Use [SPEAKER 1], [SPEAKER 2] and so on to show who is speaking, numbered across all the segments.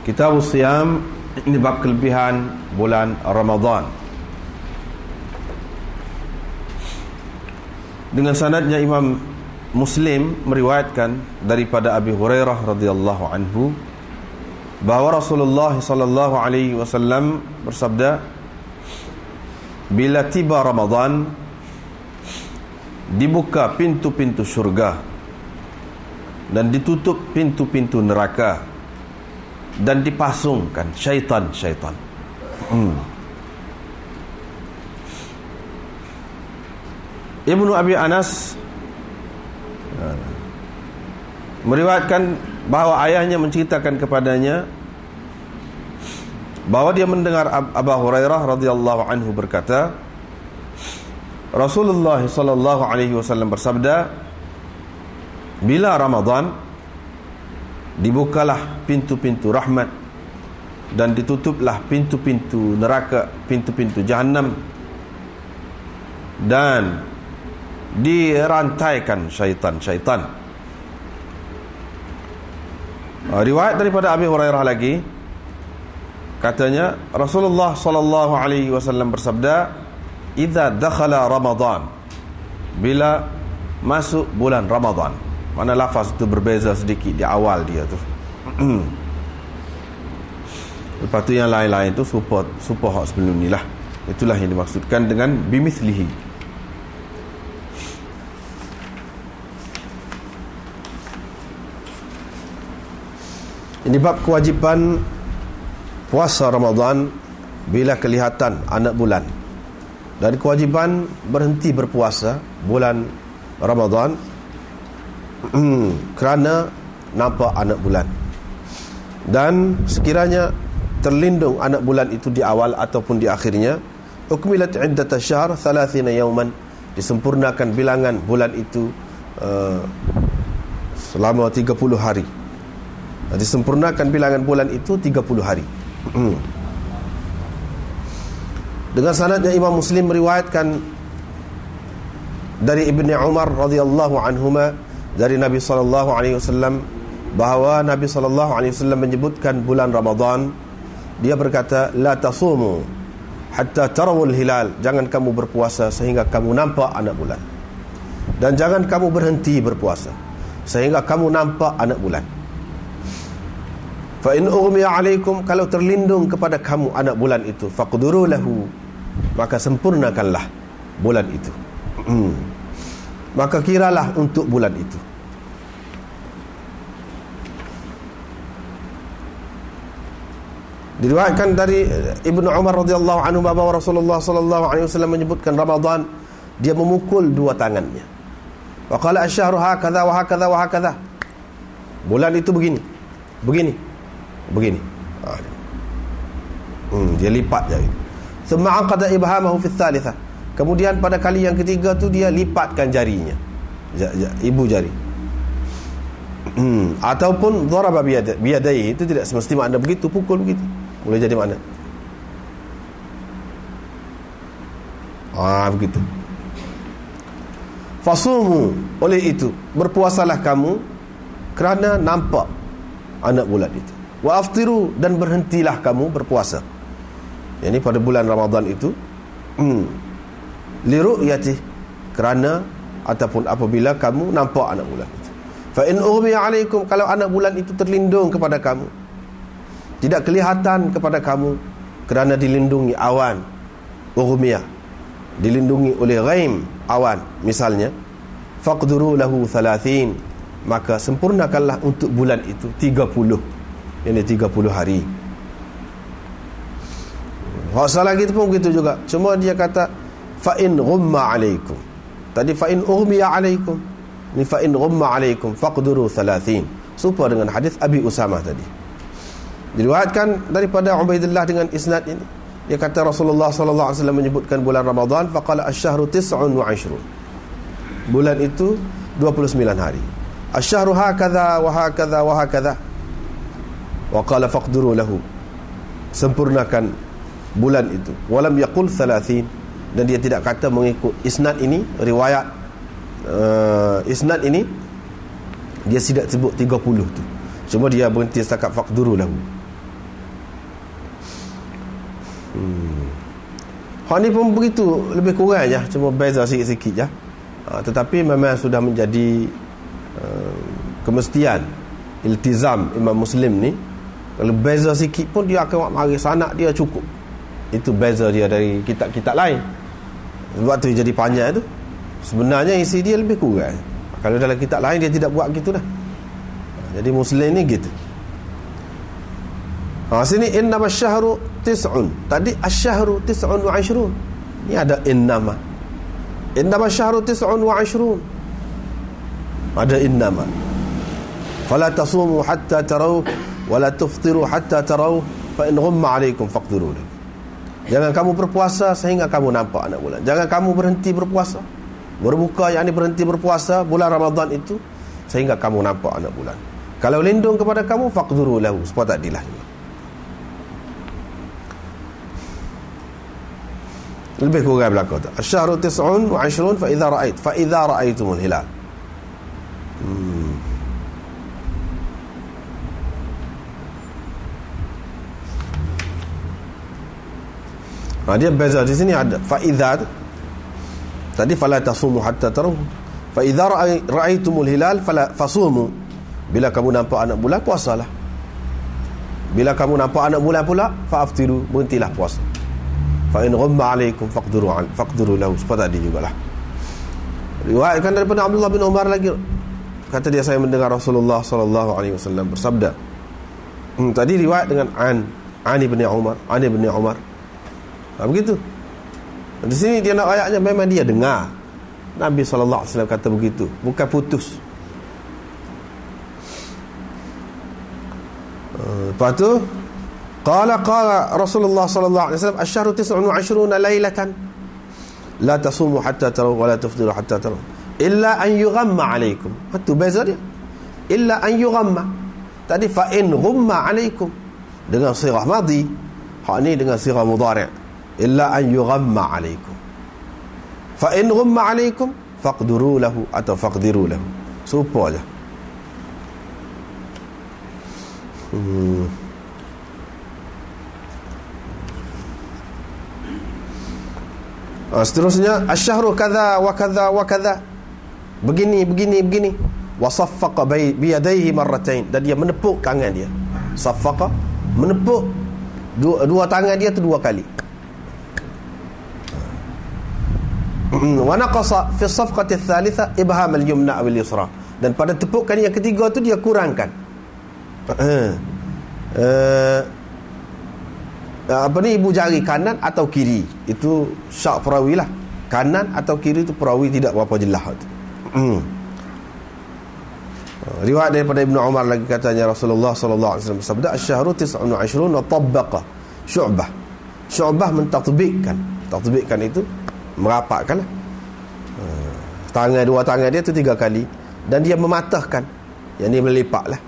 [SPEAKER 1] Kitab Siyam ini bab kelebihan bulan Ramadan. Dengan sanadnya Imam Muslim meriwayatkan daripada Abi Hurairah radhiyallahu anhu bahawa Rasulullah sallallahu alaihi wasallam bersabda bila tiba Ramadan dibuka pintu-pintu syurga dan ditutup pintu-pintu neraka dan dipasungkan syaitan-syaitan. Hmm. Ibnu Abi Anas uh, meriwayatkan bahawa ayahnya menceritakan kepadanya bahawa dia mendengar Abu Hurairah radhiyallahu anhu berkata Rasulullah sallallahu alaihi wasallam bersabda bila Ramadan dibukalah pintu-pintu rahmat dan ditutuplah pintu-pintu neraka, pintu-pintu jahanam dan dirantaikan syaitan-syaitan. Ah, riwayat daripada Abi Hurairah lagi katanya Rasulullah sallallahu alaihi wasallam bersabda, "Idza dakhala Ramadan" bila masuk bulan Ramadan. Mana lafaz itu berbeza sedikit di awal dia tu. Lepas tu yang lain-lain tu support support hak sebelum ni lah. Itulah yang dimaksudkan dengan bimithlihi. Ini bab kewajipan puasa Ramadan bila kelihatan anak bulan. Dan kewajipan berhenti berpuasa bulan Ramadan kerana nampak anak bulan. Dan sekiranya terlindung anak bulan itu di awal ataupun di akhirnya ukmilat iddat asyahr 30 yawman disempurnakan bilangan bulan itu uh, selama 30 hari. Disempurnakan bilangan bulan itu 30 hari. Hmm. dengan sanadnya Imam Muslim meriwayatkan dari Ibni Umar radhiyallahu anhuma dari Nabi sallallahu alaihi wasallam bahawa Nabi sallallahu alaihi wasallam menyebutkan bulan Ramadan dia berkata la tasumu hatta tarawul hilal. Jangan kamu berpuasa sehingga kamu nampak anak bulan. Dan jangan kamu berhenti berpuasa sehingga kamu nampak anak bulan. Fa in ughmiya alaikum kalau terlindung kepada kamu anak bulan itu faqduru lahu maka sempurnakanlah bulan itu. Hmm maka kiralah untuk bulan itu. Diriwayatkan dari Ibnu Umar radhiyallahu anhu bahawa Rasulullah sallallahu alaihi wasallam menyebutkan Ramadan dia memukul dua tangannya. Wa qala asy-syahru hakadha wa hakadha wa hakadha. Bulan itu begini begini begini. Ha. hmm, dia lipat jari thumma aqada ibhamahu fi tsalitsah Kemudian pada kali yang ketiga tu dia lipatkan jarinya. Ibu jari. Hmm. Ataupun dharaba biyadai itu tidak semestinya makna begitu, pukul begitu. Boleh jadi mana? Ah begitu. Fasumu oleh itu berpuasalah kamu kerana nampak anak bulan itu. Wa aftiru dan berhentilah kamu berpuasa. Ini pada bulan Ramadan itu. Hmm liru'yati kerana ataupun apabila kamu nampak anak bulan itu. Fa in ughmiya alaikum kalau anak bulan itu terlindung kepada kamu tidak kelihatan kepada kamu kerana dilindungi awan ughmiya dilindungi oleh ghaim awan misalnya faqduru lahu 30 maka sempurnakanlah untuk bulan itu 30 ini 30 hari. Hak lagi pun begitu juga. Cuma dia kata fa in ghumma alaikum tadi fa in ughmiya alaikum ni fa in ghumma alaikum faqduru 30 serupa dengan hadis Abi Usamah tadi. Diriwayatkan daripada Ubaidillah dengan isnad ini. Dia kata Rasulullah sallallahu alaihi wasallam menyebutkan bulan Ramadan faqala asy-syahru 29 bulan itu 29 hari. Asy-syahru hakadha wa hakadha wa hakadha. Wa qala faqduru lahu. Sempurnakan bulan itu. Walam yaqul 30 dan dia tidak kata mengikut isnad ini riwayat uh, isnad ini. Dia tidak sebut 30 tu. Cuma dia berhenti setakat faqduru lahu hmm. Hak ni pun begitu lebih kurang je cuma beza sikit-sikit je. Ha, tetapi memang sudah menjadi uh, kemestian iltizam imam muslim ni. Kalau beza sikit pun dia akan mari sanak dia cukup. Itu beza dia dari kitab-kitab lain sebab tu jadi panjang tu. Sebenarnya isi dia lebih kurang. Kalau dalam kitab lain dia tidak buat gitu dah. Jadi muslim ni gitu. Ha sini innama syahru tis'un. Tadi asyahru tis'un wa ashrun ni ada innama. Innama syahru tis'un wa ashrun ada innama. Fala tasumu hatta taraw wala tuftiru hatta taraw fa in ghumma alaykum faqdiru Jangan kamu berpuasa sehingga kamu nampak anak bulan. Jangan kamu berhenti berpuasa. Berbuka yang ini berhenti berpuasa bulan Ramadan itu sehingga kamu nampak anak bulan. Kalau lindung kepada kamu faqduru lahu supaya tak dilah. Lebih kurang berlaku tu. Asyahru tis'un wa ashrun fa idza ra'ait fa idza ra'aitumul hilal. Hmm. Ha, dia beza. Di sini ada fa idza tadi fala tasumu hatta taruh fa idza ra'aitumul hilal fala fasumu. Bila kamu nampak anak bulan puasalah. Bila kamu nampak anak bulan pula fa'aftiru berhentilah puasa. Fa in ghamma alaikum faqduru an faqduru lahu. Seperti tadi jugalah. Riwayatkan daripada Abdullah bin Umar lagi. Kata dia saya mendengar Rasulullah sallallahu alaihi wasallam bersabda. Hmm, tadi riwayat dengan an ani bin Umar ani bin Umar Ha, begitu. Di sini dia nak ayatnya memang dia dengar. Nabi wasallam kata begitu, bukan putus. Uh, lepas tu qala qala Rasulullah sallallahu alaihi wasallam asyhuru 29 lailatan la tasumu hatta taru wa la tufdiru hatta taru illa an yughamma alaikum. Itu beza dia. Illa an yughamma. Tadi fa in ghumma alaikum dengan sirah madhi. Hak ni dengan sirah mudhari'. Illa an yughamma alaikum fa in ghamma alaikum faqduru lahu atau faqdiru lahu. Supo aja hmm. Uh, seterusnya asyhru kadza wa kadza wa kadza begini begini begini. Wa saffaqa bi yadayhi dan dia menepuk tangan dia. Saffaqa menepuk. Dua, dua tangan dia tu dua kali wa naqasa fi safqati thalitha ibham al-yumna wal yusra dan pada tepukan yang ketiga tu dia kurangkan. Uh, apa ni ibu jari kanan atau kiri. Itu syak perawi lah. Kanan atau kiri tu perawi tidak berapa jelas hmm. riwayat daripada Ibnu Umar lagi katanya Rasulullah sallallahu alaihi wasallam sabda asy-syahru 29 wa tabbaqa syu'bah. Syu'bah mentatbiqkan tatbiqkan itu merapatkan lah. Hmm. tangan dua tangan dia tu tiga kali dan dia mematahkan yang ni melipat lah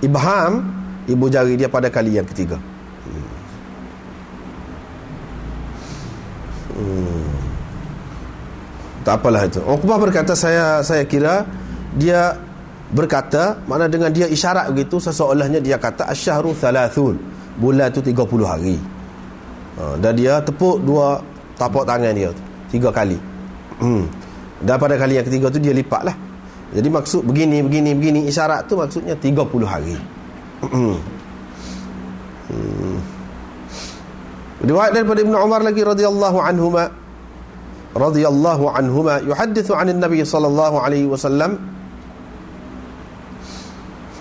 [SPEAKER 1] ibham ibu jari dia pada kali yang ketiga hmm. Hmm. tak apalah itu Uqbah berkata saya saya kira dia berkata mana dengan dia isyarat begitu seseolahnya dia kata asyahru thalathun bulan tu 30 hari ha, dan dia tepuk dua tapak tangan dia tu tiga kali hmm. dan pada kali yang ketiga tu dia lipat lah jadi maksud begini begini begini isyarat tu maksudnya 30 hari hmm. hmm. riwayat daripada Ibn Umar lagi radhiyallahu anhuma radhiyallahu anhuma yuhaddithu anin Nabi sallallahu alaihi wasallam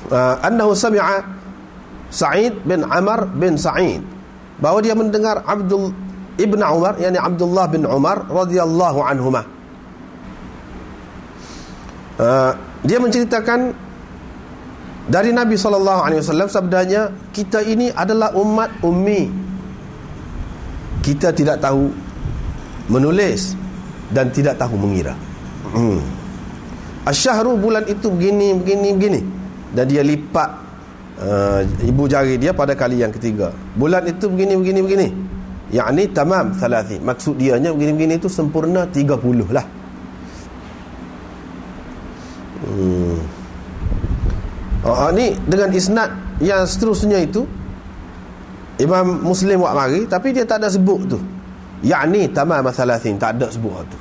[SPEAKER 1] uh, annahu sami'a Sa'id bin Amr bin Sa'id bahawa dia mendengar Abdul Ibn Umar yakni Abdullah bin Umar radhiyallahu anhuma uh, dia menceritakan dari Nabi sallallahu alaihi wasallam sabdanya kita ini adalah umat ummi. Kita tidak tahu menulis dan tidak tahu mengira. Hmm. asyhru bulan itu begini begini begini. Dan dia lipat uh, ibu jari dia pada kali yang ketiga. Bulan itu begini begini begini yakni tamam 30 maksud dianya begini-begini itu sempurna 30 lah hmm. oh, ni dengan isnad yang seterusnya itu Imam Muslim buat mari tapi dia tak ada sebut tu. Yakni tamam thalathin tak ada sebut tu.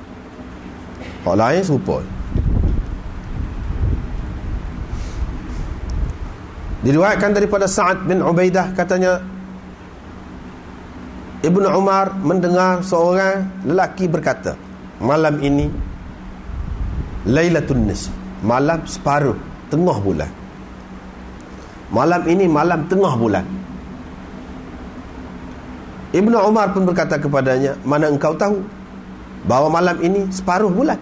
[SPEAKER 1] Hak lain serupa. Diriwayatkan daripada Sa'ad bin Ubaidah katanya Ibnu Umar mendengar seorang lelaki berkata malam ini Lailatul Nisf malam separuh tengah bulan malam ini malam tengah bulan Ibnu Umar pun berkata kepadanya, "Mana engkau tahu bahawa malam ini separuh bulan,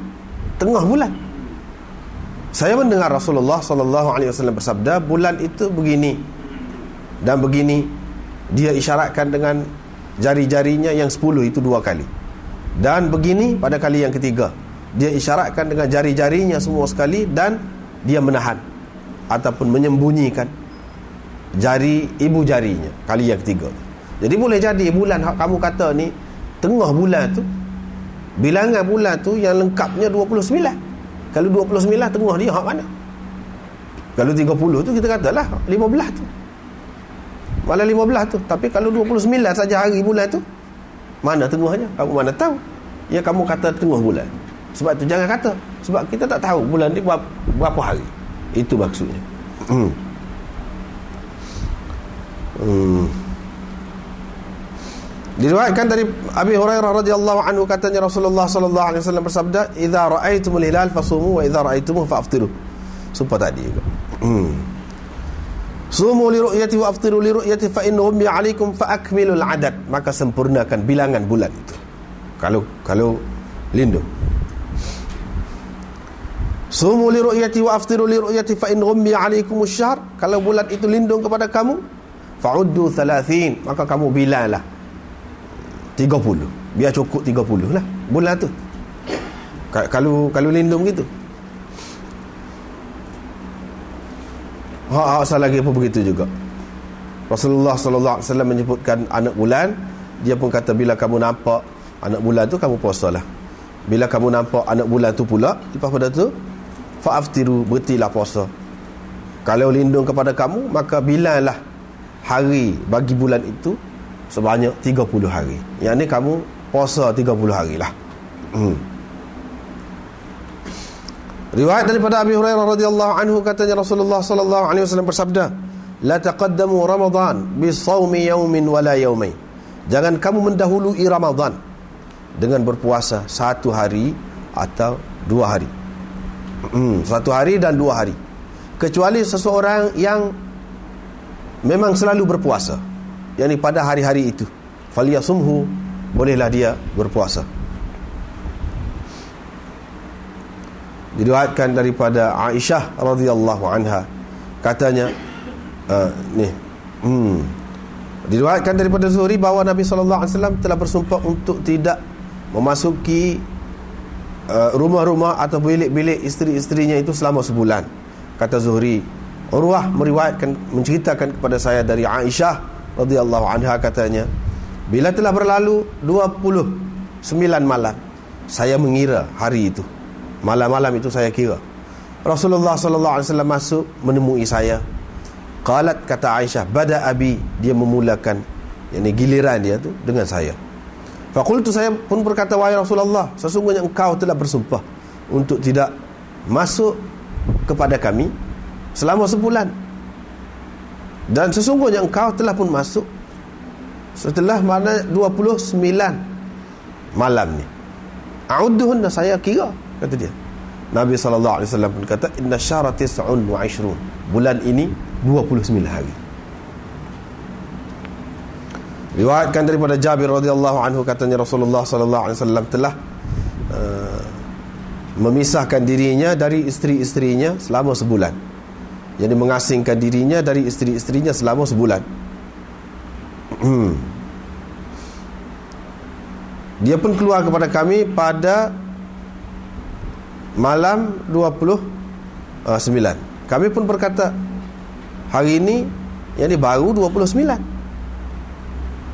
[SPEAKER 1] tengah bulan?" Saya mendengar Rasulullah sallallahu alaihi wasallam bersabda, "Bulan itu begini dan begini." Dia isyaratkan dengan jari-jarinya yang sepuluh itu dua kali. Dan begini pada kali yang ketiga. Dia isyaratkan dengan jari-jarinya semua sekali dan dia menahan ataupun menyembunyikan jari ibu jarinya kali yang ketiga. Jadi boleh jadi bulan kamu kata ni tengah bulan tu bilangan bulan tu yang lengkapnya 29. Kalau 29 tengah dia hak mana? Kalau 30 tu kita katalah 15 tu. Malah 15 tu. Tapi kalau 29 saja hari bulan tu mana tengahnya? Kamu mana tahu? Ya kamu kata tengah bulan. Sebab tu jangan kata. Sebab kita tak tahu bulan ni berapa, hari. Itu maksudnya. Hmm. Hmm. Diriwayatkan dari Abi Hurairah radhiyallahu anhu katanya Rasulullah sallallahu alaihi wasallam bersabda, "Idza ra'aitumul hilal fasumu wa idza ra'aitumuhu fa'aftiru." Sumpah tadi juga. Hmm. Sumu li ru'yati wa aftiru li ru'yati fa in ghummi 'alaikum fa akmilul 'adad. Maka sempurnakan bilangan bulan itu. Kalau kalau lindung. Sumu li ru'yati wa aftiru li ru'yati fa in ghummi 'alaikum asy-syahr. Kalau bulan itu lindung kepada kamu, fa'uddu 30. Maka kamu bilanglah 30 biar cukup 30 lah bulan tu kalau kalau lindung gitu ha asal lagi apa begitu juga Rasulullah sallallahu alaihi wasallam menyebutkan anak bulan dia pun kata bila kamu nampak anak bulan tu kamu puasalah bila kamu nampak anak bulan tu pula lepas pada tu fa'aftiru bertilah puasa kalau lindung kepada kamu maka bilanglah hari bagi bulan itu sebanyak 30 hari. Yang ni kamu puasa 30 hari lah. Hmm. Riwayat daripada Abi Hurairah radhiyallahu anhu katanya Rasulullah sallallahu alaihi wasallam bersabda, "La taqaddamu Ramadan bi shaumi yawmin wala yawmain." Jangan kamu mendahului Ramadan dengan berpuasa satu hari atau dua hari. Hmm, satu hari dan dua hari. Kecuali seseorang yang memang selalu berpuasa yakni pada hari-hari itu falyasumhu bolehlah dia berpuasa diriwayatkan daripada Aisyah radhiyallahu anha. Katanya uh, ni hmm. Diriwayatkan daripada Zuhri bahawa Nabi sallallahu alaihi wasallam telah bersumpah untuk tidak memasuki uh, rumah-rumah atau bilik-bilik isteri-isterinya itu selama sebulan. Kata Zuhri Urwah meriwayatkan menceritakan kepada saya dari Aisyah radhiyallahu anha katanya bila telah berlalu 29 malam saya mengira hari itu malam-malam itu saya kira. Rasulullah sallallahu alaihi wasallam masuk menemui saya. Qalat kata Aisyah bada abi. Dia memulakan yakni giliran dia tu dengan saya. Faqultu saya pun berkata wahai Rasulullah sesungguhnya engkau telah bersumpah untuk tidak masuk kepada kami selama sebulan. Dan sesungguhnya engkau telah pun masuk setelah mana 29 malam ni. A'udduhun saya kira kata dia. Nabi SAW pun kata inna syara tis'un wa ishrun. Bulan ini 29 hari. Riwayatkan daripada Jabir radhiyallahu anhu katanya Rasulullah wasallam telah uh, memisahkan dirinya dari isteri-isterinya selama sebulan. Yang mengasingkan dirinya dari isteri-isterinya selama sebulan. Hmm. dia pun keluar kepada kami pada malam 29 uh, kami pun berkata hari ini yang ini baru 29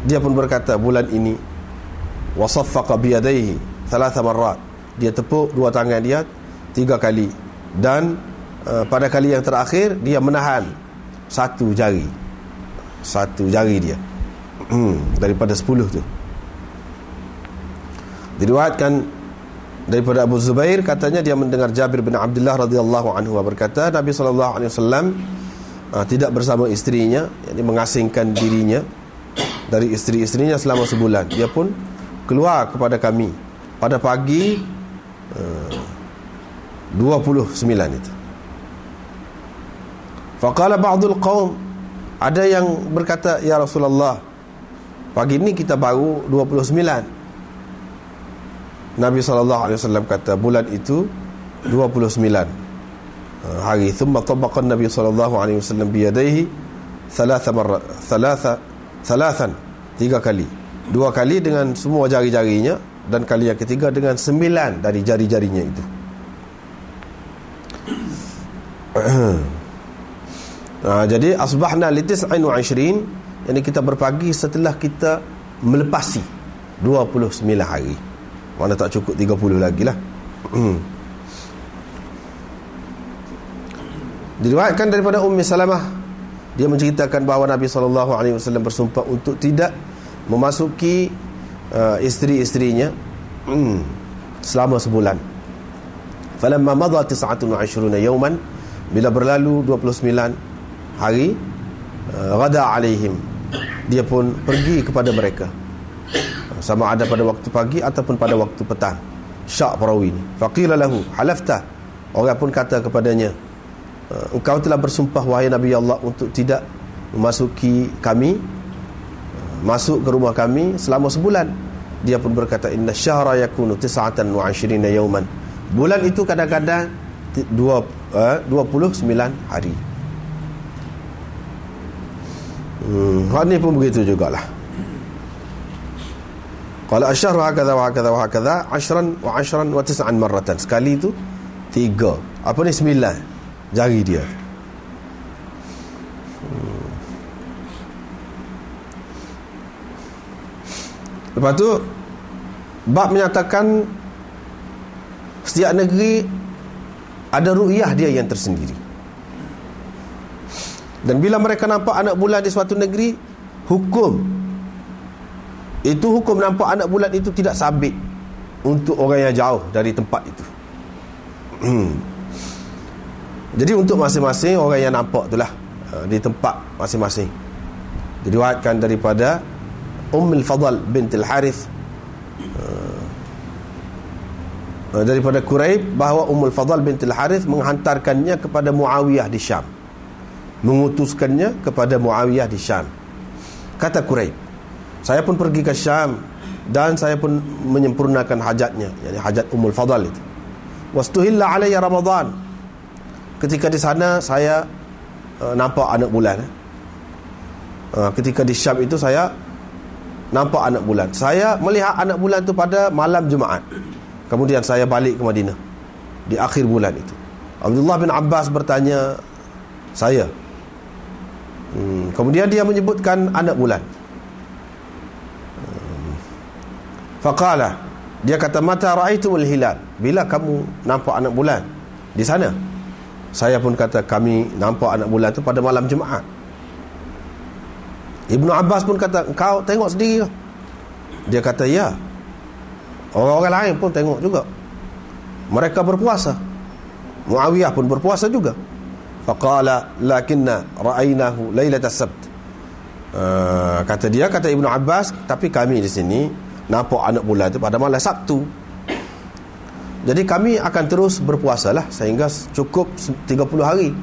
[SPEAKER 1] dia pun berkata bulan ini wasaffaqa biyadaihi thalatha marrat. Dia tepuk dua tangan dia tiga kali. Dan Eh, pada kali yang terakhir dia menahan satu jari. Satu jari dia. Hmm, daripada 10 tu. Diriwayatkan daripada Abu Zubair katanya dia mendengar Jabir bin Abdullah radhiyallahu anhu berkata Nabi sallallahu alaihi wasallam uh, tidak bersama isterinya yakni mengasingkan dirinya dari isteri-isterinya selama sebulan. Dia pun keluar kepada kami pada pagi uh, 29 itu. Faqala ba'dul qaum ada yang berkata ya Rasulullah pagi ini kita baru 29 Nabi SAW kata bulan itu 29 uh, hari. Tabaqan Nabi SAW biyadaihi thalatha marra thalatha thalathan tiga kali. Dua kali dengan semua jari-jarinya dan kali yang ketiga dengan sembilan dari jari-jarinya itu. Ha, jadi asbahna wa ishrin ini kita berpagi setelah kita melepasi 29 hari mana tak cukup 30 lagi lah. Diriwayatkan daripada Ummi Salamah. Dia menceritakan bahawa Nabi SAW bersumpah untuk tidak memasuki uh, isteri-isterinya hmm, selama sebulan. Falamma madha 29 yawman bila berlalu 29 hari uh, ghada alaihim. Dia pun pergi kepada mereka sama ada pada waktu pagi ataupun pada waktu petang. Syak perawi ni. Faqila lahu halafta orang pun kata kepadanya uh, engkau telah bersumpah wahai nabi Allah untuk tidak memasuki kami masuk ke rumah kami selama sebulan. Dia pun berkata inna syahra yakunu tis'atan wa 20 yawman bulan itu kadang-kadang dua, uh, 29 hari. Hmm, hal ni pun begitu jugalah kalau asyahru hakadha wa hakadha wa hakadha ashran wa ashran wa tis'an marratan. Sekali itu tiga. Apa ni? Sembilan. Jari dia. Lepas tu bab menyatakan setiap negeri ada ru'yah dia yang tersendiri. Dan bila mereka nampak anak bulan di suatu negeri, hukum itu hukum nampak anak bulan itu tidak sabit untuk orang yang jauh dari tempat itu. Hmm. Jadi untuk masing-masing orang yang nampak itulah uh, di tempat masing-masing. Diriwayatkan daripada Ummul Fadal binti Al-Harith uh, uh, daripada Quraib bahawa Ummul Fadal binti Al-Harith menghantarkannya kepada Muawiyah di Syam mengutuskannya kepada Muawiyah di Syam kata Quraib saya pun pergi ke Syam dan saya pun menyempurnakan hajatnya yakni hajat Ummul Fadal itu wastuhilla alayya Ramadan ketika di sana saya uh, nampak anak bulan eh. uh, ketika di Syam itu saya nampak anak bulan. Saya melihat anak bulan tu pada malam Jumaat. Kemudian saya balik ke Madinah di akhir bulan itu. Abdullah bin Abbas bertanya saya. Hmm, kemudian dia menyebutkan anak bulan. Hmm. Faqala dia kata mata raaitumul hilal? Bila kamu nampak anak bulan? Di sana. Saya pun kata kami nampak anak bulan tu pada malam Jumaat. Ibnu Abbas pun kata kau tengok sendiri dia kata ya. Orang-orang lain pun tengok juga. Mereka berpuasa. Muawiyah pun berpuasa juga. Faqala lakinna ra'aynahu lailat as-sabt uh, kata dia kata Ibnu Abbas tapi kami di sini nampak anak bulan itu pada malam Sabtu. Jadi kami akan terus berpuasa lah sehingga cukup 30 hari.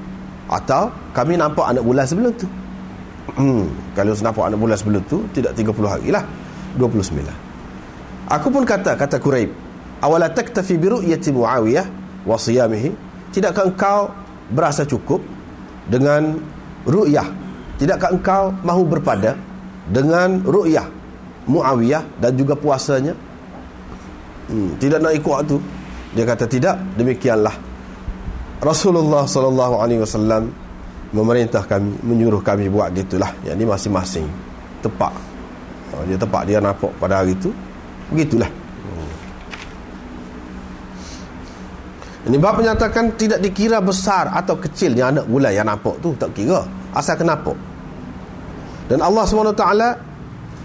[SPEAKER 1] Atau kami nampak anak bulan sebelum tu. Hmm, kalau nampak anak bulan sebelum tu tidak 30 hari lah. 29 aku pun kata kata Quraib awala taktafi bi ru'yati Muawiyah wa siyamihi? Tidakkah engkau berasa cukup dengan ru'yah? Tidakkah engkau mahu berpada dengan ru'yah Muawiyah dan juga puasanya. Hmm, tidak nak ikut waktu dia kata tidak demikianlah. Rasulullah sallallahu alaihi wasallam memerintah kami menyuruh kami buat gitulah. Yang ini masing-masing tepat oh, dia tepat dia nampak pada hari itu begitulah. Hmm. ini bab menyatakan tidak dikira besar atau kecilnya anak bulan yang nampak tu tak kira. Asal kenapa? Dan Allah SWT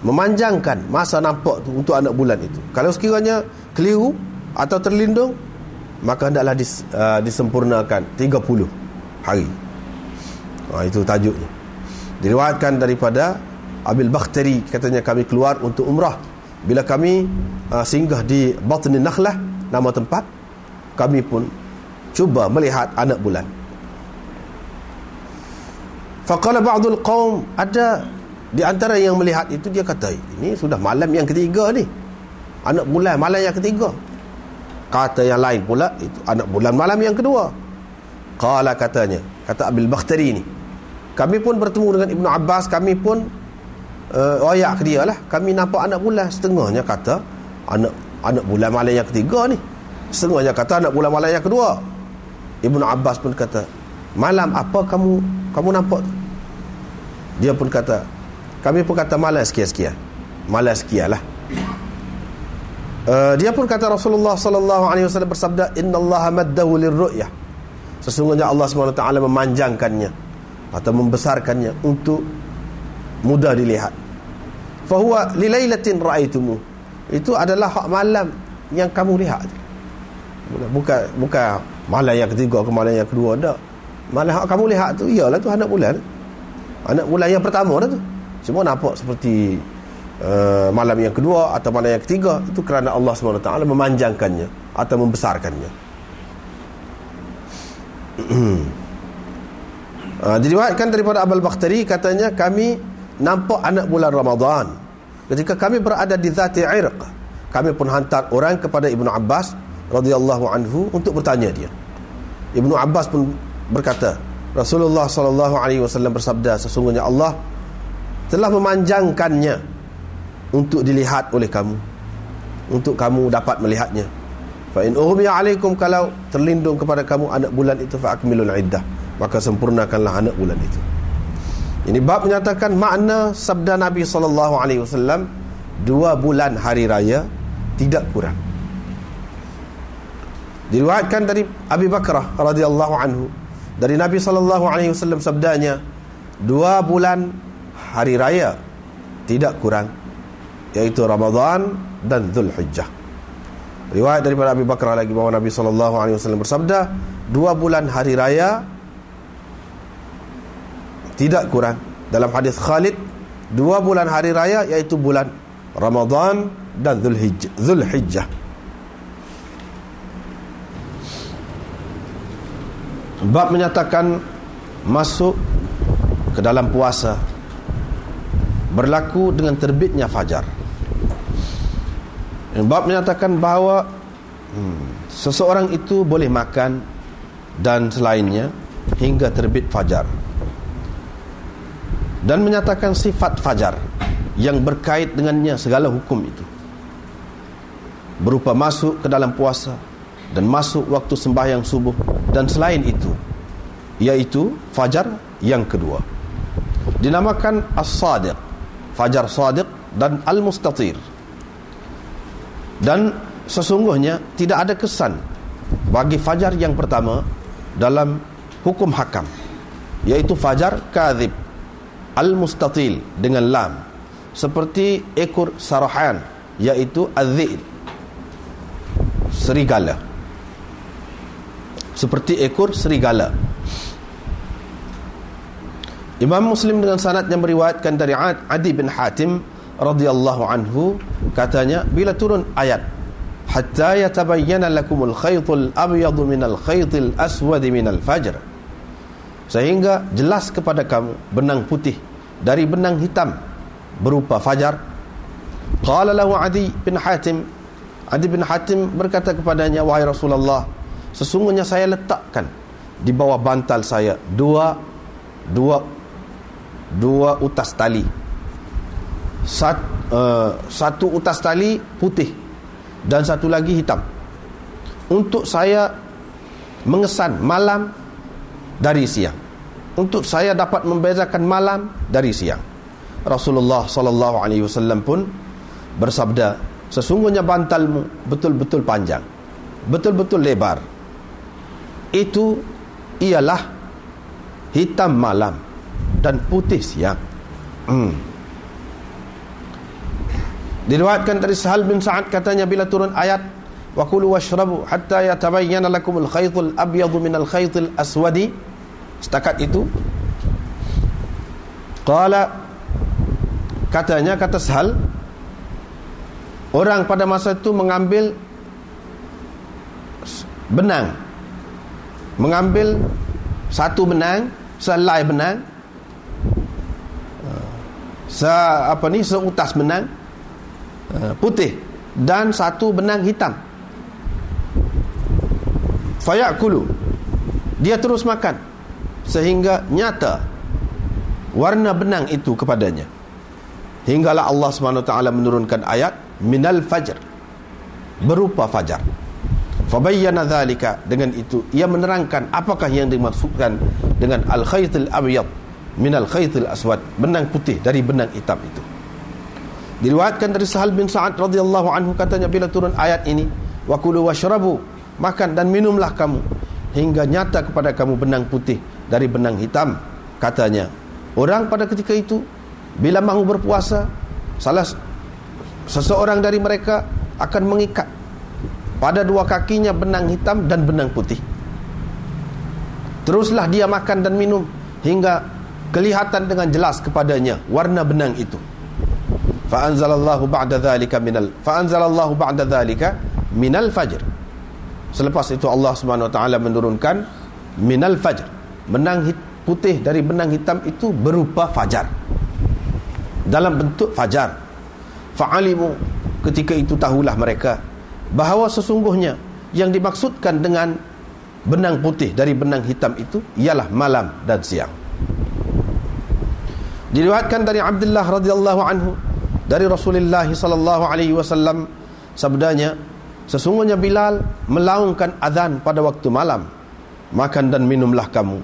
[SPEAKER 1] memanjangkan masa nampak tu untuk anak bulan itu. Kalau sekiranya keliru atau terlindung maka hendaklah dis, uh, disempurnakan 30 hari. Ha, itu tajuknya. Diriwayatkan daripada Abil Bakhtari katanya kami keluar untuk umrah. Bila kami uh, singgah di Batni Nakhlah nama tempat kami pun cuba melihat anak bulan. Faqala ba'dul qaum ada di antara yang melihat itu dia kata ini sudah malam yang ketiga ni. Anak bulan malam yang ketiga. Kata yang lain pula itu anak bulan malam yang kedua. Qala katanya kata Abil Bakhtari ni kami pun bertemu dengan Ibnu Abbas kami pun uh, royak ke dia lah. Kami nampak anak bulan. Setengahnya kata anak anak bulan malam yang ketiga ni. Setengahnya kata anak bulan malam yang kedua. Ibnu Abbas pun kata malam apa kamu kamu nampak? Dia pun kata kami pun kata malas sekian-sekian. Malas sekian lah. Uh, dia pun kata Rasulullah sallallahu alaihi wasallam bersabda innallaha maddahu lirru'yah. Sesungguhnya Allah SWT memanjangkannya atau membesarkannya untuk mudah dilihat. Fahuwa lilailatin ra'aitumu. Itu adalah hak malam yang kamu lihat. Bukan bukan malam yang ketiga ke malam yang kedua dak. Malam hak kamu lihat tu iyalah tu anak bulan. Anak bulan yang pertama dah tu. Cuma nampak seperti uh, malam yang kedua atau malam yang ketiga itu kerana Allah SWT memanjangkannya atau membesarkannya. uh, diriwayatkan daripada Abul Bakhtari katanya kami nampak anak bulan Ramadan ketika kami berada di Zati Irq kami pun hantar orang kepada Ibnu Abbas radhiyallahu anhu untuk bertanya dia. Ibnu Abbas pun berkata, Rasulullah sallallahu alaihi wasallam bersabda sesungguhnya Allah telah memanjangkannya untuk dilihat oleh kamu untuk kamu dapat melihatnya. Fa in ughmiya alaikum kalau terlindung kepada kamu anak bulan itu fa akmilul iddah maka sempurnakanlah anak bulan itu. Ini bab menyatakan makna sabda Nabi sallallahu alaihi wasallam dua bulan hari raya tidak kurang. Diriwayatkan dari Abi Bakrah radhiyallahu anhu dari Nabi sallallahu alaihi wasallam sabdanya dua bulan hari raya tidak kurang yaitu Ramadan dan Zulhijjah. Riwayat daripada Abu Bakar lagi bahawa Nabi sallallahu alaihi wasallam bersabda, dua bulan hari raya tidak kurang. Dalam hadis Khalid, dua bulan hari raya yaitu bulan Ramadan dan. Zulhijjah. Bab menyatakan masuk ke dalam puasa berlaku dengan terbitnya fajar. Bab menyatakan bahawa hmm, seseorang itu boleh makan dan selainnya hingga terbit fajar. Dan menyatakan sifat fajar yang berkait dengannya segala hukum itu. Berupa masuk ke dalam puasa dan masuk waktu sembahyang subuh dan selain itu yaitu fajar yang kedua. Dinamakan as-sadiq Fajar Sadiq dan Al-Mustatir. Dan sesungguhnya tidak ada kesan bagi Fajar yang pertama dalam hukum hakam yaitu Fajar Kadhib Al-Mustatil dengan Lam seperti ekor sarahan yaitu Az-Zid serigala. Seperti ekor serigala Imam Muslim dengan sanad yang meriwayatkan dari Adi bin Hatim radhiyallahu anhu katanya bila turun ayat hatta yatabayyana lakumul khaytul abyadu minal khaytil aswadi minal fajr. Sehingga jelas kepada kamu benang putih dari benang hitam berupa fajar. Qala lahu Adi bin Hatim Adi bin Hatim berkata kepadanya wahai Rasulullah sesungguhnya saya letakkan di bawah bantal saya dua dua dua utas tali. Sat, uh, satu utas tali putih dan satu lagi hitam. Untuk saya mengesan malam dari siang. Untuk saya dapat membezakan malam dari siang. Rasulullah sallallahu alaihi wasallam pun bersabda sesungguhnya bantalmu betul-betul panjang betul-betul lebar. Itu ialah hitam malam dan putih siang. Hmm. diriwayatkan dari Sahal bin Sa'ad katanya bila turun ayat wa kulu washrabu hatta yatabayyana lakumul khaytul abyadu minal khaytil aswadi setakat itu qala katanya kata Sahal orang pada masa itu mengambil benang mengambil satu benang selai benang se apa ni seutas benang uh, putih dan satu benang hitam. Fayakulu. Dia terus makan sehingga nyata warna benang itu kepadanya. Hinggalah Allah SWT menurunkan ayat minal fajr berupa fajar. Fabayyana dhalika dengan itu ia menerangkan apakah yang dimaksudkan dengan al khaytul abyad minal khaytil aswad benang putih dari benang hitam itu. Diriwayatkan dari Sahal bin Sa'ad radhiyallahu anhu katanya bila turun ayat ini wa kulu washrabu makan dan minumlah kamu hingga nyata kepada kamu benang putih dari benang hitam katanya. Orang pada ketika itu bila mahu berpuasa salah seseorang dari mereka akan mengikat pada dua kakinya benang hitam dan benang putih. Teruslah dia makan dan minum hingga kelihatan dengan jelas kepadanya warna benang itu. Fa anzalallahu ba'da dhalika minal fa anzalallahu ba'da dhalika minal fajr. Selepas itu Allah Subhanahu wa taala menurunkan minal fajr. Benang putih dari benang hitam itu berupa fajar. Dalam bentuk fajar. Fa'alimu ketika itu tahulah mereka bahawa sesungguhnya yang dimaksudkan dengan benang putih dari benang hitam itu ialah malam dan siang diriwayatkan dari Abdullah radhiyallahu anhu dari Rasulullah sallallahu alaihi wasallam sabdanya sesungguhnya Bilal melaungkan azan pada waktu malam. Makan dan minumlah kamu.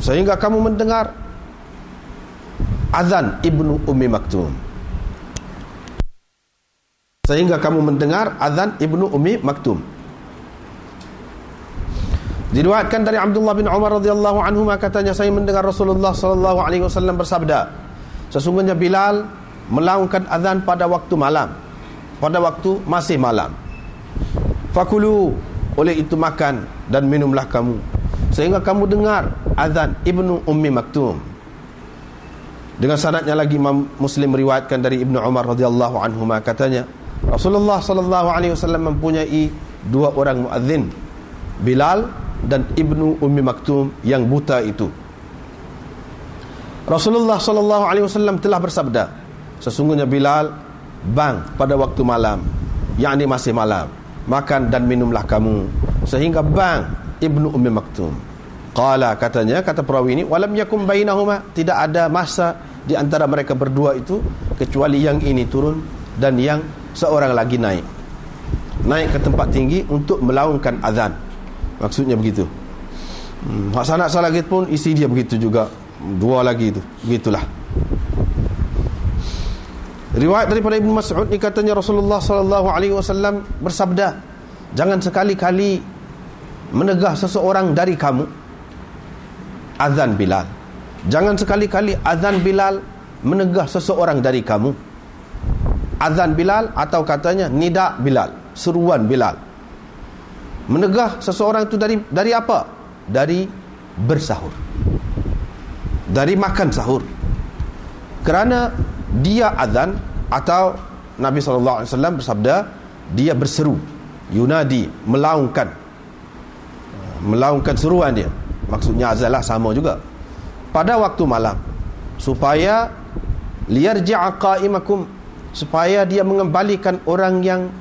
[SPEAKER 1] Sehingga kamu mendengar azan Ibnu Ummi Maktum. Sehingga kamu mendengar azan Ibnu Ummi Maktum Diriwayatkan dari Abdullah bin Umar radhiyallahu anhu katanya saya mendengar Rasulullah sallallahu alaihi wasallam bersabda sesungguhnya Bilal melaungkan azan pada waktu malam pada waktu masih malam. Fakulu oleh itu makan dan minumlah kamu sehingga kamu dengar azan Ibnu Ummi Maktum dengan sanadnya lagi Imam Muslim meriwayatkan dari Ibnu Umar radhiyallahu anhu katanya Rasulullah sallallahu alaihi wasallam mempunyai dua orang muadzin Bilal dan Ibnu Ummi Maktum yang buta itu. Rasulullah sallallahu alaihi wasallam telah bersabda, sesungguhnya Bilal bang pada waktu malam, yakni masih malam, makan dan minumlah kamu sehingga bang Ibnu Ummi Maktum. Qala katanya kata perawi ini walam yakum bainahuma tidak ada masa di antara mereka berdua itu kecuali yang ini turun dan yang seorang lagi naik. Naik ke tempat tinggi untuk melaungkan azan maksudnya begitu. Hmm, hak sanak salah lagi pun isi dia begitu juga. Dua lagi itu begitulah. Riwayat daripada Ibnu Mas'ud ni katanya Rasulullah sallallahu alaihi wasallam bersabda jangan sekali-kali menegah seseorang dari kamu azan Bilal. Jangan sekali-kali azan Bilal menegah seseorang dari kamu azan Bilal atau katanya nida Bilal seruan Bilal menegah seseorang itu dari dari apa? Dari bersahur. Dari makan sahur. Kerana dia azan atau Nabi sallallahu alaihi wasallam bersabda dia berseru yunadi melaungkan melaungkan seruan dia maksudnya azanlah sama juga pada waktu malam supaya liyarji'a qa'imakum supaya dia mengembalikan orang yang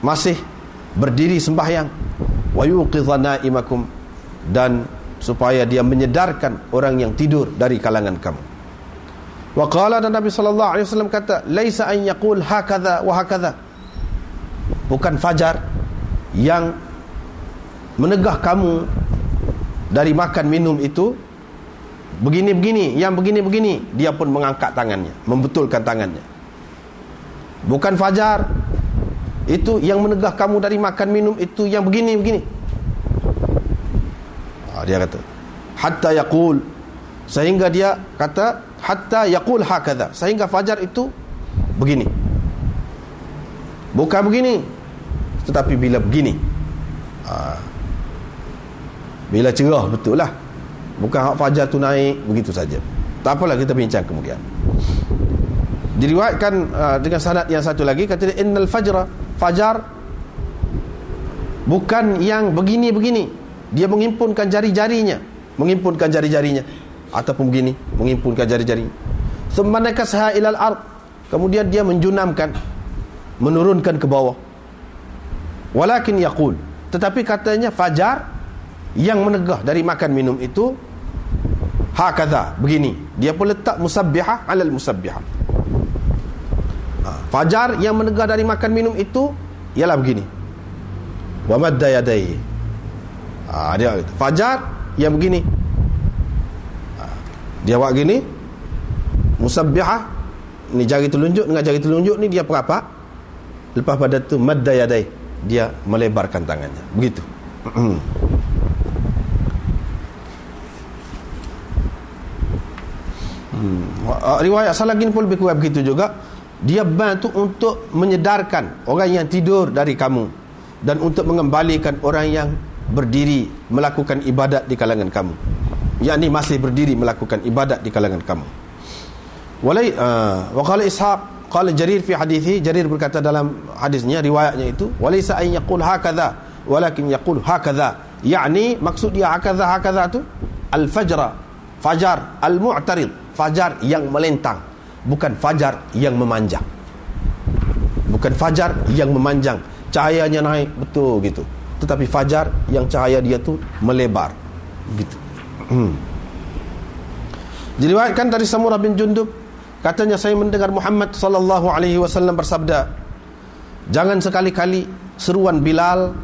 [SPEAKER 1] masih berdiri sembahyang. Wa yuqidha naimakum. Dan supaya dia menyedarkan orang yang tidur dari kalangan kamu. Wa qala dan Nabi sallallahu alaihi wasallam kata laisa an yaqul hakadha wa hakadha. Bukan fajar yang menegah kamu dari makan minum itu begini-begini yang begini-begini dia pun mengangkat tangannya membetulkan tangannya. Bukan fajar itu yang menegah kamu dari makan minum itu yang begini begini. Ha, dia kata hatta yaqul. Sehingga dia kata hatta yaqul hakadha. Sehingga fajar itu begini. Bukan begini tetapi bila begini. Ha. bila cerah betul lah. Bukan hak fajar tu naik begitu saja. Tak apalah kita bincang kemudian diriwayatkan uh, dengan sanad yang satu lagi kata dia innal fajra fajar bukan yang begini-begini. Dia menghimpunkan jari-jarinya menghimpunkan jari-jarinya. Ataupun begini menghimpunkan jari-jari. Thumma nakasaha ilal ard. Kemudian dia menjunamkan menurunkan ke bawah. Walakin yaqul. Tetapi katanya fajar yang menegah dari makan minum itu hakadha begini. Dia pun letak musabbihah alal musabbihah fajar yang menegah dari makan minum itu ialah begini. Wa madda yadayhi. Ha, dia fajar yang begini. Ha, dia buat gini. Musabbihah ni jari telunjuk dengan jari telunjuk ni dia perapak. Lepas pada tu madda yadayhi. Dia melebarkan tangannya. Begitu. Hmm. Riwayat Salagin pun lebih kurang begitu juga. Dia bantu untuk menyedarkan orang yang tidur dari kamu dan untuk mengembalikan orang yang berdiri melakukan ibadat di kalangan kamu. Yang ini masih berdiri melakukan ibadat di kalangan kamu. Walai uh, wa qala Ishaq qala Jarir fi hadithi Jarir berkata dalam hadisnya riwayatnya itu walaysa ay yaqul hakadha walakin yaqul hakadha yakni maksud dia hakadha hakadha tu al-fajr fajar al-mu'tarid fajar yang melentang bukan fajar yang memanjang. Bukan fajar yang memanjang. Cahayanya naik betul gitu. Tetapi fajar yang cahaya dia tu melebar. Gitu. Hmm. diriwayatkan dari Samurah bin Jundub. Katanya saya mendengar Muhammad sallallahu alaihi wasallam bersabda jangan sekali-kali seruan Bilal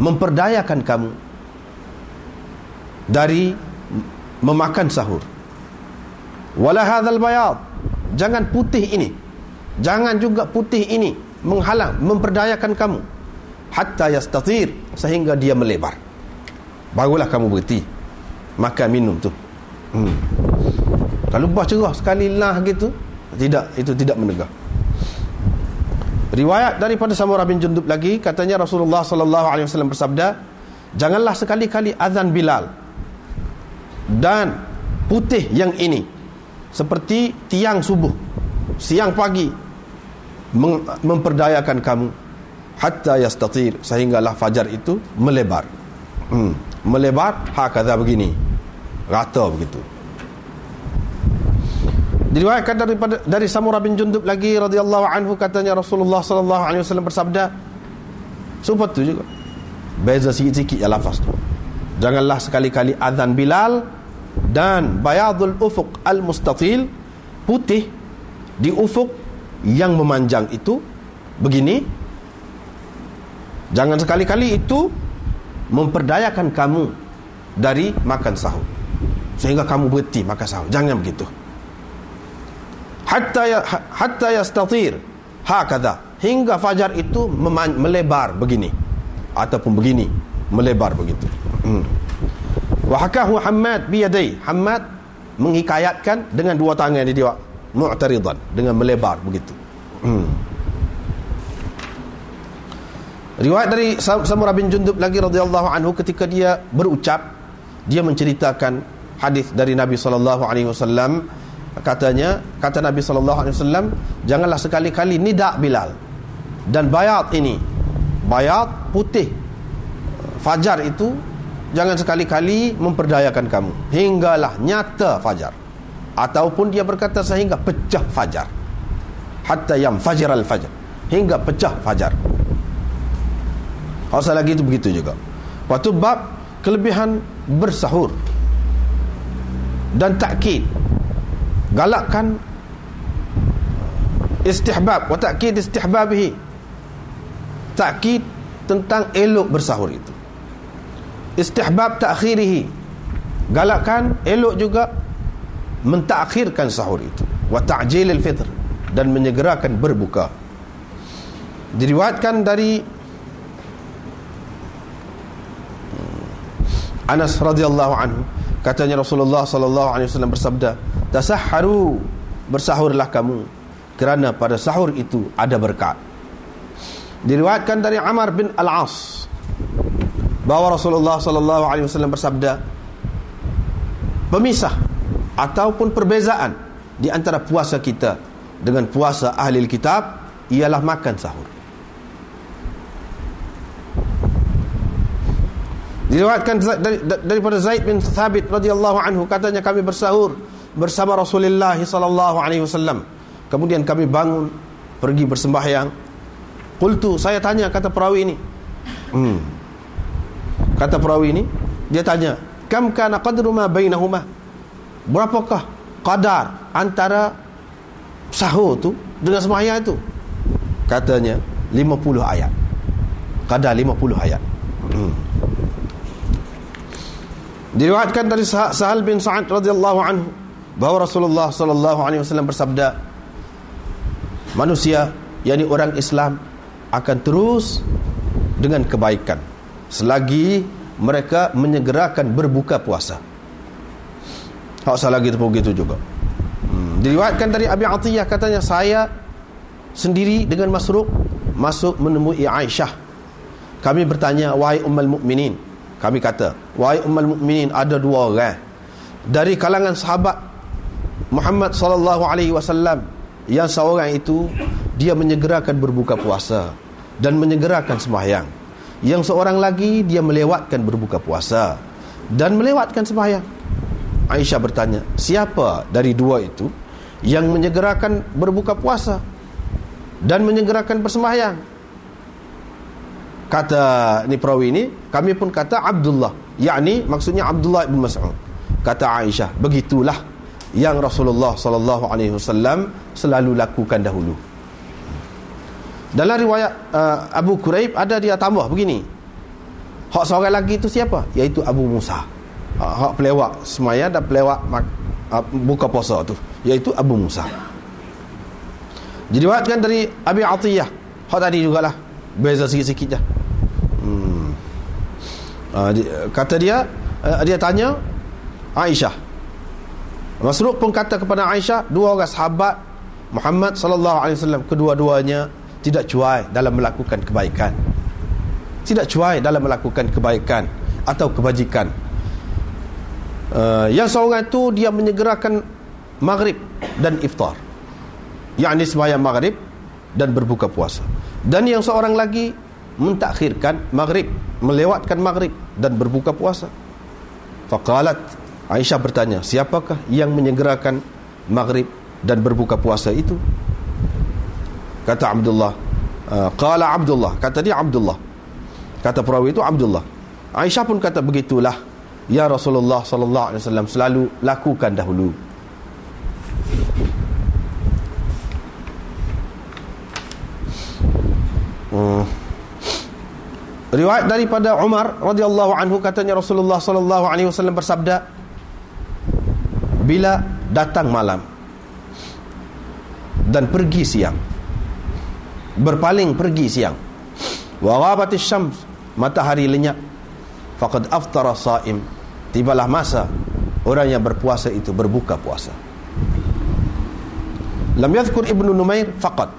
[SPEAKER 1] memperdayakan kamu dari memakan sahur wala hadzal bayad. Jangan putih ini. Jangan juga putih ini menghalang memperdayakan kamu. Hatta yastatir sehingga dia melebar. Barulah kamu berhenti makan minum tu. Hmm. kalau bah cerah sekali lah gitu tidak itu tidak menegah. Riwayat daripada Samurah bin Jundub lagi katanya Rasulullah sallallahu alaihi wasallam bersabda janganlah sekali-kali azan Bilal dan putih yang ini seperti tiang subuh siang pagi mem memperdayakan kamu hatta yastatir sehinggalah fajar itu melebar. Hmm. melebar hakadha begini rata begitu. Diriwayatkan daripada dari Samurah bin Jundub lagi radhiyallahu anhu katanya Rasulullah sallallahu alaihi wasallam bersabda seperti tu juga. Beza sikit-sikit ya lafaz tu. Janganlah sekali-kali azan Bilal dan bayadul ufuk al-mustatil putih di ufuk yang memanjang itu begini. Jangan sekali-kali itu memperdayakan kamu dari makan sahur. Sehingga kamu berhenti makan sahur. Jangan begitu. Hatta ya, hatta yastatir. Hakadha. Hingga fajar itu melebar begini. Ataupun begini. Melebar begitu. Hmm. Wahakahu Hamad biyadai. Hamad menghikayatkan dengan dua tangan dia dia mu'taridan dengan melebar begitu. Hmm. Riwayat dari Samurah bin Jundub lagi radhiyallahu anhu ketika dia berucap dia menceritakan hadis dari Nabi sallallahu alaihi wasallam katanya kata Nabi sallallahu alaihi wasallam janganlah sekali-kali nidak Bilal dan bayat ini bayat putih fajar itu jangan sekali-kali memperdayakan kamu. Hinggalah nyata fajar. Ataupun dia berkata sehingga pecah fajar. Hatta yang fajar al fajar. Hingga pecah fajar. Kalau lagi itu begitu juga. Waktu bab kelebihan bersahur dan takkid. Galakkan istihbab. Wa takkid istihbabihi. Takkid tentang elok bersahur itu istihbab ta'khirihi. Galakkan elok juga mentakhirkan sahur itu. Wa ta'jilil fitr. Dan menyegerakan berbuka. Diriwayatkan dari Anas radhiyallahu anhu. Katanya Rasulullah sallallahu alaihi wasallam bersabda tasahharu bersahurlah kamu kerana pada sahur itu ada berkat. Diriwayatkan dari Amar bin Al-As bahawa Rasulullah sallallahu alaihi wasallam bersabda pemisah ataupun perbezaan di antara puasa kita dengan puasa ahli kitab ialah makan sahur diriwayatkan dari, daripada Zaid bin Thabit radhiyallahu anhu katanya kami bersahur bersama Rasulullah sallallahu alaihi wasallam kemudian kami bangun pergi bersembahyang Qultu saya tanya kata perawi ini. Hmm. Kata perawi ini dia tanya, "Kam kana qadru ma bainahuma?" Berapakah qadar antara sahur tu dengan sembahyang itu? Katanya 50 ayat. Qadar 50 ayat. Hmm. Diriwayatkan dari Sahal bin Sa'ad radhiyallahu anhu bahawa Rasulullah sallallahu alaihi wasallam bersabda manusia yakni orang Islam akan terus dengan kebaikan selagi mereka menyegerakan berbuka puasa. Hak salah gitu pun gitu juga. Hmm. Diriwayatkan dari Abi Atiyah katanya saya sendiri dengan Masruq masuk menemui Aisyah. Kami bertanya wahai ummul mukminin. Kami kata, wahai ummul mukminin ada dua orang dari kalangan sahabat Muhammad sallallahu alaihi wasallam yang seorang itu dia menyegerakan berbuka puasa dan menyegerakan sembahyang yang seorang lagi dia melewatkan berbuka puasa dan melewatkan sembahyang. Aisyah bertanya siapa dari dua itu yang menyegerakan berbuka puasa dan menyegerakan bersembahyang? Kata ni perawi ini kami pun kata Abdullah. Yakni maksudnya Abdullah bin Mas'ud. Kata Aisyah begitulah yang Rasulullah sallallahu alaihi wasallam selalu lakukan dahulu. Dalam riwayat uh, Abu Quraib ada dia tambah begini. Hak seorang lagi itu siapa? Yaitu Abu Musa. Uh, hak pelewak semaya dan pelewak uh, buka puasa tu, yaitu Abu Musa. Jadi kan dari Abi Atiyah. Hak tadi jugalah. Beza sikit-sikit je. Hmm. Uh, kata dia uh, dia tanya Aisyah Masruq pun kata kepada Aisyah dua orang sahabat Muhammad sallallahu alaihi wasallam kedua-duanya tidak cuai dalam melakukan kebaikan. Tidak cuai dalam melakukan kebaikan atau kebajikan. Uh, yang seorang itu dia menyegerakan maghrib dan iftar. Yakni sembahyang maghrib dan berbuka puasa. Dan yang seorang lagi mentakhirkan maghrib, melewatkan maghrib dan berbuka puasa. Faqalat Aisyah bertanya, siapakah yang menyegerakan maghrib dan berbuka puasa itu? Kata Abdullah, uh, qala Abdullah, kata dia Abdullah. Kata perawi itu Abdullah. Aisyah pun kata begitulah. Ya Rasulullah sallallahu alaihi wasallam selalu lakukan dahulu. Hmm. Riwayat daripada Umar radhiyallahu anhu katanya Rasulullah sallallahu alaihi wasallam bersabda bila datang malam dan pergi siang berpaling pergi siang wa ghabatis syams matahari lenyap faqad aftara saim tibalah masa orang yang berpuasa itu berbuka puasa lam yadhkur ibnu numair faqat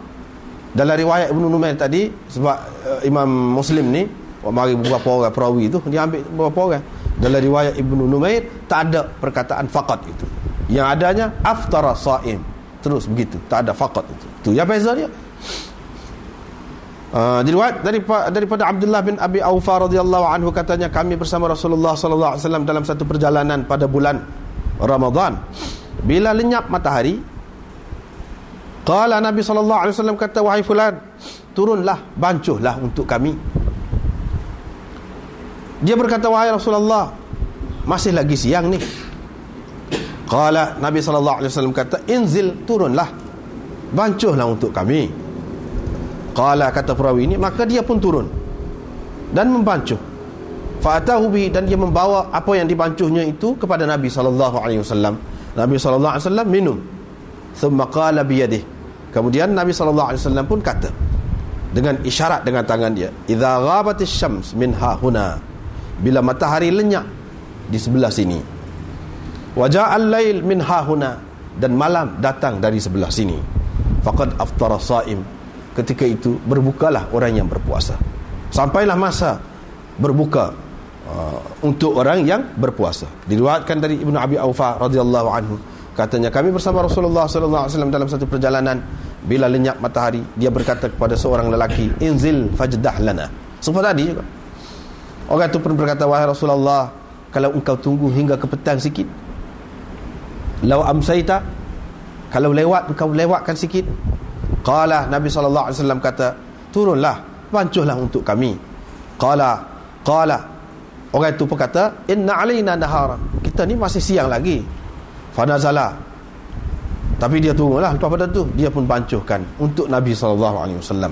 [SPEAKER 1] dalam riwayat ibnu numair tadi sebab uh, imam muslim ni mari beberapa orang perawi itu dia ambil beberapa orang dalam riwayat Ibnu Numair tak ada perkataan faqat itu. Yang adanya aftara saim. Terus begitu, tak ada faqat itu. Tu yang beza dia. Uh, diriwayat daripada, daripada Abdullah bin Abi Aufa radhiyallahu anhu katanya kami bersama Rasulullah sallallahu alaihi wasallam dalam satu perjalanan pada bulan Ramadan. Bila lenyap matahari, qala Nabi sallallahu alaihi wasallam kata wahai fulan, turunlah, bancuhlah untuk kami dia berkata wahai Rasulullah masih lagi siang ni. Qala Nabi sallallahu alaihi wasallam kata inzil turunlah. Bancuhlah untuk kami. Qala kata perawi ini maka dia pun turun dan membancuh. Fa'atahu bihi dan dia membawa apa yang dibancuhnya itu kepada Nabi sallallahu alaihi wasallam. Nabi sallallahu alaihi wasallam minum. Thumma qala bi yadihi. Kemudian Nabi sallallahu alaihi wasallam pun kata dengan isyarat dengan tangan dia, "Idza ghabatis syams min ha huna." bila matahari lenyap di sebelah sini wajah al-lail min hahuna dan malam datang dari sebelah sini faqad aftara saim ketika itu berbukalah orang yang berpuasa. Sampailah masa berbuka uh, untuk orang yang berpuasa. Diriwayatkan dari Ibnu Abi Aufa radhiyallahu anhu. Katanya kami bersama Rasulullah sallallahu alaihi wasallam dalam satu perjalanan bila lenyap matahari dia berkata kepada seorang lelaki inzil fajdah lana seperti tadi juga. Orang itu pun berkata wahai Rasulullah kalau engkau tunggu hingga ke petang sikit lau amsaita kalau lewat engkau lewatkan sikit qala Nabi sallallahu alaihi wasallam kata turunlah pancuhlah untuk kami. Qala qala. Orang itu pun kata inna alaina naharan kita ni masih siang lagi. Fanazala. Tapi dia tunggulah lepas pada tu dia pun bancuhkan untuk Nabi sallallahu alaihi wasallam.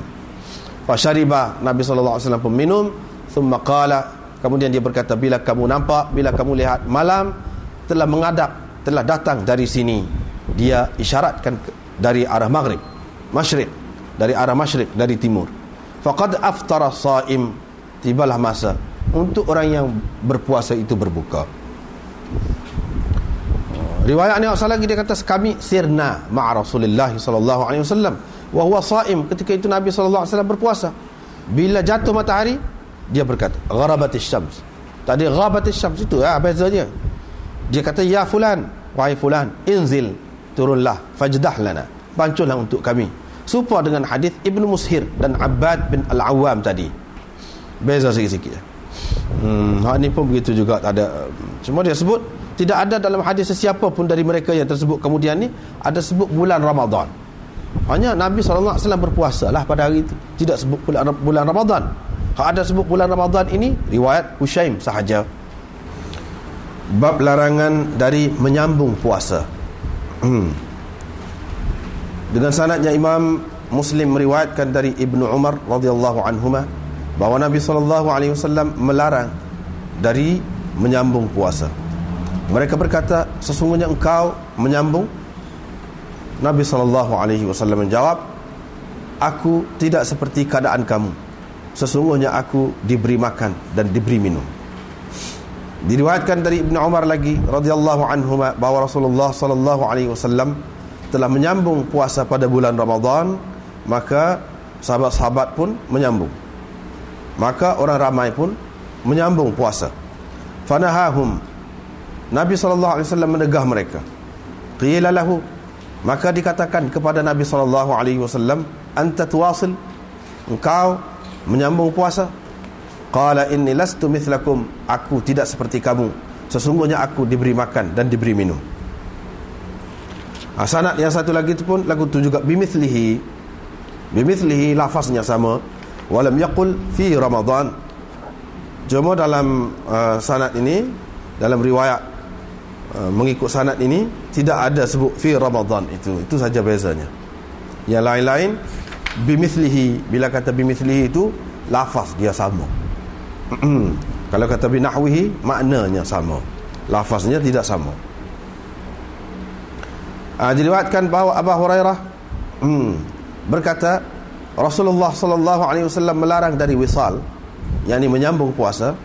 [SPEAKER 1] Fasyariba Nabi sallallahu alaihi wasallam pun minum thumma qala. Kemudian dia berkata bila kamu nampak bila kamu lihat malam telah mengadap telah datang dari sini. Dia isyaratkan dari arah maghrib masyriq dari arah masyriq dari timur faqad aftara saim tibalah masa untuk orang yang berpuasa itu berbuka Riwayat ni asal lagi dia kata kami sirna ma'a Rasulullah sallallahu alaihi wasallam wa huwa shaim ketika itu Nabi sallallahu alaihi wasallam berpuasa. Bila jatuh matahari dia berkata gharabatis syams. Tadi gharabatis syams itu ah beza dia. Dia kata ya fulan wahai fulan inzil turunlah fajdah lana. Banculah untuk kami. Serupa dengan hadis Ibnu Mushir dan Abbad bin Al-Awwam tadi. Beza sikit-sikit. Hmm, hak ni pun begitu juga tak ada. Cuma dia sebut tidak ada dalam hadis sesiapa pun dari mereka yang tersebut kemudian ni ada sebut bulan Ramadan. Hanya Nabi SAW berpuasa lah pada hari itu. Tidak sebut bulan, Ramadan. Kalau ada sebut bulan Ramadan ini, riwayat Hushaim sahaja. Bab larangan dari menyambung puasa. Hmm. Dengan sanadnya Imam Muslim meriwayatkan dari Ibnu Umar radhiyallahu anhuma bahawa Nabi sallallahu alaihi wasallam melarang dari menyambung puasa. Mereka berkata, sesungguhnya engkau menyambung. Nabi SAW menjawab, Aku tidak seperti keadaan kamu. Sesungguhnya aku diberi makan dan diberi minum. Diriwayatkan dari Ibn Umar lagi radhiyallahu anhu bahawa Rasulullah sallallahu alaihi wasallam telah menyambung puasa pada bulan Ramadan, maka sahabat-sahabat pun menyambung. Maka orang ramai pun menyambung puasa. Fanahahum. Nabi SAW menegah mereka. Qila lahu. Maka dikatakan kepada Nabi SAW Anta tuwasil? Engkau menyambung puasa? Qala inni lastu mithlakum. Aku tidak seperti kamu. Sesungguhnya aku diberi makan dan diberi minum Asanat yang satu lagi itu pun Lagu itu juga Bimithlihi. Bimithlihi lafaznya sama. Walam yakul fi Ramadan. Cuma dalam uh, sanat ini Dalam riwayat Uh, mengikut sanad ini tidak ada sebut fi Ramadan itu. Itu saja bezanya. Yang lain-lain bimithlihi. Bila kata bimithlihi itu lafaz dia sama. Kalau kata binahwihi maknanya sama. Lafaznya tidak sama uh, diriwayatkan bahawa Abu Hurairah hmm, berkata Rasulullah sallallahu alaihi wasallam melarang dari wisal yakni menyambung puasa.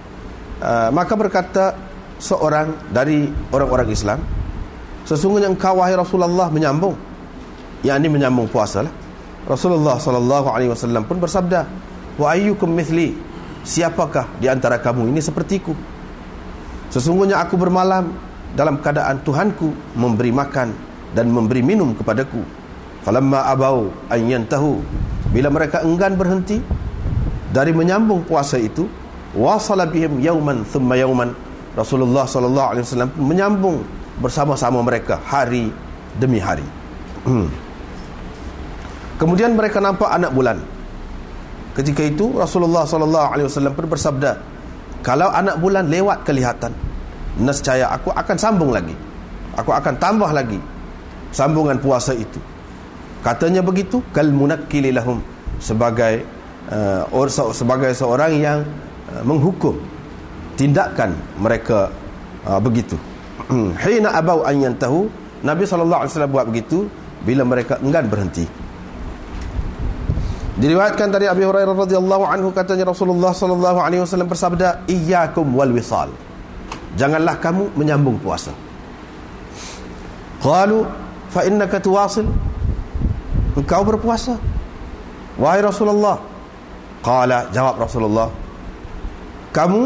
[SPEAKER 1] Uh, maka berkata seorang dari orang-orang Islam sesungguhnya engkau wahai Rasulullah menyambung. Yang ini menyambung puasa lah Rasulullah sallallahu alaihi wasallam pun bersabda wa ayyukum mithli? Siapakah di antara kamu ini sepertiku? Sesungguhnya aku bermalam dalam keadaan Tuhanku memberi makan dan memberi minum kepadaku falamma abau an yantahu bila mereka enggan berhenti dari menyambung puasa itu wasala bihim yauman thumma yauman Rasulullah sallallahu alaihi wasallam menyambung bersama-sama mereka hari demi hari. Hmm. Kemudian mereka nampak anak bulan. Ketika itu Rasulullah sallallahu alaihi wasallam bersabda, "Kalau anak bulan lewat kelihatan, nescaya aku akan sambung lagi. Aku akan tambah lagi sambungan puasa itu." Katanya begitu, kal munakkil lahum sebagai uh, sebagai seorang yang uh, menghukum tindakan mereka uh, begitu. Hina abau an yantahu Nabi sallallahu alaihi wasallam buat begitu bila mereka enggan berhenti. Diriwayatkan dari Abi Hurairah radhiyallahu anhu katanya Rasulullah sallallahu alaihi wasallam bersabda iyyakum wal wisal. Janganlah kamu menyambung puasa. Qalu fa innaka tuwasil engkau berpuasa. Wahai Rasulullah. Qala jawab Rasulullah. Kamu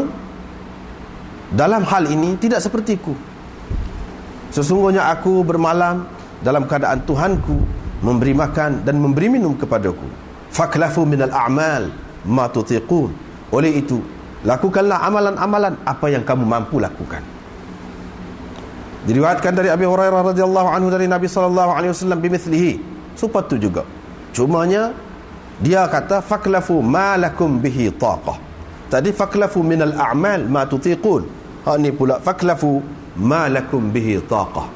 [SPEAKER 1] dalam hal ini tidak sepertiku sesungguhnya aku bermalam dalam keadaan Tuhanku memberi makan dan memberi minum kepadaku. Faklafu minal a'mal ma tutiqun. Oleh itu lakukanlah amalan-amalan apa yang kamu mampu lakukan diriwayatkan dari Abi Hurairah radhiyallahu anhu dari Nabi sallallahu alaihi wasallam bimithlihi. Seperti juga. Cumanya dia kata faklafu ma lakum bihi taqah. Tadi faklafu minal a'mal ma tutiqun. Ha ni pula faklafu ma lakum bihi taqah.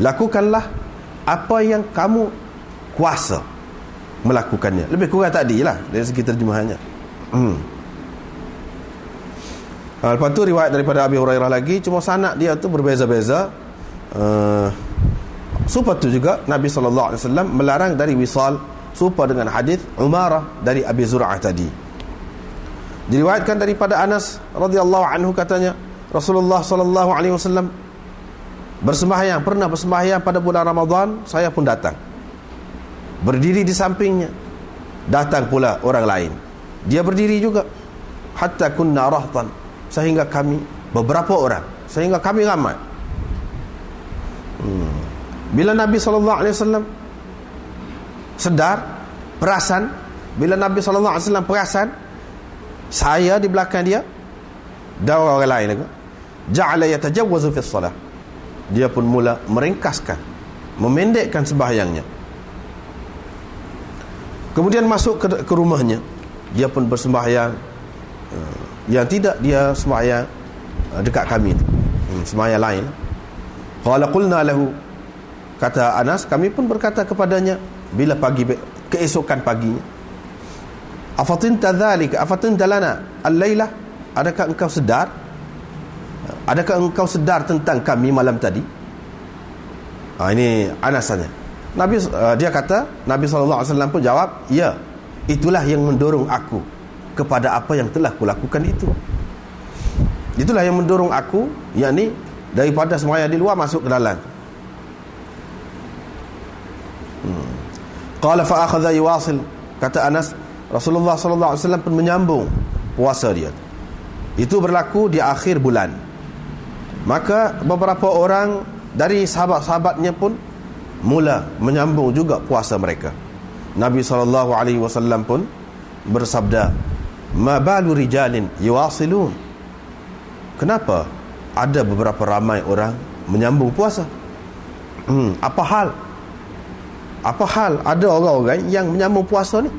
[SPEAKER 1] Lakukanlah apa yang kamu kuasa melakukannya. Lebih kurang tadi lah dari segi terjemahannya. Hmm. Ha, lepas tu riwayat daripada Abi Hurairah lagi cuma sanak dia tu berbeza-beza uh, Supaya tu juga Nabi SAW melarang dari wisal Supaya dengan hadis Umarah dari Abi Zur'ah tadi. Diriwayatkan daripada Anas radhiyallahu anhu katanya Rasulullah wasallam bersembahyang pernah bersembahyang pada bulan Ramadan saya pun datang. Berdiri di sampingnya datang pula orang lain. Dia berdiri juga. Hatta kunna rahtan sehingga kami beberapa orang sehingga kami ramai. Bila Nabi sallallahu alaihi wasallam sedar perasan bila Nabi sallallahu alaihi wasallam perasan saya di belakang dia dan orang lain juga ja'ala yatajawwazu fi shalah dia pun mula meringkaskan memendekkan sembahyangnya kemudian masuk ke, ke rumahnya dia pun bersembahyang uh, yang tidak dia sembahyang uh, dekat kami. Hmm, sembahyang lain. Qala qulna lahu kata Anas kami pun berkata kepadanya bila pagi keesokan paginya. Afatinta dhalika afatinta lana al-lailah adakah engkau sedar? Adakah engkau sedar tentang kami malam tadi? Ha, ini Anas tanya. Nabi uh, dia kata Nabi SAW pun jawab ya itulah yang mendorong aku kepada apa yang telah kulakukan itu. Itulah yang mendorong aku yakni daripada semuanya di luar masuk ke dalam qala fa akhadha yuwasil. Kata Anas Rasulullah sallallahu alaihi wasallam pun menyambung puasa dia. Itu berlaku di akhir bulan. Maka beberapa orang dari sahabat-sahabatnya pun mula menyambung juga puasa mereka. Nabi sallallahu alaihi wasallam pun bersabda ma balu rijalin yuwasilun. Kenapa ada beberapa ramai orang menyambung puasa? Hmm, apa hal apa hal ada orang-orang yang menyambung puasa ni?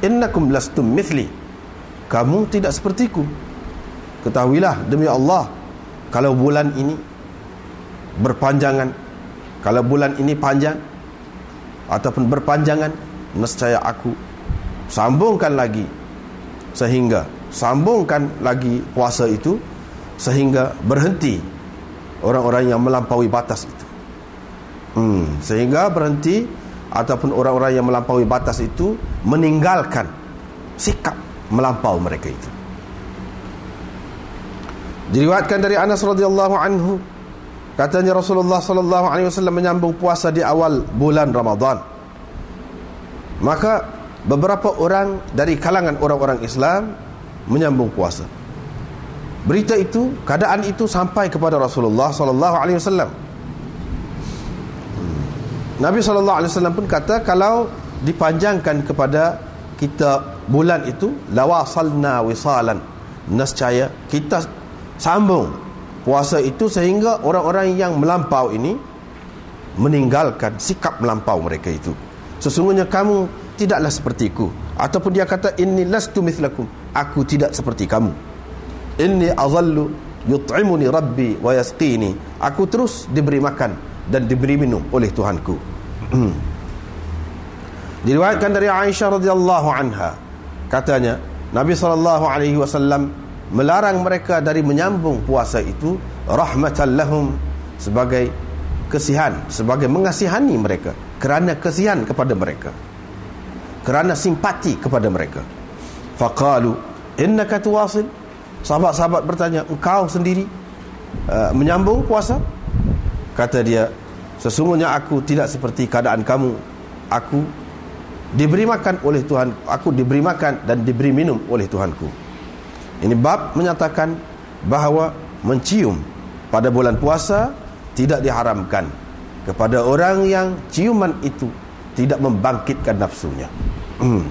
[SPEAKER 1] Innakum lastum mithli. Kamu tidak sepertiku. Ketahuilah demi Allah kalau bulan ini berpanjangan kalau bulan ini panjang ataupun berpanjangan nescaya aku sambungkan lagi sehingga sambungkan lagi puasa itu sehingga berhenti orang-orang yang melampaui batas itu hmm, sehingga berhenti ataupun orang-orang yang melampaui batas itu meninggalkan sikap melampau mereka itu diriwayatkan dari Anas radhiyallahu anhu katanya Rasulullah sallallahu alaihi wasallam menyambung puasa di awal bulan Ramadan maka beberapa orang dari kalangan orang-orang Islam menyambung puasa. Berita itu, keadaan itu sampai kepada Rasulullah sallallahu alaihi wasallam. Nabi wasallam pun kata kalau dipanjangkan kepada kita bulan itu lawasalna wisalan. Nescaya kita sambung puasa itu sehingga orang-orang yang melampau ini meninggalkan sikap melampau mereka itu. Sesungguhnya kamu tidaklah sepertiku ataupun dia kata inni lastu mithlakum. Aku tidak seperti kamu. Inni azallu yut'imuni rabbi wa yasqini. Aku terus diberi makan dan diberi minum oleh Tuhanku. Hmm. diriwayatkan dari Aisyah radhiyallahu anha. Katanya Nabi sallallahu alaihi wasallam melarang mereka dari menyambung puasa itu rahmatan lahum sebagai kesihan sebagai mengasihani mereka kerana kesihan kepada mereka kerana simpati kepada mereka. Faqalu innaka tuwasil? Sahabat-sahabat bertanya engkau sendiri uh, menyambung puasa kata dia sesungguhnya aku tidak seperti keadaan kamu. Aku diberi makan oleh Tuhan aku diberi makan dan diberi minum oleh Tuhanku. Ini bab menyatakan bahawa mencium pada bulan puasa tidak diharamkan kepada orang yang ciuman itu tidak membangkitkan nafsunya. Hmm.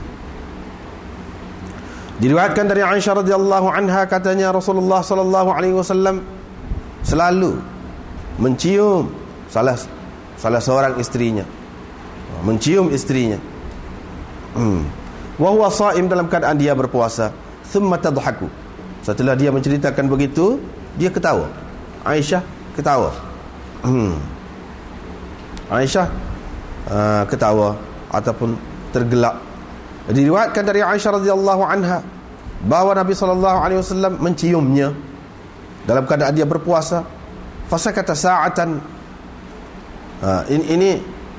[SPEAKER 1] diriwayatkan dari Aisyah radhiyallahu anha katanya Rasulullah sallallahu alaihi wasallam selalu mencium salah salah seorang istrinya mencium istrinya hmm. Wa huwa shaim dalam keadaan dia berpuasa. Thumma tadhaku. Setelah dia menceritakan begitu dia ketawa. Aisyah ketawa. Hmm. Aisyah uh, ketawa ataupun tergelak. Diriwayatkan dari Aisyah radhiyallahu anha bahawa Nabi sallallahu alaihi wasallam menciumnya dalam keadaan dia berpuasa fasakata sa'atan uh, ini ini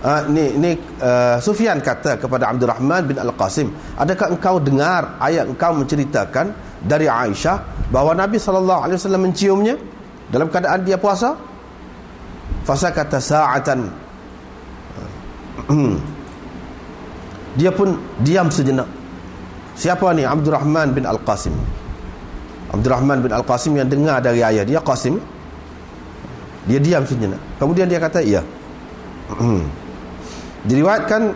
[SPEAKER 1] uh, ini, ini uh, Sufyan kata kepada Abdul Rahman bin Al-Qasim adakah engkau dengar ayat engkau menceritakan dari Aisyah bahawa Nabi wasallam menciumnya dalam keadaan dia puasa? Fasakata sa'atan uh, dia pun diam sejenak. Siapa ni? Abdul Rahman bin Al-Qasim. Abdul Rahman bin Al-Qasim yang dengar dari ayah dia Qasim dia diam sejenak. Kemudian dia kata, "Ya." Hmm. Diriwayatkan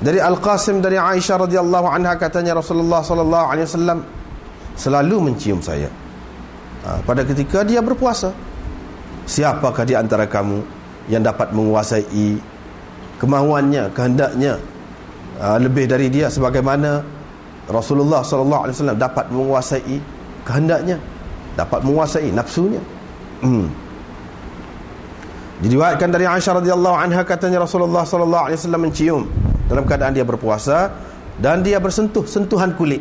[SPEAKER 1] dari Al-Qasim dari Aisyah radhiyallahu anha katanya Rasulullah sallallahu alaihi wasallam selalu mencium saya. Ha, pada ketika dia berpuasa. Siapakah di antara kamu yang dapat menguasai kemahuannya, kehendaknya ha, lebih dari dia sebagaimana Rasulullah sallallahu alaihi wasallam dapat menguasai kehendaknya, dapat menguasai nafsunya. Hmm. Diriwayatkan dari Aisyah radhiyallahu anha katanya Rasulullah sallallahu alaihi wasallam mencium dalam keadaan dia berpuasa dan dia bersentuh sentuhan kulit.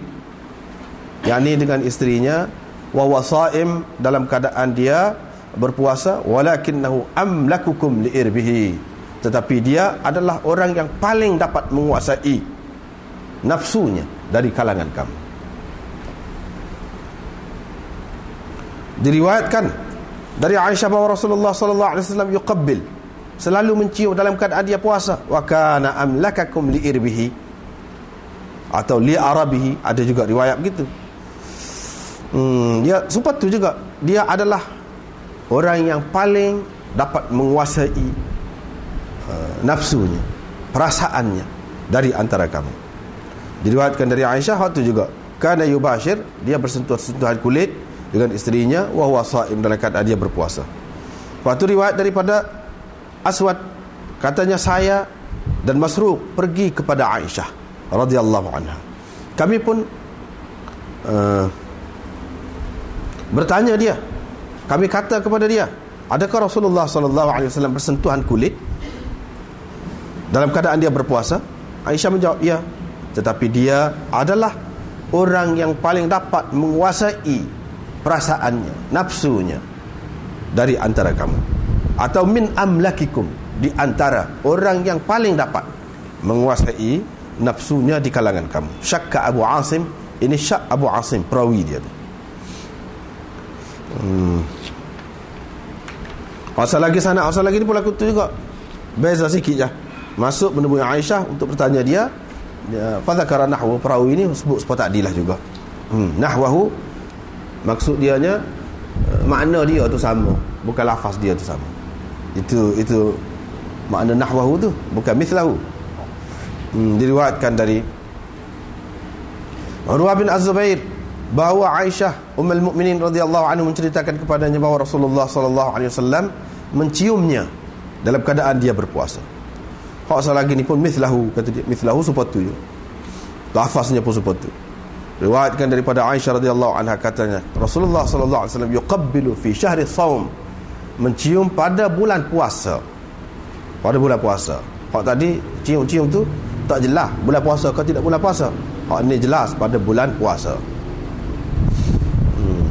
[SPEAKER 1] yakni dengan istrinya wa wasaim dalam keadaan dia berpuasa walakinnahu amlakukum liirbihi tetapi dia adalah orang yang paling dapat menguasai nafsunya dari kalangan kamu. Diriwayatkan dari Aisyah bahawa Rasulullah sallallahu alaihi wasallam yuqabbil selalu mencium dalam keadaan dia puasa. Wa kana amlakakum li irbihi atau li arabihi. Ada juga riwayat begitu. Hmm dia seperti tu juga dia adalah orang yang paling dapat menguasai uh, nafsunya perasaannya dari antara kamu. Diriwayatkan dari Aisyah waktu juga kana yubashir dia bersentuh-sentuhan kulit dengan istrinya wa huwa shaim dalam keadaan dia berpuasa. Waktu riwayat daripada Aswad katanya saya dan Masruq pergi kepada Aisyah radhiyallahu anha. Kami pun uh, bertanya dia. Kami kata kepada dia, adakah Rasulullah sallallahu alaihi wasallam bersentuhan kulit dalam keadaan dia berpuasa? Aisyah menjawab, "Ya." Tetapi dia adalah orang yang paling dapat menguasai perasaannya, nafsunya dari antara kamu atau min amlakikum di antara orang yang paling dapat menguasai nafsunya di kalangan kamu. Syakka Abu Asim, ini syak Abu Asim perawi dia tu. Hmm. Asal lagi sana, asal lagi ni pula kutu juga. Beza sikit je. Masuk menemui Aisyah untuk bertanya dia. Pada kerana nahwu perawi ini sebut sepat adilah juga. Hmm. Nahwahu maksud dianya uh, makna dia tu sama bukan lafaz dia tu sama itu itu makna nahwahu tu bukan mithlahu hmm, diriwayatkan dari Urwah bin Az-Zubair bahawa Aisyah Ummul Mukminin radhiyallahu anhu menceritakan kepadanya bahawa Rasulullah sallallahu alaihi wasallam menciumnya dalam keadaan dia berpuasa. Hak salah lagi ni pun mithlahu kata dia mithlahu seperti tu. Lafaznya pun tu. Riwayatkan daripada Aisyah radhiyallahu anha katanya, Rasulullah sallallahu alaihi wasallam yuqabbilu fi syahri shaum. Mencium pada bulan puasa. Pada bulan puasa. Hak tadi cium-cium tu tak jelas bulan puasa ke tidak bulan puasa. Hak ni jelas pada bulan puasa. Hmm.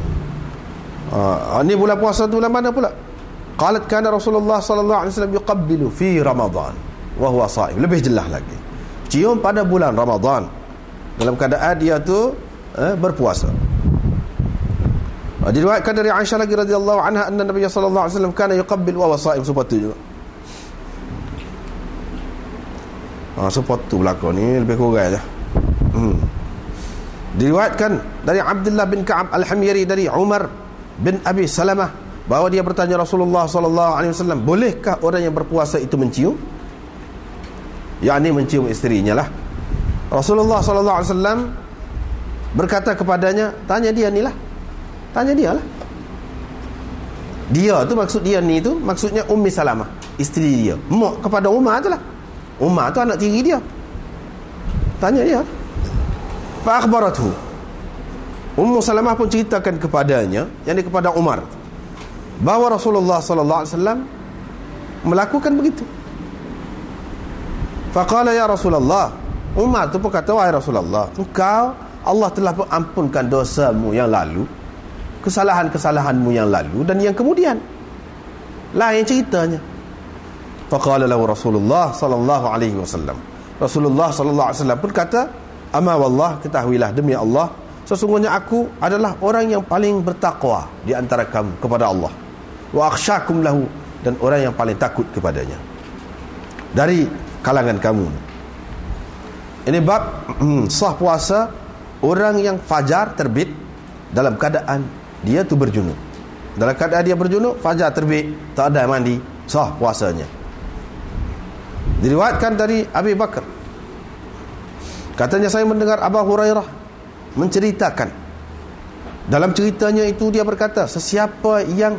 [SPEAKER 1] Uh, ni bulan puasa tu bulan mana pula? Qalat kana Rasulullah sallallahu alaihi wasallam yuqabbilu fi Ramadan wa huwa. Lebih jelas lagi. Cium pada bulan Ramadan dalam keadaan dia tu eh, berpuasa. Diriwayatkan dari Aisyah lagi radhiyallahu anha anna Nabi sallallahu alaihi wasallam kana yuqabbil wa wasaim seperti juga. Ha, support tu belakang ni lebih kurang je hmm. diriwayatkan dari Abdullah bin Ka'ab Al-Hamyari dari Umar bin Abi Salamah bahawa dia bertanya Rasulullah sallallahu alaihi wasallam bolehkah orang yang berpuasa itu mencium? Yakni mencium isterinya lah Rasulullah sallallahu alaihi wasallam berkata kepadanya tanya dia ni lah. Tanya dia lah. Dia tu maksud dia ni tu maksudnya Ummi Salamah isteri dia. Mak kepada Umar tu lah. Umar tu anak tiri dia. Tanya dia. Fa Ummu Salamah pun ceritakan kepadanya yang kepada Umar bahawa Rasulullah sallallahu alaihi wasallam melakukan begitu. Faqala ya Rasulullah Umar tu pun kata wahai Rasulullah engkau Allah telah ampunkan dosamu yang lalu kesalahan-kesalahanmu yang lalu dan yang kemudian. Lain ceritanya. Faqala lahu Rasulullah sallallahu alaihi wasallam. Rasulullah sallallahu alaihi wasallam pun kata ama wallah ketahuilah demi Allah sesungguhnya aku adalah orang yang paling bertakwa di antara kamu kepada Allah. Wa akhsyakum lahu dan orang yang paling takut kepadanya. Dari kalangan kamu ini bab hmm, sah puasa orang yang fajar terbit dalam keadaan dia tu berjunub. Dalam keadaan dia berjunub fajar terbit tak ada mandi sah puasanya. Diriwayatkan dari Abi Bakar. Katanya saya mendengar Abu Hurairah menceritakan. Dalam ceritanya itu dia berkata sesiapa yang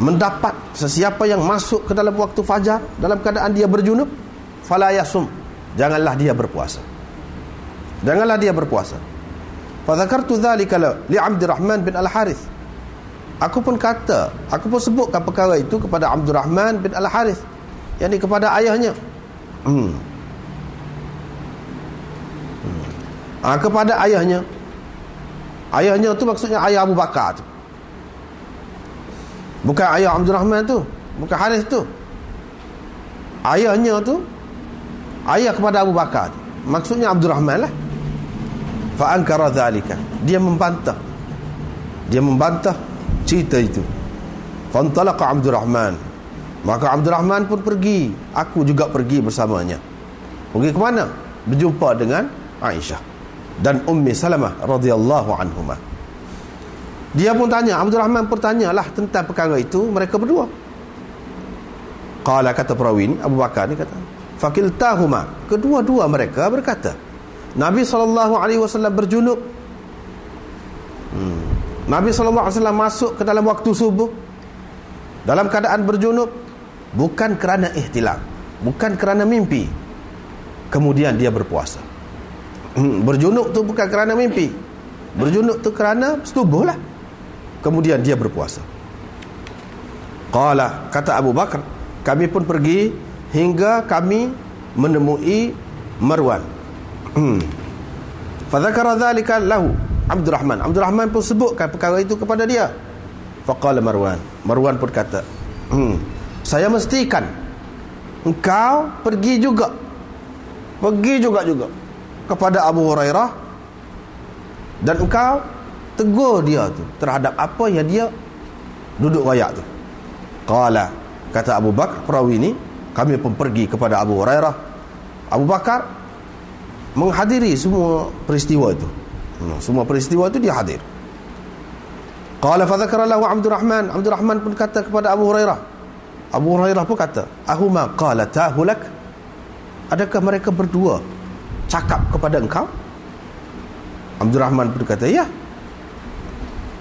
[SPEAKER 1] mendapat sesiapa yang masuk ke dalam waktu fajar dalam keadaan dia berjunub fala yasum. Janganlah dia berpuasa. Janganlah dia berpuasa. Fa dzakartu dzalika li Abdurrahman bin Al-Harith. Aku pun kata aku pun sebutkan perkara itu kepada Abdurrahman bin Al-Harith. Yakni kepada ayahnya. Hmm. Ha, kepada ayahnya. Ayahnya tu maksudnya ayah Abu Bakar tu. Bukan ayah Abdul Rahman tu. Bukan Harith tu. Ayahnya tu ayah kepada Abu Bakar. Maksudnya Abdul Rahman lah. Fa'ankara dhalika. Dia membantah. Dia membantah cerita itu. Fantalaqa Abdul Rahman maka Abdul Rahman pun pergi. Aku juga pergi bersamanya. Pergi ke mana? Berjumpa dengan Aisyah dan Ummi Salamah radhiyallahu anhumah. Dia pun tanya Abdul Rahman pun tanyalah tentang perkara itu mereka berdua. Qala kata perawi ni Abu Bakar ni kata fakiltahuma kedua-dua mereka berkata Nabi SAW berjunub. Hmm. Nabi SAW masuk ke dalam waktu subuh. Dalam keadaan berjunub bukan kerana ihtilam bukan kerana mimpi. Kemudian dia berpuasa. Hmm. berjunub tu bukan kerana mimpi. Berjunub tu kerana setubuh lah. Kemudian dia berpuasa. Qala kata Abu Bakar kami pun pergi hingga kami menemui Marwan Hmm. Fadzakara dzalika lahu Abdul Rahman. Abdul Rahman pun sebutkan perkara itu kepada dia. Faqala Marwan. Marwan pun kata, "Hmm, saya mestikan engkau pergi juga. Pergi juga juga kepada Abu Hurairah dan engkau tegur dia tu terhadap apa yang dia duduk wayak tu." Qala kata Abu Bakar perawi ini, kami pun pergi kepada Abu Hurairah. Abu Bakar menghadiri semua peristiwa itu. Hmm, semua peristiwa itu dia hadir. Qala fa dzakara lahu Abdul Rahman Abdul Rahman pun kata kepada Abu Hurairah. Abu Hurairah pun kata ahuma qala tahulak adakah mereka berdua cakap kepada engkau? Abdul Rahman pun kata ya.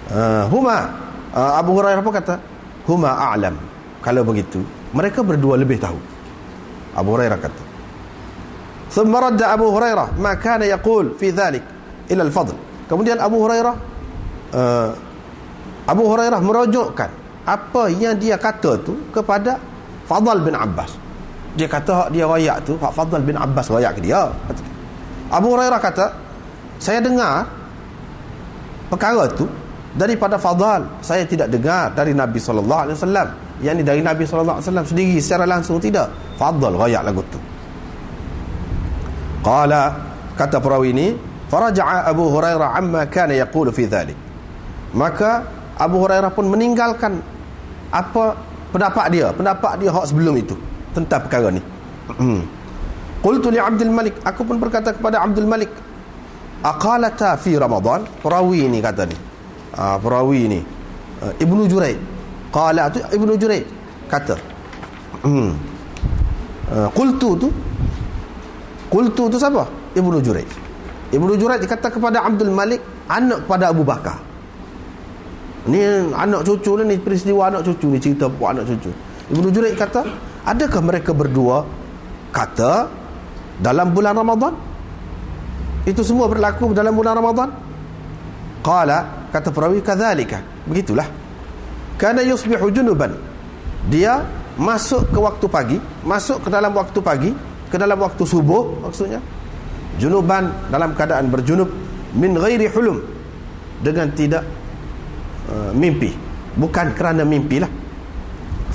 [SPEAKER 1] Uh, huma uh, Abu Hurairah pun kata huma a'lam. Kalau begitu mereka berdua lebih tahu Abu Hurairah kata ثم رد أبو هريرة ما كان يقول في ذلك إلى الفضل kemudian Abu Hurairah uh, Abu Hurairah merujukkan apa yang dia kata tu kepada Fadl bin Abbas dia kata dia rayak tu Pak Fadl bin Abbas rayak ke dia Abu Hurairah kata saya dengar perkara tu daripada Fadl saya tidak dengar dari Nabi sallallahu alaihi wasallam yakni dari Nabi sallallahu alaihi wasallam sendiri secara langsung tidak Fadl rayak lagu tu Qala kata perawi ini faraja'a Abu Hurairah amma kana yaqulu fi dhalik. Maka Abu Hurairah pun meninggalkan apa pendapat dia, pendapat dia hak sebelum itu tentang perkara ni. hmm. qultu li Abdul Malik aku pun berkata kepada Abdul Malik aqalata fi Ramadan perawi ini kata ni uh, perawi ini uh, Ibnu Juraid qala tu Ibnu Juraid kata hmm. uh, qultu tu qultu tu siapa? Ibnu Juraid Ibnu Juraid kata kepada Abdul Malik anak kepada Abu Bakar. Ni anak cucu ni peristiwa anak cucu ni cerita buat anak cucu. Ibnu Juraid kata adakah mereka berdua? Kata dalam bulan Ramadan. Itu semua berlaku dalam bulan Ramadan. Qala kata perawi kadzalika. Begitulah. Kana yusbihu junuban. Dia masuk ke waktu pagi masuk ke dalam waktu pagi ke dalam waktu subuh maksudnya. Junuban dalam keadaan berjunub min ghairi hulum. Dengan tidak uh, mimpi. Bukan kerana mimpi lah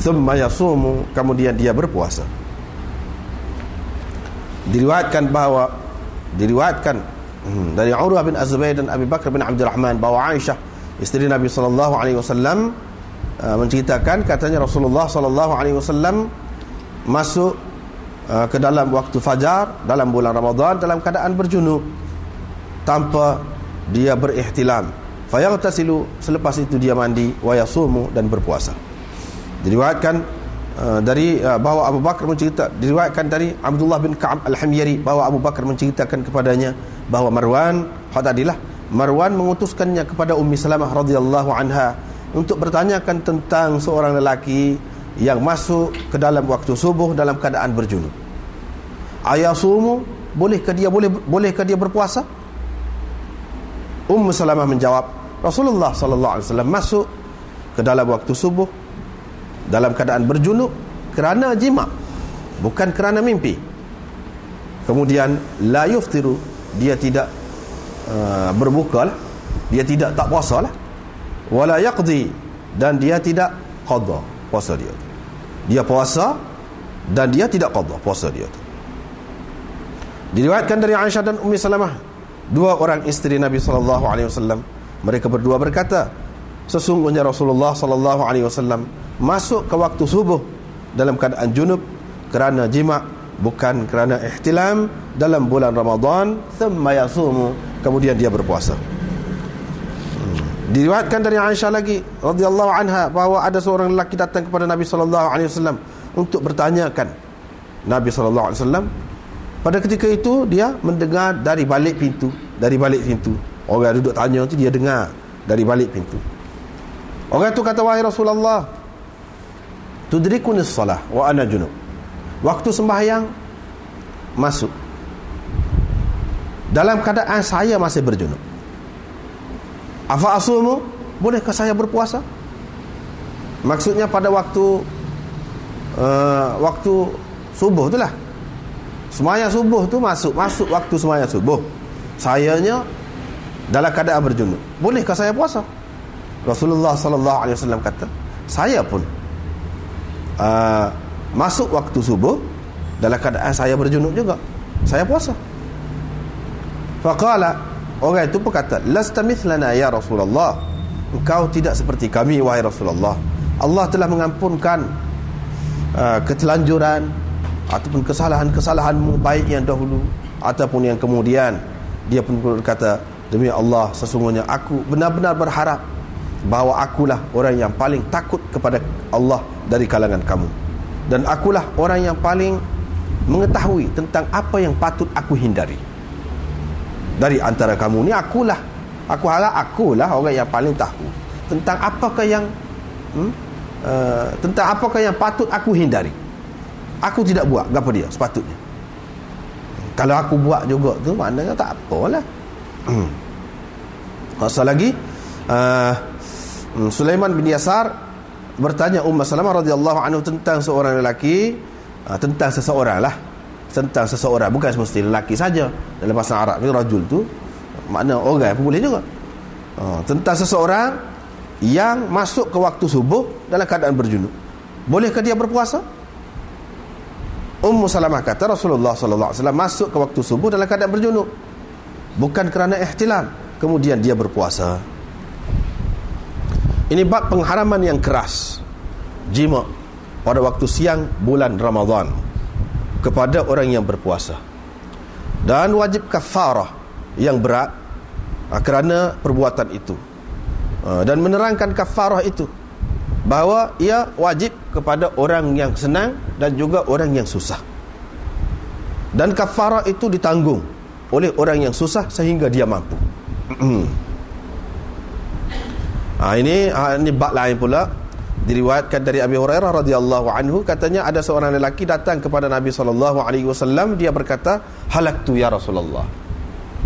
[SPEAKER 1] thumma yasumu kemudian dia berpuasa. Diriwayatkan bahawa diriwayatkan hmm, dari Urwah bin Azbair dan Abi Bakar bin Abdul Rahman bahawa Aisyah isteri Nabi sallallahu alaihi wasallam uh, menceritakan katanya Rasulullah sallallahu alaihi wasallam masuk uh, ke dalam waktu fajar dalam bulan Ramadan dalam keadaan berjunub tanpa dia berihtilam. Fayaghtasilu selepas itu dia mandi wa yasumu dan berpuasa. Diriwayatkan Uh, dari uh, bahawa Abu Bakar mencerita diriwayatkan dari Abdullah bin Ka'ab Al-Hamyari bahawa Abu Bakar menceritakan kepadanya bahawa Marwan hadadilah Marwan mengutuskannya kepada Ummi Salamah radhiyallahu anha untuk bertanyakan tentang seorang lelaki yang masuk ke dalam waktu subuh dalam keadaan berjunub. Ayasumu bolehkah dia boleh bolehkah dia berpuasa? Ummu Salamah menjawab, Rasulullah sallallahu alaihi wasallam masuk ke dalam waktu subuh dalam keadaan berjunub kerana jima bukan kerana mimpi kemudian la yuftiru dia tidak uh, berbuka lah. Dia tidak tak puasa lah. Wala yaqdi. Dan dia tidak qada puasa dia dia puasa dan dia tidak qada puasa dia diriwayatkan dari Aisyah dan Ummi Salamah. Dua orang isteri Nabi sallallahu alaihi wasallam. Mereka berdua berkata sesungguhnya Rasulullah sallallahu alaihi wasallam masuk ke waktu subuh dalam keadaan junub kerana jima bukan kerana ihtilam dalam bulan Ramadan thumma yasumu kemudian dia berpuasa. Hmm. diriwayatkan dari Aisyah lagi radhiyallahu anha bahawa ada seorang lelaki datang kepada Nabi sallallahu alaihi wasallam untuk bertanyakan. Nabi sallallahu alaihi wasallam pada ketika itu dia mendengar dari balik pintu dari balik pintu. Orang duduk tanya tu dia dengar dari balik pintu. Orang itu kata wahai Rasulullah tudrikuni salah wa ana junub waktu sembahyang masuk. Dalam keadaan saya masih berjunub. Afa asumu? Bolehkah saya berpuasa? Maksudnya pada waktu uh, waktu subuh itulah semuanya subuh tu masuk masuk waktu semuanya subuh. Sayanya dalam keadaan berjunub. Bolehkah saya puasa? Rasulullah sallallahu alaihi wasallam kata saya pun uh, masuk waktu subuh dalam keadaan saya berjunub juga. Saya puasa. Faqala orang itu berkata lasta mithlana ya Rasulullah. Engkau tidak seperti kami wahai Rasulullah. Allah telah mengampunkan uh, ketelanjuran ataupun kesalahan-kesalahanmu baik yang dahulu ataupun yang kemudian. Dia pun berkata demi Allah sesungguhnya aku benar-benar berharap bahawa akulah orang yang paling takut kepada Allah dari kalangan kamu dan akulah orang yang paling mengetahui tentang apa yang patut aku hindari. Dari antara kamu ni akulah. Aku harap akulah orang yang paling tahu tentang apakah yang hmm, uh, tentang apakah yang patut aku hindari. Aku tidak buat apa dia sepatutnya? Kalau aku buat juga tu maknanya tak apalah. Hmm. lagi uh, Sulaiman bin Yasar bertanya Ummu Salamah radhiyallahu anhu tentang seorang lelaki. Uh, tentang seseorang lah. Tentang seseorang bukan semesti lelaki saja. Dalam bahasa Arab ni rajul tu makna orang apa boleh juga. Uh, tentang seseorang yang masuk ke waktu subuh dalam keadaan berjunub. Bolehkah dia berpuasa? Ummu Salamah kata Rasulullah sallallahu alaihi wasallam masuk ke waktu subuh dalam keadaan berjunub. Bukan kerana ihtilam. Kemudian dia berpuasa ini bab pengharaman yang keras. Jima pada waktu siang bulan Ramadan. kepada orang yang berpuasa. Dan wajib kafarah yang berat uh, kerana perbuatan itu. Uh, dan menerangkan kafarah itu bahawa ia wajib kepada orang yang senang dan juga orang yang susah. Dan kafarah itu ditanggung oleh orang yang susah sehingga dia mampu ha, ini ha, ini bab lain pula. Diriwayatkan dari Abi Hurairah radhiyallahu anhu katanya ada seorang lelaki datang kepada Nabi sallallahu alaihi wasallam dia berkata halaktu ya Rasulullah.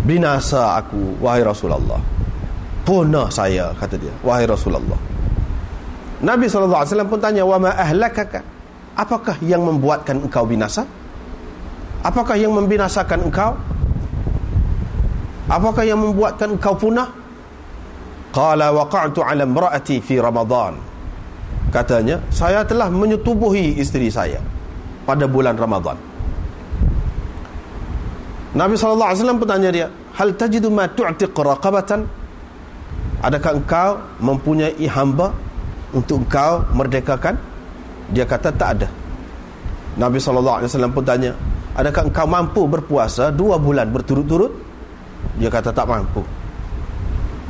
[SPEAKER 1] Binasa aku wahai Rasulullah. Punah saya kata dia wahai Rasulullah. Nabi sallallahu alaihi wasallam pun tanya wa ma ahlakaka? Apakah yang membuatkan engkau binasa? Apakah yang membinasakan engkau? Apakah yang membuatkan engkau punah qala waqa'tu 'ala imra'ati fi ramadan. Katanya saya telah menyetubuhi isteri saya pada bulan Ramadhan Nabi sallallahu alaihi wasallam bertanya dia hal tajidu ma tu'tiq raqabatan? Adakah engkau mempunyai hamba untuk engkau merdekakan? Dia kata tak ada. Nabi sallallahu alaihi wasallam pun tanya adakah engkau mampu berpuasa dua bulan berturut-turut? Dia kata tak mampu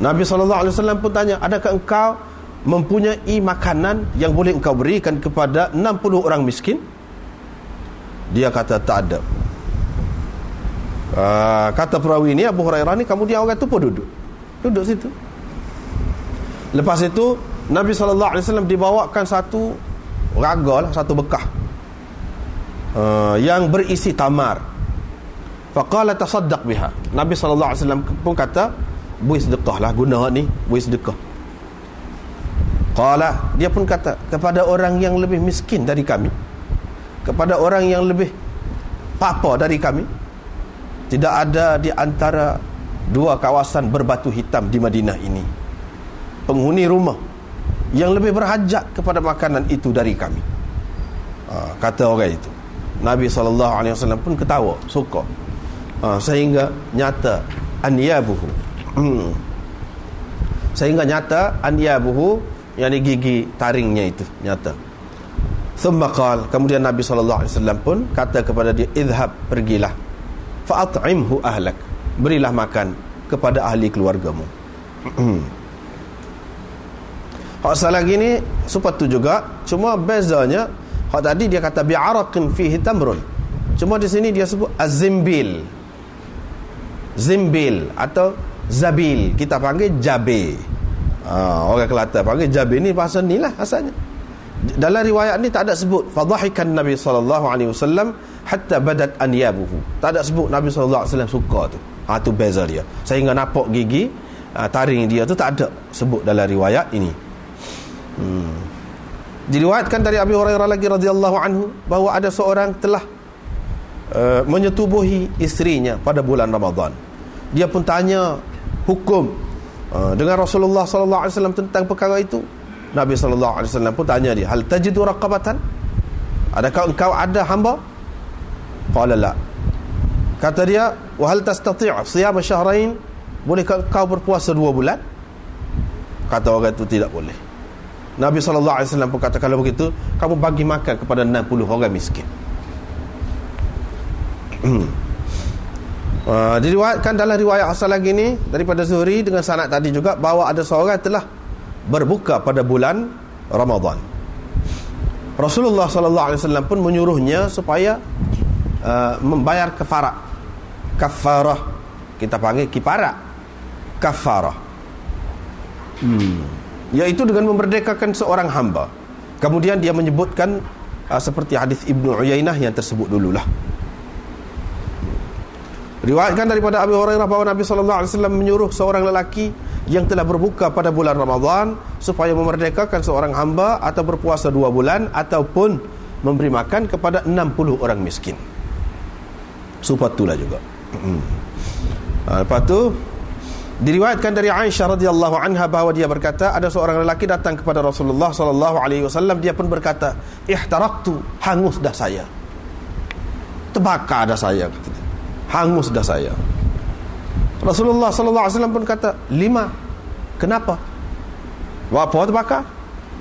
[SPEAKER 1] Nabi wasallam pun tanya adakah engkau mempunyai makanan yang boleh engkau berikan kepada 60 orang miskin? Dia kata tak ada. Uh, kata perawi ini Abu Hurairah ni kemudian orang tu pun duduk. Duduk situ. Lepas itu Nabi SAW dibawakan satu raga lah, satu bekah. Uh, yang berisi tamar. Faqala tasaddaq biha. Nabi SAW pun kata buih sedekah lah guna ni buih sedekah. Qala dia pun kata kepada orang yang lebih miskin dari kami kepada orang yang lebih papa dari kami tidak ada di antara dua kawasan berbatu hitam di Madinah ini penghuni rumah yang lebih berhajat kepada makanan itu dari kami. Ha, kata orang itu. Nabi SAW pun ketawa suka. Ha, sehingga nyata anyabuhu hmm. sehingga nyata anyabuhu yang gigi taringnya itu nyata. Thumma qal kemudian Nabi wasallam pun kata kepada dia idhhab pergilah. Fa at'imhu ahlak. Berilah makan kepada ahli keluargamu. Hak salah gini tu juga cuma bezanya hak tadi dia kata bi'araqin fihi tamrun. Cuma di sini dia sebut azimbil zimbil atau zabil kita panggil jabe Ha, orang Kelantan panggil Jabir ni bahasa ni lah asalnya. Dalam riwayat ni tak ada sebut fadhahikan Nabi wasallam hatta badat anyabuhu. Tak ada sebut Nabi wasallam suka tu. Ha tu beza dia. Sehingga nampak gigi ha, taring dia tu tak ada sebut dalam riwayat ini. Hmm. Diriwayatkan dari Abi Hurairah lagi radhiyallahu anhu bahawa ada seorang telah uh, menyetubuhi isterinya pada bulan Ramadan. Dia pun tanya hukum. Ah, dengan Rasulullah sallallahu alaihi wasallam tentang perkara itu Nabi sallallahu alaihi wasallam pun tanya dia hal tajidu raqabatan? Adakah engkau ada hamba? Qala la. Kata dia wa hal tastati' siyam syahrain bolehkah engkau berpuasa dua bulan? Kata orang itu tidak boleh. Nabi sallallahu alaihi wasallam pun kata kalau begitu kamu bagi makan kepada 60 orang miskin Uh, diriwayatkan dalam riwayat asal lagi ni daripada Zuhri dengan sanad tadi juga bahawa ada seorang telah berbuka pada bulan Ramadan. Rasulullah sallallahu alaihi wasallam pun menyuruhnya supaya uh, membayar kafarah. Kafarah kita panggil kifarah. Kafarah. Hmm. Iaitu dengan memerdekakan seorang hamba. Kemudian dia menyebutkan uh, seperti hadis Ibnu Uyainah yang tersebut dululah. Riwayatkan daripada Abu Hurairah bahawa Nabi sallallahu alaihi wasallam menyuruh seorang lelaki yang telah berbuka pada bulan Ramadan supaya memerdekakan seorang hamba atau berpuasa dua bulan ataupun memberi makan kepada 60 orang miskin. Supatulah juga. Ha, lepas tu diriwayatkan dari Aisyah radhiyallahu anha bahawa dia berkata ada seorang lelaki datang kepada Rasulullah sallallahu alaihi wasallam dia pun berkata ihtaraqtu hangus dah saya. Terbakar dah saya kata dia hangus dah saya Rasulullah sallallahu alaihi wasallam pun kata lima? Kenapa? Apa terbakar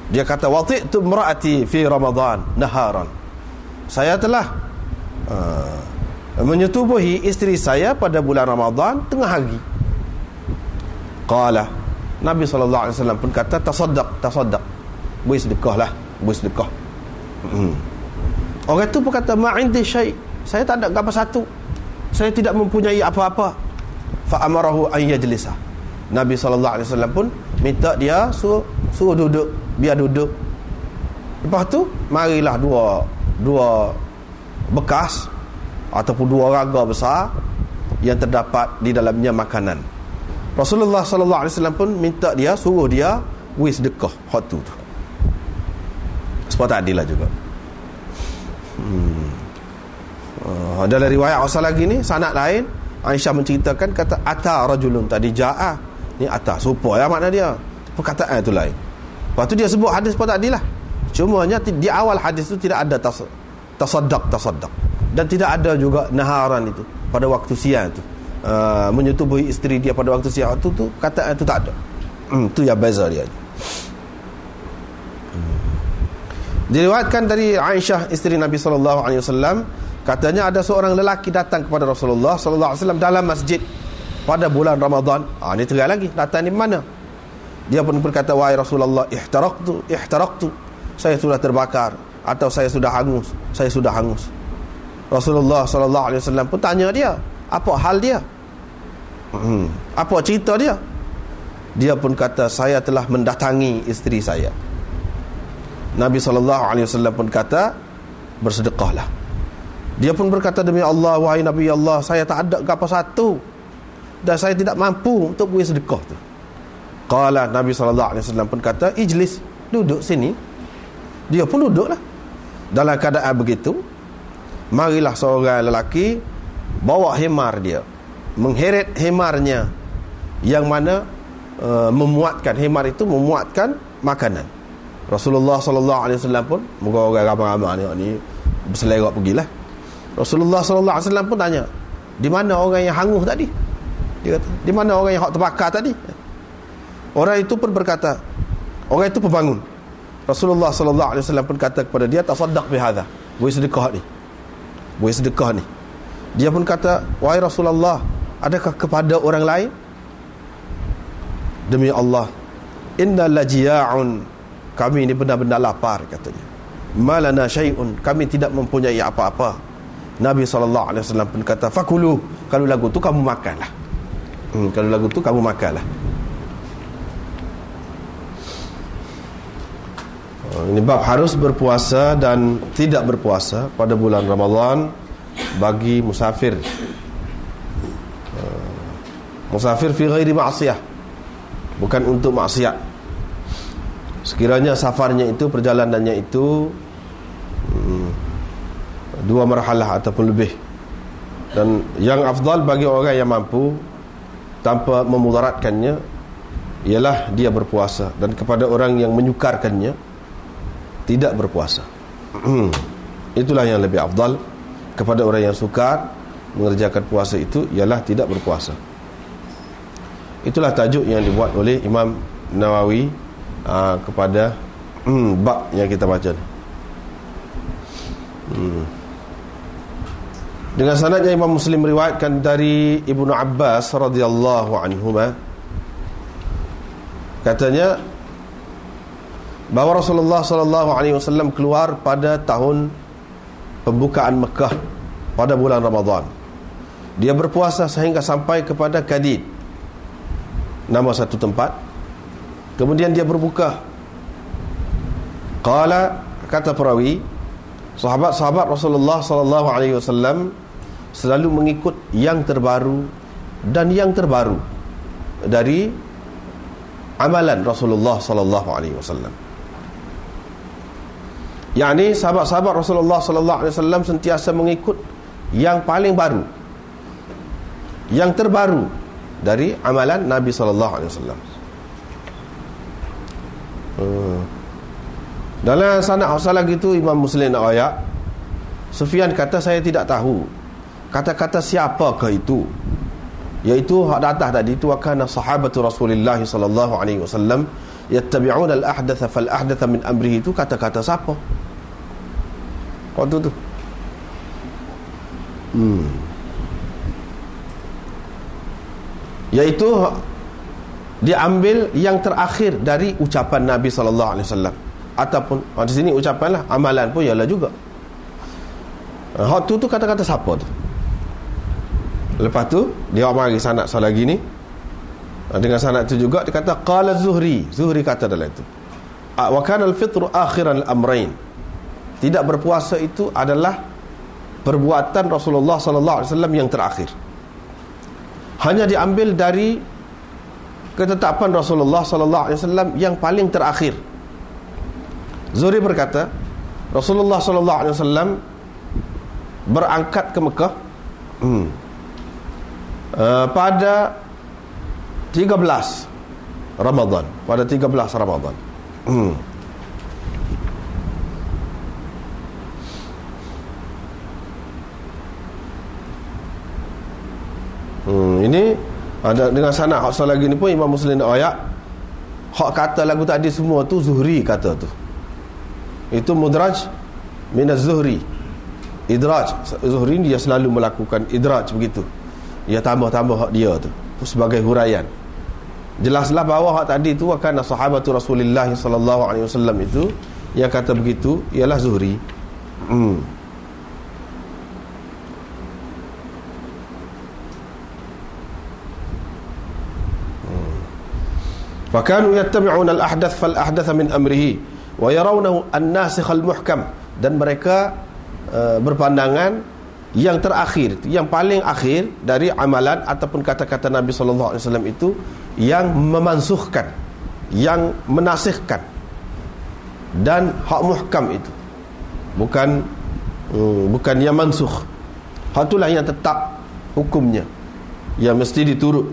[SPEAKER 1] dia kata wati'tu imraati fi ramadan naharan. Saya telah uh, menyetubuhi isteri saya pada bulan Ramadan tengah hari. Qala Nabi SAW pun kata tasaddaq tasaddaq. Beri sedekah lah beri sedekah. Hmm. orang tu pun kata ma'indi syai. Saya tak ada apa satu saya tidak mempunyai apa-apa. Fa amarahu an yajlisa. Nabi SAW pun minta dia suruh suruh duduk biar duduk. Lepas tu marilah dua dua bekas ataupun dua raga besar yang terdapat di dalamnya makanan. Rasulullah SAW pun minta dia suruh dia wis sedekah hot tu sebab tak adil lah juga. Hmm. Uh, dalam riwayat asal lagi ni sanat lain Aisyah menceritakan kata ata rajulun tadi ja'a ni ata supaya makna dia. Perkataan itu lain. Lepas tu dia sebut hadis pun tak adil lah cumanya di awal hadis tu tidak ada tas, tasaddaq tasaddaq. Dan tidak ada juga naharan itu pada waktu siang itu uh, menyetubuhi isteri dia pada waktu siang itu tu kata itu tak ada. Hmm, tu yang beza dia. Hmm. diriwayatkan dari Aisyah isteri Nabi sallallahu alaihi wasallam katanya ada seorang lelaki datang kepada Rasulullah sallallahu alaihi wasallam dalam masjid pada bulan Ramadan. Ah ni terang lagi. Datang di mana? Dia pun berkata wahai Rasulullah ihtaraqtu ihtaraqtu. Saya sudah terbakar atau saya sudah hangus. Saya sudah hangus. Rasulullah sallallahu alaihi wasallam pun tanya dia apa hal dia? Hmm. apa cerita dia? Dia pun kata saya telah mendatangi isteri saya. Nabi sallallahu alaihi wasallam pun kata bersedekahlah dia pun berkata demi Allah wahai Nabi Allah saya tak ada apa satu. Dan saya tidak mampu untuk beri sedekah tu. Qala Nabi sallallahu alaihi wasallam pun kata ijlis duduk sini. Dia pun duduklah. Dalam keadaan begitu marilah seorang lelaki bawa hemar dia mengheret hemarnya yang mana uh, memuatkan hemar itu memuatkan makanan. Rasulullah sallallahu alaihi wasallam pun moga orang ramai-ramai ni berselerak pergilah Rasulullah sallallahu alaihi wasallam pun tanya di mana orang yang hangus tadi? Dia kata di mana orang yang hak terbakar tadi? Orang itu pun berkata orang itu pembangun. Rasulullah sallallahu alaihi wasallam pun kata kepada dia tasaddaq bi hadha. Beri sedekah ni. Beri sedekah ni. Dia pun kata wahai Rasulullah adakah kepada orang lain? Demi Allah inna lajiya'un kami ni benar-benar lapar katanya malana syai'un. Kami tidak mempunyai apa-apa Nabi SAW pun kata fakulu kalau lagu tu kamu makanlah. Hmm, kalau lagu tu kamu makanlah. Ini bab harus berpuasa dan tidak berpuasa pada bulan Ramadan bagi musafir. Uh, musafir fi ghairi ma'siyah bukan untuk maksiat. Sekiranya safarnya itu perjalanannya itu hmm, dua marhalah ataupun lebih. Dan yang afdal bagi orang yang mampu tanpa memudaratkannya ialah dia berpuasa. Dan kepada orang yang menyukarkannya tidak berpuasa. Itulah yang lebih afdal. Kepada orang yang sukar mengerjakan puasa itu ialah tidak berpuasa. Itulah tajuk yang dibuat oleh Imam Nawawi aa, ah, kepada bab yang kita baca hmm. Dengan sanadnya Imam Muslim meriwayatkan dari Ibnu Abbas radhiyallahu anhu katanya bahawa Rasulullah sallallahu alaihi wasallam keluar pada tahun pembukaan Mekah pada bulan Ramadan. Dia berpuasa sehingga sampai kepada Kadid. Nama satu tempat. Kemudian dia berbuka. Qala kata perawi, sahabat-sahabat Rasulullah sallallahu alaihi wasallam selalu mengikut yang terbaru dan yang terbaru dari amalan Rasulullah sallallahu alaihi wasallam yakni sahabat-sahabat Rasulullah sallallahu alaihi wasallam sentiasa mengikut yang paling baru yang terbaru dari amalan Nabi sallallahu alaihi wasallam hmm. Dalam sanad asal lagi tu Imam Muslim nak ayat Sufyan kata saya tidak tahu kata-kata siapakah itu. Iaitu hak datang tadi itu akan sahabatu Rasulullah sallallahu alaihi wasallam yattabi'una al-ahdatha fal-ahdatha min amrihi. Itu kata-kata siapa? Waktu tu. Hmm. iaitu diambil yang terakhir dari ucapan Nabi sallallahu alaihi wasallam ataupun oh, di sini ucapanlah amalan pun ialah juga. Hak tu tu kata-kata siapa tu? Lepas tu dia mari sanad satu lagi ni. Dengan sanad tu juga dia kata qala zuhri. Zuhri kata dalam itu wa kana al-fitru akhiran al-amrayn. Tidak berpuasa itu adalah perbuatan Rasulullah sallallahu alaihi wasallam yang terakhir. Hanya diambil dari ketetapan Rasulullah sallallahu alaihi wasallam yang paling terakhir. Zuhri berkata, Rasulullah sallallahu alaihi wasallam berangkat ke Mekah hmm, uh, pada 13 Ramadan, pada 13 Ramadan. Hmm. Hmm, ini ada dengan sanad hak lagi ni pun Imam Muslim nak ayat hak kata lagu tadi semua tu Zuhri kata tu itu mudraj min zuhri idraj. Zuhri dia selalu melakukan idraj begitu. Dia tambah-tambah hak dia tu sebagai huraian. Jelaslah bahawa hak tadi tu akan sahabat Rasulullah sallallahu alaihi wasallam itu yang kata begitu ialah Zuhri. Hmm. Fakanu yattabi'un al-ahdath fal ahdath min amrihi wa yarawnahu an-nasikh al-muhkam. Dan mereka uh, berpandangan yang terakhir yang paling akhir dari amalan ataupun kata-kata Nabi sallallahu alaihi wasallam itu yang memansuhkan yang menasihkan dan hak muhkam itu. Bukan um, bukan yang mansuh. Hak itulah yang tetap hukumnya. Yang mesti diturut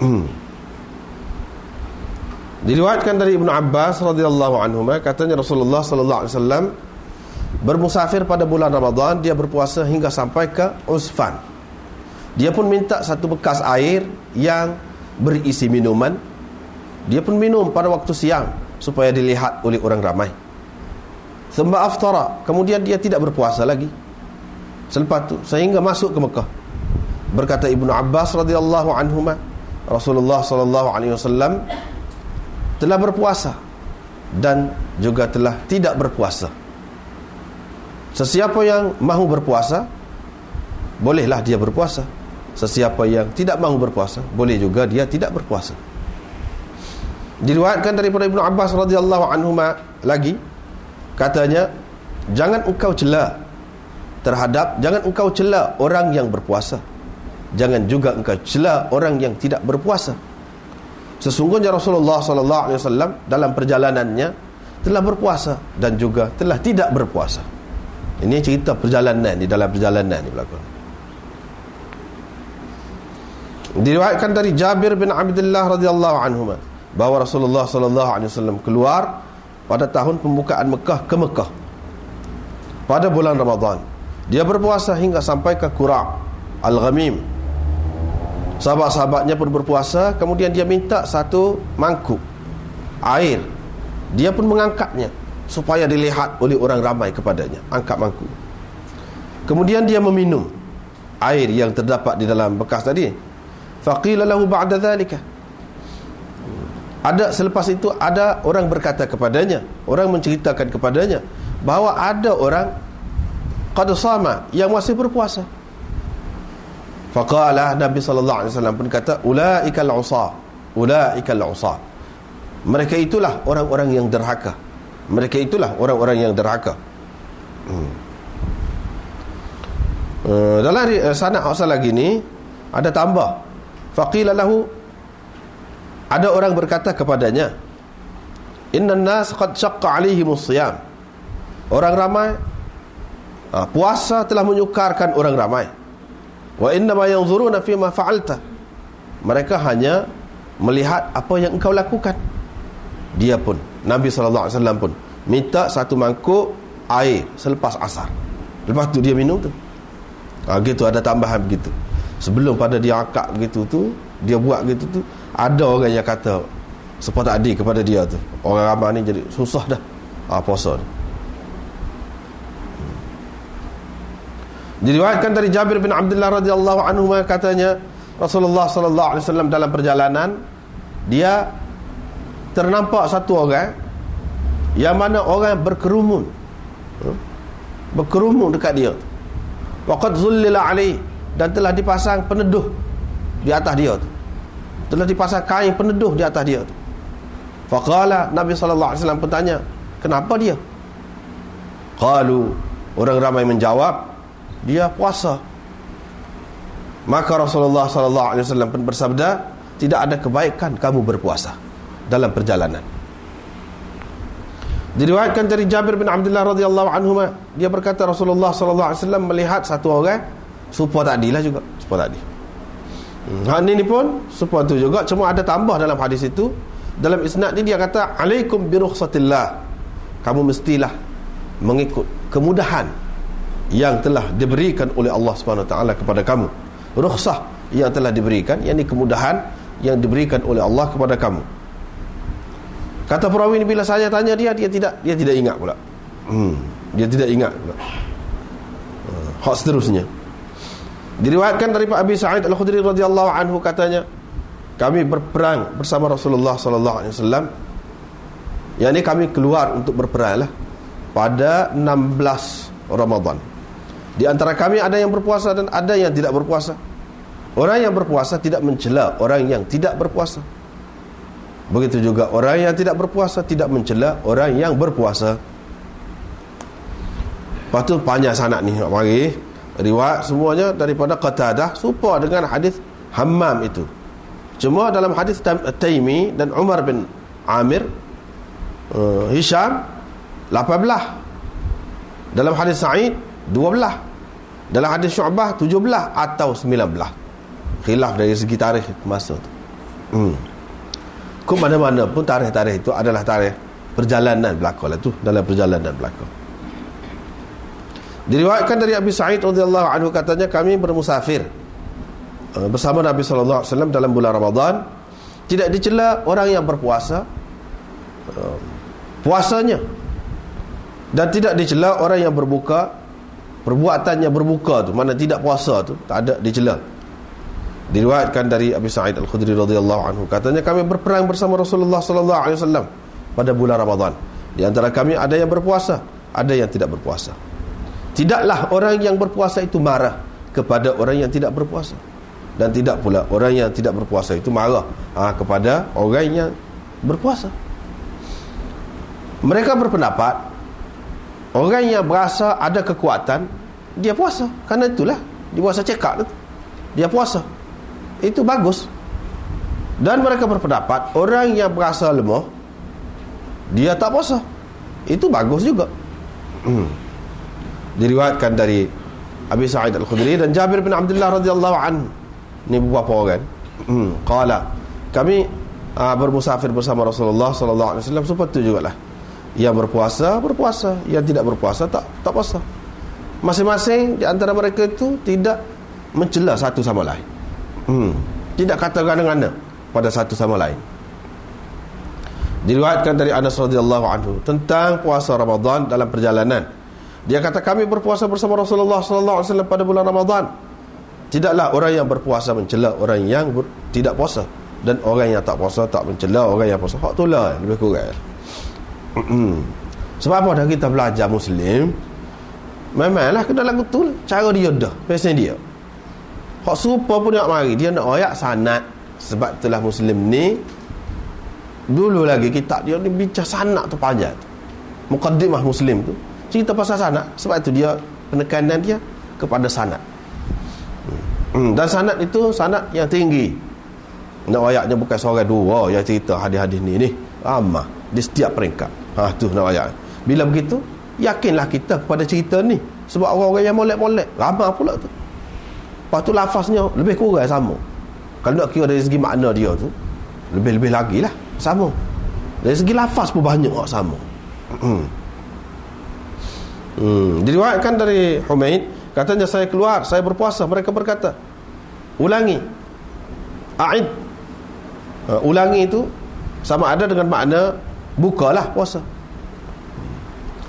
[SPEAKER 1] Diriwayatkan dari Ibnu Abbas radhiyallahu anhu katanya Rasulullah sallallahu alaihi wasallam bermusafir pada bulan Ramadan dia berpuasa hingga sampai ke Usfan. Dia pun minta satu bekas air yang berisi minuman. Dia pun minum pada waktu siang supaya dilihat oleh orang ramai. Thumma aftara, kemudian dia tidak berpuasa lagi. Selepas itu sehingga masuk ke Mekah. Berkata Ibnu Abbas radhiyallahu anhu Rasulullah sallallahu alaihi wasallam telah berpuasa dan juga telah tidak berpuasa. Sesiapa yang mahu berpuasa bolehlah dia berpuasa. Sesiapa yang tidak mahu berpuasa boleh juga dia tidak berpuasa. Diriwayatkan daripada Ibnu Abbas radhiyallahu anhu lagi katanya jangan engkau cela terhadap jangan engkau cela orang yang berpuasa. Jangan juga engkau cela orang yang tidak berpuasa. Sesungguhnya Rasulullah sallallahu alaihi wasallam dalam perjalanannya telah berpuasa dan juga telah tidak berpuasa. Ini cerita perjalanan di dalam perjalanan ni berlaku. Diriwayatkan dari Jabir bin Abdullah radhiyallahu anhu bahawa Rasulullah sallallahu alaihi wasallam keluar pada tahun pembukaan Mekah ke Mekah pada bulan Ramadan. Dia berpuasa hingga sampai ke Qura' Al-Ghamim Sahabat-sahabatnya pun berpuasa Kemudian dia minta satu mangkuk Air. Dia pun mengangkatnya Supaya dilihat oleh orang ramai kepadanya. Angkat mangkuk. Kemudian dia meminum Air yang terdapat di dalam bekas tadi. Faqila lahu ba'da dhalika. Ada selepas itu ada orang berkata kepadanya orang menceritakan kepadanya bahawa ada orang qad sama yang masih berpuasa Faqala Nabi sallallahu alaihi wasallam pun kata ulaikal usa ulaikal usa mereka itulah orang-orang yang derhaka. Mereka itulah orang-orang yang derhaka. Hmm. uh, dalam uh, sanad asal lagi ni ada tambah. Faqila lahu ada orang berkata kepadanya innan nas qad shaqqa alaihim siyam. Orang ramai uh, puasa telah menyukarkan orang ramai wa inna ma yanzuruna fi ma fa'alta. Mereka hanya melihat apa yang engkau lakukan. Dia pun Nabi sallallahu alaihi wasallam pun minta satu mangkuk air selepas asar. Lepas tu dia minum tu. Ha, gitu ada tambahan begitu. Sebelum pada dia akak begitu tu dia buat gitu tu ada orang yang kata sepatah adik kepada dia tu orang ramai ni jadi susah dah. Ha, puasa ni diriwayatkan dari Jabir bin Abdullah radhiyallahu anhu katanya Rasulullah sallallahu alaihi wasallam dalam perjalanan dia ternampak satu orang yang mana orang berkerumun. Ha? berkerumun dekat dia. Waqad zullila alaihi dan telah dipasang peneduh di atas dia tu. Telah dipasang kain peneduh di atas dia tu. Faqala nabi sallallahu alaihi wasallam bertanya kenapa dia? Qalu orang ramai menjawab dia puasa. Maka Rasulullah sallallahu alaihi wasallam pun bersabda tidak ada kebaikan kamu berpuasa dalam perjalanan. Diriwayatkan dari Jabir bin Abdullah radhiyallahu anhu dia berkata Rasulullah sallallahu alaihi wasallam melihat satu orang serupa tadi lah juga serupa tadi hmm. hal ini pun serupa tu juga cuma ada tambah dalam hadis itu. Dalam isnad ni dia kata alaikum birukhsatillah kamu mestilah mengikut kemudahan yang telah diberikan oleh Allah taala kepada kamu. Rukhsah yang telah diberikan yakni kemudahan yang diberikan oleh Allah kepada kamu. Kata perawi ini bila saya tanya dia dia tidak dia tidak ingat pula. Hmm, dia tidak ingat pula. Uh, hak seterusnya. Diriwayatkan dari Pak Abi Sa'id Al-Khudri radhiyallahu anhu katanya kami berperang bersama Rasulullah sallallahu alaihi wasallam. Ini kami keluar untuk berperang lah pada 16 Ramadan di antara kami ada yang berpuasa dan ada yang tidak berpuasa. Orang yang berpuasa tidak mencela orang yang tidak berpuasa. Begitu juga orang yang tidak berpuasa tidak mencela orang yang berpuasa. Tu panjang sanat ni nak mari. Riwayat semuanya daripada Qatadah serupa dengan hadis Hammam itu. Cuma dalam hadis Taimi dan Umar bin Amir uh, Hisham 18 Dalam hadis Sa'id 12 Dalam hadis Syu'bah 17 atau 19 Khilaf dari segi tarikh masa tu. Hmm. Ke mana-mana pun tarikh-tarikh itu adalah tarikh Perjalanan belakang lah tu Dalam perjalanan belakang. Diriwayatkan dari Abi Sa'id radhiyallahu anhu katanya kami bermusafir Eh, bersama Nabi sallallahu alaihi wasallam dalam bulan Ramadan. Tidak dicela orang yang berpuasa eh, puasanya. Dan tidak dicela orang yang berbuka perbuatannya berbuka tu mana tidak puasa tu tak ada dicela diriwayatkan dari Abi Sa'id Al-Khudri radhiyallahu anhu. Katanya kami berperang bersama Rasulullah sallallahu alaihi wasallam pada bulan Ramadan. Di antara kami ada yang berpuasa ada yang tidak berpuasa. Tidaklah orang yang berpuasa itu marah kepada orang yang tidak berpuasa. Dan tidak pula orang yang tidak berpuasa itu marah ha, kepada orang yang berpuasa. Mereka berpendapat orang yang berasa ada kekuatan dia puasa. Kerana itulah dia puasa cekak dia puasa. Itu bagus. Dan mereka berpendapat orang yang berasa lemah dia tak puasa. Itu bagus juga. Hmm. diriwayatkan dari Abi Sa'id Al-Khudri dan Jabir bin Abdullah radhiyallahu anhu ni beberapa orang. Hmm. Qala kami uh, bermusafir bersama Rasulullah sallallahu alaihi wasallam. Seperti jugalah yang berpuasa berpuasa. Yang tidak berpuasa tak tak puasa. Masing-masing di antara mereka itu tidak mencela satu sama lain. Hmm. Tidak kata gana-gana pada satu sama lain. Diriwayatkan dari Anas radhiyallahu anhu tentang puasa Ramadan dalam perjalanan. Dia kata kami berpuasa bersama Rasulullah sallallahu alaihi wasallam pada bulan Ramadan. Tidaklah orang yang berpuasa mencela orang yang ber, tidak puasa. Dan orang yang tak puasa tak mencela orang yang puasa. Hak itulah lebih kurang. Sebab apa dah kita belajar Muslim Memanglah kena lagu tu Cara dia dah Pesen dia. Hak serupa pun nak mari Dia nak ayak sanat. Sebab itulah Muslim ni Dulu lagi kitab dia ni bincang sanat tu panjang Mukaddimah Muslim tu Cerita pasal sanat. Sebab itu dia Penekanan dia Kepada sanat. Hmm, dan sanad itu sanad yang tinggi. Nak ayatnya bukan seorang dua yang cerita hadis-hadis ni ni. Ramah di setiap peringkat ha tu nak ayat bila begitu yakinlah kita kepada cerita ni sebab orang-orang yang molek-molek ramah pula tu lepas tu lafaznya lebih kurang sama kalau nak kira dari segi makna dia tu lebih-lebih lagi lah sama dari segi lafaz pun banyak sama hmm. Hmm. diriwayatkan dari Humaid Katanya saya keluar, saya berpuasa. Mereka berkata, ulangi. A'id. Uh, ulangi itu sama ada dengan makna bukalah puasa.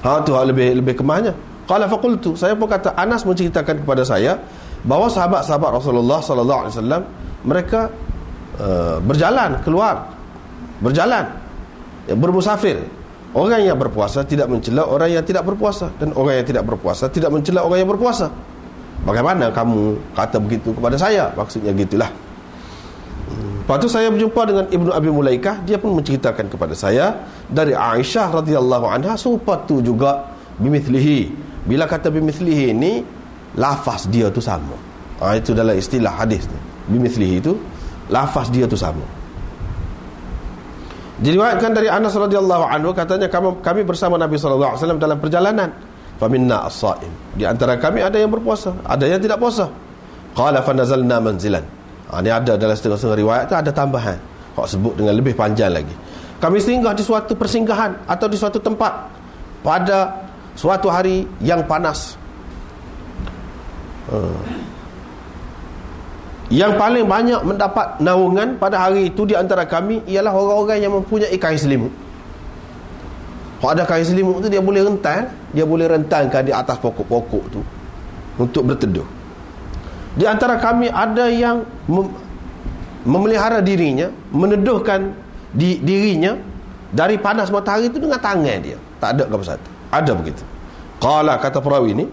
[SPEAKER 1] Ha tu hal lebih lebih kemahnya. qala faqultu saya pun kata Anas menceritakan kepada saya bahawa sahabat-sahabat Rasulullah sallallahu alaihi wasallam mereka uh, berjalan keluar berjalan ya, bermusafir. Orang yang berpuasa tidak mencela orang yang tidak berpuasa. Dan orang yang tidak berpuasa tidak mencela orang yang berpuasa. Bagaimana kamu kata begitu kepada saya? Maksudnya gitulah Lepas tu saya berjumpa dengan Ibnu Abi Mulaikah Dia pun menceritakan kepada saya Dari Aisyah radhiyallahu anha Serupa tu juga Bimithlihi Bila kata bimithlihi ini Lafaz dia tu sama ha, Itu dalam istilah hadis tu Bimithlihi itu Lafaz dia tu sama Diriwayatkan dari Anas radhiyallahu anhu katanya kami, kami bersama Nabi sallallahu alaihi wasallam dalam perjalanan. Faminna as-saim. Di antara kami ada yang berpuasa, ada yang tidak puasa. Qala fa nazalna manzilan ha, Ini ada dalam setengah-setengah riwayat tu Ada tambahan. Hak sebut dengan lebih panjang lagi. Kami singgah di suatu persinggahan Atau di suatu tempat Pada suatu hari yang panas. Uh. Yang paling banyak mendapat naungan pada hari itu di antara kami Ialah orang-orang yang mempunyai kain selimut. Kalau ada kain selimut tu dia boleh rentan Dia boleh rentankan di atas pokok-pokok tu Untuk berteduh di antara kami ada yang mem memelihara dirinya, meneduhkan di dirinya dari panas matahari itu dengan tangan dia. Tak ada apa satu. Ada begitu. Qala kata perawi ini,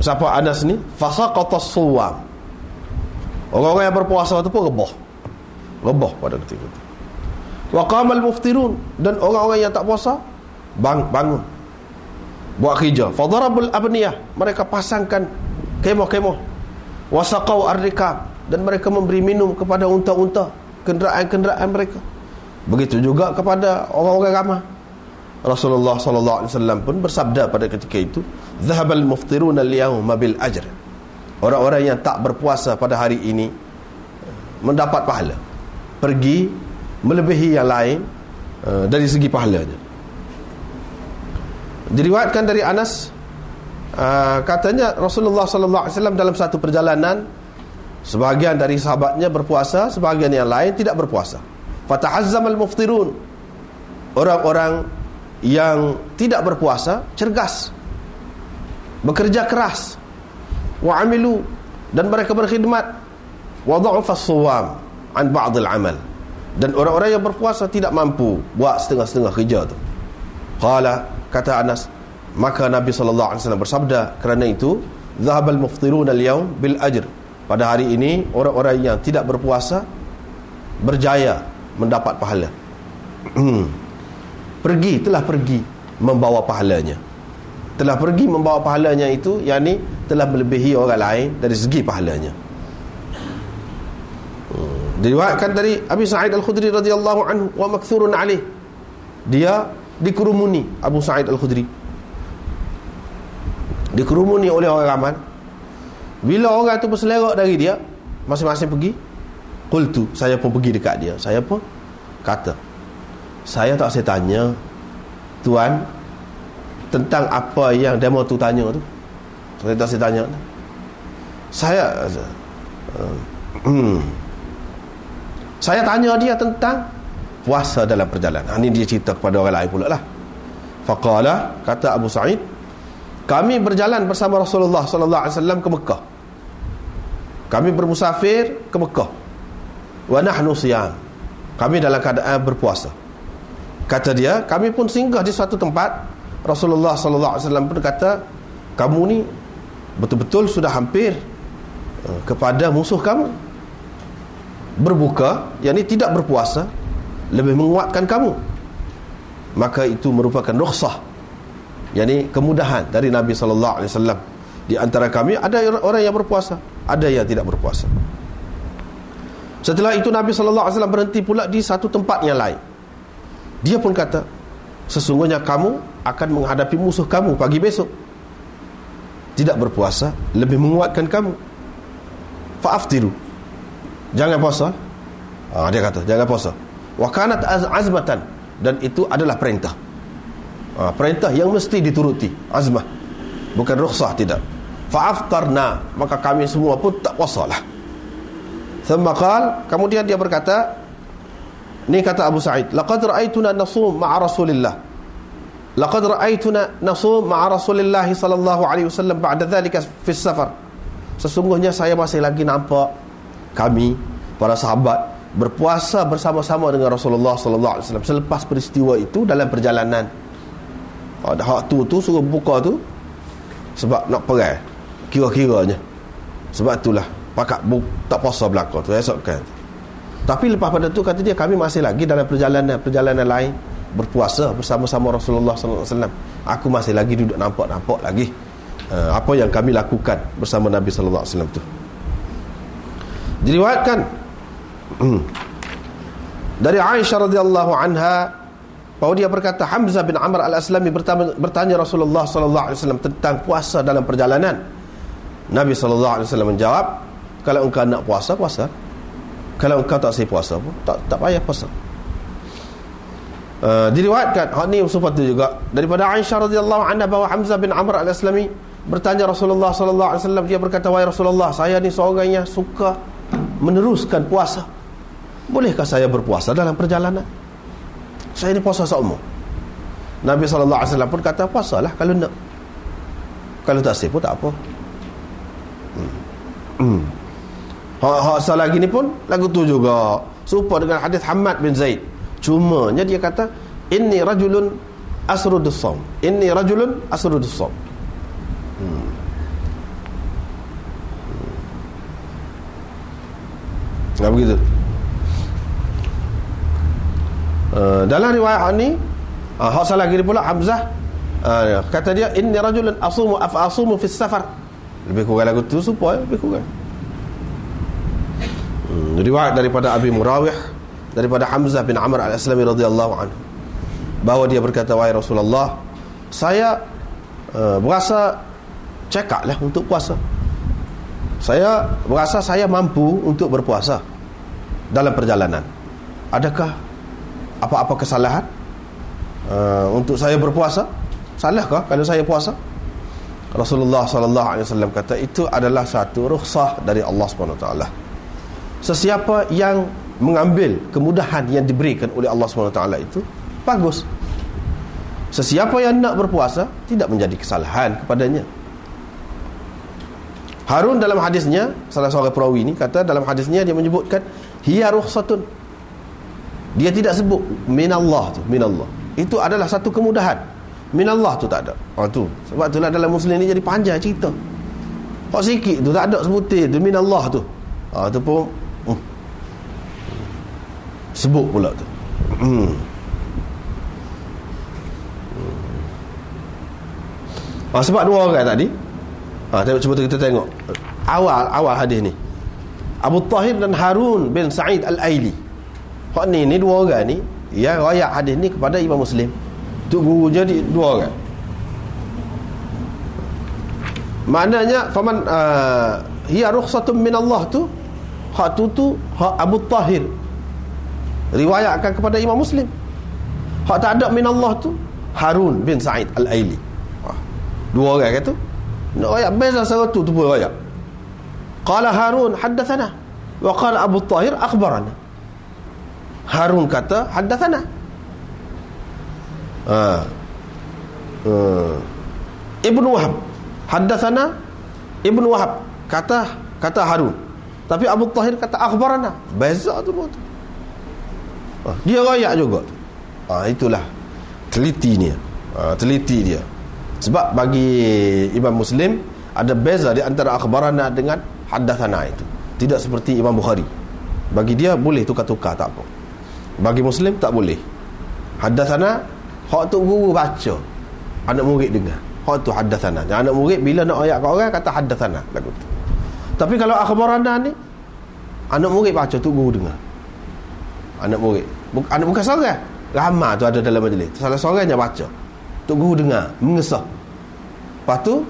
[SPEAKER 1] siapa Anas ni? Fasaqata suwam. Orang-orang yang berpuasa itu pun rebah. Rebah pada ketika itu. Wa qamal muftirun dan orang-orang yang tak puasa bang, bangun. Buat kerja. Fadarabul abniyah. Mereka pasangkan kemah-kemah wasaqau ar-rikab. Dan mereka memberi minum kepada unta-unta kenderaan-kenderaan mereka. Begitu juga kepada orang-orang ramah. Rasulullah sallallahu alaihi wasallam pun bersabda pada ketika itu zahabal muftiruna al-yawma bil ajr. Orang-orang yang tak berpuasa pada hari ini mendapat pahala. Pergi melebihi yang lain uh, dari segi pahalanya. Diriwayatkan dari Anas uh, katanya Rasulullah sallallahu alaihi wasallam dalam satu perjalanan sebahagian dari sahabatnya berpuasa sebahagian yang lain tidak berpuasa. Fatahazzamal muftirun orang-orang yang tidak berpuasa cergas. Bekerja keras. Wa amilu. Dan mereka berkhidmat. Wa as-suwam an ba'd al-amal. Dan orang-orang yang berpuasa tidak mampu buat setengah-setengah kerja tu. Qala kata Anas maka Nabi sallallahu alaihi wasallam bersabda kerana itu zahabal muftirun al-yawm bil ajr. Pada hari ini orang-orang yang tidak berpuasa berjaya mendapat pahala. Pergi telah pergi membawa pahalanya. Telah pergi membawa pahalanya itu yakni telah melebihi orang lain dari segi pahalanya. Hmm. diriwayatkan dari Abi Sa'id Al-Khudri radhiyallahu anhu wa makthurun alih. Dia dikerumuni Abu Sa'id Al-Khudri dikerumuni oleh orang ramai bila orang tu berselerak dari dia masing-masing pergi qultu saya pun pergi dekat dia. Saya pun kata saya tak saya tanya tuan tentang apa yang demo tu tanya tu? Saya tak saya tanya. Saya uh, hmm, saya tanya dia tentang puasa dalam perjalanan. Ini dia cerita kepada orang lain pula lah. Faqala kata Abu Sa'id kami berjalan bersama Rasulullah sallallahu alaihi wasallam ke Mekah. Kami bermusafir ke Mekah. Wa nahnu siyam. Kami dalam keadaan berpuasa. Kata dia, kami pun singgah di suatu tempat. Rasulullah sallallahu alaihi wasallam pun kata, kamu ni betul-betul sudah hampir eh, kepada musuh kamu. Berbuka, yakni tidak berpuasa, lebih menguatkan kamu. Maka itu merupakan rukhsah yakni kemudahan dari Nabi sallallahu alaihi wasallam. Di antara kami ada orang yang berpuasa ada yang tidak berpuasa. Setelah itu Nabi sallallahu alaihi wasallam berhenti pula di satu tempat yang lain. Dia pun kata sesungguhnya kamu akan menghadapi musuh kamu pagi besok. Tidak berpuasa lebih menguatkan kamu. Fa'aftiru jangan puasa. Ha, dia kata jangan puasa. Wa kanat azmatan dan itu adalah perintah ha, perintah yang mesti dituruti. Azmah. Bukan rukhsah tidak. Fa'aftarna. Maka kami semua pun tak puasa lah Thumma kemudian dia berkata ni kata Abu Sa'id laqad ra'aituna nasum ma'a Rasulillah. Laqad ra'aytuna nasum ma'a Rasulillah sallallahu alaihi wasallam ba'da dhalika fi safar. Sesungguhnya saya masih lagi nampak kami para sahabat berpuasa bersama-sama dengan Rasulullah sallallahu alaihi wasallam selepas peristiwa itu dalam perjalanan hak tu tu suruh buka tu sebab nak perang kira-kiranya. Sebab itulah pakak bu, tak puasa belakang tu esokkan. Tapi lepas pada tu kata dia kami masih lagi dalam perjalanan perjalanan lain berpuasa bersama-sama Rasulullah wasallam. Aku masih lagi duduk nampak-nampak lagi uh, apa yang kami lakukan bersama Nabi wasallam tu. Diriwayatkan dari Aisyah radhiyallahu anha bahawa dia berkata Hamzah bin Amr al-Aslami bertanya Rasulullah sallallahu alaihi wasallam tentang puasa dalam perjalanan. Nabi sallallahu alaihi wasallam menjawab kalau engkau nak puasa puasa. Kalau engkau tak saya puasa pun tak tak payah puasa. Uh, diriwayatkan hak ni sepatu juga. Daripada Aisyah radhiyallahu anha bahawa Hamzah bin Amr al-Aslami bertanya Rasulullah sallallahu alaihi wasallam dia berkata wahai Rasulullah saya ni seorang yang suka meneruskan puasa. Bolehkah saya berpuasa dalam perjalanan saya ni puasa seumur Nabi SAW pun kata puasalah kalau nak kalau tak sih pun tak apa hmm. hmm. Hak, hak lagi ni pun lagu tu juga serupa dengan hadis Hamad bin Zaid cuma nya dia kata inni rajulun asrudus som inni rajulun asrudus som hmm. hmm. begitu Uh, dalam riwayat ini uh, hak salah lagi pula Hamzah uh, kata dia inni rajulun asumu afa asumu fi safar. Lebih kurang lagu tu supaya lebih kurang. Hmm, riwayat daripada Abi Murawih daripada Hamzah bin Amr al-Aslami radhiyallahu anhu bahawa dia berkata wahai Rasulullah saya uh, berasa cekak lah untuk puasa. Saya berasa saya mampu untuk berpuasa dalam perjalanan. Adakah apa-apa kesalahan? Uh, untuk saya berpuasa? Salahkah kalau saya puasa? Rasulullah sallallahu alaihi wasallam kata itu adalah satu rukhsah dari Allah Subhanahu taala. Sesiapa yang mengambil kemudahan yang diberikan oleh Allah Subhanahu taala itu bagus. Sesiapa yang nak berpuasa tidak menjadi kesalahan kepadanya. Harun dalam hadisnya salah seorang perawi ini kata dalam hadisnya dia menyebutkan hiya rukhsatun dia tidak sebut minallah tu minallah. Itu adalah satu kemudahan. Minallah tu tak ada. Ha, tu. Sebab itulah dalam muslim ni jadi panjang cerita. Kok sikit tu tak ada sebutir tu minallah tu. Ha, tu pun hmm. sebut pula tu. Hmm. Ha, sebab dua orang tadi ha, cuba kita tengok. Awal awal hadis ni. Abu Tahir dan Harun bin Sa'id Al-Aili Hak ni ni dua orang ni ya rakyat hadis ni kepada Imam Muslim. Tu guru jadi dua orang. Maknanya faman uh, hiya rukhsatun min Allah tu hak tu tu hak Abu Tahir riwayatkan kepada Imam Muslim. Hak tak ada min Allah tu Harun bin Sa'id Al-Aili. Dua orang kata. Nak ayat beza satu tu pun ayat. Qala Harun haddathana wa qala Abu Tahir akhbarana. Harun kata haddathana ha. Uh. Ibnu Wahab haddathana Ibnu Wahab kata kata Harun. Tapi Abu Tahir kata akhbarana. Beza tu ha. dia rayak juga ha, itulah. Teliti ni ha, teliti dia. Sebab bagi Imam Muslim ada beza di antara akhbarana dengan haddathana itu. Tidak seperti Imam Bukhari. Bagi dia boleh tukar-tukar tak apa bagi muslim tak boleh. Hadatsana hak tu guru baca. Anak murid dengar. Hak tu hadatsana anak murid bila nak ayat kat orang kata hadatsana lagu tu. Tapi kalau akhbarana ni anak murid baca tu guru dengar. Anak murid. Buk, anak bukan seorang. Ramai tu ada dalam majlis. Salah seorang yang baca. Tu guru dengar mengesah. Lepas tu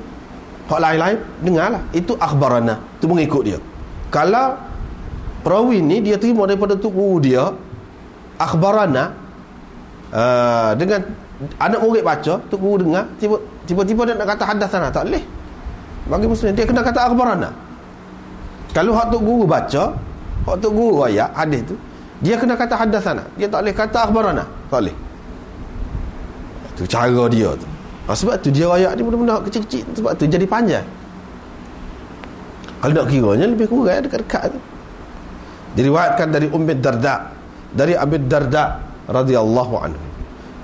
[SPEAKER 1] hak lain-lain dengarlah. Itu akhbarana tu mengikut dia. Kalau perawi ni dia terima daripada tu guru dia akhbarana uh, dengan anak murid baca tu guru dengar tiba, tiba-tiba dia nak kata hadatsana tak boleh. Bagi muslim dia kena kata akhbarana. Kalau hak tu guru baca hak tu guru ayat hadis tu dia kena kata hadatsana dia tak boleh kata akhbarana. Tak boleh. Tu cara dia tu. Ha, sebab tu dia rakyat ni benda-benda kecil-kecil sebab tu jadi panjang. Kalau nak kiranya lebih kurang dekat-dekat tu. Diriwayatkan dari Ummi Darda dari Abi Darda radhiyallahu anhu.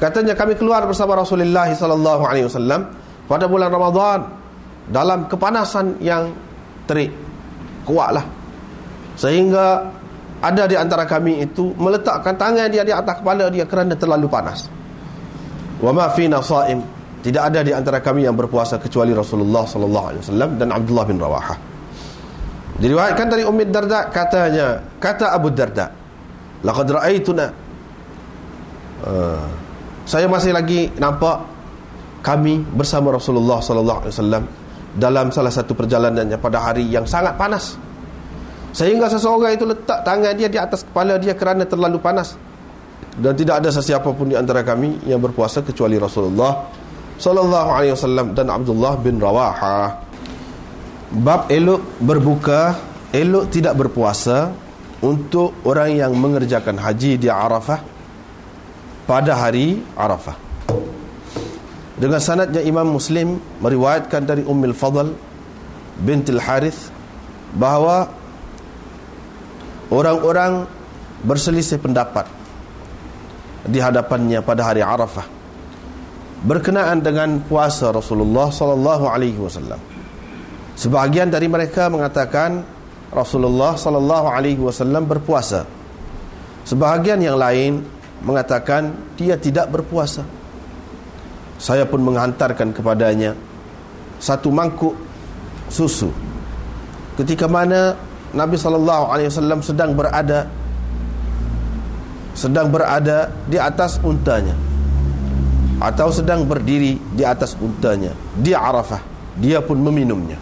[SPEAKER 1] Katanya kami keluar bersama Rasulullah sallallahu alaihi wasallam pada bulan Ramadan dalam kepanasan yang terik kuatlah. Sehingga ada di antara kami itu meletakkan tangan dia di atas kepala dia kerana terlalu panas. Wa ma fina saim. Tidak ada di antara kami yang berpuasa kecuali Rasulullah sallallahu alaihi wasallam dan Abdullah bin Rawahah. Diriwayatkan dari Ummi Darda katanya kata Abu Darda laqad ra'aituna. Uh, saya masih lagi nampak kami bersama Rasulullah sallallahu alaihi wasallam dalam salah satu perjalanannya pada hari yang sangat panas. Sehingga seseorang itu letak tangan dia di atas kepala dia kerana terlalu panas. Dan tidak ada sesiapa pun di antara kami yang berpuasa kecuali Rasulullah sallallahu alaihi wasallam dan Abdullah bin Rawaha. Bab elok berbuka, elok tidak berpuasa untuk orang yang mengerjakan haji di Arafah pada hari Arafah. Dengan sanadnya Imam Muslim meriwayatkan dari Ummul Fadl bintil Harith bahawa orang-orang berselisih pendapat di hadapannya pada hari Arafah berkenaan dengan puasa Rasulullah sallallahu alaihi wasallam. Sebahagian dari mereka mengatakan Rasulullah sallallahu alaihi wasallam berpuasa. Sebahagian yang lain mengatakan dia tidak berpuasa. Saya pun menghantarkan kepadanya satu mangkuk susu. Ketika mana Nabi sallallahu alaihi wasallam sedang berada sedang berada di atas untanya atau sedang berdiri di atas untanya di Arafah dia pun meminumnya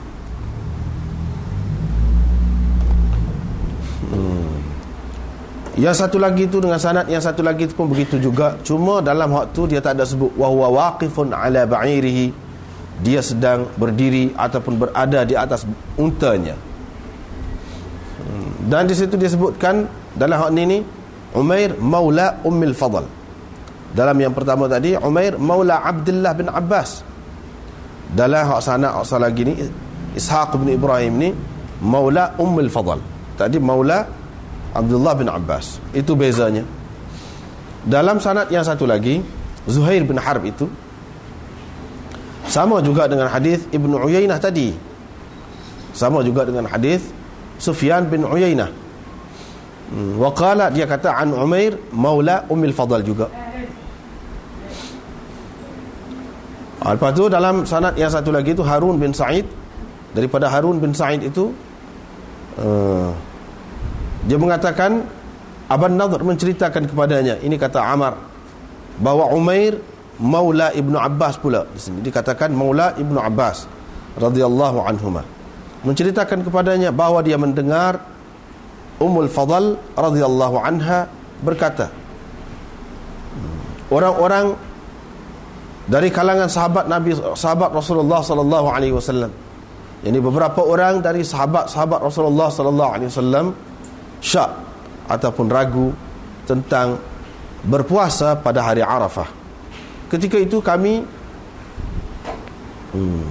[SPEAKER 1] hmm. yang satu lagi itu dengan sanad yang satu lagi itu pun begitu juga. Cuma dalam waktu dia tak ada sebut wa huwa waqifun ala ba'irihi. Dia sedang berdiri ataupun berada di atas untanya. Hmm. dan di situ disebutkan dalam hak ini ni Umair Maula Ummil Fadl. Dalam yang pertama tadi Umair Maula Abdullah bin Abbas. Dalam hak sana hak lagi ni Ishaq bin Ibrahim ni Maula Ummil Fadl tadi Maula Abdullah bin Abbas itu bezanya dalam sanad yang satu lagi Zuhair bin Harb itu sama juga dengan hadis Ibnu Uyainah tadi sama juga dengan hadis Sufyan bin Uyainah Hmm. Waqala dia kata an Umair maula Ummil Fadal juga. Ah, lepas tu dalam sanad yang satu lagi tu Harun bin Sa'id daripada Harun bin Sa'id itu uh, dia mengatakan Aban Nadhr menceritakan kepadanya ini kata Amar bahawa Umair Maula Ibnu Abbas pula di sini. Dikatakan Maula Ibnu Abbas radhiyallahu anhuma menceritakan kepadanya bahawa dia mendengar Ummul Fadl radhiyallahu anha berkata orang-orang dari kalangan sahabat Nabi sahabat Rasulullah sallallahu alaihi wasallam ini beberapa orang dari sahabat-sahabat Rasulullah sallallahu alaihi wasallam syak ataupun ragu tentang berpuasa pada hari Arafah. Ketika itu kami hmm,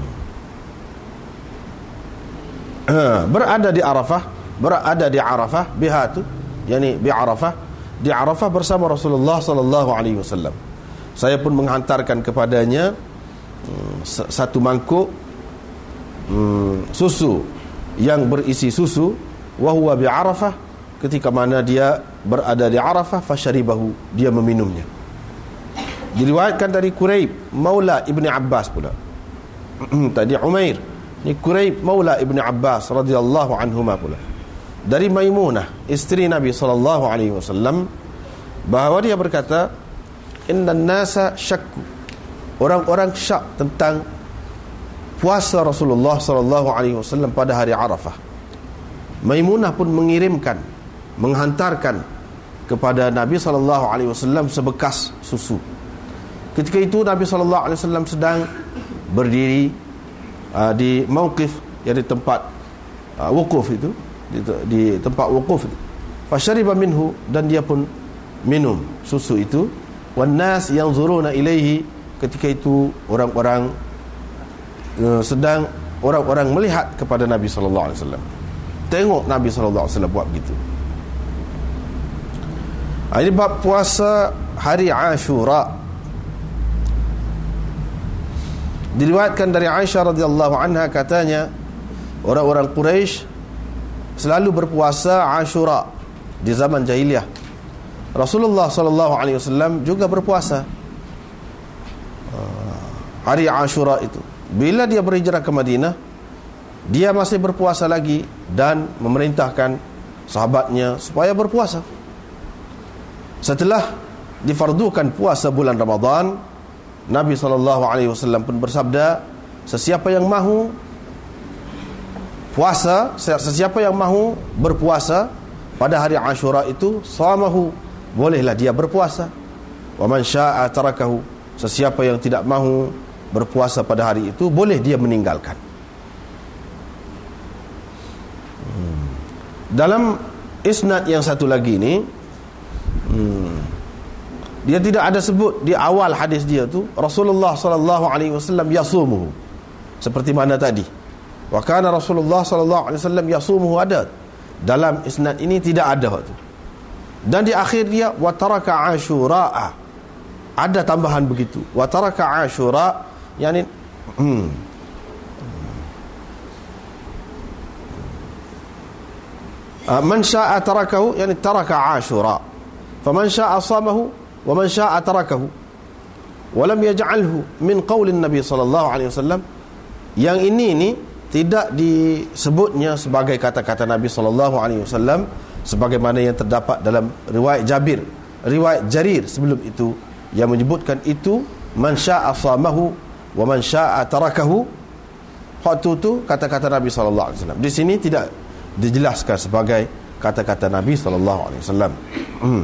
[SPEAKER 1] berada di Arafah berada di Arafah biha tu yakni bi Arafah di Arafah bersama Rasulullah sallallahu alaihi wasallam. Saya pun menghantarkan kepadanya hmm, satu mangkuk hmm, susu yang berisi susu wa huwa bi Arafah ketika mana dia berada di Arafah fasyaribahu dia meminumnya. Diriwayatkan dari Quraib Maula Ibni Abbas pula. Tadi Umair ni Quraib Maula Ibni Abbas radhiyallahu anhuma pula. Dari Maimunah isteri Nabi sallallahu alaihi wasallam bahawa dia berkata inna nasa syakku. Orang-orang syak tentang puasa Rasulullah sallallahu alaihi wasallam pada hari Arafah. Maimunah pun mengirimkan menghantarkan kepada Nabi sallallahu alaihi wasallam sebekas susu ketika itu Nabi sallallahu alaihi wasallam sedang berdiri uh, di mauqif di tempat uh, wukuf itu di, di tempat wukuf fasyariba minhu dan dia pun minum susu itu wan nas yanzuruna ilaihi ketika itu orang-orang uh, sedang orang-orang melihat kepada Nabi sallallahu alaihi wasallam. Tengok Nabi sallallahu alaihi wasallam buat begitu. Ini bab puasa hari Ashura. Diriwayatkan dari Aisyah radhiyallahu anha katanya orang-orang Quraisy selalu berpuasa Ashura di zaman jahiliyah. Rasulullah sallallahu alaihi wasallam juga berpuasa ah, hari Ashura itu. Bila dia berhijrah ke Madinah, dia masih berpuasa lagi dan memerintahkan sahabatnya supaya berpuasa. Setelah difardukan puasa bulan Ramadan, Nabi sallallahu alaihi wasallam pun bersabda, sesiapa yang mahu puasa, sesiapa yang mahu berpuasa pada hari Ashura itu, samahu, bolehlah dia berpuasa. Wa man syaa'a tarakahu, sesiapa yang tidak mahu berpuasa pada hari itu, boleh dia meninggalkan. Hmm. Dalam isnad yang satu lagi ini Hmm. Dia tidak ada sebut di awal hadis dia tu Rasulullah sallallahu alaihi wasallam yasumuhu. Seperti mana tadi? Wa kana Rasulullah sallallahu alaihi wasallam yasumuhu ada. Dalam isnad ini tidak ada tu. Dan di akhir dia wa taraka Ashura. Ada tambahan begitu. Wa taraka Ashura yakni hmm. Ah, man syaa tarakahu yani taraka Ashura. فمن شاء صامه ومن شاء تركه ولم يجعله من قول النبي صلى الله عليه وسلم. Yang ini ni tidak disebutnya sebagai kata-kata Nabi sallallahu alaihi wasallam sebagaimana yang terdapat dalam riwayat Jabir riwayat Jarir sebelum itu yang menyebutkan itu man syaa'a samahu wa man syaa'a tarakahu. Waktu tu kata-kata Nabi sallallahu alaihi wasallam. Di sini tidak dijelaskan sebagai kata-kata Nabi sallallahu alaihi wasallam. Hmm.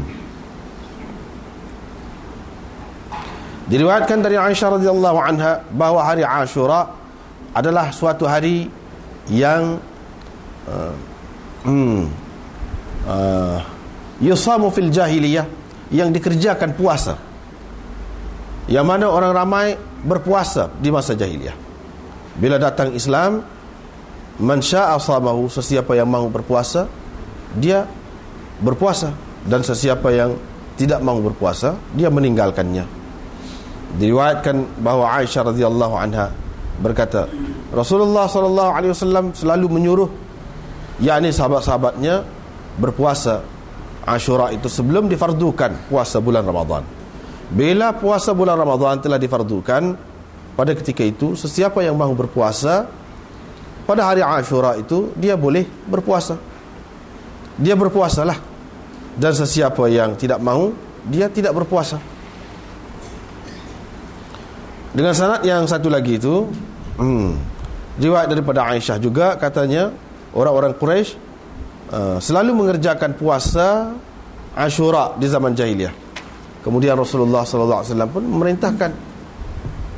[SPEAKER 1] Diriwayatkan dari Aisyah radhiyallahu anha bahawa hari Ashura adalah suatu hari yang uh, hmm, uh, yusamu fil jahiliyah yang dikerjakan puasa. Yang mana orang ramai berpuasa di masa jahiliyah. Bila datang Islam, man syaa samahu, sesiapa yang mahu berpuasa, dia berpuasa dan sesiapa yang tidak mahu berpuasa, dia meninggalkannya diriwayatkan bahawa Aisyah radhiyallahu anha berkata Rasulullah sallallahu alaihi wasallam selalu menyuruh yakni sahabat-sahabatnya berpuasa Ashura itu sebelum difardukan puasa bulan Ramadan. Bila puasa bulan Ramadan telah difardukan pada ketika itu sesiapa yang mahu berpuasa pada hari Ashura itu dia boleh berpuasa. Dia berpuasalah. Dan sesiapa yang tidak mahu dia tidak berpuasa. Dengan sanad yang satu lagi itu hmm, Riwayat daripada Aisyah juga Katanya Orang-orang Quraisy uh, Selalu mengerjakan puasa Ashura di zaman jahiliah. Kemudian Rasulullah SAW pun Memerintahkan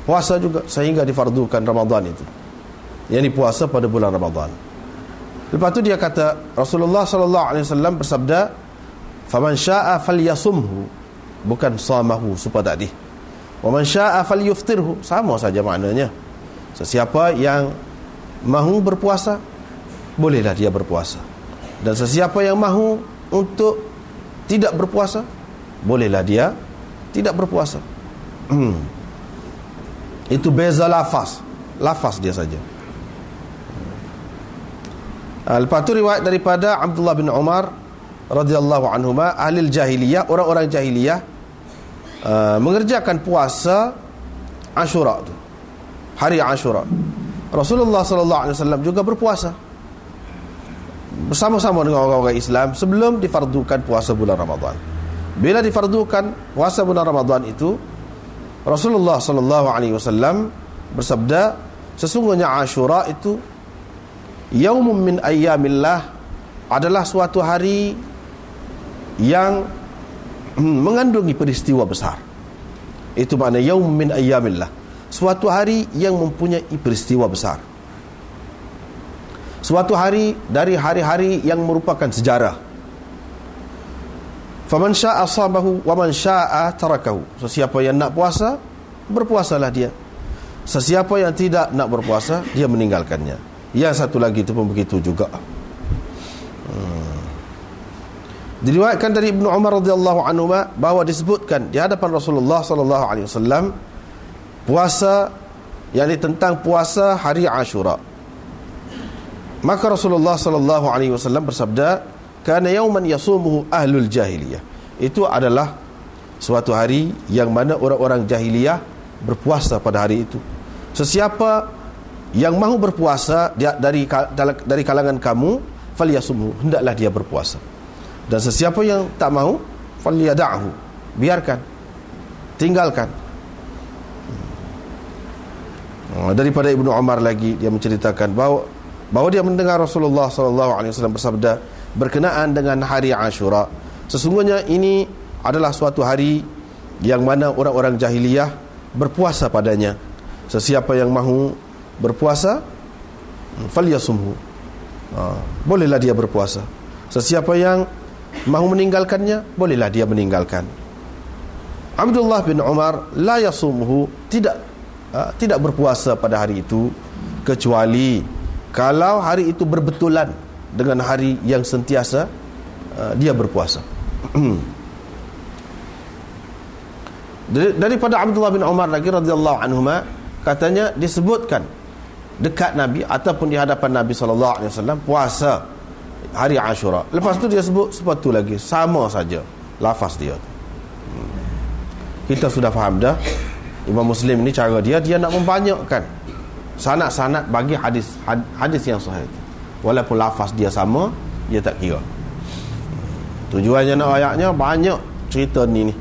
[SPEAKER 1] Puasa juga Sehingga difardukan Ramadan itu. Yang puasa pada bulan Ramadan. Lepas tu dia kata Rasulullah SAW bersabda Faman sya'a fal yasumhu Bukan samahu Supaya tadi Wa man syaa'a falyuftirhu. Sama saja maknanya. Sesiapa yang mahu berpuasa, bolehlah dia berpuasa. Dan sesiapa yang mahu untuk tidak berpuasa, bolehlah dia tidak berpuasa. Hmm. Itu beza lafaz. Lafaz dia saja. Uh, lepas tu riwayat daripada Abdullah bin Umar radhiyallahu anhuma ahli jahiliyah orang-orang jahiliyah Uh, mengerjakan puasa Ashura tu. Hari Ashura. Rasulullah sallallahu alaihi wasallam juga berpuasa bersama-sama dengan orang-orang Islam sebelum difardukan puasa bulan Ramadan. Bila difardukan puasa bulan Ramadan itu Rasulullah sallallahu alaihi wasallam bersabda sesungguhnya Ashura itu yaumun min ayyamillah adalah suatu hari yang hmm, mengandungi peristiwa besar. Itu makna yaum min ayyamillah. Suatu hari yang mempunyai peristiwa besar. Suatu hari dari hari-hari yang merupakan sejarah. Faman syaa'a sabahu wa man syaa'a tarakahu. So, siapa yang nak puasa, berpuasalah dia sesiapa yang tidak nak berpuasa dia meninggalkannya yang satu lagi itu pun begitu juga hmm. Diriwayatkan dari Ibnu Umar radhiyallahu anhu bahawa disebutkan di hadapan Rasulullah sallallahu alaihi wasallam puasa yang tentang puasa hari Ashura. Maka Rasulullah sallallahu alaihi wasallam bersabda kana yauman yasumuhu ahlul jahiliyah. Itu adalah suatu hari yang mana orang-orang jahiliyah berpuasa pada hari itu. Sesiapa yang mahu berpuasa dari dari kalangan kamu falyasumhu hendaklah dia berpuasa dan sesiapa yang tak mahu falyada'hu. Biarkan. Tinggalkan. Hmm. daripada Ibnu Umar lagi dia menceritakan bahawa bahawa dia mendengar Rasulullah wasallam bersabda berkenaan dengan hari Ashura sesungguhnya ini adalah suatu hari yang mana orang-orang jahiliyah berpuasa padanya. Sesiapa yang mahu berpuasa falyasumhu. Ha, bolehlah dia berpuasa. Sesiapa yang mahu meninggalkannya? Bolehlah dia meninggalkan. Abdullah bin Umar la yasumhu tidak ha, tidak berpuasa pada hari itu kecuali kalau hari itu berbetulan dengan hari yang sentiasa ha, dia berpuasa. Daripada Abdullah bin Umar lagi radhiyallahu anhuma katanya disebutkan dekat Nabi ataupun di hadapan Nabi sallallahu alaihi wasallam puasa hari Ashura. Lepas tu dia sebut sepatu lagi sama saja lafaz dia. Kita sudah faham dah Imam Muslim ni cara dia dia nak membanyakkan sanad-sanad bagi hadis hadis yang sahih. Walaupun lafaz dia sama, dia tak kira. Tujuannya nak ayatnya banyak cerita ni ni.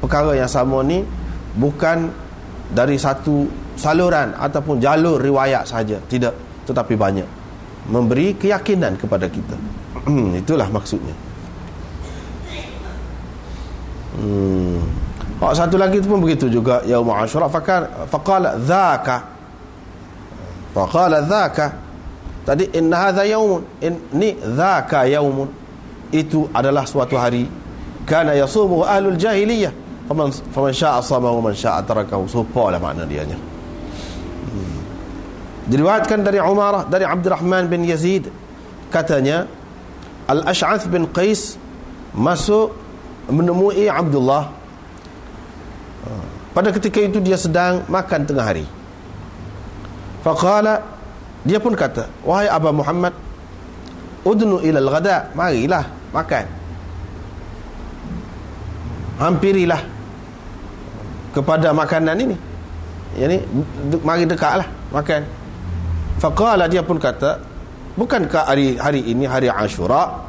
[SPEAKER 1] Perkara yang sama ni bukan dari satu saluran ataupun jalur riwayat saja tidak tetapi banyak memberi keyakinan kepada kita. Hmm, itulah maksudnya. Hmm. Oh, satu lagi itu pun begitu juga. Yaum asyura fakar faqala dzaka faqala dzaka tadi inna hadha yaumun. Ini dzaka yaumun. Itu adalah suatu hari. Kana yasumu ahlul jahiliyah. Faman faman syaa sama wa man syaa tarakahu. Supalah makna dianya diriwayatkan dari Umar dari Abdurrahman bin Yazid. Katanya Al-Ash'ath bin Qais masuk menemui Abdullah. Pada ketika itu dia sedang makan tengah hari. Faqala dia pun kata wahai Aba Muhammad udnu ila al-ghada marilah makan. Hampirilah kepada makanan ini. Yani mari dekatlah makan Faqala dia pun kata Bukankah hari hari ini hari Ashura?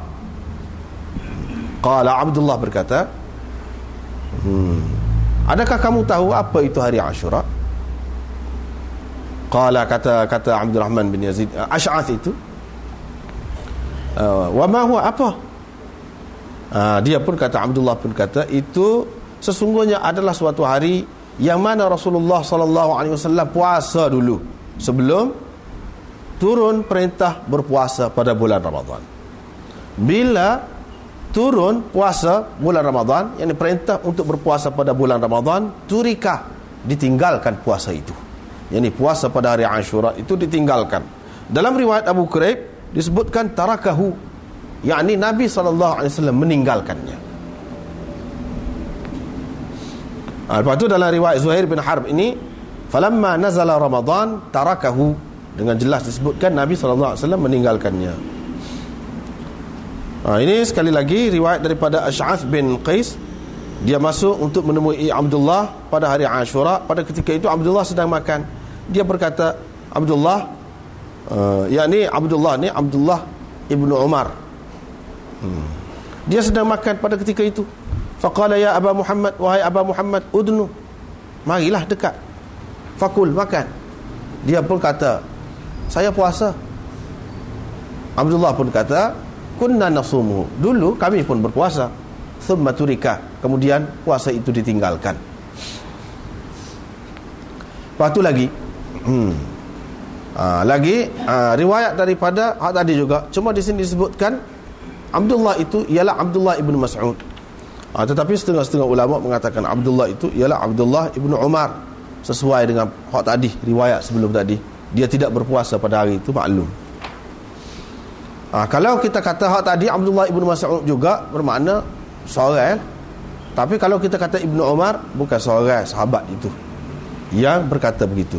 [SPEAKER 1] Qala Abdullah berkata hmm, Adakah kamu tahu apa itu hari Ashura? Qala kata kata Abdul Rahman bin Yazid Ash'ath itu. Uh, Wa ma huwa apa? Uh, Dia pun kata Abdullah pun kata Itu sesungguhnya adalah suatu hari Yang mana Rasulullah sallallahu alaihi wasallam puasa dulu Sebelum turun perintah berpuasa pada bulan Ramadan. Bila turun puasa bulan Ramadan, yang perintah untuk berpuasa pada bulan Ramadan, turika ditinggalkan puasa itu. Yang puasa pada hari Ashura itu ditinggalkan. Dalam riwayat Abu Quraib disebutkan tarakahu, yakni Nabi sallallahu alaihi wasallam meninggalkannya. Ha, lepas itu dalam riwayat Zuhair bin Harb ini, falamma nazala Ramadan tarakahu dengan jelas disebutkan Nabi SAW meninggalkannya. Ha, ini sekali lagi riwayat daripada Ash'ath bin Qais. Dia masuk untuk menemui Abdullah pada hari Ashura. Pada ketika itu Abdullah sedang makan. Dia berkata Abdullah uh, yakni Abdullah ni Abdullah ibnu Umar. Hmm. dia sedang makan pada ketika itu. Faqala ya Aba Muhammad wahai Aba Muhammad udnu. Marilah dekat. Fakul makan. Dia pun kata saya puasa. Abdullah pun kata kunna nasumu. Dulu kami pun berpuasa. Thumma turika. Kemudian puasa itu ditinggalkan. Lepas lagi. Hmm. ha, lagi ha, riwayat daripada hak tadi juga. Cuma di sini disebutkan Abdullah itu ialah Abdullah ibnu Mas'ud. Ha, tetapi setengah-setengah ulama mengatakan Abdullah itu ialah Abdullah ibnu Umar sesuai dengan hak tadi riwayat sebelum tadi dia tidak berpuasa pada hari itu maklum. Ha, kalau kita kata hak tadi Abdullah ibnu Mas'ud juga bermakna seorang tapi kalau kita kata Ibnu Umar bukan seorang sahabat itu. Yang berkata begitu.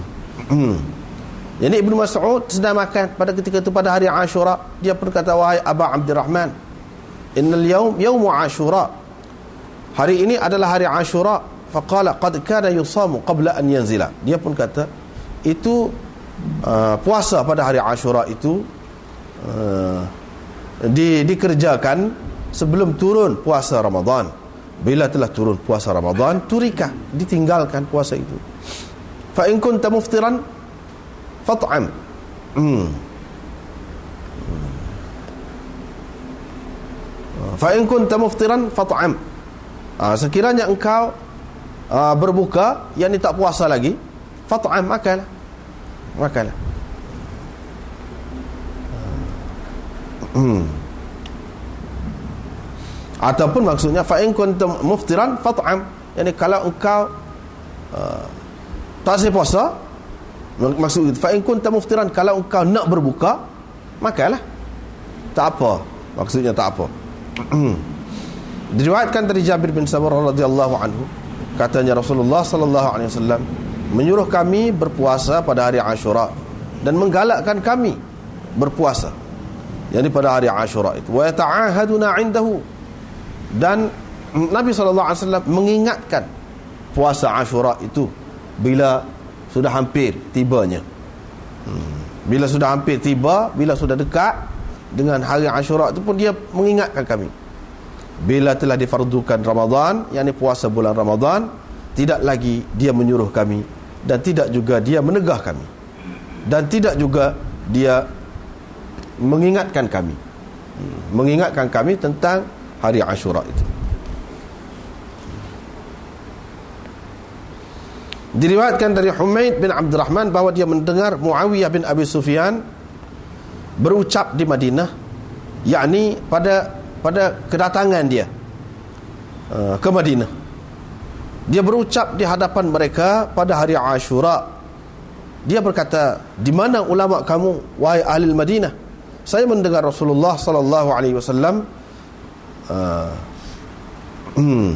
[SPEAKER 1] Jadi Ibnu Mas'ud sedang makan pada ketika itu pada hari Ashura dia pun kata wahai Aba Abdurrahman innal yawm yawm Ashura. Hari ini adalah hari Ashura. Faqala qad kana yusamu qabla an yanzila. Dia pun kata itu uh, puasa pada hari Ashura itu uh, di, dikerjakan sebelum turun puasa Ramadan. Bila telah turun puasa Ramadan turika ditinggalkan puasa itu. Fa in kunta muftiran fat'am. Hmm. fa in kunta muftiran fat'am. Ha, sekiranya engkau uh, berbuka yang tak puasa lagi fat'am makanlah makanlah hmm. ataupun maksudnya fa in kuntum muftiran fat'am. Yani kalau engkau uh, tak saya puasa maksud fa in kuntum muftiran kalau engkau nak berbuka makanlah tak apa. Maksudnya tak apa. Hmm. diriwayatkan dari Jabir bin Samurah radhiyallahu anhu. Katanya Rasulullah sallallahu alaihi wasallam menyuruh kami berpuasa pada hari Ashura dan menggalakkan kami berpuasa. Yakni pada hari Ashura itu. Wa ta'ahaduna indahu. Dan Nabi wasallam mengingatkan puasa Ashura itu bila sudah hampir tibanya. Hmm. bila sudah hampir tiba bila sudah dekat dengan hari Ashura itu pun dia mengingatkan kami. Bila telah difardukan Ramadan yakni puasa bulan Ramadan tidak lagi dia menyuruh kami dan tidak juga dia menegah kami. Dan tidak juga dia mengingatkan kami. Hmm, mengingatkan kami tentang hari Ashura itu. Diriwayatkan dari Humaid bin Abdurrahman bahawa dia mendengar Muawiyah bin Abi Sufyan berucap di Madinah yakni pada pada kedatangan dia uh, ke Madinah dia berucap di hadapan mereka pada hari Ashura. Dia berkata di mana ulama kamu wahai ahli Madinah? Saya mendengar Rasulullah sallallahu alaihi wasallam uh, hmm,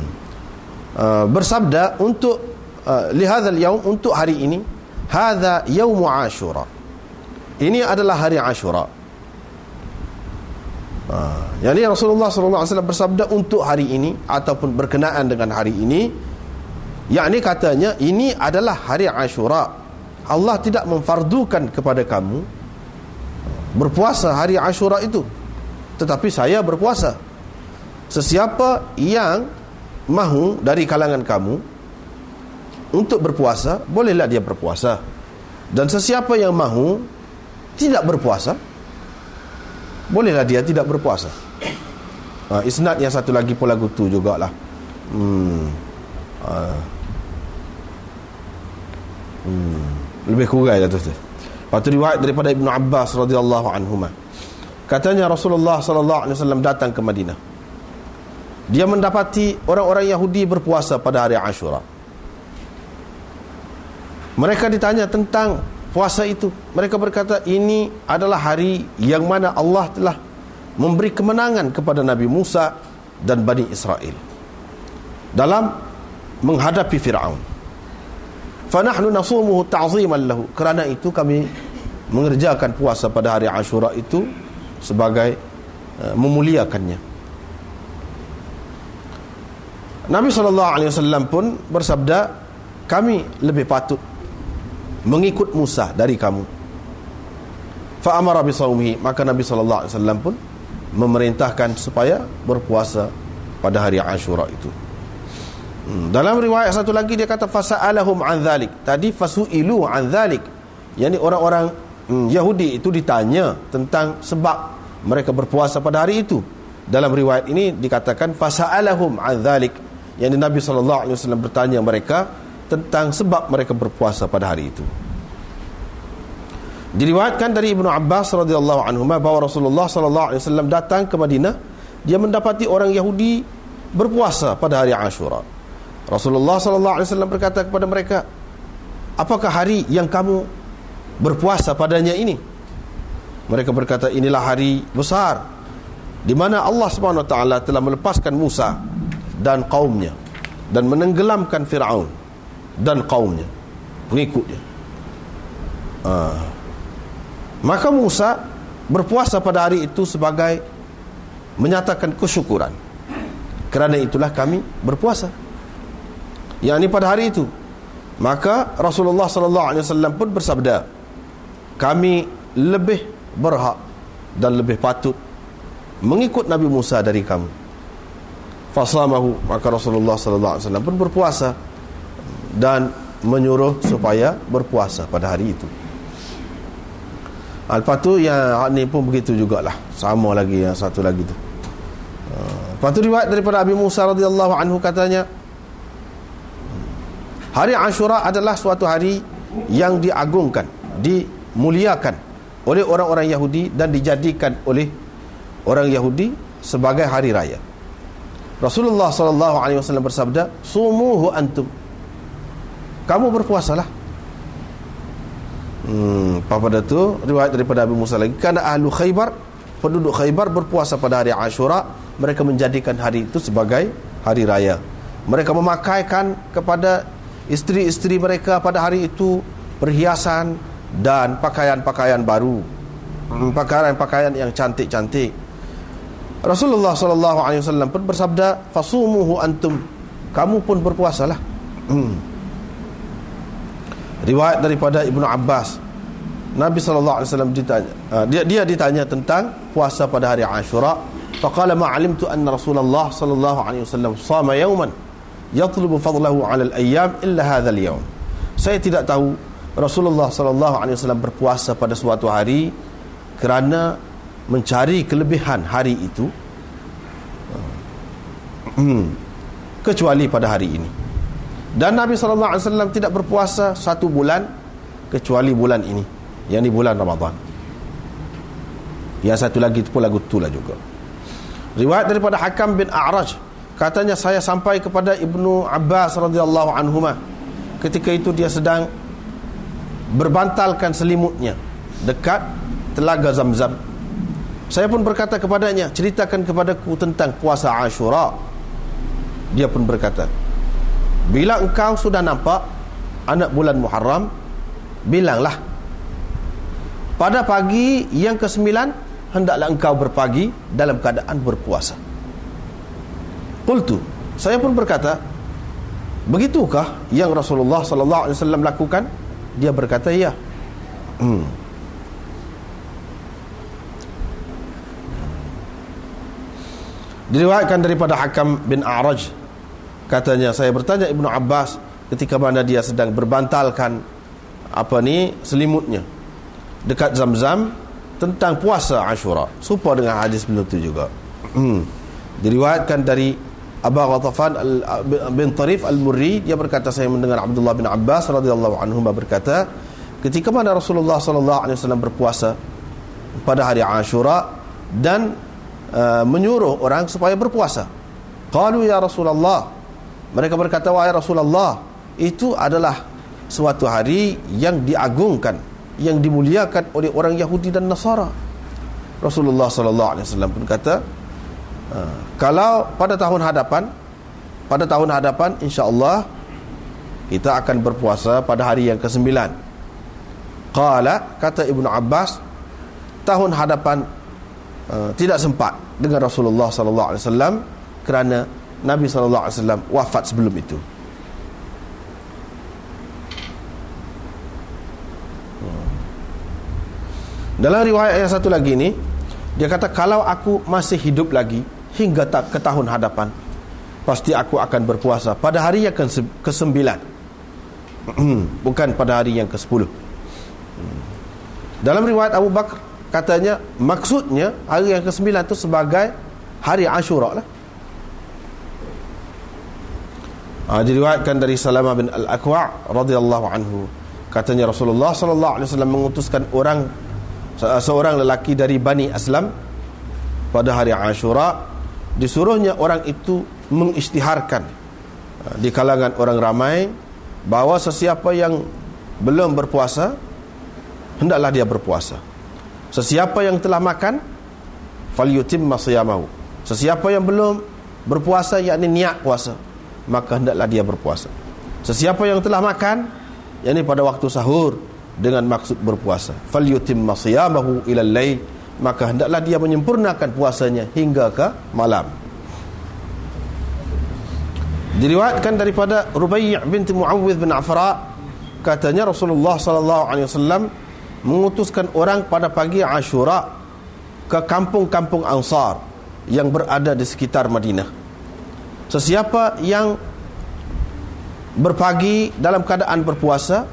[SPEAKER 1] uh, bersabda untuk uh, lihadzal yaum untuk hari ini hadza yaum Ashura. Ini adalah hari Ashura. Ha. Yang ini Rasulullah SAW bersabda untuk hari ini ataupun berkenaan dengan hari ini yakni katanya ini adalah hari Ashura. Allah tidak memfardukan kepada kamu berpuasa hari Ashura itu. Tetapi saya berpuasa. Sesiapa yang mahu dari kalangan kamu untuk berpuasa bolehlah dia berpuasa. Dan sesiapa yang mahu tidak berpuasa bolehlah dia tidak berpuasa. Ha, isnad yang satu lagi pun lagu tu jugalah. Hmm. Ha. Hmm. lebih kurang lah tu tu Lepas riwayat daripada Ibnu Abbas radhiyallahu anhu katanya Rasulullah sallallahu alaihi wasallam datang ke Madinah. Dia mendapati orang-orang Yahudi berpuasa pada hari Ashura. Mereka ditanya tentang puasa itu. Mereka berkata ini adalah hari yang mana Allah telah memberi kemenangan kepada Nabi Musa dan Bani Israel dalam menghadapi Fir'aun fanahnu nasumuhu ta'ziman lahu kerana itu kami mengerjakan puasa pada hari Ashura itu sebagai uh, memuliakannya. Nabi SAW pun bersabda kami lebih patut mengikut Musa dari kamu. Fa amara bi maka Nabi sallallahu alaihi wasallam pun memerintahkan supaya berpuasa pada hari Ashura itu hmm. dalam riwayat satu lagi dia kata fasalahum an dhalik tadi fasuilu an dhalik yakni orang-orang hmm, Yahudi itu ditanya tentang sebab mereka berpuasa pada hari itu dalam riwayat ini dikatakan fasalahum an dhalik yakni Nabi sallallahu alaihi wasallam bertanya mereka tentang sebab mereka berpuasa pada hari itu. Diriwayatkan dari Ibnu Abbas radhiyallahu anhu bahawa Rasulullah sallallahu alaihi wasallam datang ke Madinah, dia mendapati orang Yahudi berpuasa pada hari Ashura. Rasulullah sallallahu alaihi wasallam berkata kepada mereka, apakah hari yang kamu berpuasa padanya ini? Mereka berkata inilah hari besar di mana Allah Subhanahu wa taala telah melepaskan Musa dan kaumnya dan menenggelamkan Firaun dan kaumnya pengikutnya. Uh. maka Musa berpuasa pada hari itu sebagai menyatakan kesyukuran. Kerana itulah kami berpuasa yang ini pada hari itu. Maka Rasulullah sallallahu alaihi wasallam pun bersabda kami lebih berhak dan lebih patut mengikut Nabi Musa dari kamu. Fasamahu maka Rasulullah sallallahu alaihi wasallam pun berpuasa dan menyuruh supaya berpuasa pada hari itu. Lepas tu yang ni pun begitu jugalah. Sama lagi yang satu lagi tu. Ah, Lepas tu riwayat daripada Abi Musa radhiyallahu anhu katanya Hari Ashura adalah suatu hari yang diagungkan Dimuliakan oleh orang-orang Yahudi Dan dijadikan oleh orang Yahudi sebagai hari raya. Rasulullah sallallahu alaihi wasallam bersabda, "Sumuhu antum." Kamu berpuasalah. Hmm, pada tu riwayat daripada Abu Musa lagi, kerana ahlu Khaybar, penduduk Khaybar berpuasa pada hari Ashura, mereka menjadikan hari itu sebagai hari raya. Mereka memakaikan kepada isteri-isteri mereka pada hari itu perhiasan dan pakaian-pakaian baru. Hmm, pakaian-pakaian yang cantik-cantik. Rasulullah sallallahu alaihi wasallam pun bersabda fasumuhu antum kamu pun berpuasalah hmm. riwayat daripada Ibnu Abbas Nabi sallallahu alaihi wasallam ditanya uh, dia dia ditanya tentang puasa pada hari Ashura faqala ma alimtu anna Rasulullah sallallahu alaihi wasallam sama yawman yatlubu fadlahu ala al-ayyam illa hadha al-yawm saya tidak tahu Rasulullah sallallahu alaihi wasallam berpuasa pada suatu hari kerana mencari kelebihan hari itu. Hmm, kecuali pada hari ini. Dan Nabi SAW tidak berpuasa satu bulan kecuali bulan ini yang ini bulan Ramadan. Yang satu lagi pun lagu tu lah juga. Riwayat daripada Hakam bin A'raj katanya saya sampai kepada Ibnu Abbas radhiyallahu anhuma ketika itu dia sedang berbantalkan selimutnya dekat telaga Zamzam saya pun berkata kepadanya, ceritakan kepadaku tentang puasa Ashura. Dia pun berkata, bila engkau sudah nampak anak bulan Muharram, bilanglah. Pada pagi yang ke-9, hendaklah engkau berpagi dalam keadaan berpuasa. Qultu, saya pun berkata, begitukah yang Rasulullah sallallahu alaihi wasallam lakukan? Dia berkata, ya. Hmm. Diriwayatkan daripada Hakam bin A'raj katanya saya bertanya Ibnu Abbas ketika mana dia sedang berbantalkan apa ni selimutnya dekat Zam-Zam tentang puasa Ashura. Serupa dengan hadis sebelum itu juga. Hmm. Diriwayatkan dari Abu Ghatafan bin Tarif Al-Murri dia berkata saya mendengar Abdullah bin Abbas radhiyallahu anhu berkata ketika mana Rasulullah sallallahu alaihi wasallam berpuasa pada hari Ashura dan Uh, menyuruh orang supaya berpuasa. Qalu ya Rasulullah. Mereka berkata wahai Rasulullah, itu adalah suatu hari yang diagungkan, yang dimuliakan oleh orang Yahudi dan Nasara. Rasulullah sallallahu alaihi wasallam pun kata, uh, kalau pada tahun hadapan pada tahun hadapan insya-Allah kita akan berpuasa pada hari yang ke-9. Qala kata Ibnu Abbas tahun hadapan uh, tidak sempat dengan Rasulullah sallallahu alaihi wasallam kerana Nabi sallallahu alaihi wasallam wafat sebelum itu. Dalam riwayat yang satu lagi ni dia kata kalau aku masih hidup lagi hingga tak ke tahun hadapan pasti aku akan berpuasa pada hari yang ke-9 bukan pada hari yang ke-10 dalam riwayat Abu Bakar katanya maksudnya hari yang ke-9 itu sebagai hari Ashura lah. Ha, diriwayatkan dari Salama bin Al-Aqwa radhiyallahu anhu. Katanya Rasulullah sallallahu alaihi wasallam mengutuskan orang seorang lelaki dari Bani Aslam pada hari Ashura disuruhnya orang itu mengisytiharkan ha, di kalangan orang ramai bahawa sesiapa yang belum berpuasa hendaklah dia berpuasa. Sesiapa yang telah makan falyutimma siyamahu. Sesiapa yang belum berpuasa yakni niat puasa maka hendaklah dia berpuasa. Sesiapa yang telah makan yakni pada waktu sahur dengan maksud berpuasa. Falyutimma siyamahu ila al maka hendaklah dia menyempurnakan puasanya hingga ke malam diriwayatkan daripada Rubai' binti Muawwidh bin Afra katanya Rasulullah sallallahu alaihi wasallam mengutuskan orang pada pagi Ashura ke kampung-kampung Ansar yang berada di sekitar Madinah. Sesiapa yang berpagi dalam keadaan berpuasa,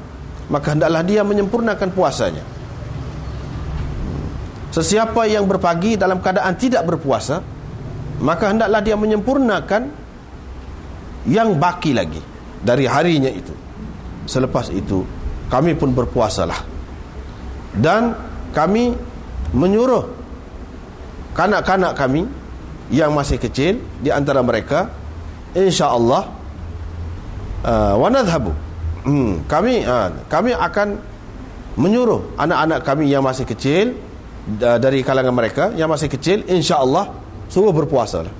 [SPEAKER 1] maka hendaklah dia menyempurnakan puasanya. Sesiapa yang berpagi dalam keadaan tidak berpuasa, maka hendaklah dia menyempurnakan yang baki lagi dari harinya itu. Selepas itu, kami pun berpuasalah dan kami menyuruh kanak-kanak kami yang masih kecil di antara mereka insyaallah uh, wa nadhhabu hmm, kami uh, kami akan menyuruh anak-anak kami yang masih kecil dari kalangan mereka yang masih kecil insyaallah suruh berpuasa lah.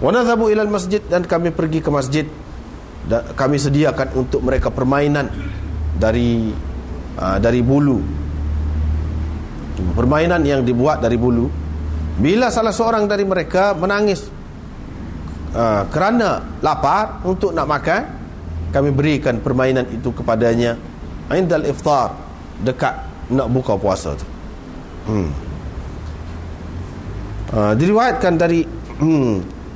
[SPEAKER 1] wa nadhhabu ila masjid dan kami pergi ke masjid. Kami sediakan untuk mereka permainan dari uh, dari bulu. Permainan yang dibuat dari bulu. Bila salah seorang dari mereka menangis uh, kerana lapar untuk nak makan kami berikan permainan itu kepadanya. Indal iftar dekat nak buka puasa tu hmm. uh, diriwayatkan dari hmm,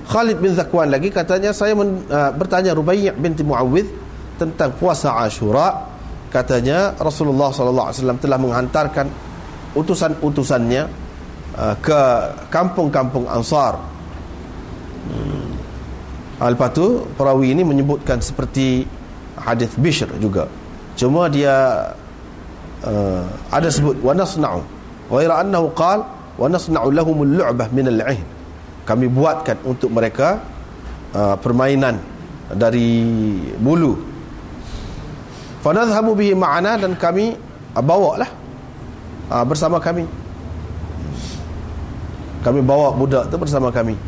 [SPEAKER 1] Khalid bin Zakwan lagi katanya saya men, uh, bertanya Rubai' binti Muawwidh tentang puasa Ashura katanya Rasulullah sallallahu alaihi wasallam telah menghantarkan utusan-utusannya uh, ke kampung-kampung Ansar. Hmm. Lepas tu perawi ini menyebutkan seperti hadis Bishr juga. Cuma dia uh, ada sebut wa nasna'u ghaira annahu qala wa nasna'u lahum al-lu'bah min al-'ihn. Kami buatkan untuk mereka uh, permainan dari bulu. Fanadhhabu bihi ma'ana dan kami uh, bawa lah uh, bersama kami. Kami bawa budak tu bersama kami.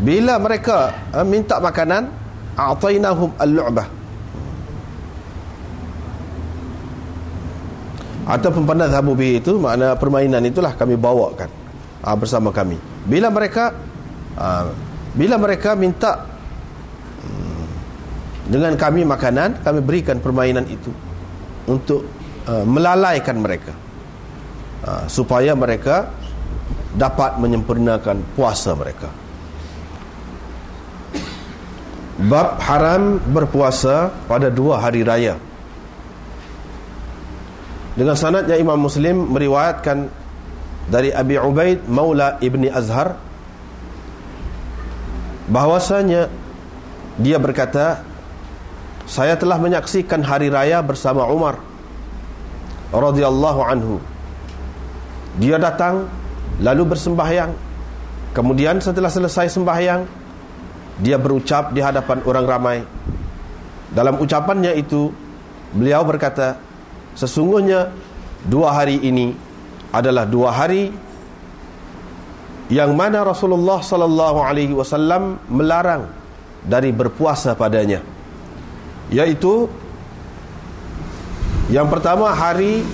[SPEAKER 1] Bila mereka uh, minta makanan a'tainahum al-lu'bah ataupun fanadhhabu bihi itu makna permainan itulah kami bawakan uh, bersama kami. Bila mereka uh, bila mereka minta dengan kami makanan kami berikan permainan itu untuk uh, melalaikan mereka uh, supaya mereka dapat menyempurnakan puasa mereka. Bab haram berpuasa pada dua hari raya dengan sanadnya Imam Muslim meriwayatkan dari Abi Ubaid Maula Ibni Azhar bahwasanya dia berkata saya telah menyaksikan hari raya bersama Umar radhiyallahu anhu. Dia datang lalu bersembahyang. Kemudian setelah selesai sembahyang dia berucap di hadapan orang ramai. Dalam ucapannya itu beliau berkata sesungguhnya dua hari ini adalah dua hari yang mana Rasulullah sallallahu alaihi wasallam melarang dari berpuasa padanya Yaitu Yang pertama hari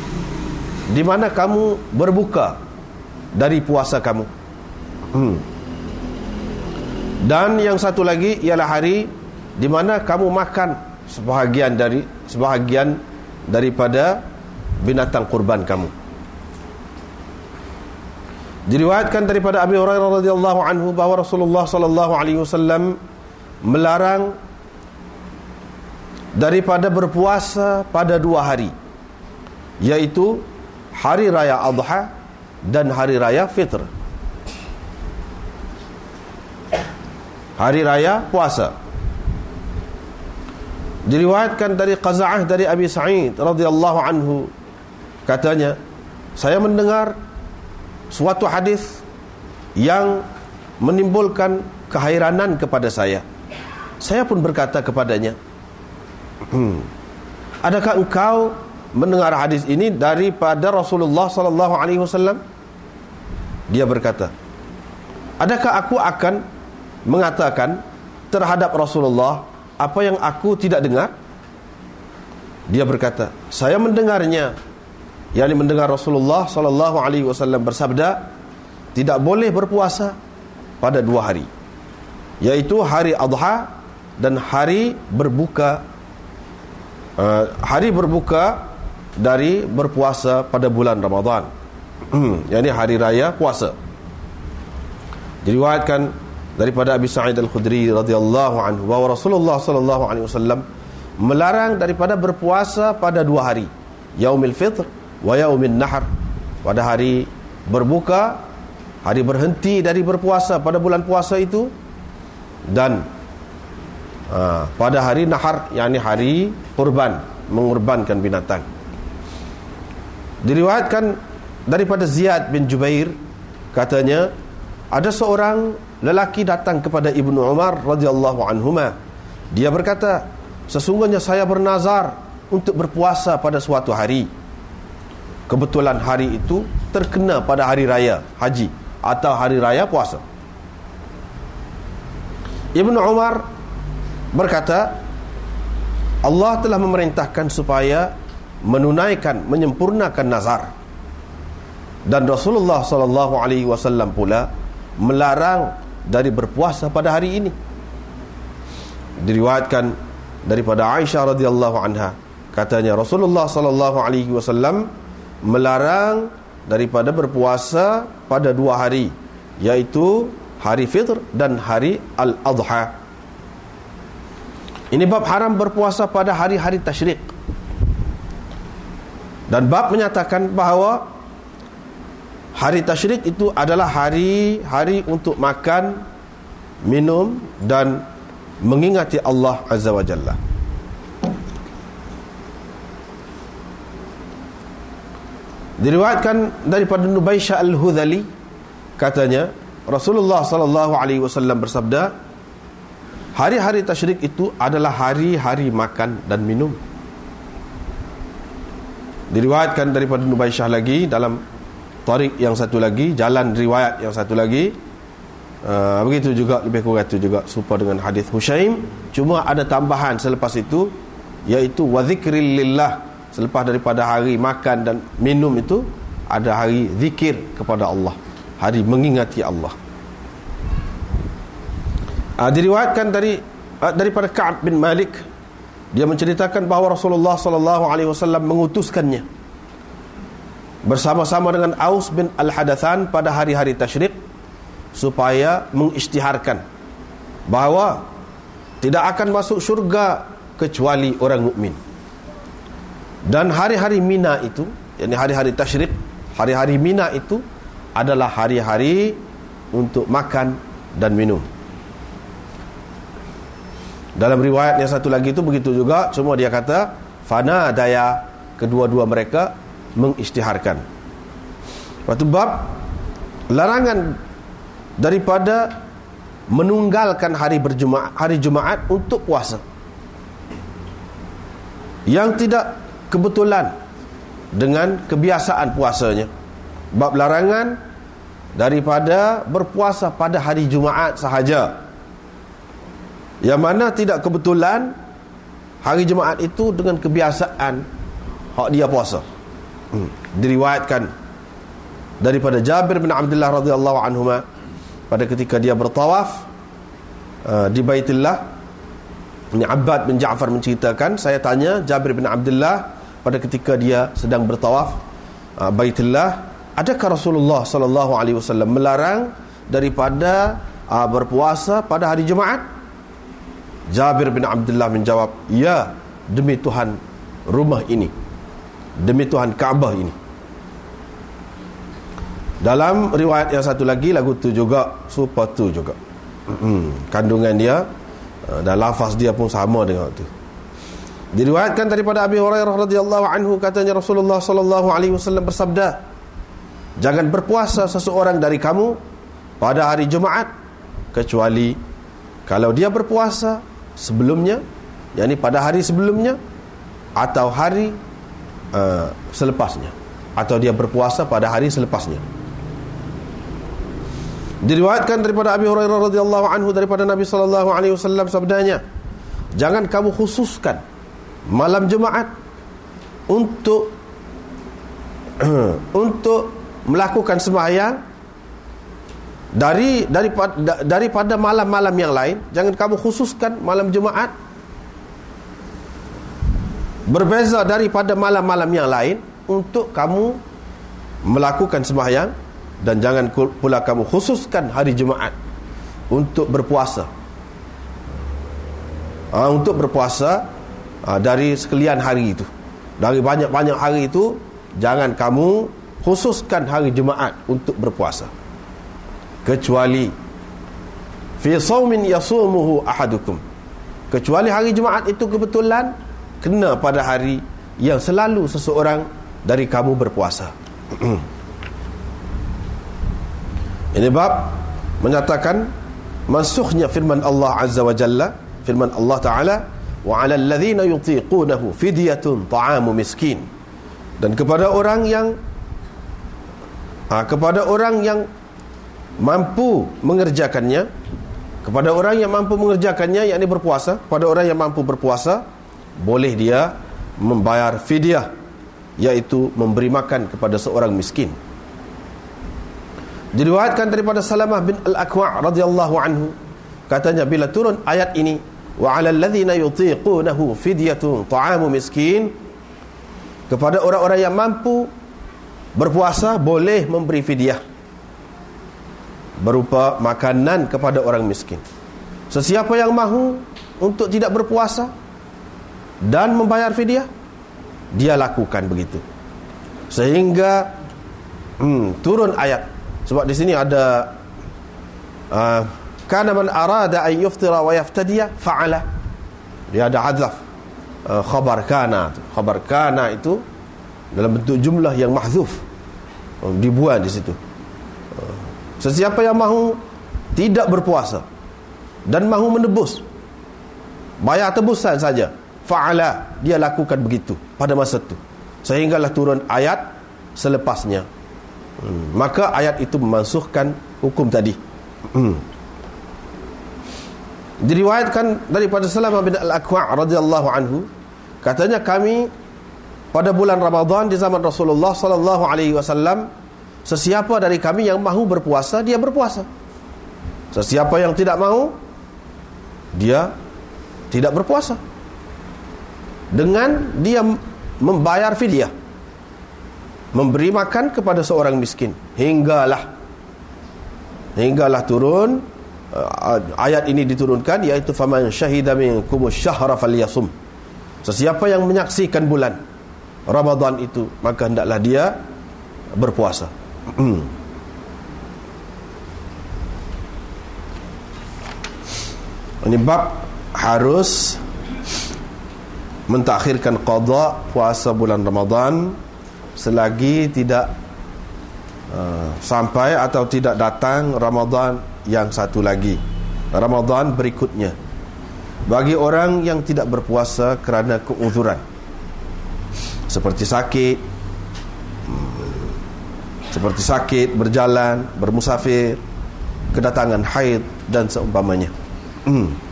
[SPEAKER 1] di mana kamu berbuka Dari puasa kamu hmm. Dan yang satu lagi Ialah hari di mana kamu makan Sebahagian dari Sebahagian daripada Binatang kurban kamu. Diriwayatkan daripada Abi Hurairah radhiyallahu anhu bahwa Rasulullah sallallahu alaihi wasallam melarang daripada berpuasa pada dua hari yaitu hari raya adha dan hari raya fitr. Hari raya puasa diriwayatkan dari qaza'ah dari Abi Sa'id radhiyallahu anhu katanya saya mendengar suatu hadis yang menimbulkan kehairanan kepada saya saya pun berkata kepadanya Hmm. adakah engkau mendengar hadis ini daripada Rasulullah sallallahu alaihi wasallam dia berkata adakah aku akan mengatakan terhadap Rasulullah apa yang aku tidak dengar? Dia berkata saya mendengarnya. Yakni mendengar Rasulullah sallallahu alaihi wasallam bersabda tidak boleh berpuasa pada dua hari yaitu hari Adha dan hari berbuka. Uh, hari berbuka dari berpuasa pada bulan Ramadan. Yakni hari raya puasa. Diriwayatkan daripada Abi Sa'id Al-Khudri radhiyallahu anhu bahwa Rasulullah sallallahu alaihi wasallam melarang daripada berpuasa pada dua hari yaumil fitr wa yaumil nahar. Pada hari berbuka hari berhenti dari berpuasa pada bulan puasa itu dan uh, pada hari nahar yakni hari kurban mengorbankan binatang. Diriwayatkan daripada Ziyad bin Jubair katanya ada seorang lelaki datang kepada Ibnu Umar radhiyallahu anhuma. Dia berkata sesungguhnya saya bernazar untuk berpuasa pada suatu hari. Kebetulan hari itu terkena pada hari raya haji atau hari raya puasa. Ibnu Umar berkata Allah telah memerintahkan supaya menunaikan menyempurnakan nazar. Dan Rasulullah sallallahu alaihi wasallam pula melarang dari berpuasa pada hari ini. Diriwayatkan daripada Aisyah radhiyallahu anha. Katanya Rasulullah sallallahu alaihi wasallam melarang daripada berpuasa pada dua hari yaitu hari fitr dan hari al-adha. Ini bab haram berpuasa pada hari-hari tasyrik dan bab menyatakan bahawa Hari tasyrik itu adalah hari-hari untuk makan, minum dan mengingati Allah Azza wa Jalla. Diriwayatkan daripada Nubaisha Al-Hudhali katanya Rasulullah sallallahu alaihi wasallam bersabda hari-hari tasyrik itu adalah hari-hari makan dan minum. Diriwayatkan daripada Nubaisha lagi dalam tarik yang satu lagi jalan riwayat yang satu lagi. Uh, begitu juga lebih kurang itu juga serupa dengan hadis Hushaim. Cuma ada tambahan selepas itu iaitu wa lillah. Selepas daripada hari makan dan minum itu ada hari zikir kepada Allah. Hari mengingati Allah. Uh, diriwayatkan dari uh, daripada Ka'ab bin Malik. Dia menceritakan bahawa Rasulullah sallallahu alaihi wasallam mengutuskannya bersama-sama dengan Aus bin Al-Hadathan pada hari-hari tasyrik supaya mengisytiharkan bahawa tidak akan masuk syurga kecuali orang mukmin. Dan hari-hari Mina itu, yakni hari-hari tasyrik, hari-hari Mina itu adalah hari-hari untuk makan dan minum. Dalam riwayat yang satu lagi itu begitu juga, cuma dia kata fana daya kedua-dua mereka mengisytiharkan. Waktu bab larangan daripada menunggalkan hari berjumaat hari Jumaat untuk puasa. Yang tidak kebetulan dengan kebiasaan puasanya. Bab larangan daripada berpuasa pada hari Jumaat sahaja. Yang mana tidak kebetulan hari Jumaat itu dengan kebiasaan hak dia puasa hmm. diriwayatkan daripada Jabir bin Abdullah radhiyallahu anhu pada ketika dia bertawaf uh, di Baitillah ini Abbad bin Ja'far menceritakan saya tanya Jabir bin Abdullah pada ketika dia sedang bertawaf uh, Baitillah adakah Rasulullah sallallahu alaihi wasallam melarang daripada uh, berpuasa pada hari Jumaat Jabir bin Abdullah menjawab ya demi Tuhan rumah ini demi Tuhan Kaabah ini. Dalam riwayat yang satu lagi lagu tu juga serupa tu juga. Kandungan dia uh, dan lafaz dia pun sama dengan tu. Diriwayatkan daripada Abi Hurairah radhiyallahu anhu katanya Rasulullah sallallahu alaihi wasallam bersabda jangan berpuasa seseorang dari kamu pada hari Jumaat kecuali kalau dia berpuasa sebelumnya yakni pada hari sebelumnya atau hari uh, selepasnya. Atau dia berpuasa pada hari selepasnya. Diriwayatkan daripada Abi Hurairah radhiyallahu anhu daripada Nabi sallallahu alaihi wasallam sabdanya jangan kamu khususkan malam Jumaat untuk untuk melakukan sembahyang dari daripada daripada malam-malam yang lain. Jangan kamu khususkan malam Jumaat berbeza daripada malam-malam yang lain untuk kamu melakukan sembahyang dan jangan pula kamu khususkan hari Jumaat untuk berpuasa. Ha, untuk berpuasa ha, dari sekalian hari itu. Dari banyak-banyak hari itu jangan kamu khususkan hari Jumaat untuk berpuasa. Kecuali fi saumin yasumuhu ahadukum. Kecuali hari Jumaat itu kebetulan kena pada hari yang selalu seseorang dari kamu berpuasa. Ini bab menyatakan mansukhnya firman Allah Azza wa Jalla firman Allah Ta'ala wa 'alal ladzina yutiqunahu fidyatun ta'amu miskin. Dan kepada orang yang ha, kepada orang yang mampu mengerjakannya kepada orang yang mampu mengerjakannya yakni berpuasa pada orang yang mampu berpuasa boleh dia membayar fidyah iaitu memberi makan kepada seorang miskin. Diriwayatkan daripada Salamah bin Al-Aqwa' radhiyallahu anhu. Katanya bila turun ayat ini wa 'alal ladzina yutiqunahu fidyatun ta'amu miskin kepada orang-orang yang mampu berpuasa boleh memberi fidyah berupa makanan kepada orang miskin. Sesiapa yang mahu untuk tidak berpuasa dan membayar fidyah dia lakukan begitu. Sehingga hmm, turun ayat. Sebab di sini ada uh, kana man arada an yuftira wa yaftadiya fa'ala. Dia ada hazaf uh, khabar kana. Khabar kana itu dalam bentuk jumlah yang mahzuf uh, dibuat di situ. Sesiapa yang mahu tidak berpuasa dan mahu menebus bayar tebusan saja fa'ala dia lakukan begitu pada masa itu sehinggalah turun ayat selepasnya hmm. maka ayat itu memansuhkan hukum tadi hmm. diriwayatkan daripada Salamah bin Al-Aqwa' radhiyallahu anhu katanya kami pada bulan Ramadan di zaman Rasulullah sallallahu alaihi wasallam Sesiapa dari kami yang mahu berpuasa Dia berpuasa Sesiapa yang tidak mahu Dia tidak berpuasa Dengan dia membayar fidyah. Memberi makan kepada seorang miskin. Hinggalah. Hinggalah turun uh, Ayat ini diturunkan Iaitu Faman syahida minkumus syahra faliyasum Sesiapa yang menyaksikan bulan Ramadan itu Maka hendaklah dia berpuasa. Hmm. Ini bab harus mentakhirkan qada puasa bulan Ramadan selagi tidak uh, sampai atau tidak datang Ramadan yang satu lagi. Ramadan berikutnya. Bagi orang yang tidak berpuasa kerana keuzuran seperti sakit, seperti sakit, berjalan, bermusafir, kedatangan haid dan seumpamanya. Hmm.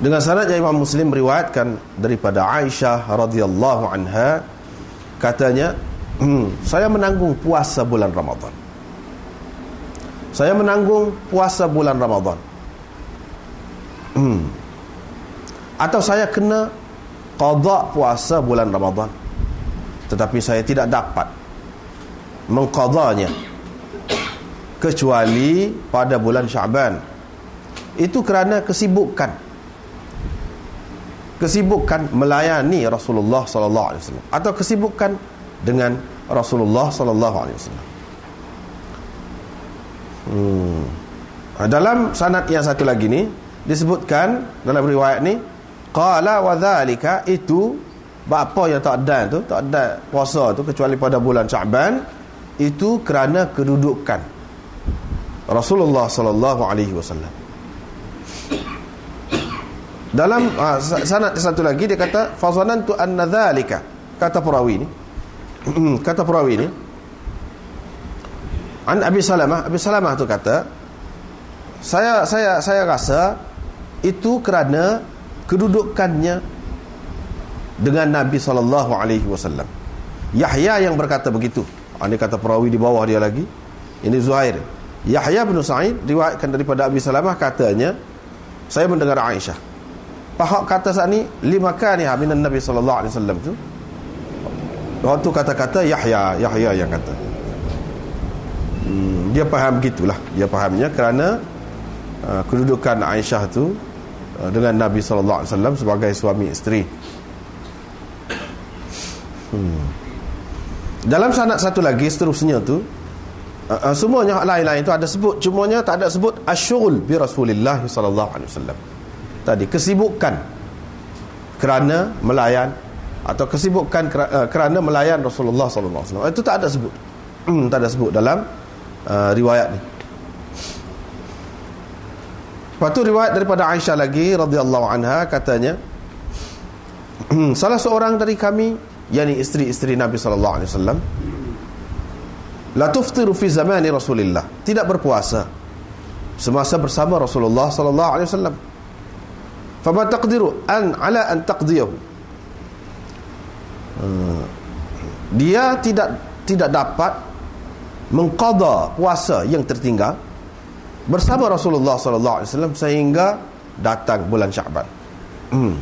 [SPEAKER 1] Dengan sanadnya Imam Muslim meriwayatkan daripada Aisyah radhiyallahu anha katanya, hmm, saya menanggung puasa bulan Ramadan. Saya menanggung puasa bulan Ramadan. Hmm. Atau saya kena qada puasa bulan Ramadan. Tetapi saya tidak dapat mengqadanya kecuali pada bulan Syaban itu kerana kesibukan kesibukan melayani Rasulullah sallallahu alaihi wasallam atau kesibukan dengan Rasulullah sallallahu alaihi wasallam hmm. dalam sanad yang satu lagi ni disebutkan dalam riwayat ni qala wa itu apa yang tak ada tu tak ada puasa tu kecuali pada bulan Syaban itu kerana kedudukan Rasulullah sallallahu alaihi wasallam. Dalam uh, sanad satu lagi dia kata fazanantu anna dhalika. Kata perawi ni. Kata perawi ni. An Abi Salamah Abi Salamah tu kata saya saya saya rasa itu kerana kedudukannya dengan Nabi sallallahu alaihi wasallam. Yahya yang berkata begitu. Ini kata perawi di bawah dia lagi. Ini Zuhair. Yahya bin Sa'id riwayatkan daripada Abi Salamah katanya saya mendengar Aisyah pahak kata saat ni lima kaniha minan Nabi sallallahu alaihi wasallam tu. Waktu kata-kata Yahya Yahya yang kata. Hmm, dia faham begitulah dia fahamnya kerana uh, kedudukan Aisyah tu uh, dengan Nabi sallallahu alaihi wasallam sebagai suami isteri. Hmm. dalam sanad satu lagi seterusnya tu uh, uh, semuanya lain-lain tu ada sebut. Cumanya tak ada sebut asyul bi Rasulillah sallallahu alaihi wasallam tadi. Kesibukan. Kerana melayan atau kesibukan uh, kerana melayan Rasulullah sallallahu alaihi wasallam. Itu tak ada sebut. Hmm, tak ada sebut dalam uh, riwayat ni. Lepas tu riwayat daripada Aisyah lagi radhiyallahu anha katanya salah seorang dari kami yakni isteri-isteri Nabi sallallahu alaihi wasallam la tuftiru fi zamani Rasulillah. Tidak berpuasa. Semasa bersama Rasulullah sallallahu alaihi wasallam fama taqdiru an ala an taqdiyahu hmm. dia tidak tidak dapat mengqada puasa yang tertinggal bersama Rasulullah sallallahu alaihi wasallam sehingga datang bulan Syaban. Hmm.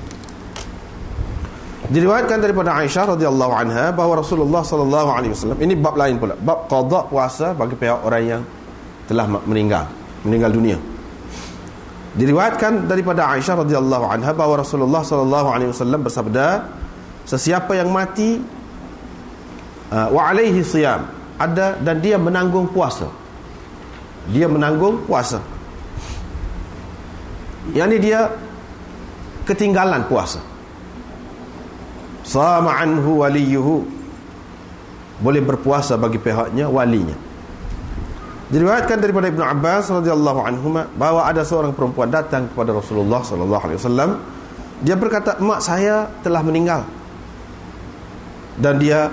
[SPEAKER 1] Diriwayatkan daripada Aisyah radhiyallahu anha bahawa Rasulullah sallallahu alaihi wasallam ini bab lain pula, bab qada puasa bagi pihak orang yang telah meninggal, meninggal dunia. Diriwayatkan daripada Aisyah radhiyallahu anha bahawa Rasulullah sallallahu alaihi wasallam bersabda, sesiapa yang mati uh, wa alaihi siyam ada dan dia menanggung puasa. Dia menanggung puasa. Yang ini dia ketinggalan puasa. Sama anhu waliyuhu. Boleh berpuasa bagi pihaknya walinya diriwayatkan daripada Ibnu Abbas radhiyallahu anhu bahawa ada seorang perempuan datang kepada Rasulullah sallallahu alaihi wasallam. Dia berkata mak saya telah meninggal. Dan dia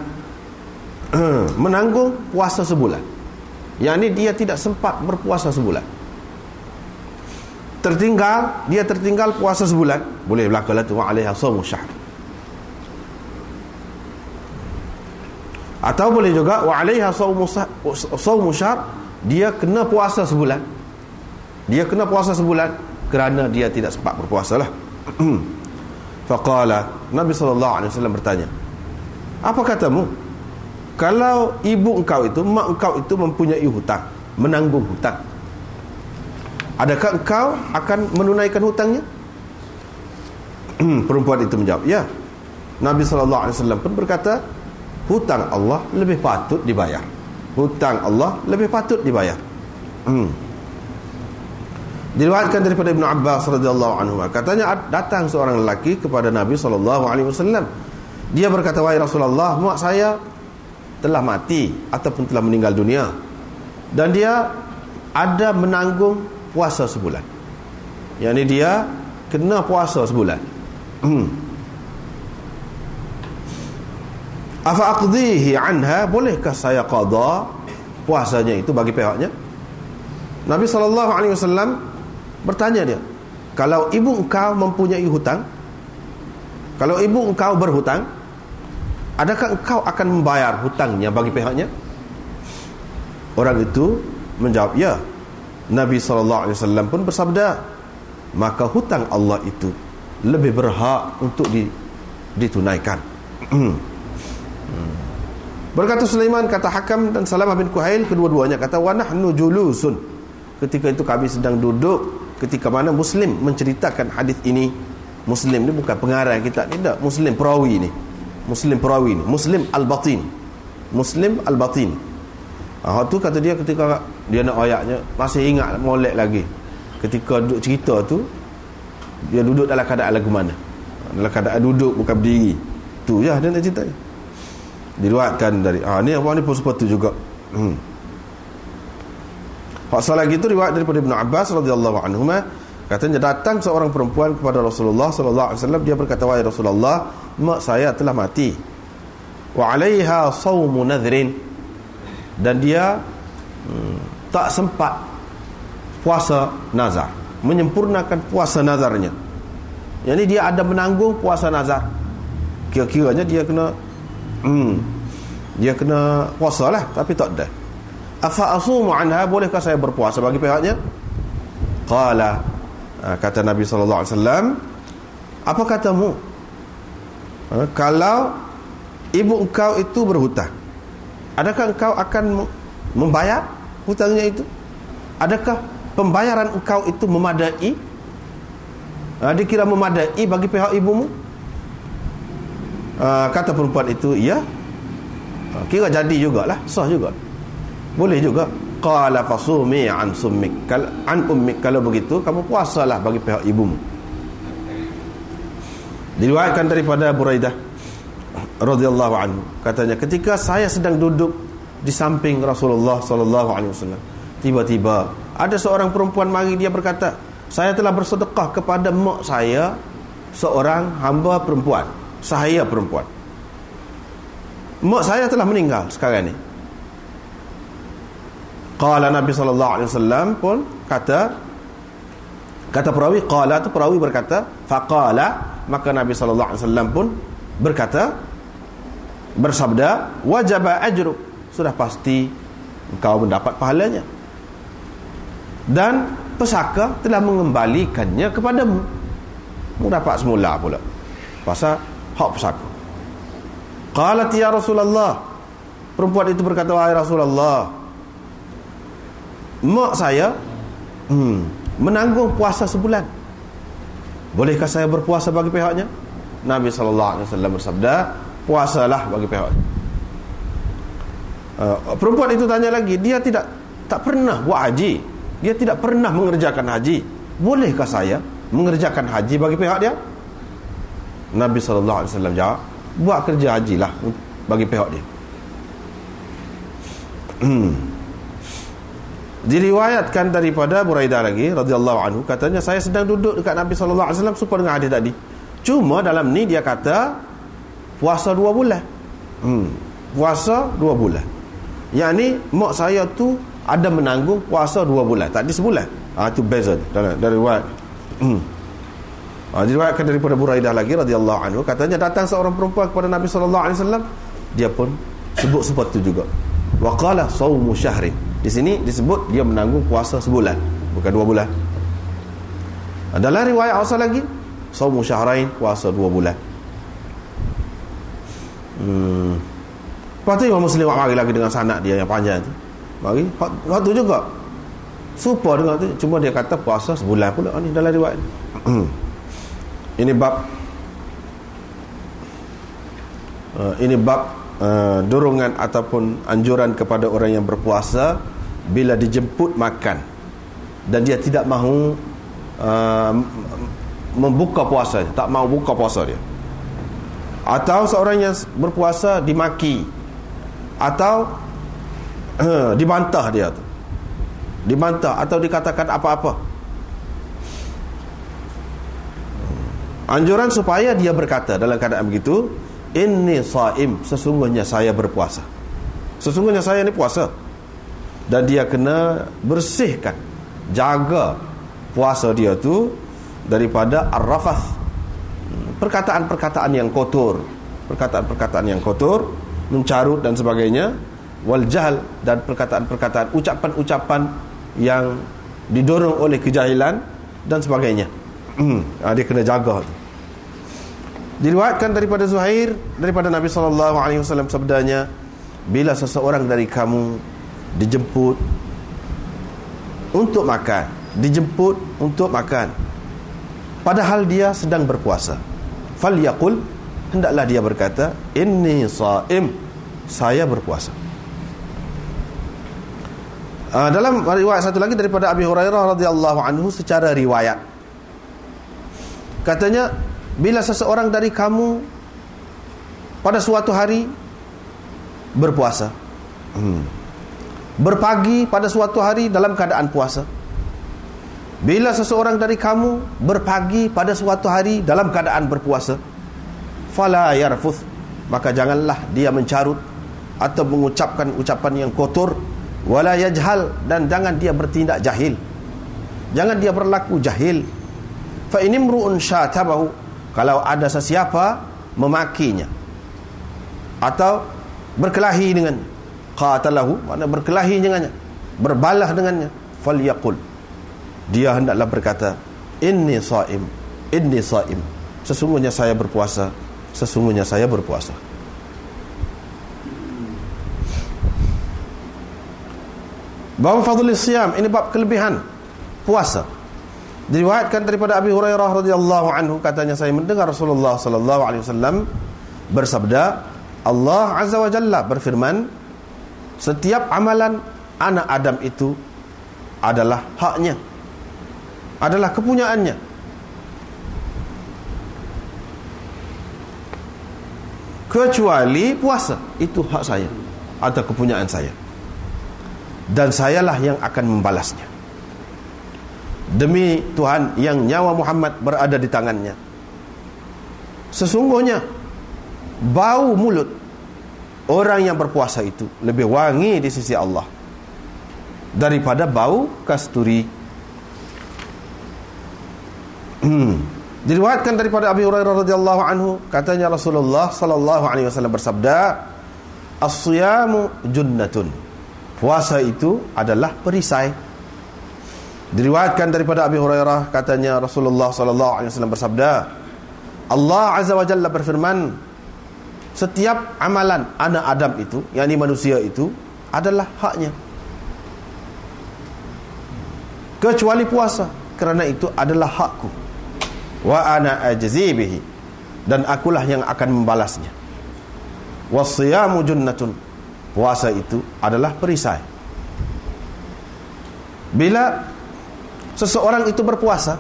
[SPEAKER 1] menanggung puasa sebulan. Yang ini dia tidak sempat berpuasa sebulan. Tertinggal dia tertinggal puasa sebulan. Boleh berlaku lah tu alaiha sawmu syahr. Atau boleh juga wa alaiha sawmu syahr dia kena puasa sebulan. Dia kena puasa sebulan kerana dia tidak sempat berpuasa lah. Faqala Nabi SAW bertanya apa katamu? Kalau ibu engkau itu mak engkau itu mempunyai hutang menanggung hutang adakah engkau akan menunaikan hutangnya? Perempuan itu menjawab ya. Nabi SAW pun berkata hutang Allah lebih patut dibayar hutang Allah lebih patut dibayar. Hmm. diriwayatkan daripada Ibn Abbas radhiyallahu anhu. Katanya datang seorang lelaki kepada Nabi SAW dia berkata wahai Rasulullah mak saya telah mati ataupun telah meninggal dunia. Dan dia ada menanggung puasa sebulan. Yang ini dia kena puasa sebulan. Hmm. Afa aqdihi anha bolehkah saya qada puasanya itu bagi pihaknya Nabi SAW bertanya dia kalau ibu engkau mempunyai hutang kalau ibu engkau berhutang Adakah engkau akan membayar hutangnya bagi pihaknya? Orang itu menjawab, ya. Nabi SAW pun bersabda, maka hutang Allah itu lebih berhak untuk ditunaikan. Berkata Sulaiman, kata Hakam dan Salamah bin Kuhail, kedua-duanya kata, wa nahnu julusun. Ketika itu kami sedang duduk, ketika mana Muslim menceritakan hadis ini. Muslim ni bukan pengarang kita, tidak. Muslim perawi ni. Muslim perawi ni Muslim al-batin Muslim al-batin ha, tu kata dia ketika dia nak ayatnya masih ingat molek lagi ketika duduk cerita tu dia duduk dalam keadaan lagu mana dalam keadaan duduk bukan berdiri tu ya dia nak cerita diruatkan dari ah ni apa ni pun seperti juga. Hmm. Pasal lagi tu riwayat daripada Ibn Abbas radhiyallahu anhu katanya datang seorang perempuan kepada Rasulullah sallallahu alaihi wasallam dia berkata wahai Rasulullah mak saya telah mati. Wa 'alaiha shaumu nadhrin. Dan dia hmm, tak sempat puasa nazar menyempurnakan puasa nazarnya. Yang ini dia ada menanggung puasa nazar. Kira-kiranya dia kena hmm, dia kena puasa lah tapi tak ada. Afa asumu anha bolehkah saya berpuasa? Bagi pihaknya? Qala. Ha, kata Nabi wasallam apa katamu? Ha, kalau ibu engkau itu berhutang adakah engkau akan membayar hutangnya itu? Adakah pembayaran engkau itu memadai? Ha, dikira memadai bagi pihak ibumu ha, kata perempuan itu ya. Ha, kira jadi jugalah sah juga. Boleh juga. Qala fasumi an summik. Kal an ummik. Kalau begitu kamu puasalah bagi pihak ibumu. Diriwayatkan daripada Buraidah radhiyallahu anhu. Katanya ketika saya sedang duduk di samping Rasulullah sallallahu alaihi wasallam tiba-tiba ada seorang perempuan mari dia berkata saya telah bersedekah kepada mak saya seorang hamba perempuan saya perempuan. Mak saya telah meninggal sekarang ni. Qala nabi sallallahu alaihi wasallam pun kata kata perawi qala tu perawi berkata faqala maka nabi sallallahu alaihi wasallam pun berkata bersabda wajaba ajru. Sudah pasti engkau mendapat pahalanya. Dan pesaka telah mengembalikannya kepadamu. Mu dapat semula pula. Pasal hak pesaka qalat ya rasulullah. Perempuan itu berkata wahai rasulullah mak saya hmm, menanggung puasa sebulan. Bolehkah saya berpuasa bagi pihaknya? Nabi SAW bersabda puasalah bagi pihak uh, perempuan itu tanya lagi dia tidak tak pernah buat haji? Dia tidak pernah mengerjakan haji? Bolehkah saya mengerjakan haji bagi pihak dia Nabi SAW jawab buat kerja haji lah bagi pihak dia. Hmm. diriwayatkan daripada Buraidah lagi radhiyallahu anhu katanya saya sedang duduk dekat Nabi sallallahu alaihi wasallam supaya dengan hadis tadi. Cuma dalam ni dia kata puasa dua bulan. Hmm. puasa dua bulan. Yang ni mak saya tu ada menanggung puasa dua bulan. Tak di sebulan. Ah tu beza dari dari riwayat. Hmm. Ah diriwayatkan daripada Buraidah lagi radhiyallahu anhu katanya datang seorang perempuan kepada Nabi sallallahu alaihi wasallam dia pun sebut seperti itu juga wa qala saumu syahrin di sini disebut dia menanggung puasa sebulan bukan dua bulan dalam riwayat asal lagi saumu syahrain puasa dua bulan Hmm. Lepas tu Imam Muslim mari lagi dengan sanak dia yang panjang tu. Mari. Hak tu juga. Supa dengan tu. Cuma dia kata puasa sebulan pula ni dalam riwayat. ini bab uh, ini bab uh, dorongan ataupun anjuran kepada orang yang berpuasa bila dijemput makan. Dan dia tidak mahu uh, membuka puasa tak mahu buka puasa dia. Atau seorang yang berpuasa dimaki atau uh, dibantah dia tu. Dibantah atau dikatakan apa-apa anjuran supaya dia berkata dalam keadaan begitu inni saim sesungguhnya saya berpuasa. Sesungguhnya saya ni puasa. Dan dia kena bersihkan jaga puasa dia tu daripada ar-rafath perkataan-perkataan yang kotor perkataan-perkataan yang kotor mencarut dan sebagainya wal jahl dan perkataan-perkataan ucapan-ucapan yang didorong oleh kejahilan dan sebagainya ha, dia kena jaga tu. Diriwayatkan daripada Zuhair daripada Nabi sallallahu alaihi wasallam sabdanya bila seseorang dari kamu dijemput untuk makan dijemput untuk makan padahal dia sedang berpuasa falyaqul hendaklah dia berkata inni saim. Saya berpuasa. Uh, dalam riwayat satu lagi daripada Abi Hurairah radhiyallahu anhu secara riwayat katanya bila seseorang dari kamu pada suatu hari berpuasa. Hmm. berpagi pada suatu hari dalam keadaan puasa. Bila seseorang dari kamu berpagi pada suatu hari dalam keadaan berpuasa fala yarfuth maka janganlah dia mencarut atau mengucapkan ucapan yang kotor wala yajhal dan jangan dia bertindak jahil. Jangan dia berlaku jahil fa inimruun syatabahu. Kalau ada sesiapa memakinya. Atau berkelahi dengan qatalahu makna berkelahi dengannya berbalah dengannya falyaqul. Dia hendaklah berkata inni saim inni saim. Sesungguhnya saya berpuasa sesungguhnya saya berpuasa. Bab fadhil siyam ini bab kelebihan. Puasa. Diriwayatkan daripada Abi Hurairah radhiyallahu anhu katanya saya mendengar Rasulullah sallallahu alaihi wasallam bersabda Allah azza wa jalla berfirman setiap amalan anak Adam itu adalah haknya adalah kepunyaannya. Kecuali puasa itu hak saya atau kepunyaan saya. Dan sayalah yang akan membalasnya demi Tuhan yang nyawa Muhammad berada di tangannya. Sesungguhnya bau mulut orang yang berpuasa itu lebih wangi di sisi Allah daripada bau kasturi. Hmm. diriwayatkan daripada Abi Hurairah radhiyallahu anhu katanya Rasulullah sallallahu alaihi wasallam bersabda as-siyamu junnatun. Puasa itu adalah perisai diriwayatkan daripada Abi Hurairah katanya Rasulullah sallallahu alaihi wasallam bersabda Allah azza wa jalla berfirman setiap amalan anak Adam itu yakni manusia itu adalah haknya. Kecuali puasa kerana itu adalah hakku. Wa ana ajzi bihi. Dan akulah yang akan membalasnya. Wasiyamu junnatun. Puasa itu adalah perisai. Bila seseorang itu berpuasa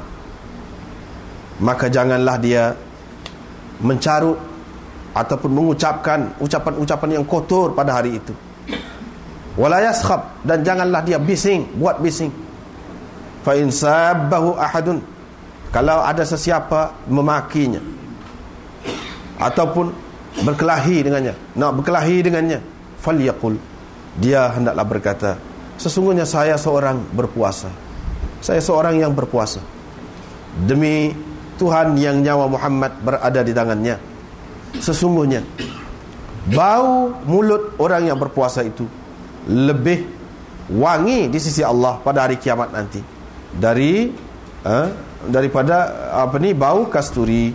[SPEAKER 1] maka janganlah dia mencarut ataupun mengucapkan ucapan-ucapan yang kotor pada hari itu. Wala yaskhab dan janganlah dia bising buat bising. Fa in sabbahu ahadun kalau ada sesiapa memakinya ataupun berkelahi dengannya nak berkelahi dengannya falyaqul dia hendaklah berkata sesungguhnya saya seorang berpuasa saya seorang yang berpuasa. Demi Tuhan yang nyawa Muhammad berada di tangannya. Sesungguhnya bau mulut orang yang berpuasa itu lebih wangi di sisi Allah pada hari kiamat nanti. Dari eh, daripada apa ni bau kasturi.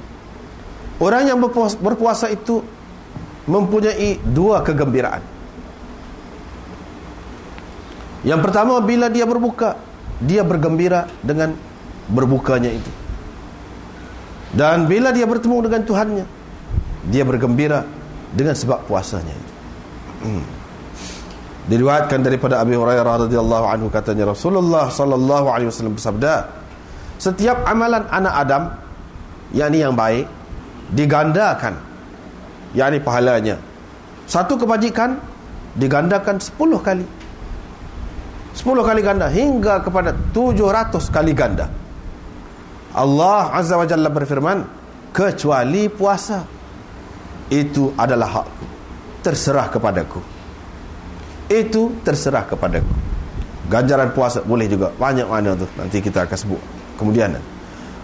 [SPEAKER 1] Orang yang berpuasa, berpuasa itu mempunyai dua kegembiraan. Yang pertama bila dia berbuka Dia bergembira dengan berbukanya itu. Dan bila dia bertemu dengan Tuhannya Dia bergembira dengan sebab puasanya itu. Hmm. Diriwayatkan daripada Abi Hurairah radhiyallahu anhu katanya Rasulullah sallallahu alaihi wasallam bersabda Setiap amalan anak Adam yakni yang baik digandakan yakni pahalanya. Satu kebajikan digandakan 10 kali 10 kali ganda hingga kepada 700 kali ganda. Allah Azza wa Jalla berfirman kecuali puasa itu adalah hakku terserah kepadaku. Itu terserah kepadaku. Ganjaran puasa boleh juga banyak mana tu nanti kita akan sebut kemudian.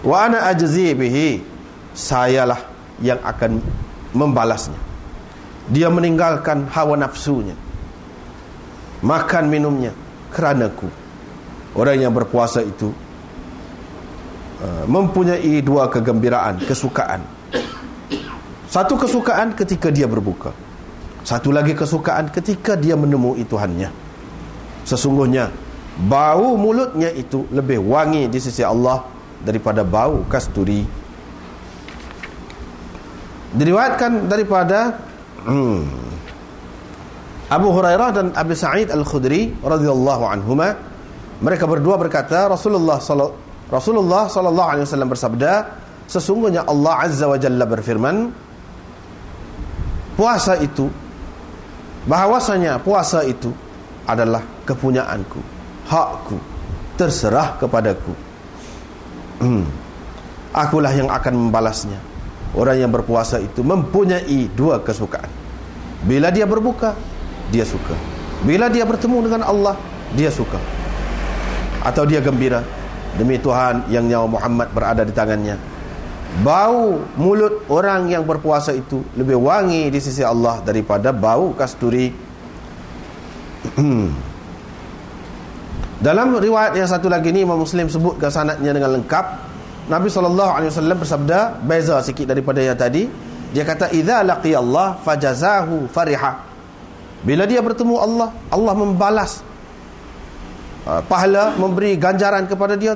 [SPEAKER 1] Wa ana ajzi bihi sayalah yang akan membalasnya. Dia meninggalkan hawa nafsunya makan minumnya kerana ku orang yang berpuasa itu uh, mempunyai dua kegembiraan kesukaan. Satu kesukaan ketika dia berbuka. Satu lagi kesukaan ketika dia menemui Tuhannya. Sesungguhnya bau mulutnya itu lebih wangi di sisi Allah daripada bau kasturi. Diriwayatkan daripada hmm, Abu Hurairah dan Abu Sa'id Al-Khudri radhiyallahu anhuma mereka berdua berkata Rasulullah sallallahu Rasulullah sallallahu alaihi wasallam bersabda sesungguhnya Allah azza wa jalla berfirman puasa itu bahwasanya puasa itu adalah kepunyaanku hakku terserah kepadaku. Hmm. akulah yang akan membalasnya. Orang yang berpuasa itu mempunyai dua kesukaan. Bila dia berbuka dia suka. Bila dia bertemu dengan Allah dia suka. Atau dia gembira. Demi Tuhan yang nyawa Muhammad berada di tangannya. Bau mulut orang yang berpuasa itu lebih wangi di sisi Allah daripada bau kasturi. Dalam riwayat yang satu lagi ni Imam Muslim sebutkan sanadnya dengan lengkap. Nabi SAW bersabda beza sikit daripada yang tadi. Dia kata idza Allah fajazahu fariha bila dia bertemu Allah Allah membalas uh, pahala memberi ganjaran kepada dia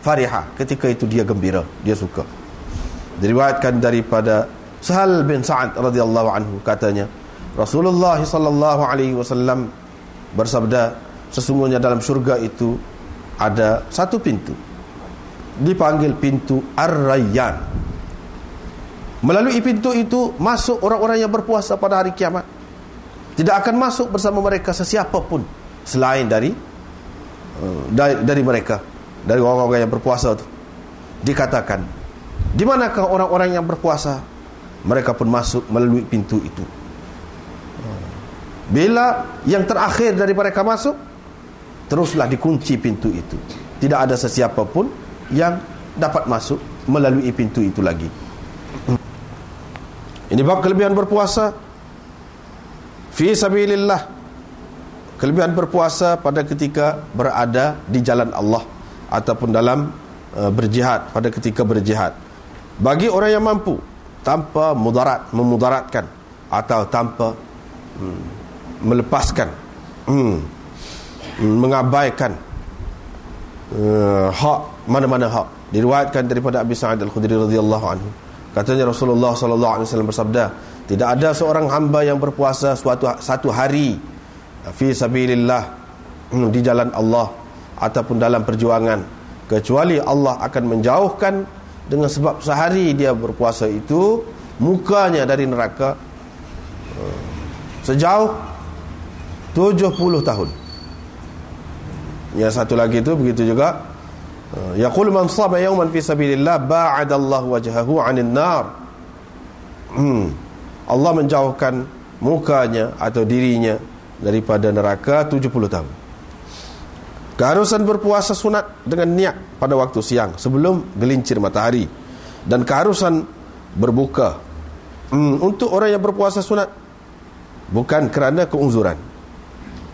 [SPEAKER 1] fariha. Ketika itu dia gembira dia suka. Diriwayatkan daripada Sahal bin Sa'ad radhiyallahu anhu katanya Rasulullah sallallahu alaihi wasallam bersabda sesungguhnya dalam syurga itu ada satu pintu. Dipanggil pintu Ar-Rayyan. Melalui pintu itu masuk orang-orang yang berpuasa pada hari kiamat tidak akan masuk bersama mereka sesiapa pun selain dari uh, dari, dari mereka dari orang-orang yang berpuasa itu dikatakan di manakah orang-orang yang berpuasa? Mereka pun masuk melalui pintu itu. Bila yang terakhir dari mereka masuk, teruslah dikunci pintu itu. Tidak ada sesiapa pun yang dapat masuk melalui pintu itu lagi. Ini bab kelebihan berpuasa. Fi sabilillah. Kelebihan berpuasa pada ketika berada di jalan Allah ataupun dalam uh, berjihad pada ketika berjihad. Bagi orang yang mampu tanpa mudarat memudaratkan atau tanpa hmm, melepaskan hmm, mengabaikan uh, hak mana-mana hak. Diriwayatkan daripada Abi Sa'id Al-Khudri radhiyallahu anhu. Katanya Rasulullah sallallahu alaihi wasallam bersabda tidak ada seorang hamba yang berpuasa suatu satu hari fi sabilillah hmm, di jalan Allah ataupun dalam perjuangan. Kecuali Allah akan menjauhkan dengan sebab sehari dia berpuasa itu mukanya dari neraka eh, sejauh 70 tahun. Yang satu lagi itu begitu juga eh, yaqul man saba yawman fi sabilillah ba'ada Allah wajhahu 'anil nar. Hmm. Allah menjauhkan mukanya atau dirinya daripada neraka 70 tahun Keharusan berpuasa sunat dengan niat pada waktu siang sebelum gelincir matahari dan keharusan berbuka hmm, untuk orang yang berpuasa sunat bukan kerana keunzuran.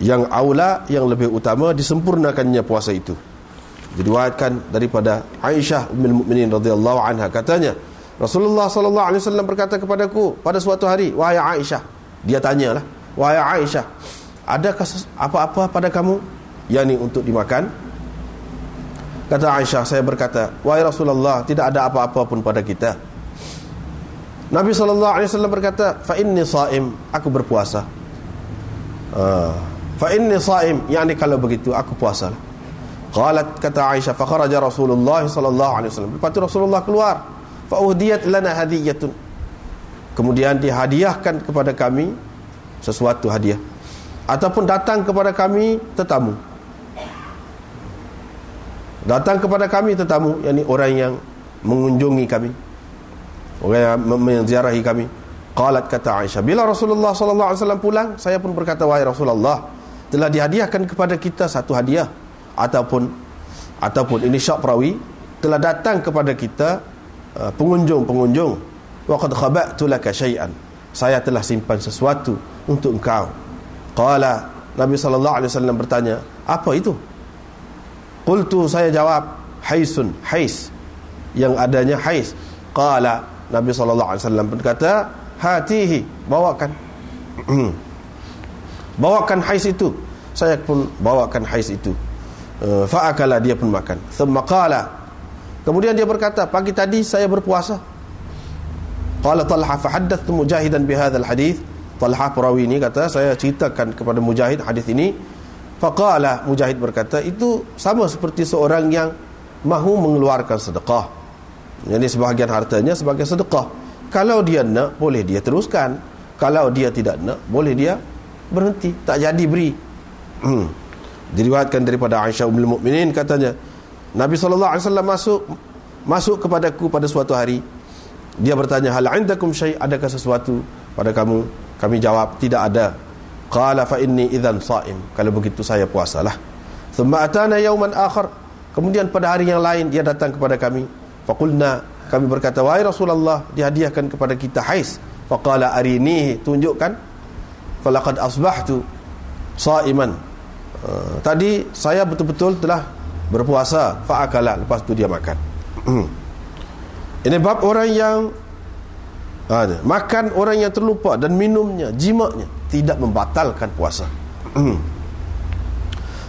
[SPEAKER 1] Yang aula yang lebih utama disempurnakannya puasa itu. Diriwayatkan daripada Aisyah Ummul Mukminin radhiyallahu anha katanya Rasulullah sallallahu alaihi wasallam berkata kepadaku pada suatu hari wahai Aisyah dia tanyalah wahai Aisyah adakah apa-apa pada kamu? Yakni untuk dimakan. Kata Aisyah saya berkata wahai Rasulullah tidak ada apa-apa pun pada kita Nabi SAW berkata fa inni saim aku berpuasa. Uh, fa inni saim yakni kalau begitu aku puasa qalat kata Aisyah fa kharaja Rasulullah sallallahu alaihi wasallam. Lepas itu Rasulullah keluar fa uhdiyat lana hadiyatun. Kemudian dihadiahkan kepada kami sesuatu hadiah. Ataupun datang kepada kami tetamu. Datang kepada kami tetamu yakni orang yang mengunjungi kami. Orang yang menziarahi kami. Qalat kata Aisyah bila Rasulullah sallallahu alaihi wasallam pulang saya pun berkata wahai Rasulullah telah dihadiahkan kepada kita satu hadiah. Ataupun ataupun ini syak perawi telah datang kepada kita pengunjung-pengunjung wa qad khaba'tu laka syai'an saya telah simpan sesuatu untuk engkau qala Nabi sallallahu alaihi wasallam bertanya apa itu Qultu saya jawab haisun hais yang adanya hais. Qala Nabi sallallahu alaihi wasallam berkata hatihi bawakan. bawakan hais itu. Saya pun bawakan hais itu. Uh, fa akala dia pun makan. Thumma qala Kemudian dia berkata pagi tadi saya berpuasa. Qala Talha fa haddathtu Mujahidan bi hadzal hadis. Talha perawi ini kata saya ceritakan kepada Mujahid hadis ini Faqala Mujahid berkata itu sama seperti seorang yang mahu mengeluarkan sedekah. Jadi sebahagian hartanya sebagai sedekah. Kalau dia nak boleh dia teruskan. Kalau dia tidak nak boleh dia berhenti, tak jadi beri. Hmm. Diriwayatkan daripada Aisyah Ummul Mukminin katanya Nabi wasallam masuk masuk kepadaku pada suatu hari. Dia bertanya hal indakum syai? Adakah sesuatu pada kamu? Kami jawab tidak ada. Qala fa inni idzan saim. Kalau begitu saya puasalah. Thumma atana yawman akhar. Kemudian pada hari yang lain dia datang kepada kami. Faqulna kami berkata wahai Rasulullah dihadiahkan kepada kita hais. Faqala arini tunjukkan. Falaqad asbahtu saiman. Uh, tadi saya betul-betul telah berpuasa faakala lepas tu dia makan. Ini bab orang yang ha, makan orang yang terlupa dan minumnya, jimaknya tidak membatalkan puasa.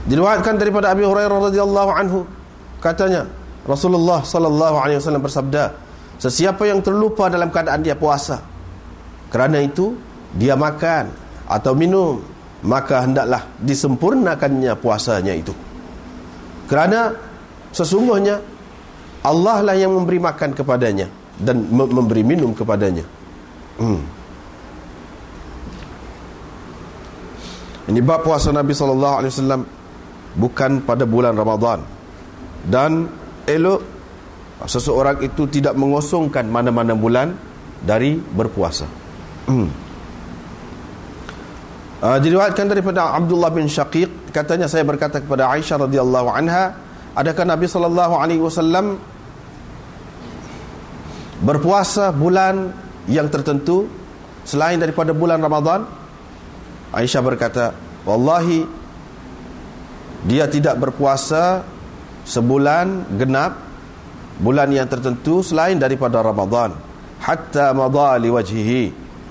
[SPEAKER 1] Diriwayatkan daripada Abi Hurairah radhiyallahu anhu katanya Rasulullah sallallahu alaihi wasallam bersabda, sesiapa yang terlupa dalam keadaan dia puasa kerana itu dia makan atau minum maka hendaklah disempurnakannya puasanya itu. Kerana sesungguhnya Allah lah yang memberi makan kepadanya dan memberi minum kepadanya. Hmm. Ini bab puasa Nabi sallallahu alaihi wasallam bukan pada bulan Ramadan. Dan elok seseorang itu tidak mengosongkan mana-mana bulan dari berpuasa. Hmm. Uh, diriwayatkan daripada Abdullah bin Syaqiq katanya saya berkata kepada Aisyah radhiyallahu anha adakah Nabi sallallahu alaihi wasallam berpuasa bulan yang tertentu selain daripada bulan Ramadan? Aisyah berkata wallahi dia tidak berpuasa sebulan genap bulan yang tertentu selain daripada Ramadan hatta madha li wajhihi.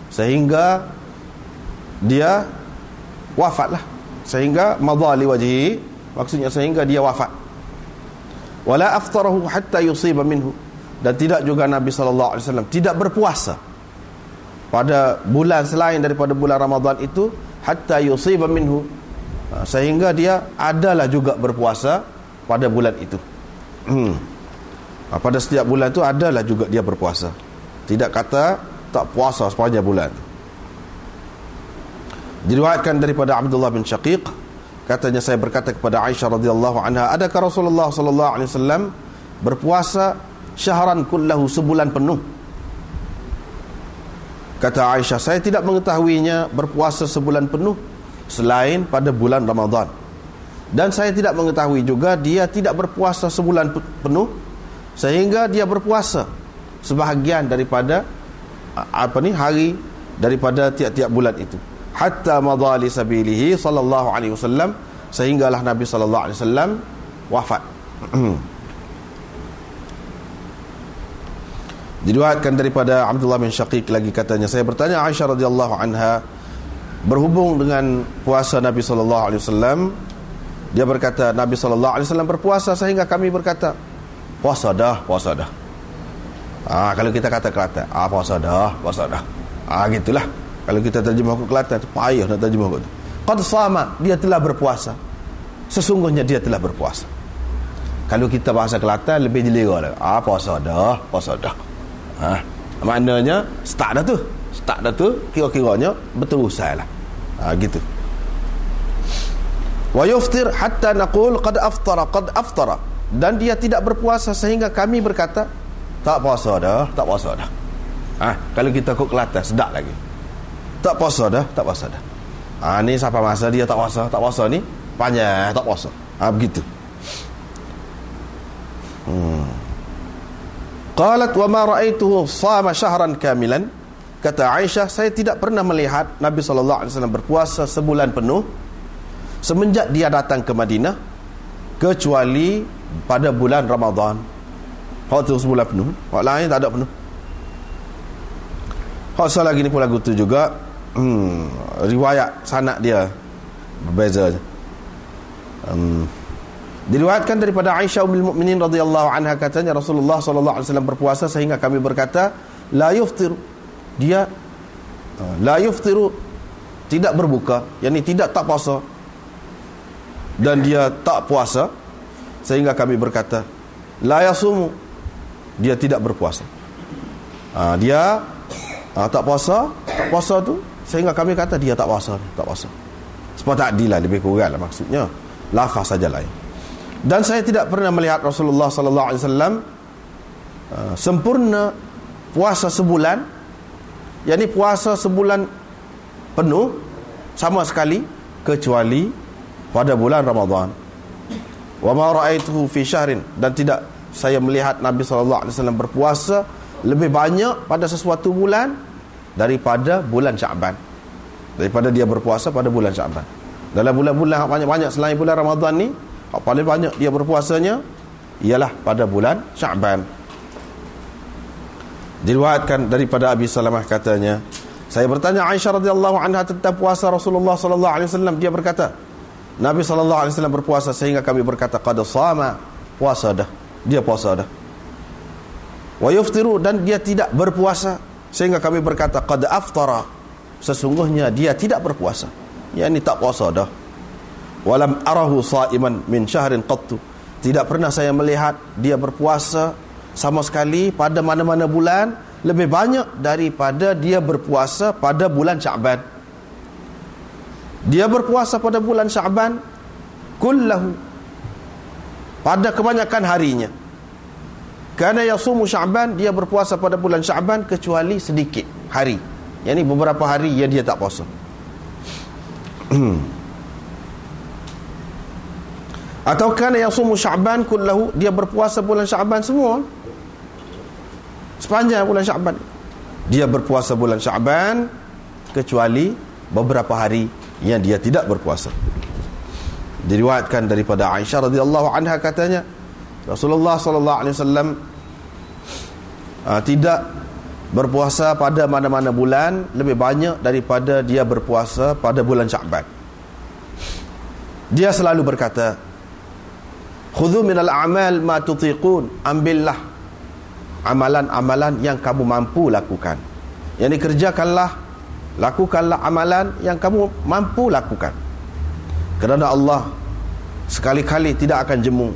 [SPEAKER 1] Sehingga dia wafatlah sehingga madha li wajhihi maksudnya sehingga dia wafat. Wala aftarahu hatta yusiba minhu. Dan tidak juga Nabi sallallahu alaihi wasallam tidak berpuasa pada bulan selain daripada bulan Ramadan itu hatta yusiba minhu. Ha, sehingga dia adalah juga berpuasa pada bulan itu. Hmm. Ha, pada setiap bulan itu adalah juga dia berpuasa. Tidak kata tak puasa sepanjang bulan diriwayatkan daripada Abdullah bin Syaqiq katanya saya berkata kepada Aisyah radhiyallahu anha adakah Rasulullah sallallahu alaihi wasallam berpuasa syahran kullahu sebulan penuh? Kata Aisyah saya tidak mengetahuinya berpuasa sebulan penuh selain pada bulan Ramadan. Dan saya tidak mengetahui juga dia tidak berpuasa sebulan penuh sehingga dia berpuasa sebahagian daripada apa ni hari daripada tiap-tiap bulan itu hatta madali sabilihi sallallahu alaihi wasallam sehinggalah Nabi sallallahu alaihi wasallam wafat. Diriwayatkan daripada Abdullah bin Syaqiq lagi katanya saya bertanya Aisyah radhiyallahu anha berhubung dengan puasa Nabi sallallahu alaihi wasallam dia berkata Nabi sallallahu alaihi wasallam berpuasa sehingga kami berkata puasa dah puasa dah ah kalau kita kata Kelantan ah puasa dah puasa dah ah gitulah kalau kita terjemah ke Kelantan payah nak terjemah ke qad sama dia telah berpuasa. Sesungguhnya dia telah berpuasa. Kalau kita bahasa Kelantan lebih jelera lah. Ah puasa dah puasa dah. Ha, maknanya start dah tu. Start dah tu kira-kiranya berterusan lah. Ha, gitu. Wa yuftir hatta naqul qad aftara qad aftara. Dan dia tidak berpuasa sehingga kami berkata tak puasa dah tak puasa dah. Ha, kalau kita kok kelatan sedap lagi tak puasa dah tak puasa dah. Ha, ni siapa masa dia tak puasa tak puasa ni? Panjang tak puasa. Ha, begitu. Hmm. Qalat wa ma ra'aituhu sama syahran kamilan. Kata Aisyah, saya tidak pernah melihat Nabi sallallahu alaihi wasallam berpuasa sebulan penuh semenjak dia datang ke Madinah kecuali pada bulan Ramadan. Waktu sebulan penuh, waktu lain tak ada penuh. Hak lagi ni pun lagu tu juga hmm, riwayat sanak dia berbeza. Hmm, Diriwayatkan daripada Aisyah ummul mukminin radhiyallahu anha katanya Rasulullah sallallahu alaihi wasallam berpuasa sehingga kami berkata la yuftir dia uh, la yuftiru. Tidak berbuka yakni tidak tak puasa. Dan dia tak puasa sehingga kami berkata la yasumu. Dia tidak berpuasa. Uh, dia uh, tak puasa tak puasa tu sehingga kami kata dia tak puasa tak puasa. Sebab tak adil lah lebih kurang lah maksudnya. Lafaz saja lain. Dan saya tidak pernah melihat Rasulullah sallallahu alaihi wasallam uh, sempurna puasa sebulan yakni puasa sebulan penuh sama sekali kecuali pada bulan Ramadan. Wa ma ra'aituhu fi syahrin. Dan tidak saya melihat Nabi sallallahu alaihi wasallam berpuasa lebih banyak pada sesuatu bulan daripada bulan Syaban daripada dia berpuasa pada bulan Syaban dalam bulan-bulan banyak-banyak selain bulan Ramadan ni paling banyak dia berpuasanya ialah pada bulan Syaban diriwayatkan daripada Abi Salamah katanya saya bertanya Aisyah radhiyallahu anha tentang puasa Rasulullah sallallahu alaihi wasallam. Dia berkata Nabi sallallahu alaihi wasallam berpuasa sehingga kami berkata qad sama puasa dah. Dia puasa dah. Wa yuftiru dan dia tidak berpuasa sehingga kami berkata qad aftara sesungguhnya dia tidak berpuasa yakni tak puasa dah walam arahu saiman min syahrin qattu tidak pernah saya melihat dia berpuasa sama sekali pada mana-mana bulan lebih banyak daripada dia berpuasa pada bulan Syaban. Dia berpuasa pada bulan Syaban kullahu pada kebanyakan harinya. Karena yasumu Syaban dia berpuasa pada bulan Syaban kecuali sedikit hari. Yang ini beberapa hari yang dia tak puasa. Atau kerana yang sumu Syaban kullahu dia berpuasa bulan Syaban semua sepanjang bulan Syaban dia berpuasa bulan Syaban kecuali beberapa hari yang dia tidak berpuasa diriwayatkan daripada Aisyah radhiyallahu anha katanya Rasulullah sallallahu alaihi wasallam uh, tidak berpuasa pada mana-mana bulan lebih banyak daripada dia berpuasa pada bulan Syaban dia selalu berkata khudhu minal a'mal ma tutiqun ambillah amalan-amalan yang kamu mampu lakukan. Yang ini kerjakanlah, lakukanlah amalan yang kamu mampu lakukan. Kerana Allah sekali-kali tidak akan jemu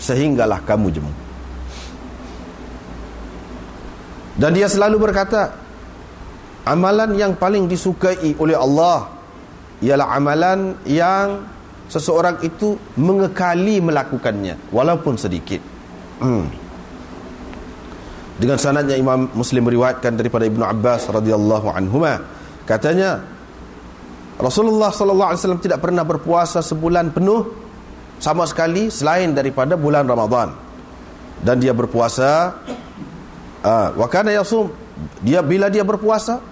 [SPEAKER 1] sehinggalah kamu jemu. Dan dia selalu berkata, amalan yang paling disukai oleh Allah ialah amalan yang seseorang itu mengekali melakukannya walaupun sedikit. Hmm dengan sanadnya Imam Muslim meriwayatkan daripada Ibnu Abbas radhiyallahu anhuma katanya Rasulullah sallallahu alaihi wasallam tidak pernah berpuasa sebulan penuh sama sekali selain daripada bulan Ramadan. Dan dia berpuasa uh, wa kana yasum dia bila dia berpuasa?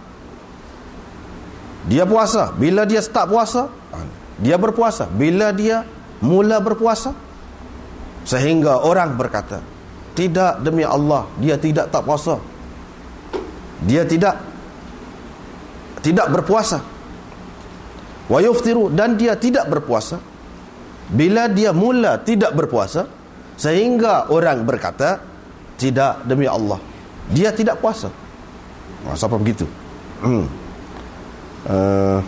[SPEAKER 1] Dia puasa. Bila dia start puasa? Dia berpuasa. Bila dia mula berpuasa? Sehingga orang berkata tidak demi Allah dia tidak tak puasa. Dia tidak tidak berpuasa. Wa yuftiru dan dia tidak berpuasa bila dia mula tidak berpuasa sehingga orang berkata tidak demi Allah dia tidak puasa nah, siapa begitu hmm. uh,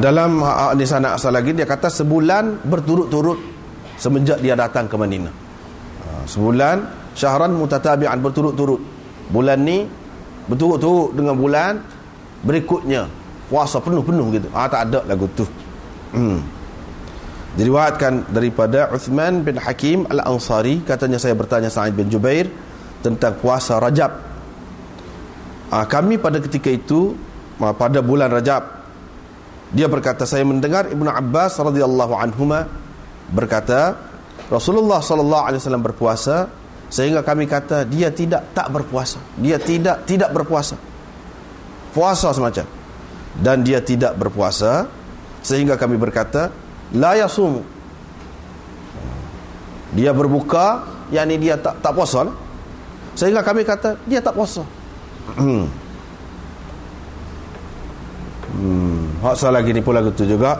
[SPEAKER 1] dalam di sana asal lagi dia kata sebulan berturut-turut semenjak dia datang ke Madinah. Ha, sebulan syahran mutatabi'an berturut-turut. Bulan ni berturut-turut dengan bulan berikutnya puasa penuh-penuh gitu. Ah tak ada lagu tu. Hmm. Diriwayatkan daripada Uthman bin Hakim Al-Ansari katanya saya bertanya Sa'id bin Jubair tentang puasa Rajab. Ah kami pada ketika itu ah, pada bulan Rajab dia berkata saya mendengar Ibnu Abbas radhiyallahu anhuma berkata Rasulullah sallallahu alaihi wasallam berpuasa sehingga kami kata dia tidak tak berpuasa dia tidak tidak berpuasa puasa semacam dan dia tidak berpuasa sehingga kami berkata la yasum dia berbuka yakni dia tak tak puasa lah. sehingga kami kata dia tak puasa. Hmm. Hmm. Hak lagi ni pula gitu juga.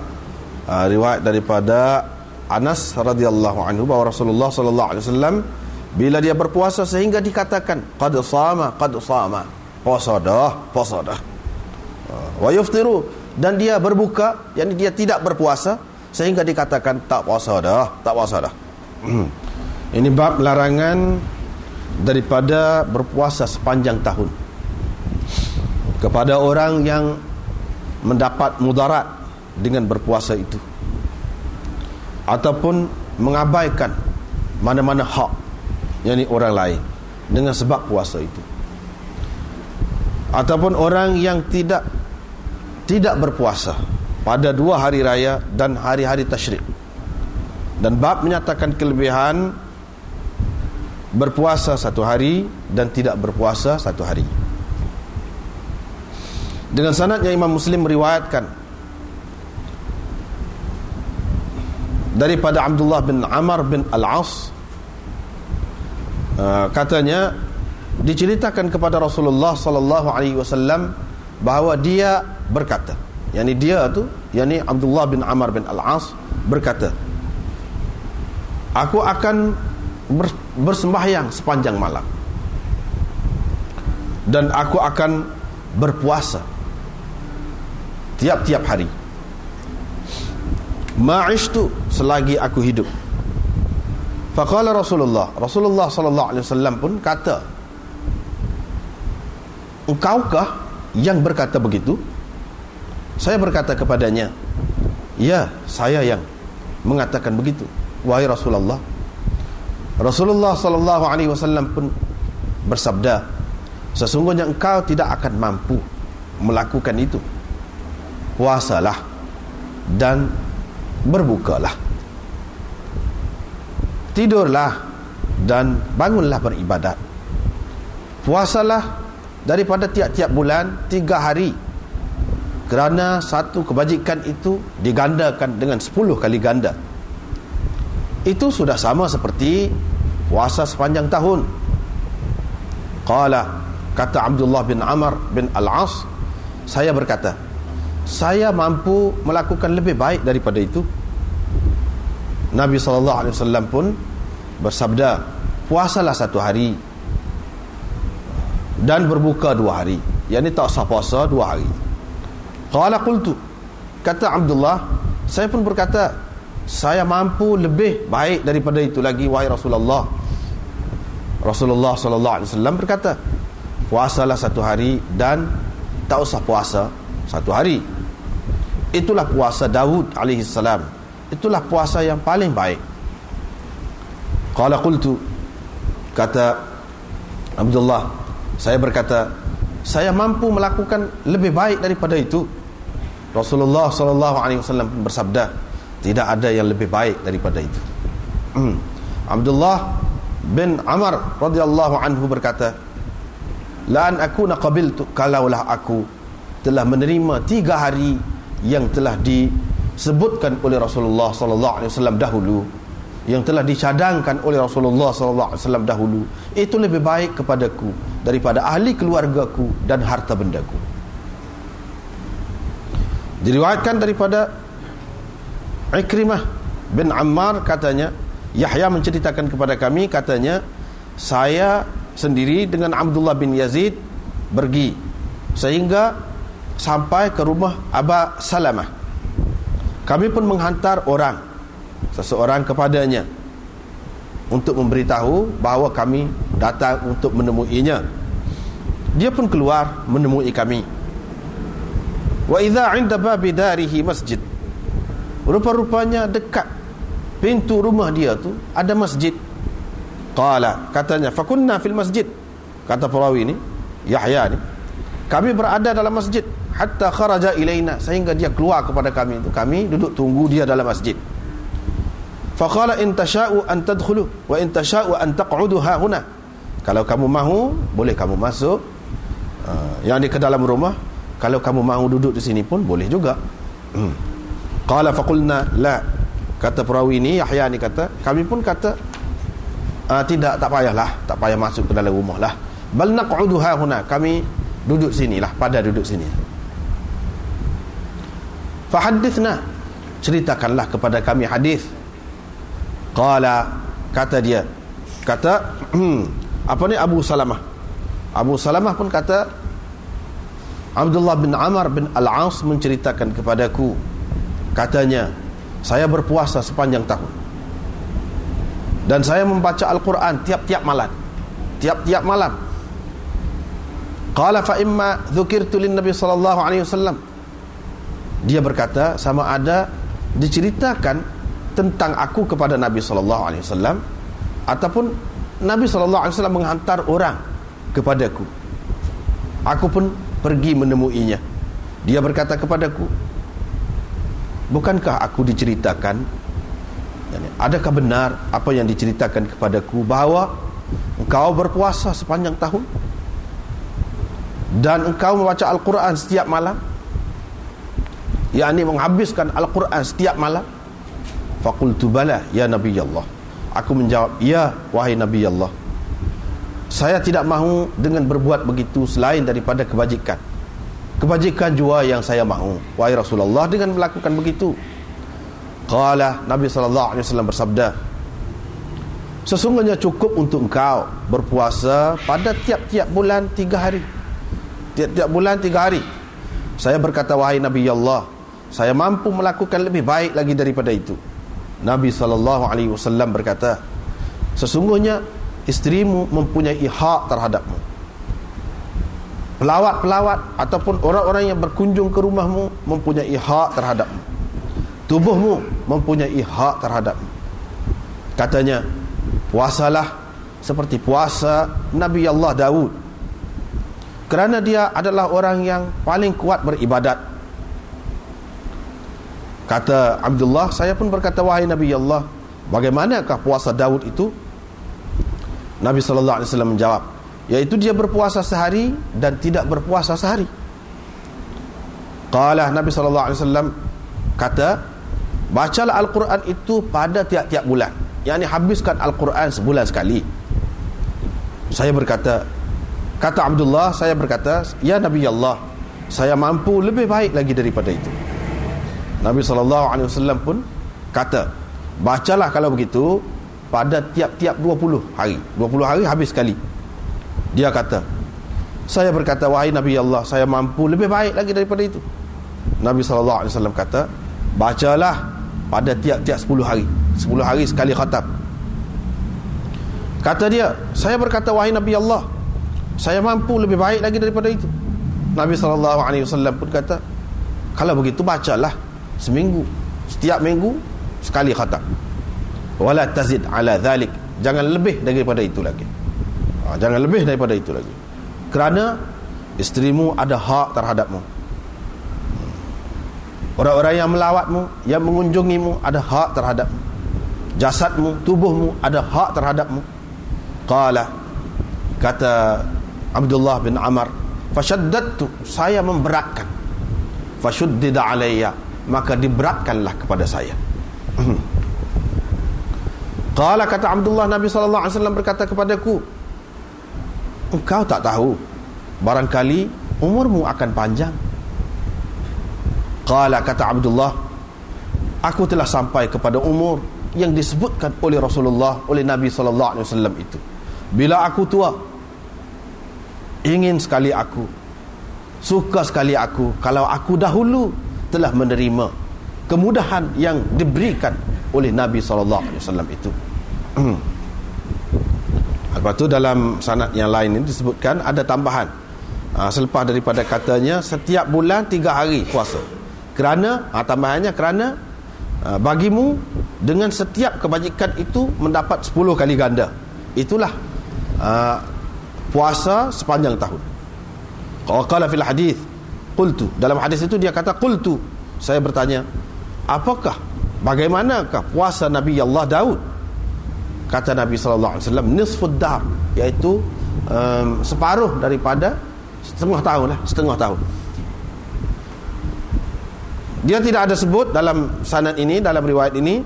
[SPEAKER 1] Uh, riwayat daripada Anas radhiyallahu anhu bahwa Rasulullah sallallahu alaihi wasallam bila dia berpuasa sehingga dikatakan qad sama qad sama. Puasa dah puasa dah. Wa yuftiru dan dia berbuka yakni dia tidak berpuasa sehingga dikatakan tak puasa dah tak puasa dah. Ini bab larangan daripada berpuasa sepanjang tahun. Kepada orang yang mendapat mudarat dengan berpuasa itu. Ataupun mengabaikan mana-mana hak yakni orang lain dengan sebab puasa itu. Ataupun orang yang tidak tidak berpuasa pada dua hari raya dan hari-hari tasyrik. Dan bab menyatakan kelebihan berpuasa satu hari dan tidak berpuasa satu hari. Dengan sanadnya Imam Muslim meriwayatkan daripada Abdullah bin Amr bin Al-As uh, katanya diceritakan kepada Rasulullah sallallahu alaihi wasallam bahawa dia berkata yakni dia tu yakni Abdullah bin Amr bin Al-As berkata aku akan bersembahyang sepanjang malam. Dan aku akan berpuasa tiap-tiap hari. Tu selagi aku hidup. Faqala Rasulullah Rasulullah sallallahu alaihi wasallam pun kata engkaukah yang berkata begitu saya berkata kepadanya ya saya yang mengatakan begitu wahai Rasulullah. Rasulullah sallallahu alaihi wasallam pun bersabda sesungguhnya engkau tidak akan mampu melakukan itu. Puasalah dan berbukalah. Tidurlah dan bangunlah beribadat. Puasalah daripada tiap-tiap bulan tiga hari. Kerana satu kebajikan itu digandakan dengan sepuluh kali ganda. Itu sudah sama seperti puasa sepanjang tahun. Qala kata Abdullah bin Amr bin Al-As saya berkata saya mampu melakukan lebih baik daripada itu. Nabi SAW pun bersabda puasalah satu hari dan berbuka dua hari. Yang ini tak sah puasa dua hari. Qala qultu. Kata Abdullah saya pun berkata saya mampu lebih baik daripada itu lagi wahai Rasulullah. Rasulullah SAW berkata puasalah satu hari dan tak usah puasa satu hari. Itulah puasa Daud alaihi salam. Itulah puasa yang paling baik. Qala qultu. Kata Abdullah saya berkata saya mampu melakukan lebih baik daripada itu Rasulullah sallallahu alaihi wasallam bersabda tidak ada yang lebih baik daripada itu hmm. Abdullah bin Amr radhiyallahu anhu berkata la an akuna qabiltu kalaulah aku telah menerima tiga hari yang telah disebutkan oleh Rasulullah sallallahu alaihi wasallam dahulu yang telah dicadangkan oleh Rasulullah sallallahu alaihi wasallam dahulu itu lebih baik kepadaku daripada ahli keluargaku dan harta bendaku. Diriwayatkan daripada Ikrimah bin Ammar katanya Yahya menceritakan kepada kami katanya saya sendiri dengan Abdullah bin Yazid pergi sehingga sampai ke rumah Aba Salamah. Kami pun menghantar orang seseorang kepadanya untuk memberitahu bahawa kami datang untuk menemuinya. Dia pun keluar menemui kami. Wa idza 'inda babi darihi masjid. Rupa-rupanya dekat pintu rumah dia tu ada masjid. Qala katanya fakunna fil masjid. Kata perawi ni Yahya ni kami berada dalam masjid hatta kharaja ilaina sehingga dia keluar kepada kami. Itu kami duduk tunggu dia dalam masjid faqala in tasha'u an tadkhulu wa in tasha'u an taq'udu ha huna. Kalau kamu mahu boleh kamu masuk. Uh, yang di ke dalam rumah kalau kamu mahu duduk di sini pun boleh juga. Hmm. qala faqulna la. Kata perawi ini Yahya ni kata kami pun kata uh, tidak tak payahlah tak payah masuk ke dalam rumah lah. Bal naq'udu ha huna kami duduk sinilah pada duduk sini. Fahadithna Ceritakanlah kepada kami hadis. Qala Kata dia. Kata hmm, Apa ni? Abu Salamah. Abu Salamah pun kata Abdullah bin Amr bin Al-As menceritakan kepadaku. Katanya Saya berpuasa sepanjang tahun. Dan saya membaca Al-Quran tiap-tiap malam. Tiap-tiap malam. Qala fa imma dhukirtu lin Nabi sallallahu alaihi wasallam. Dia berkata sama ada diceritakan tentang aku kepada Nabi sallallahu alaihi wasallam ataupun Nabi SAW menghantar orang kepadaku. Aku pun pergi menemuinya. Dia berkata kepadaku bukankah aku diceritakan? Adakah benar apa yang diceritakan kepadaku bahawa engkau berpuasa sepanjang tahun? Dan engkau membaca Al-Quran setiap malam? Yakni menghabiskan Al-Quran setiap malam faqultu bala ya nabi Allah. Aku menjawab ya wahai nabi Allah. Saya tidak mahu dengan berbuat begitu selain daripada kebajikan. Kebajikan jua yang saya mahu. Wahai Rasulullah dengan melakukan begitu. Qala Nabi sallallahu alaihi wasallam bersabda sesungguhnya cukup untuk engkau berpuasa pada tiap-tiap bulan tiga hari. Tiap-tiap bulan tiga hari. Saya berkata wahai Nabi Allah saya mampu melakukan lebih baik lagi daripada itu Nabi wasallam berkata sesungguhnya isterimu mempunyai hak terhadapmu. Pelawat-pelawat ataupun orang-orang yang berkunjung ke rumahmu mempunyai hak terhadapmu. Tubuhmu mempunyai hak terhadapmu. Katanya puasalah seperti puasa Nabi Allah Daud kerana dia adalah orang yang paling kuat beribadat kata Abdullah saya pun berkata wahai Nabi Allah bagaimanakah puasa Daud itu Nabi sallallahu alaihi wasallam menjawab, yaitu dia berpuasa sehari dan tidak berpuasa sehari. Qala Nabi sallallahu alaihi wasallam kata, bacalah Al-Quran itu pada tiap-tiap bulan. Yang habiskan Al-Quran sebulan sekali. Saya berkata, kata Abdullah, saya berkata, ya Nabi Allah, saya mampu lebih baik lagi daripada itu. Nabi sallallahu alaihi wasallam pun kata, bacalah kalau begitu pada tiap-tiap 20 hari. 20 hari habis sekali. Dia kata saya berkata wahai Nabi Allah saya mampu lebih baik lagi daripada itu. Nabi SAW kata bacalah pada tiap-tiap 10 hari. 10 hari sekali khatam kata dia saya berkata wahai Nabi Allah saya mampu lebih baik lagi daripada itu. Nabi SAW pun kata kalau begitu bacalah seminggu. Setiap minggu sekali khatam. Wala tazid ala dhalik. Jangan lebih daripada itu lagi. Ha, jangan lebih daripada itu lagi. Kerana isterimu ada hak terhadapmu. Orang-orang yang melawatmu yang mengunjungimu ada hak terhadapmu. Jasadmu tubuhmu ada hak terhadapmu. Qala kata Abdullah bin Amr fashaddadtu saya memberatkan. Fashuddida alayya maka diberatkanlah kepada saya. Qala kata Abdullah Nabi sallallahu alaihi wasallam berkata kepadaku Engkau tak tahu barangkali umurmu akan panjang. Qala kata Abdullah Aku telah sampai kepada umur yang disebutkan oleh Rasulullah oleh Nabi sallallahu alaihi wasallam itu. Bila aku tua ingin sekali aku suka sekali aku. Kalau aku dahulu telah menerima kemudahan yang diberikan oleh Nabi SAW itu. Lepas tu dalam sanat yang lain ini disebutkan ada tambahan. Ha, selepas daripada katanya setiap bulan tiga hari puasa. Kerana ha, tambahannya kerana ha, bagimu dengan setiap kebajikan itu mendapat 10 kali ganda. Itulah puasa sepanjang tahun. Qala fil hadis qultu. Dalam hadis itu dia kata qultu. Saya bertanya apakah bagaimanakah puasa Nabi Allah Daud? Kata Nabi sallallahu alaihi wasallam nisfud dar iaitu um, separuh daripada setengah tahun lah setengah tahun. Dia tidak ada sebut dalam sanad ini dalam riwayat ini.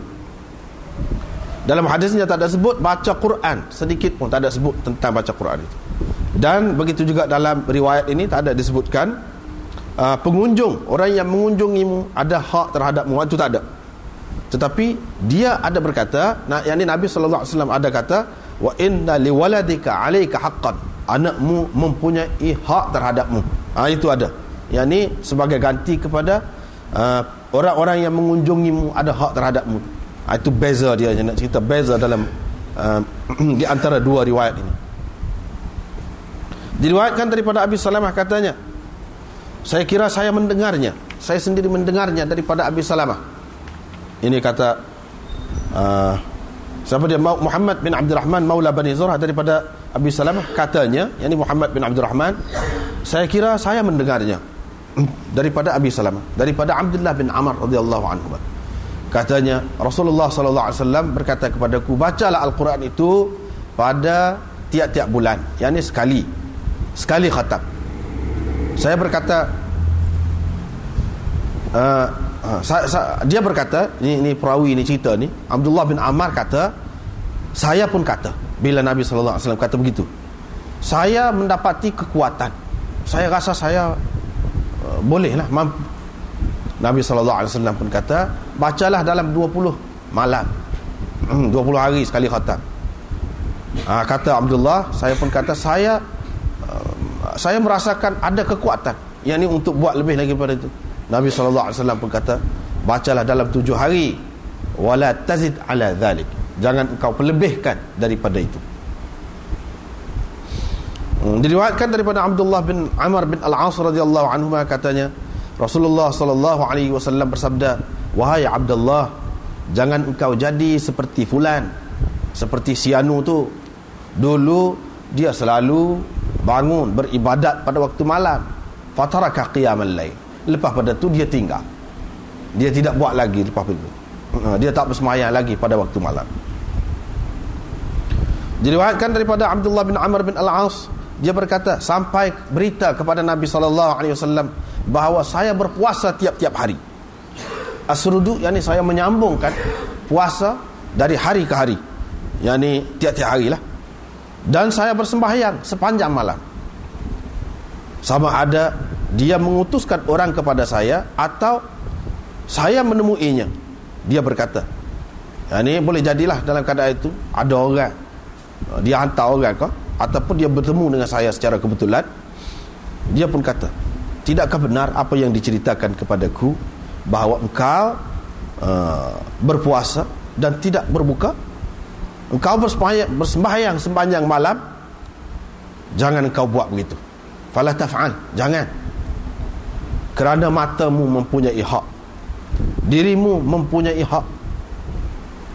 [SPEAKER 1] Dalam hadisnya tak ada sebut baca Quran. Sedikit pun tak ada sebut tentang baca Quran itu. Dan begitu juga dalam riwayat ini tak ada disebutkan uh, pengunjung orang yang mengunjungimu ada hak terhadapmu itu tak ada. Tetapi dia ada berkata nah yang Nabi sallallahu alaihi wasallam ada kata wa inna liwaladika alayka haqqan. Anakmu mempunyai hak terhadapmu. Ha, itu ada. Yang sebagai ganti kepada uh, orang-orang yang mengunjungimu ada hak terhadapmu. Ha, itu beza dia nak cerita beza dalam uh, di antara dua riwayat ini. Diriwayatkan daripada Abi Salamah katanya saya kira saya mendengarnya. Saya sendiri mendengarnya daripada Abi Salamah. Ini kata uh, siapa dia? Muhammad bin Abdul Rahman Maula Bani Zurah daripada Abi Salamah katanya yakni Muhammad bin Abdul Rahman saya kira saya mendengarnya daripada Abi Salamah daripada Abdullah bin Amr radhiyallahu anhu. Katanya Rasulullah sallallahu alaihi wasallam berkata kepadaku bacalah al-Quran itu pada tiap-tiap bulan yakni sekali sekali khatam saya berkata uh, sa, sa, dia berkata ni ni perawi ni cerita ni Abdullah bin Ammar kata saya pun kata bila Nabi sallallahu alaihi wasallam kata begitu saya mendapati kekuatan. Saya rasa saya uh, bolehlah mampu. Nabi sallallahu alaihi wasallam pun kata bacalah dalam 20 malam. 20 hmm, hari sekali khatam. Ha, kata Abdullah saya pun kata saya uh, saya merasakan ada kekuatan. Yang ini untuk buat lebih lagi daripada itu. Nabi SAW pun kata bacalah dalam tujuh hari wala tazid ala dhalik. Jangan engkau pelebihkan daripada itu. Hmm, diriwayatkan daripada Abdullah bin Amr bin Al-As radhiyallahu anhu katanya Rasulullah sallallahu alaihi wasallam bersabda wahai Abdullah jangan engkau jadi seperti fulan seperti Sianu tu. Dulu dia selalu bangun beribadat pada waktu malam. Fataraka qiyamal lail. Lepas pada tu dia tinggal. Dia tidak buat lagi lepas itu ha, dia tak bersemayam lagi pada waktu malam. Diriwayatkan daripada Abdullah bin Amr bin Al-As dia berkata sampai berita kepada Nabi sallallahu alaihi wasallam bahawa saya berpuasa tiap-tiap hari. Asrudu yakni saya menyambungkan puasa dari hari ke hari. Yakni tiap-tiap hari lah dan saya bersembahyang sepanjang malam. Sama ada dia mengutuskan orang kepada saya atau saya menemuinya. Dia berkata ya, ini boleh jadilah dalam keadaan itu. Ada orang. Dia hantar orang ke ataupun dia bertemu dengan saya secara kebetulan. Dia pun kata tidakkah benar apa yang diceritakan kepadaku? Bahawa engkau uh, berpuasa dan tidak berbuka engkau bersembahyang, sepanjang malam jangan engkau buat begitu. Fala taf'al jangan. Kerana matamu mempunyai hak. Dirimu mempunyai hak.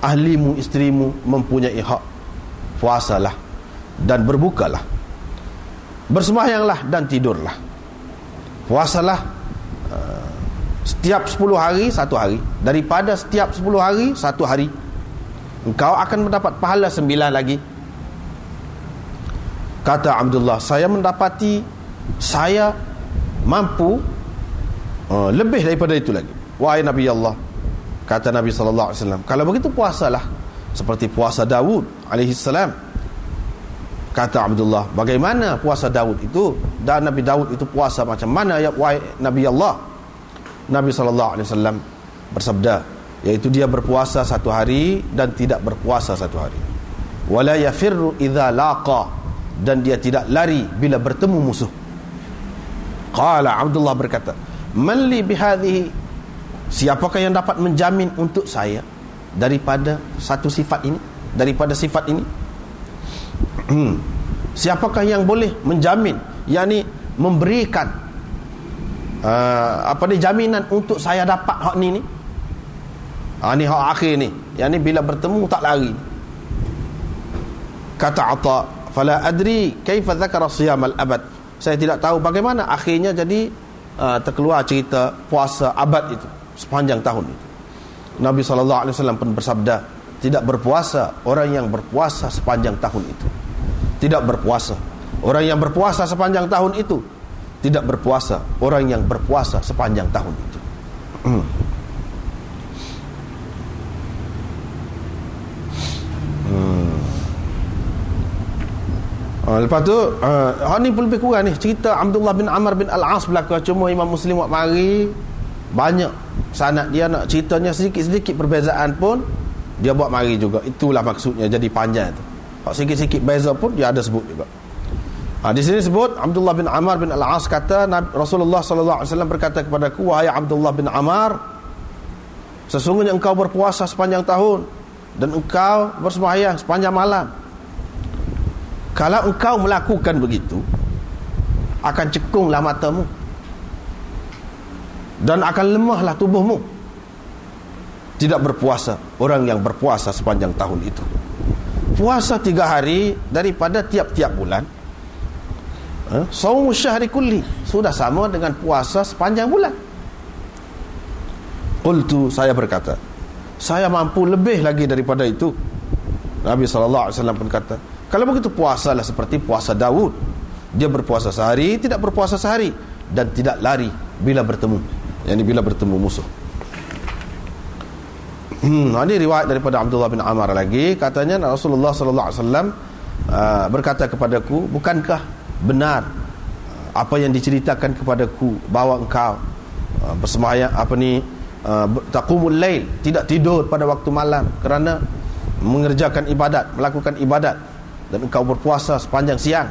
[SPEAKER 1] Ahlimu isterimu mempunyai hak. Puasalah dan berbukalah. Bersembahyanglah dan tidurlah. Puasalah uh, setiap 10 hari satu hari. Daripada setiap 10 hari satu hari engkau akan mendapat pahala sembilan lagi. Kata Abdullah saya mendapati saya mampu uh, lebih daripada itu lagi. Wahai Nabi Allah kata Nabi wasallam kalau begitu puasalah. Seperti puasa alaihi salam. Kata Abdullah bagaimana puasa Daud itu? Dan Nabi Daud itu puasa macam mana ya wahai Nabi Allah? Nabi wasallam bersabda yaitu dia berpuasa satu hari dan tidak berpuasa satu hari. Wala yafirru idza laqa. Dan dia tidak lari bila bertemu musuh. Qala Abdullah berkata man li bihadhihi? Siapakah yang dapat menjamin untuk saya daripada satu sifat ini? Daripada sifat ini? Hmm. siapakah yang boleh menjamin yakni memberikan uh, apa ni jaminan untuk saya dapat hak ni ni ha, ni hak akhir ni. Yang ni bila bertemu tak lari. Kata Atta fala adri kaifa dzakara siyam al abad saya tidak tahu bagaimana akhirnya jadi uh, terkeluar cerita puasa abad itu sepanjang tahun itu. Nabi wasallam pun bersabda tidak berpuasa orang yang berpuasa sepanjang tahun itu. Tidak berpuasa orang yang berpuasa sepanjang tahun itu. Tidak berpuasa orang yang berpuasa sepanjang tahun itu Uh, lepas tu uh, ni pun lebih kurang ni. Cerita Abdullah bin Amr bin Al-As belaka cuma Imam Muslim buat mari banyak sanad dia nak ceritanya sedikit-sedikit perbezaan pun dia buat mari juga. Itulah maksudnya jadi panjang tu. Kalau sikit-sikit beza pun dia ada sebut juga. Ha, di sini sebut Abdullah bin Amr bin Al-As kata Rasulullah wasallam berkata kepada aku wahai Abdullah bin Amr sesungguhnya engkau berpuasa sepanjang tahun dan engkau bersembahyang sepanjang malam kalau engkau melakukan begitu akan cekunglah matamu. Dan akan lemahlah tubuhmu. Tidak berpuasa orang yang berpuasa sepanjang tahun itu. Puasa tiga hari daripada tiap-tiap bulan. Ha? Sawmu syahri kulli. Sudah sama dengan puasa sepanjang bulan. Qultu saya berkata Saya mampu lebih lagi daripada itu. Nabi SAW pun kata Kalau begitu puasalah seperti puasa Daud. Dia berpuasa sehari Tidak berpuasa sehari. Dan tidak lari bila bertemu. Yang ini bila bertemu musuh. Hmm, ini riwayat daripada Abdullah bin Amar lagi. Katanya Rasulullah wasallam uh, berkata kepadaku bukankah benar uh, apa yang diceritakan kepadaku bahawa engkau uh, bersemayam apa ni uh, taqumul lail tidak tidur pada waktu malam kerana mengerjakan ibadat melakukan ibadat dan engkau berpuasa sepanjang siang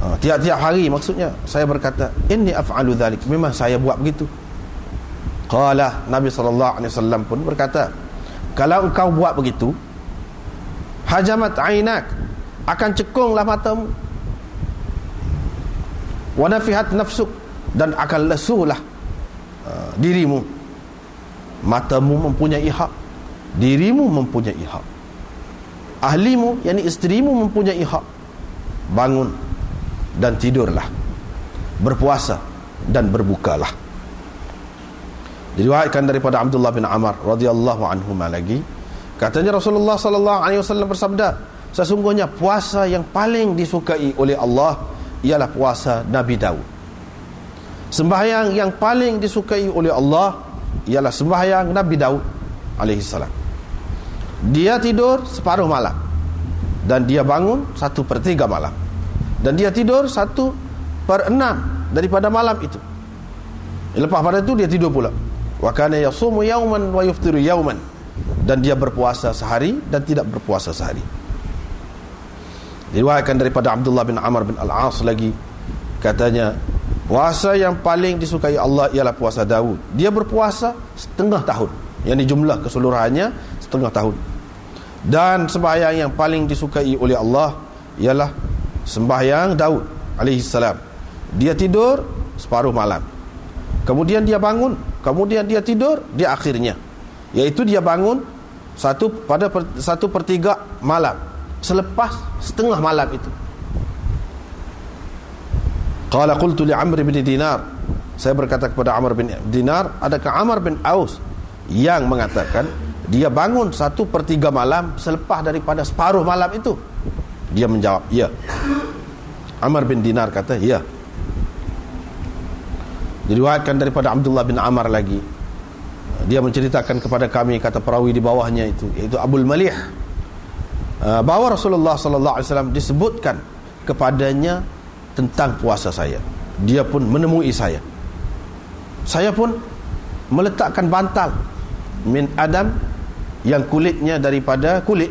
[SPEAKER 1] uh, tiap-tiap hari maksudnya saya berkata inni af'alu dhalik memang saya buat begitu Qala Nabi wasallam pun berkata, kalau engkau buat begitu, hajamat ainak akan cekunglah matamu. Wa nafihat nafsuk dan akan lesuhlah uh, dirimu. Matamu mempunyai hak, dirimu mempunyai hak. Ahlimu, yakni isterimu mempunyai hak. Bangun dan tidurlah. Berpuasa dan berbukalah. Diriwayatkan daripada Abdullah bin Amr radhiyallahu anhu lagi katanya Rasulullah sallallahu alaihi wasallam bersabda sesungguhnya puasa yang paling disukai oleh Allah ialah puasa Nabi Daud sembahyang yang paling disukai oleh Allah ialah sembahyang Nabi Daud alaihi salam dia tidur separuh malam. Dan dia bangun satu per tiga malam. Dan dia tidur satu per enam daripada malam itu. Lepas pada itu dia tidur pula. Wa kana yasumu yawman wa yuftiru yawman dan dia berpuasa sehari dan tidak berpuasa sehari. Diriwayatkan daripada Abdullah bin Amr bin Al-As lagi. Katanya puasa yang paling disukai Allah ialah puasa Daud. Dia berpuasa setengah tahun. Yang jumlah keseluruhannya setengah tahun. Dan sembahyang yang paling disukai oleh Allah ialah sembahyang Daud alaihi salam. Dia tidur separuh malam. Kemudian dia bangun kemudian dia tidur di akhirnya. Yaitu dia bangun satu pada per, satu per tiga malam. Selepas setengah malam itu. Qala qultu li amr bin dinar. Saya berkata kepada Amr bin Dinar adakah Amr bin Aus yang mengatakan dia bangun satu per tiga malam selepas daripada separuh malam itu. Dia menjawab ya. Amr bin Dinar kata ya. Diriwayatkan daripada Abdullah bin Amr lagi. Dia menceritakan kepada kami kata perawi di bawahnya itu iaitu Abdul Malih. Uh, bahawa Rasulullah wasallam disebutkan kepadanya tentang puasa saya. Dia pun menemui saya. Saya pun meletakkan bantal min adam yang kulitnya daripada kulit.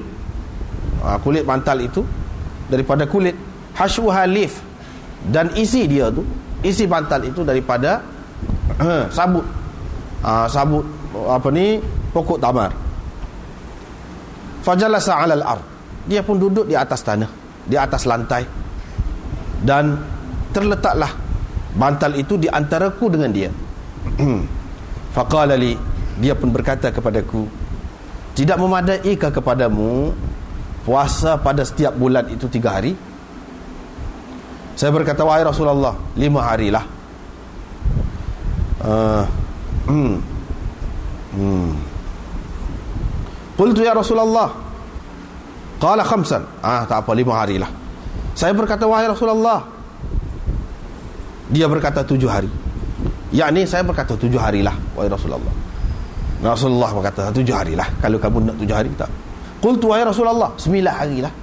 [SPEAKER 1] Uh, kulit bantal itu daripada kulit. Hashwuha lif dan isi dia tu isi bantal itu daripada uh, sabut. Uh, sabut apa ni pokok tamar. Fajalasa 'alal ard. Dia pun duduk di atas tanah di atas lantai. Dan terletaklah bantal itu di antaraku dengan dia. Faqala li dia pun berkata kepadaku tidak memadai ke kepadamu puasa pada setiap bulan itu tiga hari. Saya berkata wahai Rasulullah lima hari lah uh, hmm. hmm. Qultu ya Rasulullah Qala khamsan. Ah tak apa lima hari lah Saya berkata wahai Rasulullah Dia berkata tujuh hari. Yakni saya berkata tujuh hari lah Wahai Rasulullah Rasulullah berkata tujuh hari lah. Kalau kamu nak tujuh hari tak. Qultu wahai Rasulullah. Sembilan hari lah.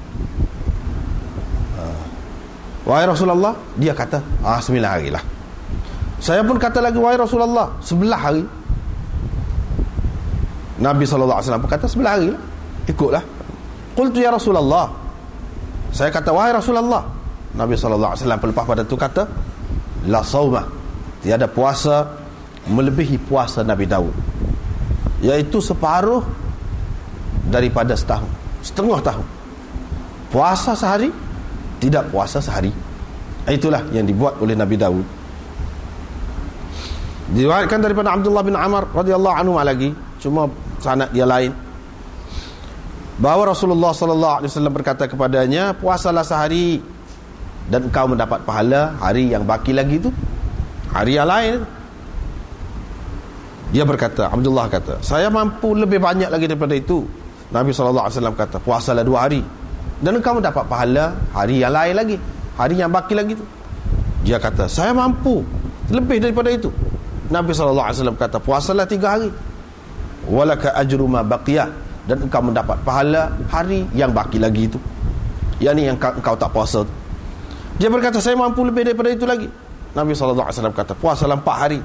[SPEAKER 1] Wahai Rasulullah Dia kata Ah sembilan hari lah. Saya pun kata lagi Wahai Rasulullah Sebelah hari. Nabi SAW pun kata Sebelah hari lah. Ikutlah. Qultu ya Rasulullah. Saya kata Wahai Rasulullah. Nabi SAW pun lepas pada itu kata La sawma Tiada puasa Melebihi puasa Nabi Daud Iaitu separuh Daripada setahun. Setengah tahun. Puasa sehari tidak puasa sehari. Itulah yang dibuat oleh Nabi Daud diriwayatkan daripada Abdullah bin Amr radhiyallahu anhu lagi. Cuma sanad dia lain. Bahawa Rasulullah sallallahu alaihi wasallam berkata kepadanya puasalah sehari dan engkau mendapat pahala hari yang baki lagi itu hari yang lain dia berkata Abdullah kata saya mampu lebih banyak lagi daripada itu. Nabi wasallam kata puasalah dua hari. Dan engkau mendapat pahala hari yang lain lagi hari yang baki lagi itu dia kata saya mampu lebih daripada itu. Nabi wasallam kata puasalah tiga hari. Walaka ajru ma baqiya. Dan engkau mendapat pahala hari yang baki lagi itu yakni yang engkau tak puasa dia berkata saya mampu lebih daripada itu lagi. Nabi SAW kata puasalah empat hari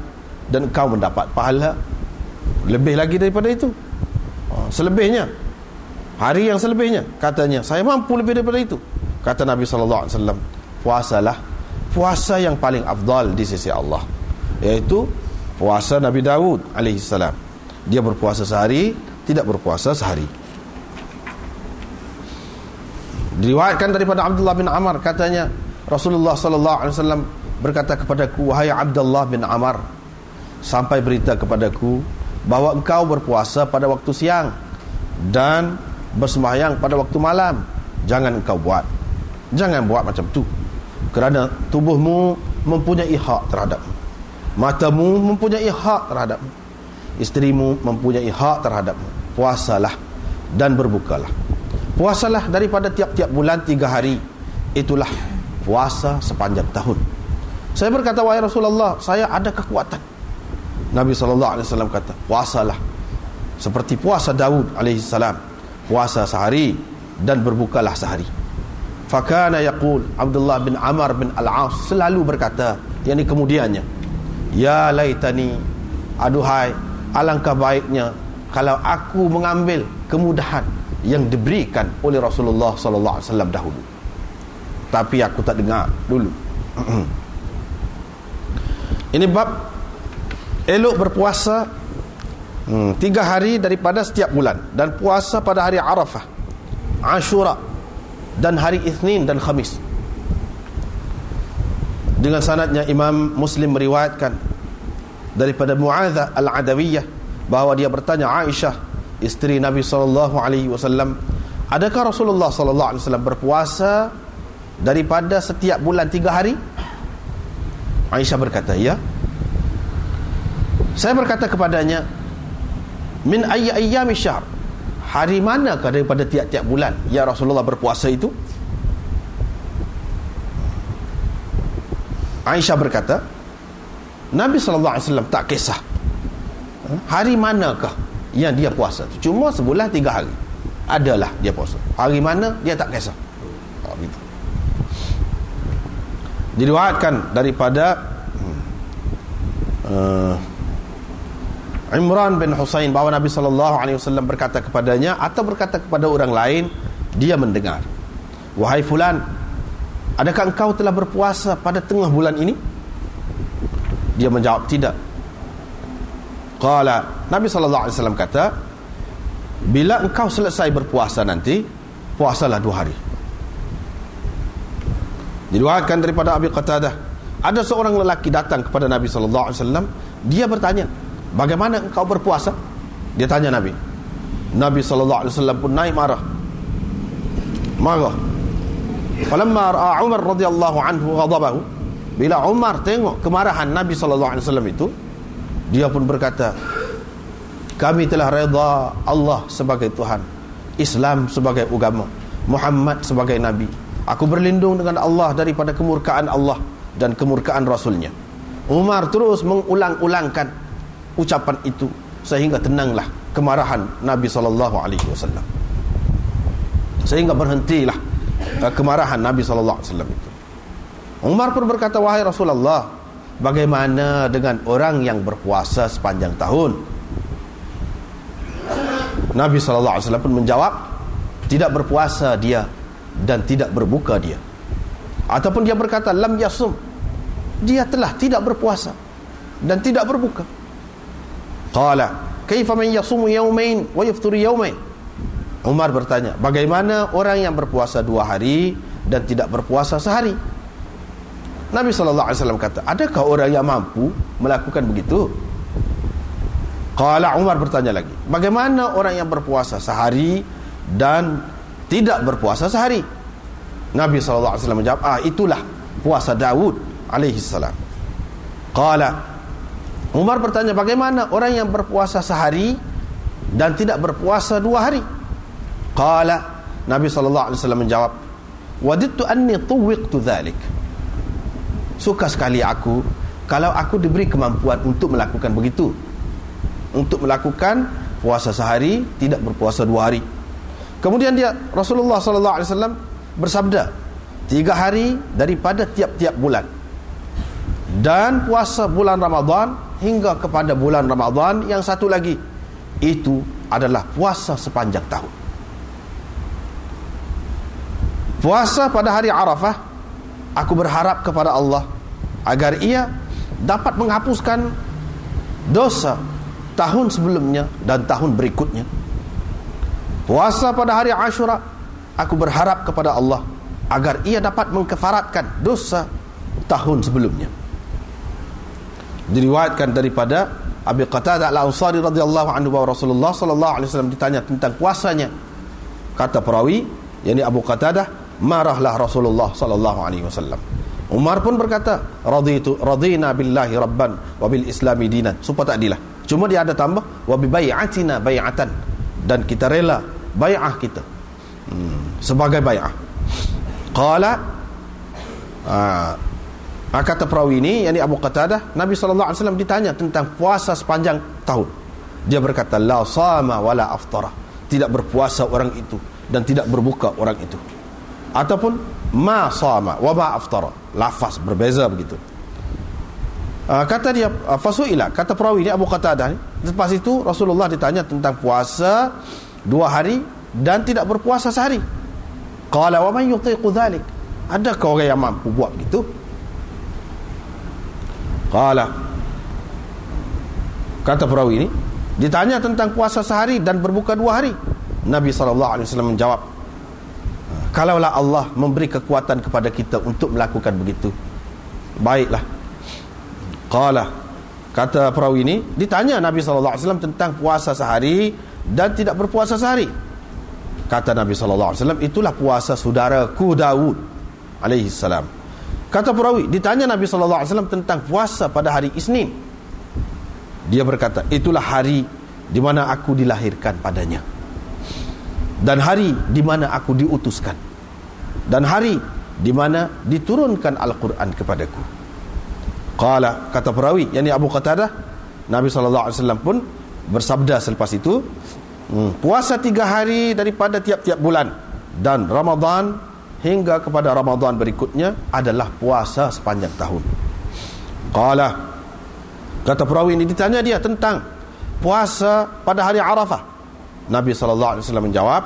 [SPEAKER 1] dan engkau mendapat pahala lebih lagi daripada itu. Oh, selebihnya hari yang selebihnya katanya saya mampu lebih daripada itu. Kata Nabi SAW puasalah puasa yang paling afdal di sisi Allah iaitu puasa Nabi Dawud alaihissalam dia berpuasa sehari tidak berpuasa sehari. Diriwayatkan daripada Abdullah bin Amr katanya Rasulullah sallallahu alaihi wasallam berkata kepadaku wahai Abdullah bin Amr sampai berita kepadaku bahawa engkau berpuasa pada waktu siang dan bersembahyang pada waktu malam. Jangan engkau buat. Jangan buat macam tu. Kerana tubuhmu mempunyai hak terhadapmu matamu mempunyai hak terhadapmu isterimu mempunyai hak terhadapmu puasalah dan berbukalah. Puasalah daripada tiap-tiap bulan tiga hari. Itulah puasa sepanjang tahun. Saya berkata wahai Rasulullah saya ada kekuatan Nabi SAW kata puasalah. Seperti puasa Daud AS puasa sehari dan berbukalah sehari. Fakana yaqul Abdullah bin Amr bin Al-As selalu berkata yang ini kemudiannya ya laitani aduhai alangkah baiknya kalau aku mengambil kemudahan yang diberikan oleh Rasulullah sallallahu alaihi wasallam dahulu. Tapi aku tak dengar dulu. Ini bab elok berpuasa hmm, tiga hari daripada setiap bulan. Dan puasa pada hari Arafah Ashura dan hari Ithnin dan Khamis. Dengan sanadnya Imam Muslim meriwayatkan daripada Muadzah Al-Adawiyah bahawa dia bertanya Aisyah isteri Nabi wasallam adakah Rasulullah wasallam berpuasa daripada setiap bulan tiga hari? Aisyah berkata ya saya berkata kepadanya min ayyi ayyami syahr. Hari manakah daripada tiap-tiap bulan ya Rasulullah berpuasa itu? Aisyah berkata Nabi SAW tak kisah ha? hari manakah yang dia puasa cuma sebulan tiga hari adalah dia puasa. Hari mana dia tak kisah. Oh, diriwayatkan daripada uh, Imran bin Husain bahawa Nabi SAW berkata kepadanya atau berkata kepada orang lain dia mendengar wahai fulan adakah engkau telah berpuasa pada tengah bulan ini dia menjawab tidak. Qala Nabi sallallahu alaihi wasallam kata, bila engkau selesai berpuasa nanti, puasalah dua hari. Diriwayatkan daripada Abi Qatadah, ada seorang lelaki datang kepada Nabi sallallahu alaihi wasallam, dia bertanya, "Bagaimana engkau berpuasa?" Dia tanya Nabi. Nabi sallallahu alaihi wasallam pun naik marah. Marah. Falamma ra'a Umar radhiyallahu anhu ghadabahu, bila Umar tengok kemarahan Nabi sallallahu alaihi wasallam itu, dia pun berkata, "Kami telah redha Allah sebagai Tuhan, Islam sebagai agama, Muhammad sebagai nabi. Aku berlindung dengan Allah daripada kemurkaan Allah dan kemurkaan Rasulnya." Umar terus mengulang-ulangkan ucapan itu sehingga tenanglah kemarahan Nabi sallallahu alaihi wasallam. Sehingga berhentilah eh, kemarahan Nabi sallallahu alaihi wasallam itu. Umar pun berkata wahai Rasulullah bagaimana dengan orang yang berpuasa sepanjang tahun Nabi SAW pun menjawab tidak berpuasa dia dan tidak berbuka dia ataupun dia berkata lam yasum dia telah tidak berpuasa dan tidak berbuka qala kaifa man yasumu yawmain wa yafturu yawmain? Umar bertanya bagaimana orang yang berpuasa dua hari dan tidak berpuasa sehari? Nabi SAW kata adakah orang yang mampu melakukan begitu? Qala Umar bertanya lagi bagaimana orang yang berpuasa sehari dan tidak berpuasa sehari? Nabi SAW menjawab ah itulah puasa Daud alaihi salam. Qala Umar bertanya bagaimana orang yang berpuasa sehari dan tidak berpuasa dua hari? Qala Nabi SAW menjawab wadittu anni tuwiqtu dhalik. Suka sekali aku kalau aku diberi kemampuan untuk melakukan begitu. Untuk melakukan puasa sehari tidak berpuasa dua hari. Kemudian dia Rasulullah sallallahu alaihi wasallam bersabda tiga hari daripada tiap-tiap bulan. Dan puasa bulan Ramadhan hingga kepada bulan Ramadhan yang satu lagi. Itu adalah puasa sepanjang tahun. Puasa pada hari Arafah aku berharap kepada Allah agar ia dapat menghapuskan dosa tahun sebelumnya dan tahun berikutnya. Puasa pada hari Ashura aku berharap kepada Allah agar ia dapat mengkefaratkan dosa tahun sebelumnya diriwayatkan daripada Abi Qatadah Al-Ansari radhiyallahu anhu bahwa Rasulullah sallallahu alaihi wasallam ditanya tentang puasanya. Kata perawi yakni Abu Qatadah marahlah Rasulullah sallallahu alaihi wasallam. Umar pun berkata raditu radina billahi rabban wa bil islami dinan. Supaya tak adilah cuma dia ada tambah wa bi bai'atina bai'atan. Dan kita rela bai'ah kita. Hmm, sebagai bai'ah. Qala ah, kata perawi ini yakni Abu Qatadah Nabi wasallam ditanya tentang puasa sepanjang tahun. Dia berkata la sama wala aftara tidak berpuasa orang itu dan tidak berbuka orang itu. Ataupun ma sama wa ma aftara lafaz berbeza begitu. Uh, kata dia uh, fasuila kata perawi ini Abu Qatadah lepas itu Rasulullah ditanya tentang puasa dua hari dan tidak berpuasa sehari. Qala wa man yutiqu dhalik? Adakah orang yang mampu buat begitu Qala. Kata perawi ini Ditanya tentang puasa sehari dan berbuka dua hari. Nabi SAW menjawab Kalaulah Allah memberi kekuatan kepada kita untuk melakukan begitu Baiklah. Qala. Kata perawi ini Ditanya Nabi SAW tentang puasa sehari Dan tidak berpuasa sehari. Kata Nabi SAW Itulah puasa saudaraku Daud Alaihi salam Kata perawi, ditanya Nabi wasallam tentang puasa pada hari Isnin. Dia berkata, "Itulah hari di mana aku dilahirkan padanya." Dan hari di mana aku diutuskan. Dan hari di mana diturunkan Al-Quran kepadaku. Qala kata perawi, yakni Abu Qatadah, Nabi wasallam pun bersabda selepas itu, hmm, puasa tiga hari daripada tiap-tiap bulan dan Ramadan hingga kepada Ramadan berikutnya adalah puasa sepanjang tahun. Qala kata perawi ini ditanya dia tentang puasa pada hari Arafah. Nabi sallallahu alaihi wasallam menjawab,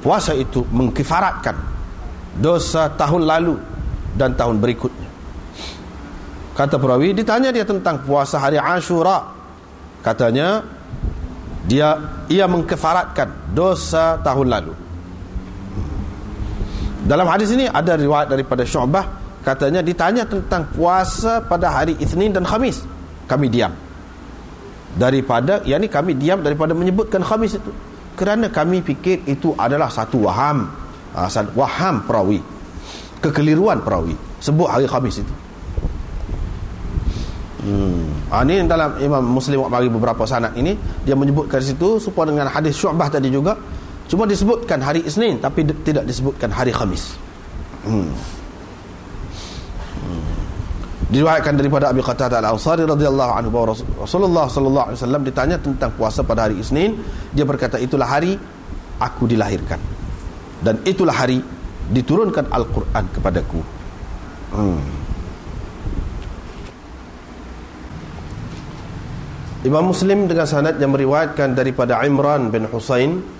[SPEAKER 1] puasa itu mengkifaratkan dosa tahun lalu dan tahun berikutnya. Kata perawi ditanya dia tentang puasa hari Ashura. Katanya dia ia mengkifaratkan dosa tahun lalu. Dalam hadis ini ada riwayat daripada Syu'bah katanya ditanya tentang puasa pada hari Isnin dan Khamis. Kami diam. Daripada yakni kami diam daripada menyebutkan Khamis itu. Kerana kami fikir itu adalah satu waham. Uh, waham perawi. Kekeliruan perawi. Sebut hari Khamis itu. Hmm. Ini dalam Imam Muslim bagi beberapa sanad ini dia menyebutkan situ supaya dengan hadis Syu'bah tadi juga Cuma disebutkan hari Isnin tapi tidak disebutkan hari Khamis. Hmm. hmm. Diriwayatkan daripada Abi Qatadah Al-Ansari radhiyallahu anhu bahwa Rasulullah sallallahu alaihi wasallam ditanya tentang puasa pada hari Isnin, dia berkata itulah hari aku dilahirkan. Dan itulah hari diturunkan Al-Quran kepadaku. Hmm. Imam Muslim dengan sanad yang meriwayatkan daripada Imran bin Husain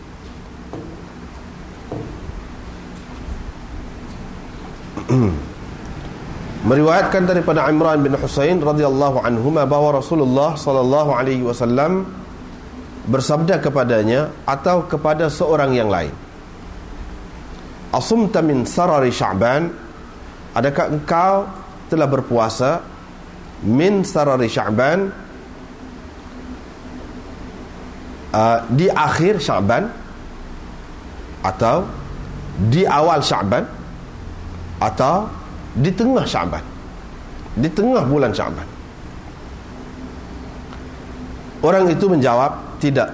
[SPEAKER 1] meriwayatkan daripada Imran bin Husain radhiyallahu anhu bahwa Rasulullah sallallahu alaihi wasallam bersabda kepadanya atau kepada seorang yang lain Asumta min sarari Sya'ban adakah engkau telah berpuasa min sarari Sya'ban uh, di akhir Sya'ban atau di awal Syaban atau di tengah Syaban di tengah bulan Syaban orang itu menjawab tidak.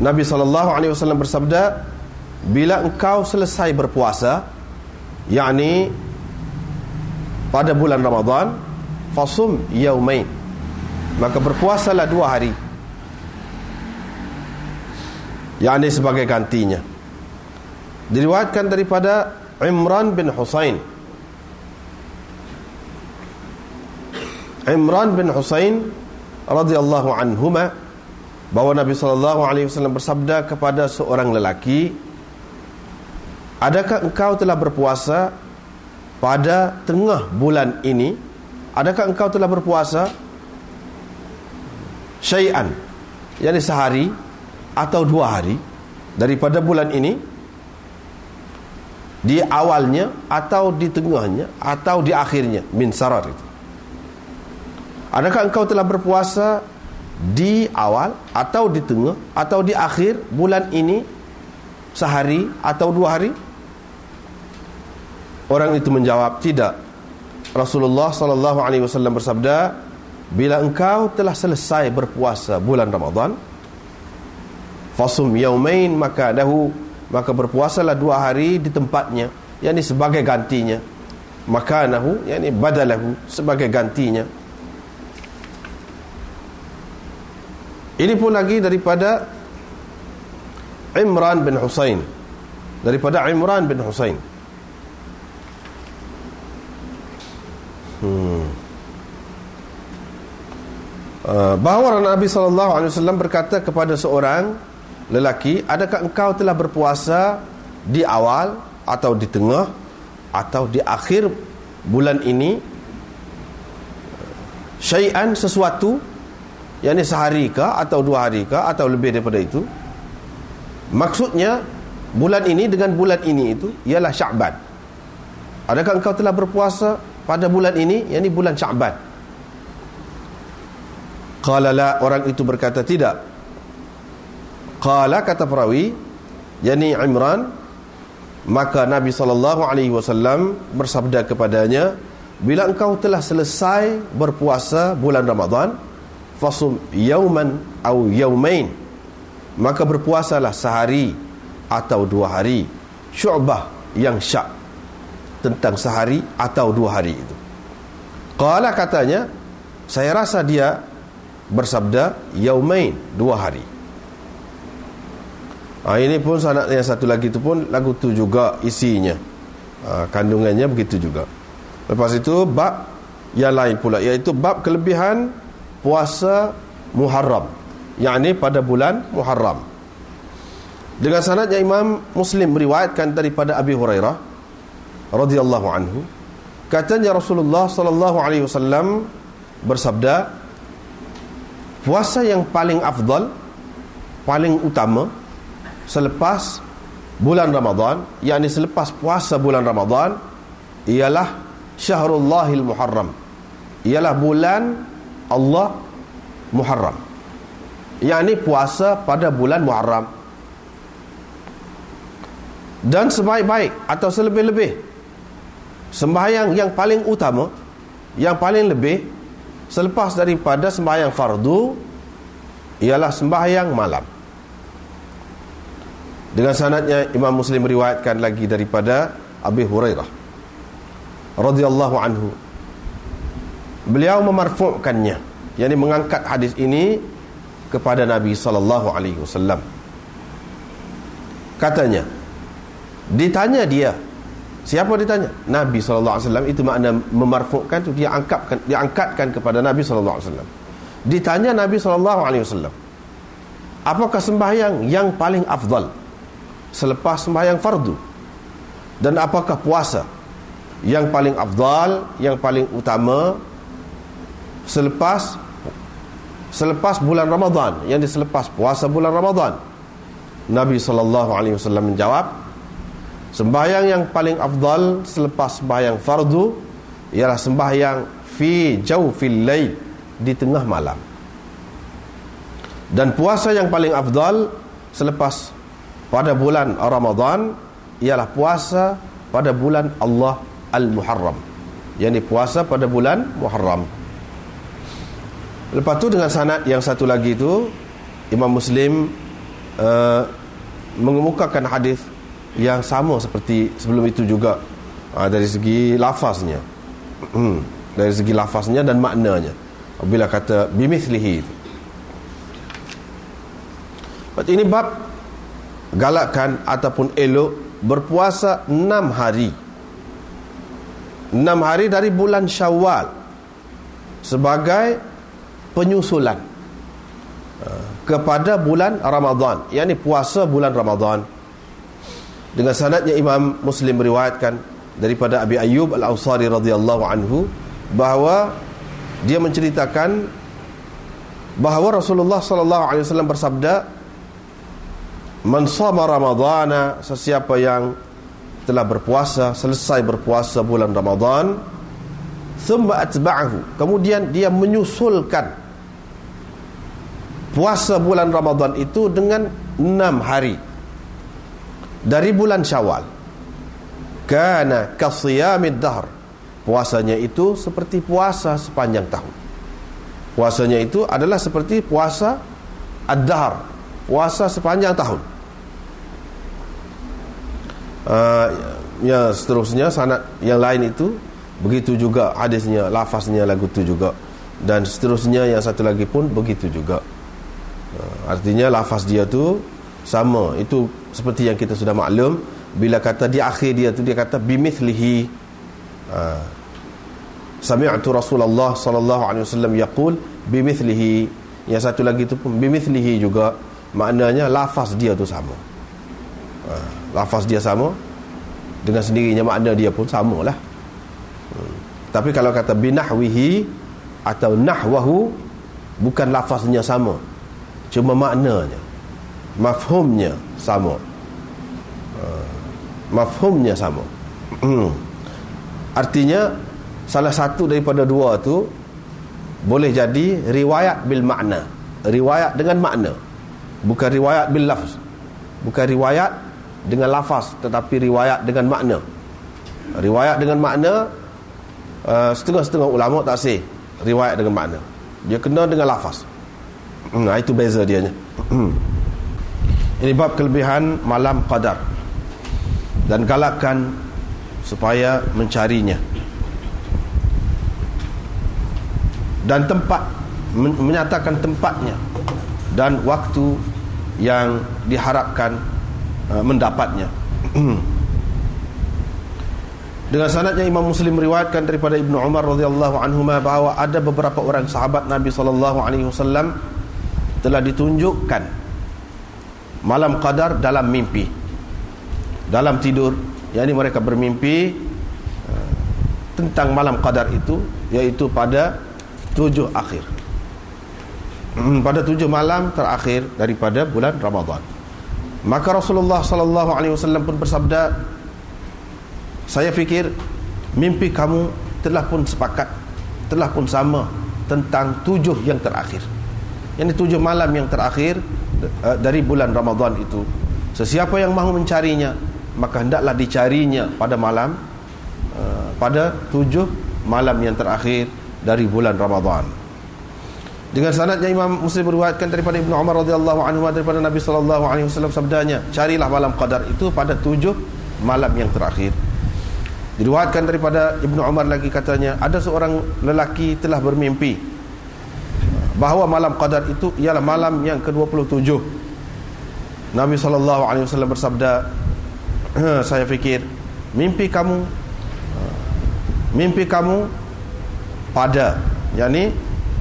[SPEAKER 1] Nabi SAW bersabda bila engkau selesai berpuasa yakni pada bulan Ramadan fasum yaumain. Maka berpuasalah dua hari. Yakni sebagai gantinya. Diriwayatkan daripada Imran bin Husain Imran bin Husain radhiyallahu anhuma bahwa Nabi sallallahu alaihi wasallam bersabda kepada seorang lelaki Adakah engkau telah berpuasa pada tengah bulan ini? Adakah engkau telah berpuasa syai'an yakni sehari atau dua hari daripada bulan ini di awalnya atau di tengahnya atau di akhirnya. Min sarar itu. Adakah engkau telah berpuasa di awal atau di tengah atau di akhir bulan ini? Sehari atau dua hari? Orang itu menjawab tidak. Rasulullah sallallahu alaihi wasallam bersabda bila engkau telah selesai berpuasa bulan Ramadan fasum yaumain maka dahu maka berpuasalah dua hari di tempatnya yakni sebagai gantinya. Makanahu yakni badalahu sebagai gantinya. Ini pun lagi daripada Imran bin Husain. Daripada Imran bin Husain. Hmm. uh, bahawa Nabi SAW berkata kepada seorang lelaki adakah engkau telah berpuasa di awal atau di tengah atau di akhir bulan ini? Syai'an sesuatu yang ini sehari ke atau dua hari ke atau lebih daripada itu? Maksudnya bulan ini dengan bulan ini itu ialah sya'ban. Adakah engkau telah berpuasa pada bulan ini yang ini bulan sya'ban? Qala la orang itu berkata tidak Qala kata perawi Yani Imran Maka Nabi SAW Bersabda kepadanya Bila engkau telah selesai Berpuasa bulan Ramadan Fasum yauman Au yaumain Maka berpuasalah sehari Atau dua hari. Syu'bah yang syak Tentang sehari atau dua hari itu. Qala katanya Saya rasa dia Bersabda Yaumain Dua hari Ha, ini pun sanad yang satu lagi tu pun lagu tu juga isinya. Ha, kandungannya begitu juga. Lepas itu bab yang lain pula iaitu bab kelebihan puasa Muharram. Yang ini pada bulan Muharram. Dengan sanad yang Imam Muslim meriwayatkan daripada Abi Hurairah radhiyallahu anhu katanya Rasulullah sallallahu alaihi wasallam bersabda puasa yang paling afdal paling utama selepas bulan Ramadan yakni selepas puasa bulan Ramadan ialah Syahrullahil Muharram. Ialah bulan Allah Muharram. Yakni puasa pada bulan Muharram. Dan sebaik-baik atau selebih-lebih sembahyang yang paling utama yang paling lebih selepas daripada sembahyang fardu ialah sembahyang malam dengan sanadnya Imam Muslim meriwayatkan lagi daripada Abi Hurairah radhiyallahu anhu. Beliau memarfu'kannya, yakni mengangkat hadis ini kepada Nabi sallallahu alaihi wasallam. Katanya, ditanya dia, siapa ditanya? Nabi sallallahu alaihi wasallam itu makna memarfu'kan itu dia angkatkan dia angkatkan kepada Nabi sallallahu alaihi wasallam. Ditanya Nabi sallallahu alaihi wasallam, apakah sembahyang yang paling afdal? Selepas sembahyang fardu. Dan apakah puasa yang paling afdal yang paling utama selepas selepas bulan Ramadan yang diselepas puasa bulan Ramadan? Nabi sallallahu alaihi wasallam menjawab sembahyang yang paling afdal selepas sembahyang fardu ialah sembahyang fi jawfil lail di tengah malam. Dan puasa yang paling afdal selepas pada bulan Ramadan ialah puasa pada bulan Allah Al-Muharram. Yang puasa pada bulan Muharram. Lepas tu dengan sanad yang satu lagi tu Imam Muslim uh, mengemukakan hadis yang sama seperti sebelum itu juga. Uh, dari segi lafaznya. Hmm, dari segi lafaznya dan maknanya. Bila kata bimithlihi. Itu ini bab galakkan ataupun elok berpuasa enam hari. Enam hari dari bulan syawal sebagai penyusulan uh, kepada bulan Ramadan yakni puasa bulan Ramadan. Dengan sanadnya Imam Muslim meriwayatkan daripada Abi Ayyub Al-Ansari radhiyallahu anhu bahawa dia menceritakan bahawa Rasulullah sallallahu alaihi wasallam bersabda Man sama Ramadana sesiapa yang telah berpuasa selesai berpuasa bulan Ramadan thumma atba'ahu. Kemudian dia menyusulkan puasa bulan Ramadan itu dengan enam hari. Dari bulan Syawal kana kasiyamid dahr. Puasanya itu seperti puasa sepanjang tahun. Puasanya itu adalah seperti puasa ad-dahr puasa sepanjang tahun. Uh, ya seterusnya sanad yang lain itu begitu juga hadisnya lafaznya lagu itu juga. Dan seterusnya yang satu lagi pun begitu juga. Uh, artinya lafaz dia tu sama. Itu seperti yang kita sudah maklum bila kata di akhir dia tu dia kata bimithlihi. Uh, sami'tu Rasulullah sallallahu alaihi wasallam yaqul bimithlihi. Yang satu lagi tu pun bimithlihi juga maknanya lafaz dia tu sama. Uh, lafaz dia sama dengan sendirinya makna dia pun samalah. Hmm. tapi kalau kata binahwihi atau nahwahu bukan lafaznya sama. Cuma maknanya mafhumnya sama. Uh, mafhumnya sama. Hmm. artinya salah satu daripada dua tu boleh jadi riwayat bil makna. Riwayat dengan makna bukan riwayat bil lafz. Bukan riwayat dengan lafaz tetapi riwayat dengan makna. Riwayat dengan makna uh, setengah-setengah ulama tak sih riwayat dengan makna. Dia kena dengan lafaz. Nah itu beza dia ini bab kelebihan malam qadar. Dan galakkan supaya mencarinya. Dan tempat menyatakan tempatnya dan waktu yang diharapkan Uh, mendapatnya. Dengan sanadnya Imam Muslim meriwayatkan daripada Ibnu Umar radhiyallahu anhu bahawa ada beberapa orang sahabat Nabi sallallahu alaihi wasallam telah ditunjukkan malam qadar dalam mimpi dalam tidur. Yakni mereka bermimpi uh, tentang malam qadar itu yaitu pada tujuh akhir hmm, pada tujuh malam terakhir daripada bulan Ramadhan Maka Rasulullah sallallahu alaihi wasallam pun bersabda Saya fikir mimpi kamu telah pun sepakat telah pun sama tentang tujuh yang terakhir. Yang tujuh malam yang terakhir uh, dari bulan Ramadan itu. Sesiapa yang mahu mencarinya maka hendaklah dicarinya pada malam uh, pada tujuh malam yang terakhir dari bulan Ramadan dengan sanadnya Imam Muslim meriwayatkan daripada Ibnu Umar radhiyallahu anhu daripada Nabi sallallahu alaihi wasallam sabdanya carilah malam qadar itu pada tujuh malam yang terakhir. Diriwayatkan daripada Ibnu Umar lagi katanya ada seorang lelaki telah bermimpi bahawa malam qadar itu ialah malam yang ke-27 Nabi sallallahu alaihi wasallam bersabda saya fikir mimpi kamu mimpi kamu pada yakni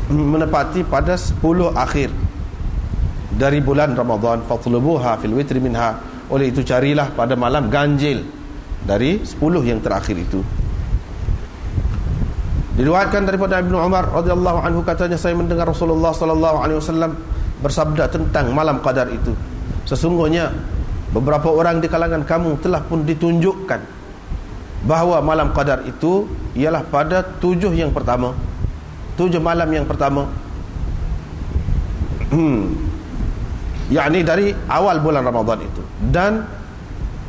[SPEAKER 1] menepati pada 10 akhir dari bulan Ramadan fatlubuha fil witri minha. Oleh itu carilah pada malam ganjil dari 10 yang terakhir itu. Diriwayatkan daripada Ibnu Umar radhiyallahu anhu katanya saya mendengar Rasulullah sallallahu alaihi wasallam bersabda tentang malam qadar itu. Sesungguhnya beberapa orang di kalangan kamu telah pun ditunjukkan bahawa malam qadar itu ialah pada tujuh yang pertama tujuh malam yang pertama. Hmm. Yakni dari awal bulan Ramadan itu. Dan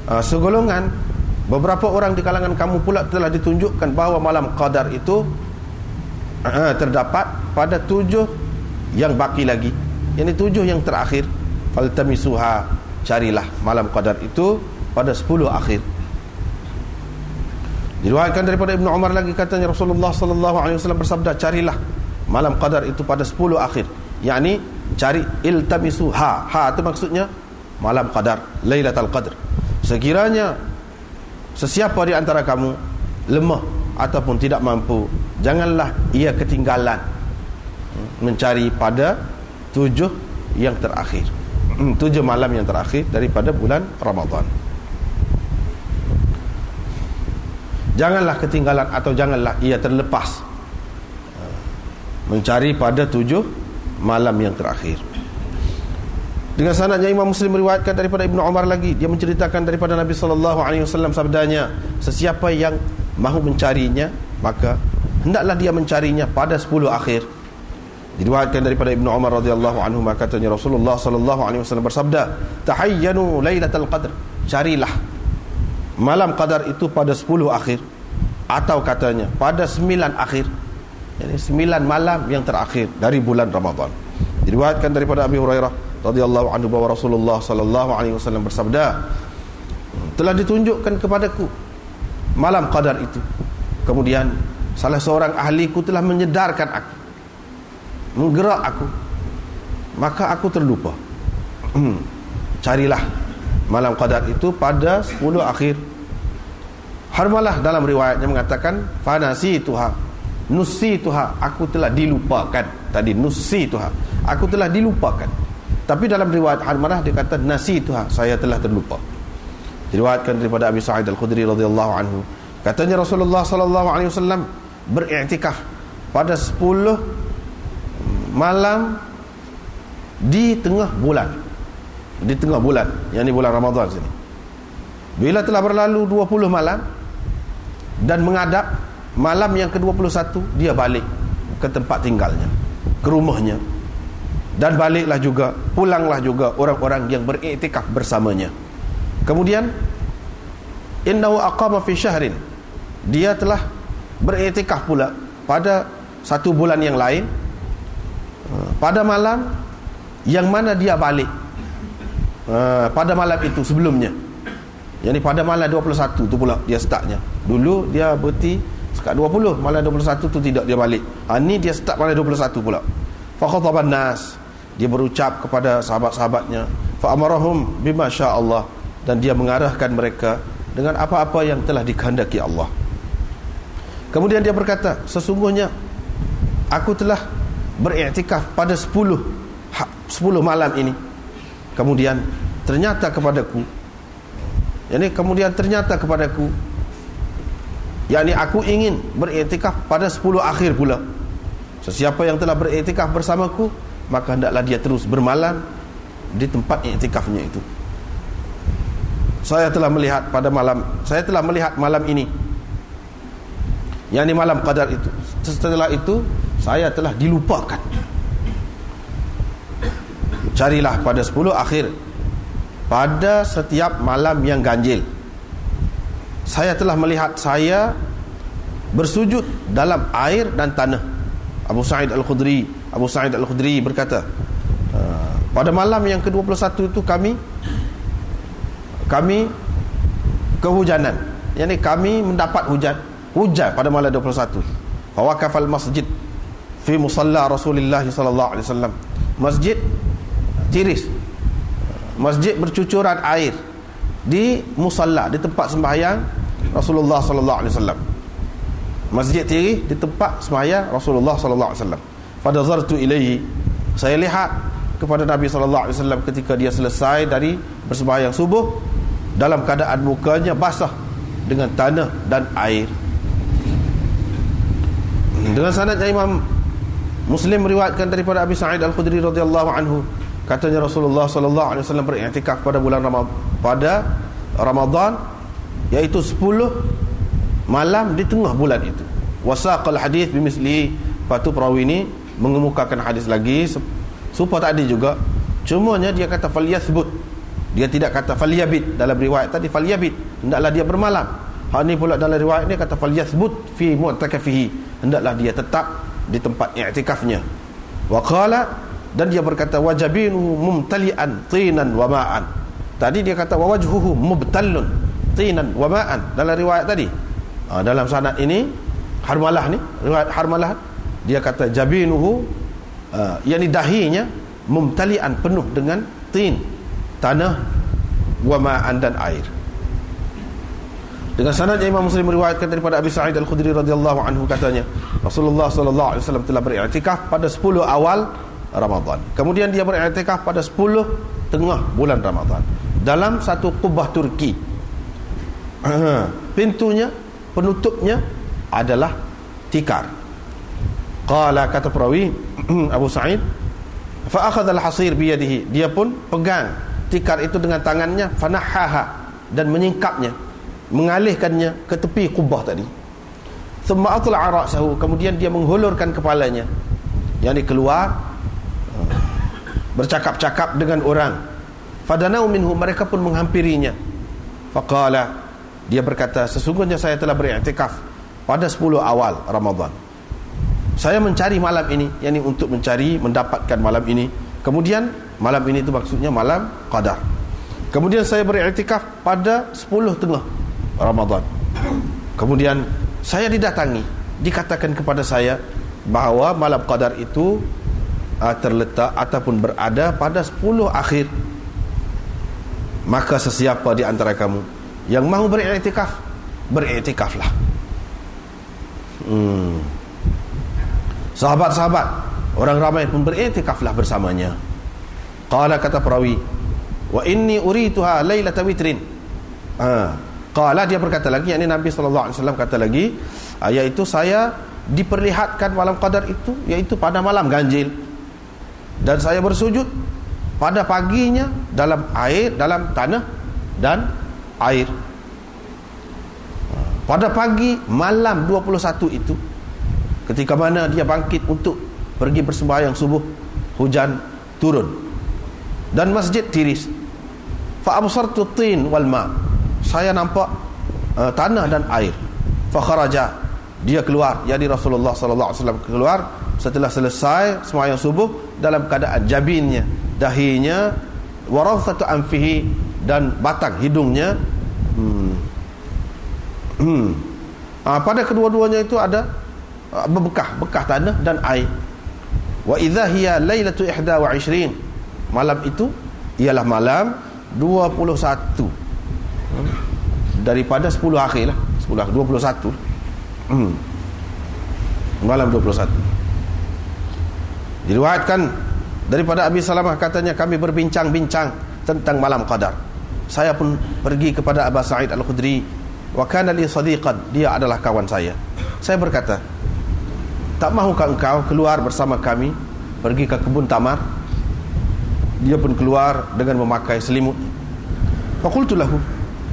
[SPEAKER 1] uh, segolongan beberapa orang di kalangan kamu pula telah ditunjukkan bahawa malam qadar itu uh, terdapat pada tujuh yang baki lagi. Ini tujuh yang terakhir. Faltamisuha carilah malam qadar itu pada sepuluh akhir diriwayatkan daripada Ibnu Umar lagi katanya Rasulullah sallallahu alaihi wasallam bersabda carilah malam qadar itu pada sepuluh akhir. Yakni cari iltamisuha ha. Itu maksudnya malam qadar lailatul qadr. Sekiranya sesiapa di antara kamu lemah ataupun tidak mampu janganlah ia ketinggalan mencari pada tujuh yang terakhir. Hmm, tujuh malam yang terakhir daripada bulan Ramadan janganlah ketinggalan atau janganlah ia terlepas. Mencari pada tujuh malam yang terakhir. Dengan sanadnya Imam Muslim meriwayatkan daripada Ibnu Umar lagi dia menceritakan daripada Nabi sallallahu alaihi wasallam sabdanya sesiapa yang mahu mencarinya maka hendaklah dia mencarinya pada 10 akhir. Diriwayatkan daripada Ibnu Umar radhiyallahu anhu katanya Rasulullah sallallahu alaihi wasallam bersabda tahayyanu lailatul qadr. Carilah malam qadar itu pada 10 akhir. Atau katanya pada 9 akhir. Yani 9 malam yang terakhir dari bulan Ramadan. Diriwayatkan daripada Abi Hurairah radhiyallahu anhu bahwa Rasulullah sallallahu alaihi wasallam bersabda telah ditunjukkan kepadaku malam qadar itu. Kemudian salah seorang ahliku telah menyedarkan aku menggerak aku. Maka aku terlupa. Hmm. carilah malam qadar itu pada 10 akhir Harmalah dalam riwayatnya mengatakan fanasi tuha nusi tuha aku telah dilupakan tadi nusi tuha aku telah dilupakan tapi dalam riwayat Harmanah dia kata nasi itu ha, saya telah terlupa. Diriwayatkan daripada Abi Sa'id Al-Khudri radhiyallahu anhu. Katanya Rasulullah sallallahu alaihi wasallam beriktikaf pada 10 malam di tengah bulan. Di tengah bulan, yang ini bulan Ramadan sini. Bila telah berlalu 20 malam dan menghadap malam yang ke-21 dia balik ke tempat tinggalnya, ke rumahnya. Dan baliklah juga pulanglah juga orang-orang yang beriktikaf bersamanya. Kemudian innahu aqama fi syahrin. Dia telah beriktikaf pula pada satu bulan yang lain pada malam yang mana dia balik pada malam itu sebelumnya yang ni pada malam 21 tu pula dia startnya. Dulu dia berhenti sekat 20 malam 21 tu tidak dia balik. Ha, ni dia start malam 21 pula. Fa khataban nas. Dia berucap kepada sahabat-sahabatnya. Fa amarahum bima Allah dan dia mengarahkan mereka dengan apa-apa yang telah dikehendaki Allah. Kemudian dia berkata sesungguhnya aku telah beriktikaf pada 10 10 malam ini. Kemudian ternyata kepadaku yakni kemudian ternyata kepadaku yakni aku ingin beriktikaf pada 10 akhir pula. Sesiapa yang telah beriktikaf bersamaku maka hendaklah dia terus bermalam di tempat iktikafnya itu. Saya telah melihat pada malam saya telah melihat malam ini. Yang malam qadar itu. Setelah itu saya telah dilupakan. Carilah pada 10 akhir pada setiap malam yang ganjil. Saya telah melihat saya bersujud dalam air dan tanah. Abu Sa'id Al-Khudri Abu Sa'id Al-Khudri berkata ah, pada malam yang ke-21 itu kami kami kehujanan. Yakni kami mendapat hujan hujan pada malam 21 fawaqafal masjid fi musalla Rasulullah sallallahu alaihi wasallam. Masjid tiris masjid bercucuran air di musalla di tempat sembahyang Rasulullah sallallahu alaihi wasallam. Masjid tiris di tempat sembahyang Rasulullah sallallahu alaihi wasallam. Fadazartu ilaihi. Saya lihat kepada Nabi sallallahu alaihi wasallam ketika dia selesai dari bersembahyang subuh dalam keadaan mukanya basah dengan tanah dan air. Dengan sanadnya Imam Muslim meriwayatkan daripada Abi Sa'id Al-Khudri radhiyallahu anhu katanya Rasulullah sallallahu alaihi wasallam beriktikaf pada bulan Ramadan pada Ramadan iaitu 10 malam di tengah bulan itu. Wasaqal hadis bimisli patu perawi ini mengemukakan hadis lagi. Supaya tadi juga. Cumanya dia kata falyathbut dia tidak kata falyabit. Dalam riwayat tadi falyabit. Hendaklah dia bermalam. Hal ni pula dalam riwayat ni kata falyathbut fi mu'takafihi. Hendaklah dia tetap di tempat i'tikafnya. Wa qala dan dia berkata wajabinuhu mumtali'an tinan wa ma'an. Tadi dia kata wajhuhu mubtallun tinan wa ma'an. Dalam riwayat tadi. Ha, dalam sanad ini harmalah ni riwayat harmalah dia kata jabinuhu uh, yakni dahinya mumtali'an penuh dengan tin tanah wa ma'an dan air. Dengan sanad Imam Muslim meriwayatkan daripada Abi Sa'id Al-Khudri radhiyallahu anhu katanya Rasulullah sallallahu alaihi wasallam telah beriktikaf pada 10 awal Ramadan. Kemudian dia beriktikaf pada 10 tengah bulan Ramadan dalam satu kubah Turki. Pintunya penutupnya adalah tikar. Qala kata perawi Abu Sa'id fa akhadha al-hasir bi yadihi. Dia pun pegang tikar itu dengan tangannya fanahaha dan menyingkapnya mengalihkannya ke tepi kubah tadi thumma atla'a ra'sahu kemudian dia menghulurkan kepalanya yang keluar bercakap-cakap dengan orang. Fadanau minhu mereka pun menghampirinya. Faqala dia berkata sesungguhnya saya telah beriktikaf pada 10 awal Ramadan. Saya mencari malam ini yakni untuk mencari mendapatkan malam ini. Kemudian malam ini itu maksudnya malam qadar. Kemudian saya beriktikaf pada 10 tengah Ramadan. Kemudian saya didatangi dikatakan kepada saya bahawa malam qadar itu uh, terletak ataupun berada pada 10 akhir maka sesiapa di antara kamu yang mahu beriktikaf beriktikaflah hmm. sahabat-sahabat orang ramai pun beriktikaflah bersamanya Qala kata perawi Wa inni urituha laylata witrin ha. Qala dia berkata lagi Yang ini Nabi SAW kata lagi Iaitu saya diperlihatkan malam qadar itu Iaitu pada malam ganjil Dan saya bersujud Pada paginya Dalam air, dalam tanah Dan air. Pada pagi malam 21 itu Ketika mana dia bangkit untuk Pergi bersembahyang subuh Hujan turun. Dan masjid tiris. Fa absartu tin wal ma. Saya nampak uh, tanah dan air. Fa kharaja. Dia keluar. Jadi Rasulullah sallallahu alaihi wasallam keluar. Setelah selesai sembahyang subuh dalam keadaan jabinnya dahinya warafatu anfihi dan batang hidungnya hmm. Hmm. Ha, pada kedua-duanya itu ada uh, bekah bekah tanah dan air wa idza hiya lailatu 21 malam itu ialah malam 21 daripada 10 akhir lah 10 akhir 21 hmm. malam 21 diriwayatkan daripada Abi Salamah katanya kami berbincang-bincang tentang malam qadar. Saya pun pergi kepada Abu Sa'id Al-Khudri. Wa kana li sadiqan dia adalah kawan saya. Saya berkata tak mahukah engkau keluar bersama kami pergi ke kebun tamar? Dia pun keluar dengan memakai selimut. Faqultu lahu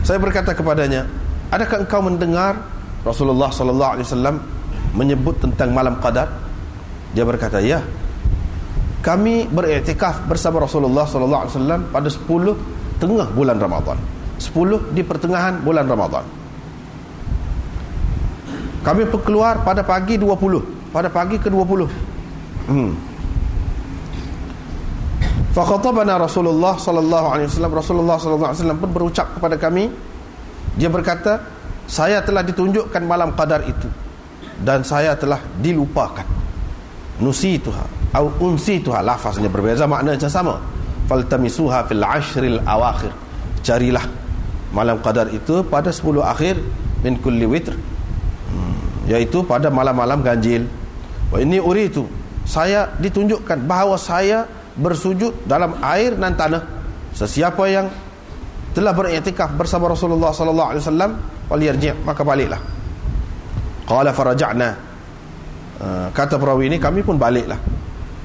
[SPEAKER 1] saya berkata kepadanya adakah engkau mendengar Rasulullah sallallahu alaihi wasallam menyebut tentang malam qadar? Dia berkata ya kami beriktikaf bersama Rasulullah sallallahu alaihi wasallam pada 10 tengah bulan Ramadan. 10 di pertengahan bulan Ramadan. Kami keluar pada pagi 20 pada pagi ke-20 hmm. Fakhatabana Rasulullah sallallahu alaihi wasallam. Rasulullah sallallahu alaihi wasallam pun berucap kepada kami. Dia berkata saya telah ditunjukkan malam qadar itu dan saya telah dilupakan nusituha. Au unsituha. Lafaznya berbeza maknanya sama. Faltamisuha fil ashril awakhir. Carilah malam qadar itu pada 10 akhir min kulli witr. Hmm, yaitu pada malam-malam ganjil. Wa ini uritu. Saya ditunjukkan bahawa saya bersujud dalam air dan tanah. Sesiapa yang telah beriktikaf bersama Rasulullah sallallahu alaihi wasallam waliyarji maka baliklah. Qala faraja'na uh, kata perawi ini kami pun baliklah.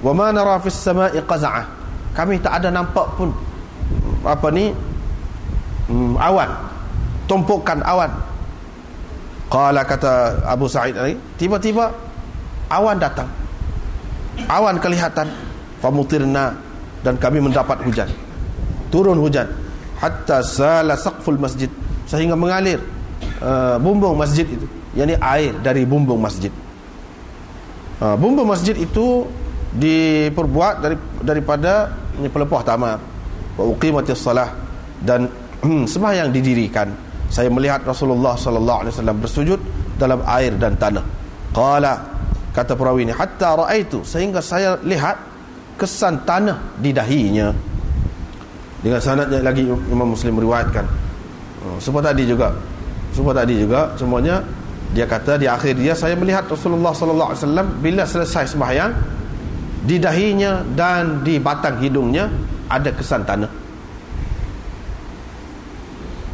[SPEAKER 1] Wa ma nara fis sama'i qaz'ah kami tak ada nampak pun apa ni um, awan. Tumpukan awan. Qala kata Abu Sa'id ini tiba-tiba awan datang. Awan kelihatan. Famutirna dan kami mendapat hujan. Turun hujan. Hatta sala saqful masjid. Sehingga mengalir uh, bumbung masjid itu. Yakni air dari bumbung masjid uh, bumbung masjid itu diperbuat dari daripada pelepah tamar wa uqimatis salah dan sembahyang didirikan. Saya melihat Rasulullah sallallahu alaihi wasallam bersujud dalam air dan tanah. Qala kata perawi ini hatta raaitu sehingga saya lihat kesan tanah di dahinya. Dengan sanadnya lagi Imam Muslim meriwayatkan. Oh, sebab tadi juga. Sebab tadi juga semuanya dia kata di akhir dia saya melihat Rasulullah sallallahu alaihi wasallam bila selesai sembahyang di dahinya dan di batang hidungnya ada kesan tanah.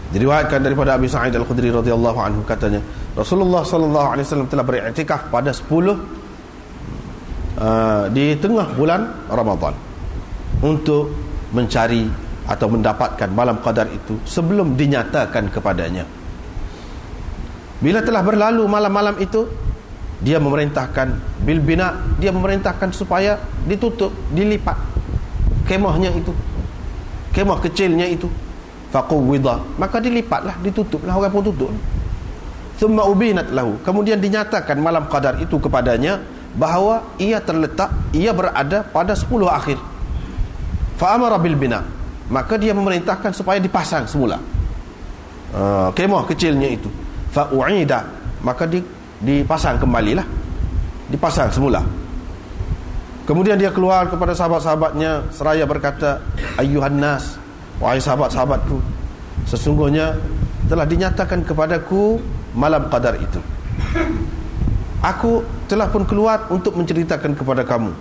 [SPEAKER 1] Diriwayatkan daripada Abi Sa'id Al-Khudri radhiyallahu anhu katanya Rasulullah sallallahu alaihi wasallam telah beriktikaf pada 10 uh, di tengah bulan Ramadan untuk mencari atau mendapatkan malam qadar itu sebelum dinyatakan kepadanya bila telah berlalu malam-malam itu dia memerintahkan bil bina dia memerintahkan supaya ditutup dilipat kemahnya itu kemah kecilnya itu. Faqawwidha. Maka dilipatlah ditutuplah orang pun tutup. Thumma ubinat lahu. Kemudian dinyatakan malam qadar itu kepadanya bahawa ia terletak ia berada pada 10 akhir. Fa amara bil bina. Maka dia memerintahkan supaya dipasang semula. Uh, kemah kecilnya itu fa uida maka di, dipasang kembalilah. Dipasang semula. Kemudian dia keluar kepada sahabat-sahabatnya seraya berkata ayuhan nas Wahai sahabat-sahabatku Sesungguhnya telah dinyatakan kepadaku Malam qadar itu. Aku telah pun keluar untuk menceritakan kepada kamu.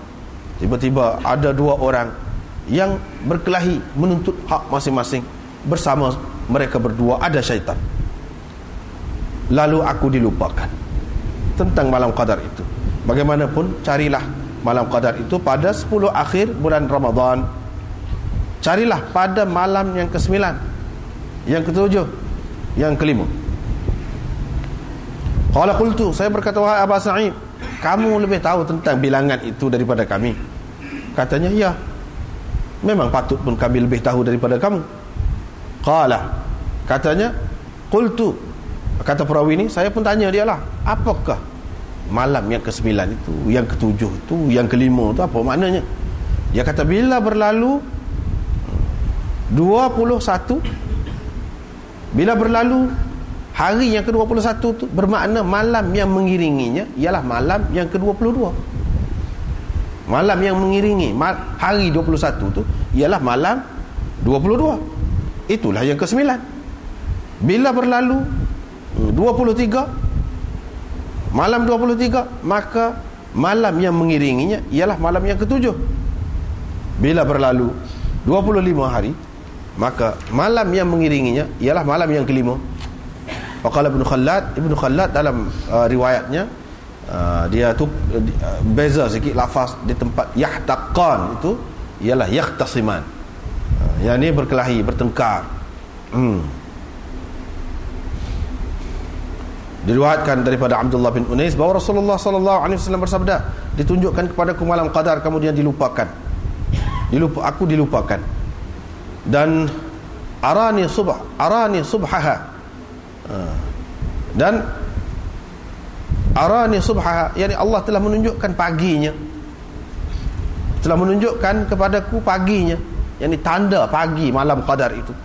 [SPEAKER 1] Tiba-tiba ada dua orang Yang berkelahi menuntut hak masing-masing Bersama mereka berdua. Ada syaitan Lalu aku dilupakan Tentang malam qadar itu. Bagaimanapun carilah malam qadar itu pada 10 akhir bulan Ramadhan carilah pada malam yang ke-9 yang ke-7 yang kelima. Qala qultu saya berkata wahai Abu Sa'id kamu lebih tahu tentang bilangan itu daripada kami. Katanya ya memang patut pun kami lebih tahu daripada kamu. Qala katanya qultu kata perawi ini saya pun tanya dia lah apakah malam yang ke-9 itu yang ke-7 itu yang kelima itu apa maknanya? Dia kata bila berlalu 21 bila berlalu hari yang ke-21 tu bermakna malam yang mengiringinya ialah malam yang ke-22 malam yang mengiringi hari 21 tu ialah malam 22 itulah yang ke-9 bila berlalu 23 malam 23 maka malam yang mengiringinya ialah malam yang ke-7 bila berlalu 25 hari maka malam yang mengiringinya ialah malam yang kelima. Faqala Ibn Khallad Ibn Khallad dalam uh, riwayatnya uh, dia tu uh, beza sikit lafaz di tempat yahtaqan itu ialah yahtasiman. Uh, yang ni berkelahi bertengkar. Hmm. Diriwayatkan daripada Abdullah bin Unais bahawa Rasulullah sallallahu alaihi wasallam bersabda ditunjukkan kepada ku malam qadar kemudian dilupakan. Dilupa aku dilupakan. Dan arani subh arani subhaha. Ha. dan arani subhaha yakni Allah telah menunjukkan paginya. Telah menunjukkan kepadaku paginya yakni tanda pagi malam qadar itu.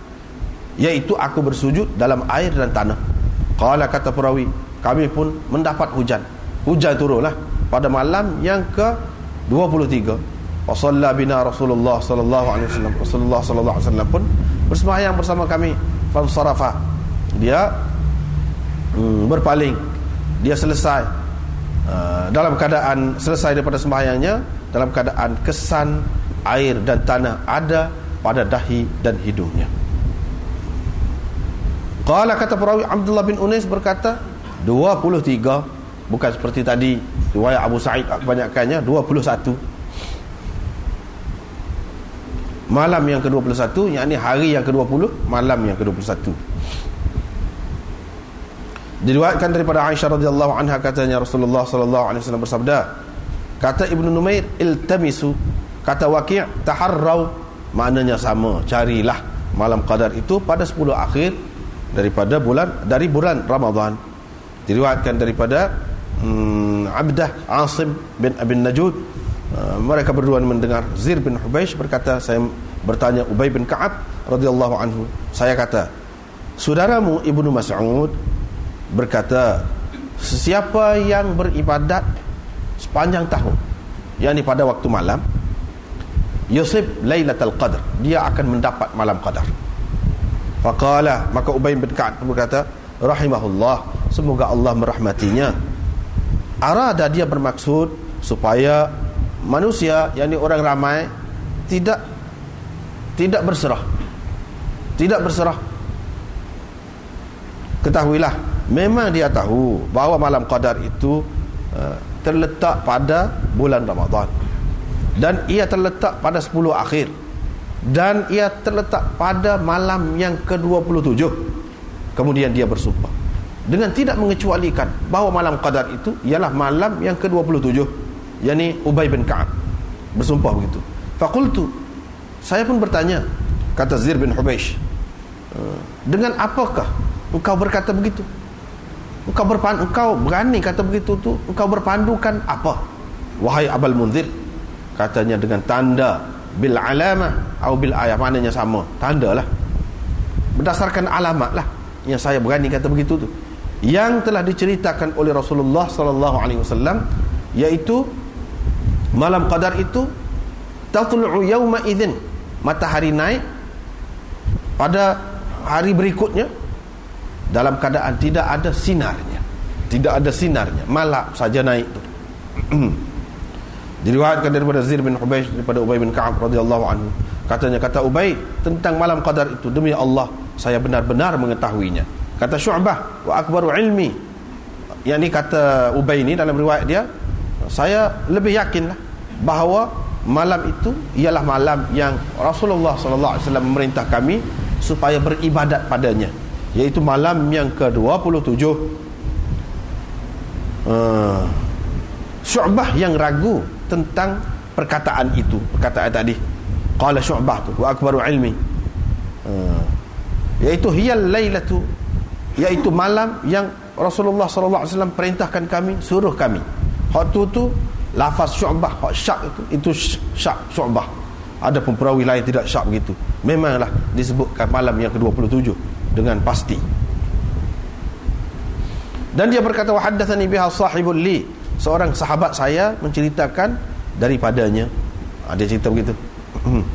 [SPEAKER 1] Yaitu aku bersujud dalam air dan tanah qala kata perawi kami pun mendapat hujan hujan turunlah pada malam yang ke 23 Wasalla bina Rasulullah wasallam. Rasulullah wasallam pun bersembahyang bersama kami. Fansarafa. Dia hmm, berpaling. Dia selesai uh, dalam keadaan selesai daripada sembahyangnya dalam keadaan kesan air dan tanah ada pada dahi dan hidungnya. Qala kata perawi Abdullah bin Unais berkata 23 bukan seperti tadi riwayat Abu Sa'id kebanyakannya 21 malam yang ke-21 yakni hari yang ke-20 malam yang ke-21 diriwayatkan daripada Aisyah radhiyallahu anha katanya Rasulullah sallallahu alaihi wasallam bersabda kata Ibnu Numair iltamisu. Kata Waqi' taharrau. Maknanya sama carilah malam qadar itu pada 10 akhir daripada bulan dari bulan Ramadhan diriwayatkan daripada hmm, Abdah Asim bin Abin Najud. Uh, mereka berdua mendengar. Zir bin Hubeish berkata saya bertanya Ubay bin Ka'ab radhiyallahu anhu. Saya kata saudaramu Ibnu Mas'ud berkata sesiapa yang beribadat sepanjang tahun yakni pada waktu malam yusib lailatul qadar dia akan mendapat malam qadar faqala maka ubay bin ka'ab berkata rahimahullah semoga Allah merahmatinya. Arada dia bermaksud supaya manusia yakni orang ramai tidak tidak berserah. Tidak berserah. Ketahuilah memang dia tahu bahawa malam qadar itu uh, terletak pada bulan Ramadan. Dan ia terletak pada 10 akhir dan ia terletak pada malam yang ke-27. Kemudian dia bersumpah. Dengan tidak mengecualikan bahawa malam qadar itu ialah malam yang ke-27. Yakni Ubay bin Ka'ab. Bersumpah begitu. Faqultu saya pun bertanya kata Zir bin Hubeish eh, dengan apakah engkau berkata begitu? Engkau berpandu engkau berani kata begitu tu? Engkau berpandukan apa? Wahai Abul Munzir katanya dengan tanda bil alamah atau bil ayah maknanya sama. Tanda lah berdasarkan alamat lah. Yang saya berani kata begitu tu. Yang telah diceritakan oleh Rasulullah sallallahu alaihi wasallam iaitu malam qadar itu tatlu'u yawma idzin. Matahari naik. Pada hari berikutnya dalam keadaan tidak ada sinarnya. Tidak ada sinarnya. Malap saja naik tu Diriwayatkan daripada Zir bin Ubay daripada Ubay bin Ka'ab radhiyallahu anhu. Katanya kata Ubay tentang malam qadar itu demi Allah saya benar-benar mengetahuinya. Kata Syu'bah wa akbaru ilmi. Yang ni kata Ubay ini dalam riwayat dia saya lebih yakinlah bahawa malam itu ialah malam yang Rasulullah sallallahu alaihi wasallam memerintah kami supaya beribadat padanya iaitu malam yang ke-27 uh, Syu'bah yang ragu tentang perkataan itu. Perkataan tadi. Qala syu'bah tu wa akbaru ilmi. Uh, iaitu hiyal lailatu iaitu malam yang Rasulullah sallallahu alaihi wasallam perintahkan kami suruh kami. Hak tu tu lafaz syu'bah hak syak itu itu syak syu'bah. Ada pun perawi lain tidak syak begitu. Memanglah disebutkan malam yang ke-27 dengan pasti. Dan dia berkata wa haddatsani biha sahibul li seorang sahabat saya menceritakan daripadanya. Ha, dia cerita begitu. Hmm.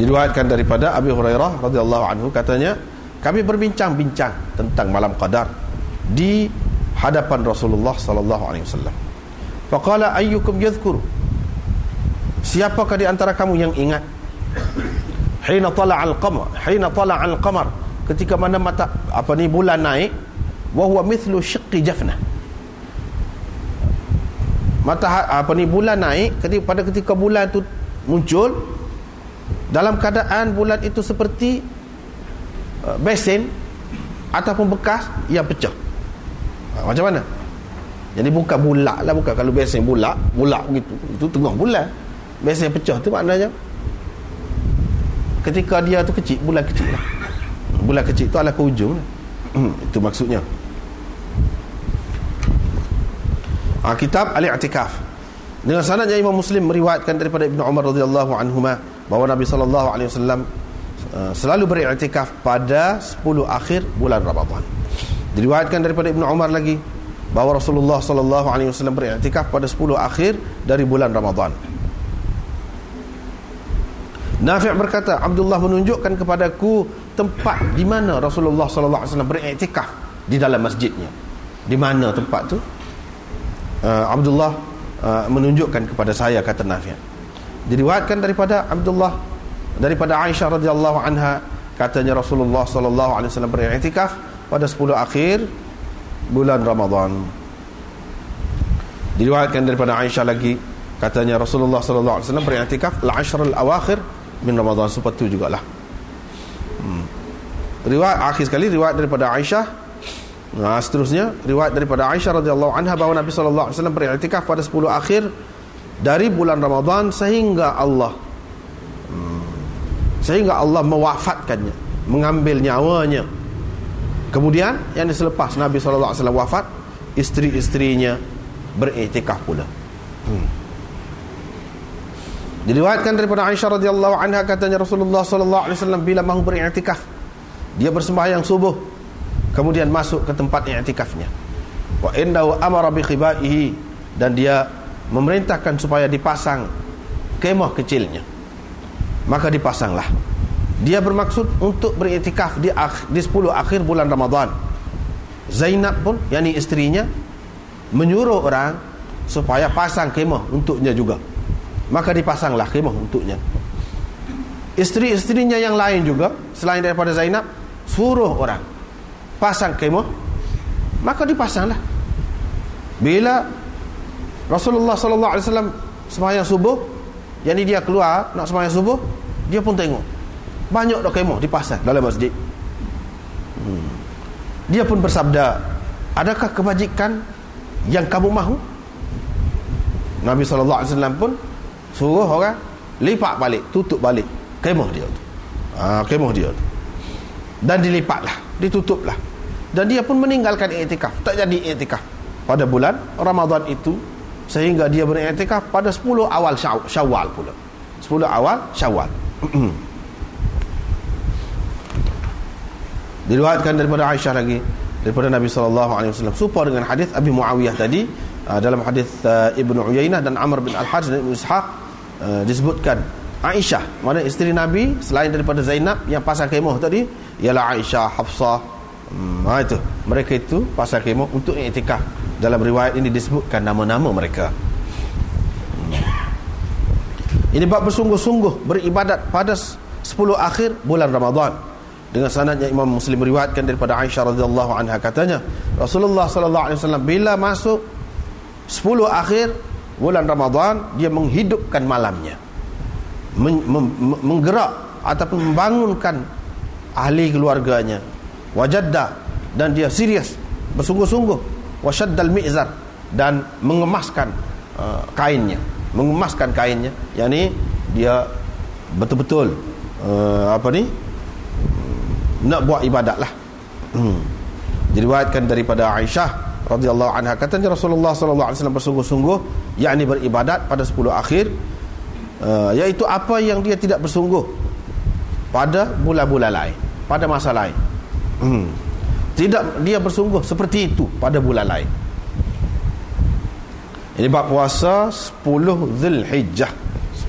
[SPEAKER 1] diriwayatkan daripada Abi Hurairah radhiyallahu anhu katanya kami berbincang-bincang tentang malam qadar di hadapan Rasulullah sallallahu alaihi wasallam. Faqala ayyukum yadhkur? Siapakah di antara kamu yang ingat? Hina tala'al qamar hina tala'al qamar ketika mana mata apa ni bulan naik wa huwa mithlu shiqqi jafnah. Mata apa ni bulan naik ketika pada ketika bulan tu muncul dalam keadaan bulan itu seperti uh, besen ataupun bekas yang pecah. Ha, macam mana? Jadi bukan bulat lah bukan kalau besen bulat bulat begitu itu tengah bulan. Besen pecah tu maknanya ketika dia tu kecil bulan kecil lah. Bulan kecil tu adalah ke ujung lah. Itu maksudnya ha, kitab Al-I'tikaf dengan sanadnya Imam Muslim meriwayatkan daripada Ibnu Umar radhiyallahu anhuma bahawa Nabi sallallahu alaihi wasallam uh, selalu beriktikaf pada 10 akhir bulan Ramadan. Diriwayatkan daripada Ibnu Umar lagi bahawa Rasulullah sallallahu alaihi wasallam beriktikaf pada 10 akhir dari bulan Ramadan. Nafi' berkata, Abdullah menunjukkan kepadaku tempat di mana Rasulullah sallallahu alaihi wasallam beriktikaf di dalam masjidnya. Di mana tempat tu? Uh, Abdullah uh, menunjukkan kepada saya kata Nafi' diriwayatkan daripada Abdullah daripada Aisyah radhiyallahu anha katanya Rasulullah sallallahu alaihi wasallam beriktikaf pada 10 akhir bulan Ramadan. Diriwayatkan daripada Aisyah lagi katanya Rasulullah sallallahu alaihi wasallam beriktikaf al-ashr al-awakhir min Ramadan. Seperti itu jugalah. Hmm. riwayat akhir sekali riwayat daripada Aisyah Nah, seterusnya riwayat daripada Aisyah radhiyallahu anha bahawa Nabi sallallahu alaihi wasallam beriktikaf pada 10 akhir dari bulan Ramadan sehingga Allah hmm, sehingga Allah mewafatkannya mengambil nyawanya. Kemudian yang selepas Nabi SAW wafat isteri-isterinya beriktikaf pula. Hmm. diriwayatkan daripada Aisyah radhiyallahu anha katanya Rasulullah sallallahu alaihi wasallam bila mahu beriktikaf dia bersembahyang subuh kemudian masuk ke tempat iktikafnya wa indahu amara bi khibaihi dan dia memerintahkan supaya dipasang kemah kecilnya maka dipasanglah dia bermaksud untuk beriktikaf di di 10 akhir bulan Ramadan. Zainab pun yakni isterinya menyuruh orang supaya pasang kemah untuknya juga. Maka dipasanglah kemah untuknya. Isteri-isterinya yang lain juga selain daripada Zainab suruh orang pasang kemah maka dipasanglah. Bila Rasulullah sallallahu alaihi wasallam sembahyang subuh, yakni dia keluar nak sembahyang subuh, dia pun tengok. Banyak dah kemah dipasang dalam masjid. Hmm. dia pun bersabda adakah kebajikan yang kamu mahu? Nabi SAW pun suruh orang lipat balik tutup balik kemah dia tu. Ha, kemah dia tu. Dan dilipatlah ditutuplah dan dia pun meninggalkan iktikaf tak jadi iktikaf pada bulan Ramadan itu sehingga dia beriktikaf pada 10 awal syawal pula. 10 awal syawal. Diriwayatkan daripada Aisyah lagi daripada Nabi wasallam. Serupa dengan hadis Abi Muawiyah tadi uh, dalam hadis uh, Ibnu Uyainah dan Amr bin Al-Harith dan Ibnu Ishaq uh, disebutkan Aisyah mana isteri Nabi selain daripada Zainab yang pasang kemah tadi ialah Aisyah Hafsah hmm, ha, itu. Mereka itu pasang kemah untuk iktikaf. Dalam riwayat ini disebutkan nama-nama mereka. Hmm. ini bab bersungguh-sungguh beribadat pada 10 akhir bulan Ramadan. Dengan sanadnya Imam Muslim meriwayatkan daripada Aisyah radhiyallahu anha katanya Rasulullah sallallahu alaihi wasallam bila masuk 10 akhir bulan Ramadan dia menghidupkan malamnya. Menggerak ataupun membangunkan ahli keluarganya wajadda. Dan dia serius bersungguh-sungguh. Wasyaddal mi'zar. Dan mengemaskan uh, kainnya. Mengemaskan kainnya. Yakni dia betul-betul uh, apa ni? Nak buat ibadat lah. Hmm. diriwayatkan daripada Aisyah radhiyallahu anha. Katanya Rasulullah sallallahu alaihi wasallam bersungguh-sungguh yakni beribadat pada 10 akhir uh, iaitu apa yang dia tidak bersungguh pada bulan-bulan lain pada masa lain hmm. tidak dia bersungguh seperti itu pada bulan lain ini bab puasa 10 Zulhijjah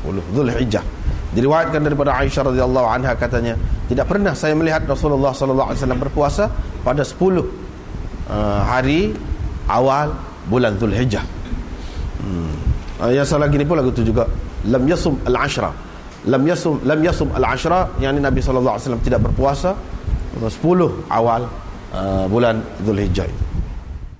[SPEAKER 1] 10 Zulhijjah Diriwayatkan daripada Aisyah radhiyallahu anha katanya, tidak pernah saya melihat Rasulullah sallallahu alaihi wasallam berpuasa pada 10 uh, hari awal bulan Zulhijjah. Hmm. Uh, yang salah gini pun lagu tu juga lam yasum al-ashra. Lam yasum lam yasum al-ashra yakni Nabi sallallahu alaihi wasallam tidak berpuasa 10 awal uh, bulan Zulhijjah.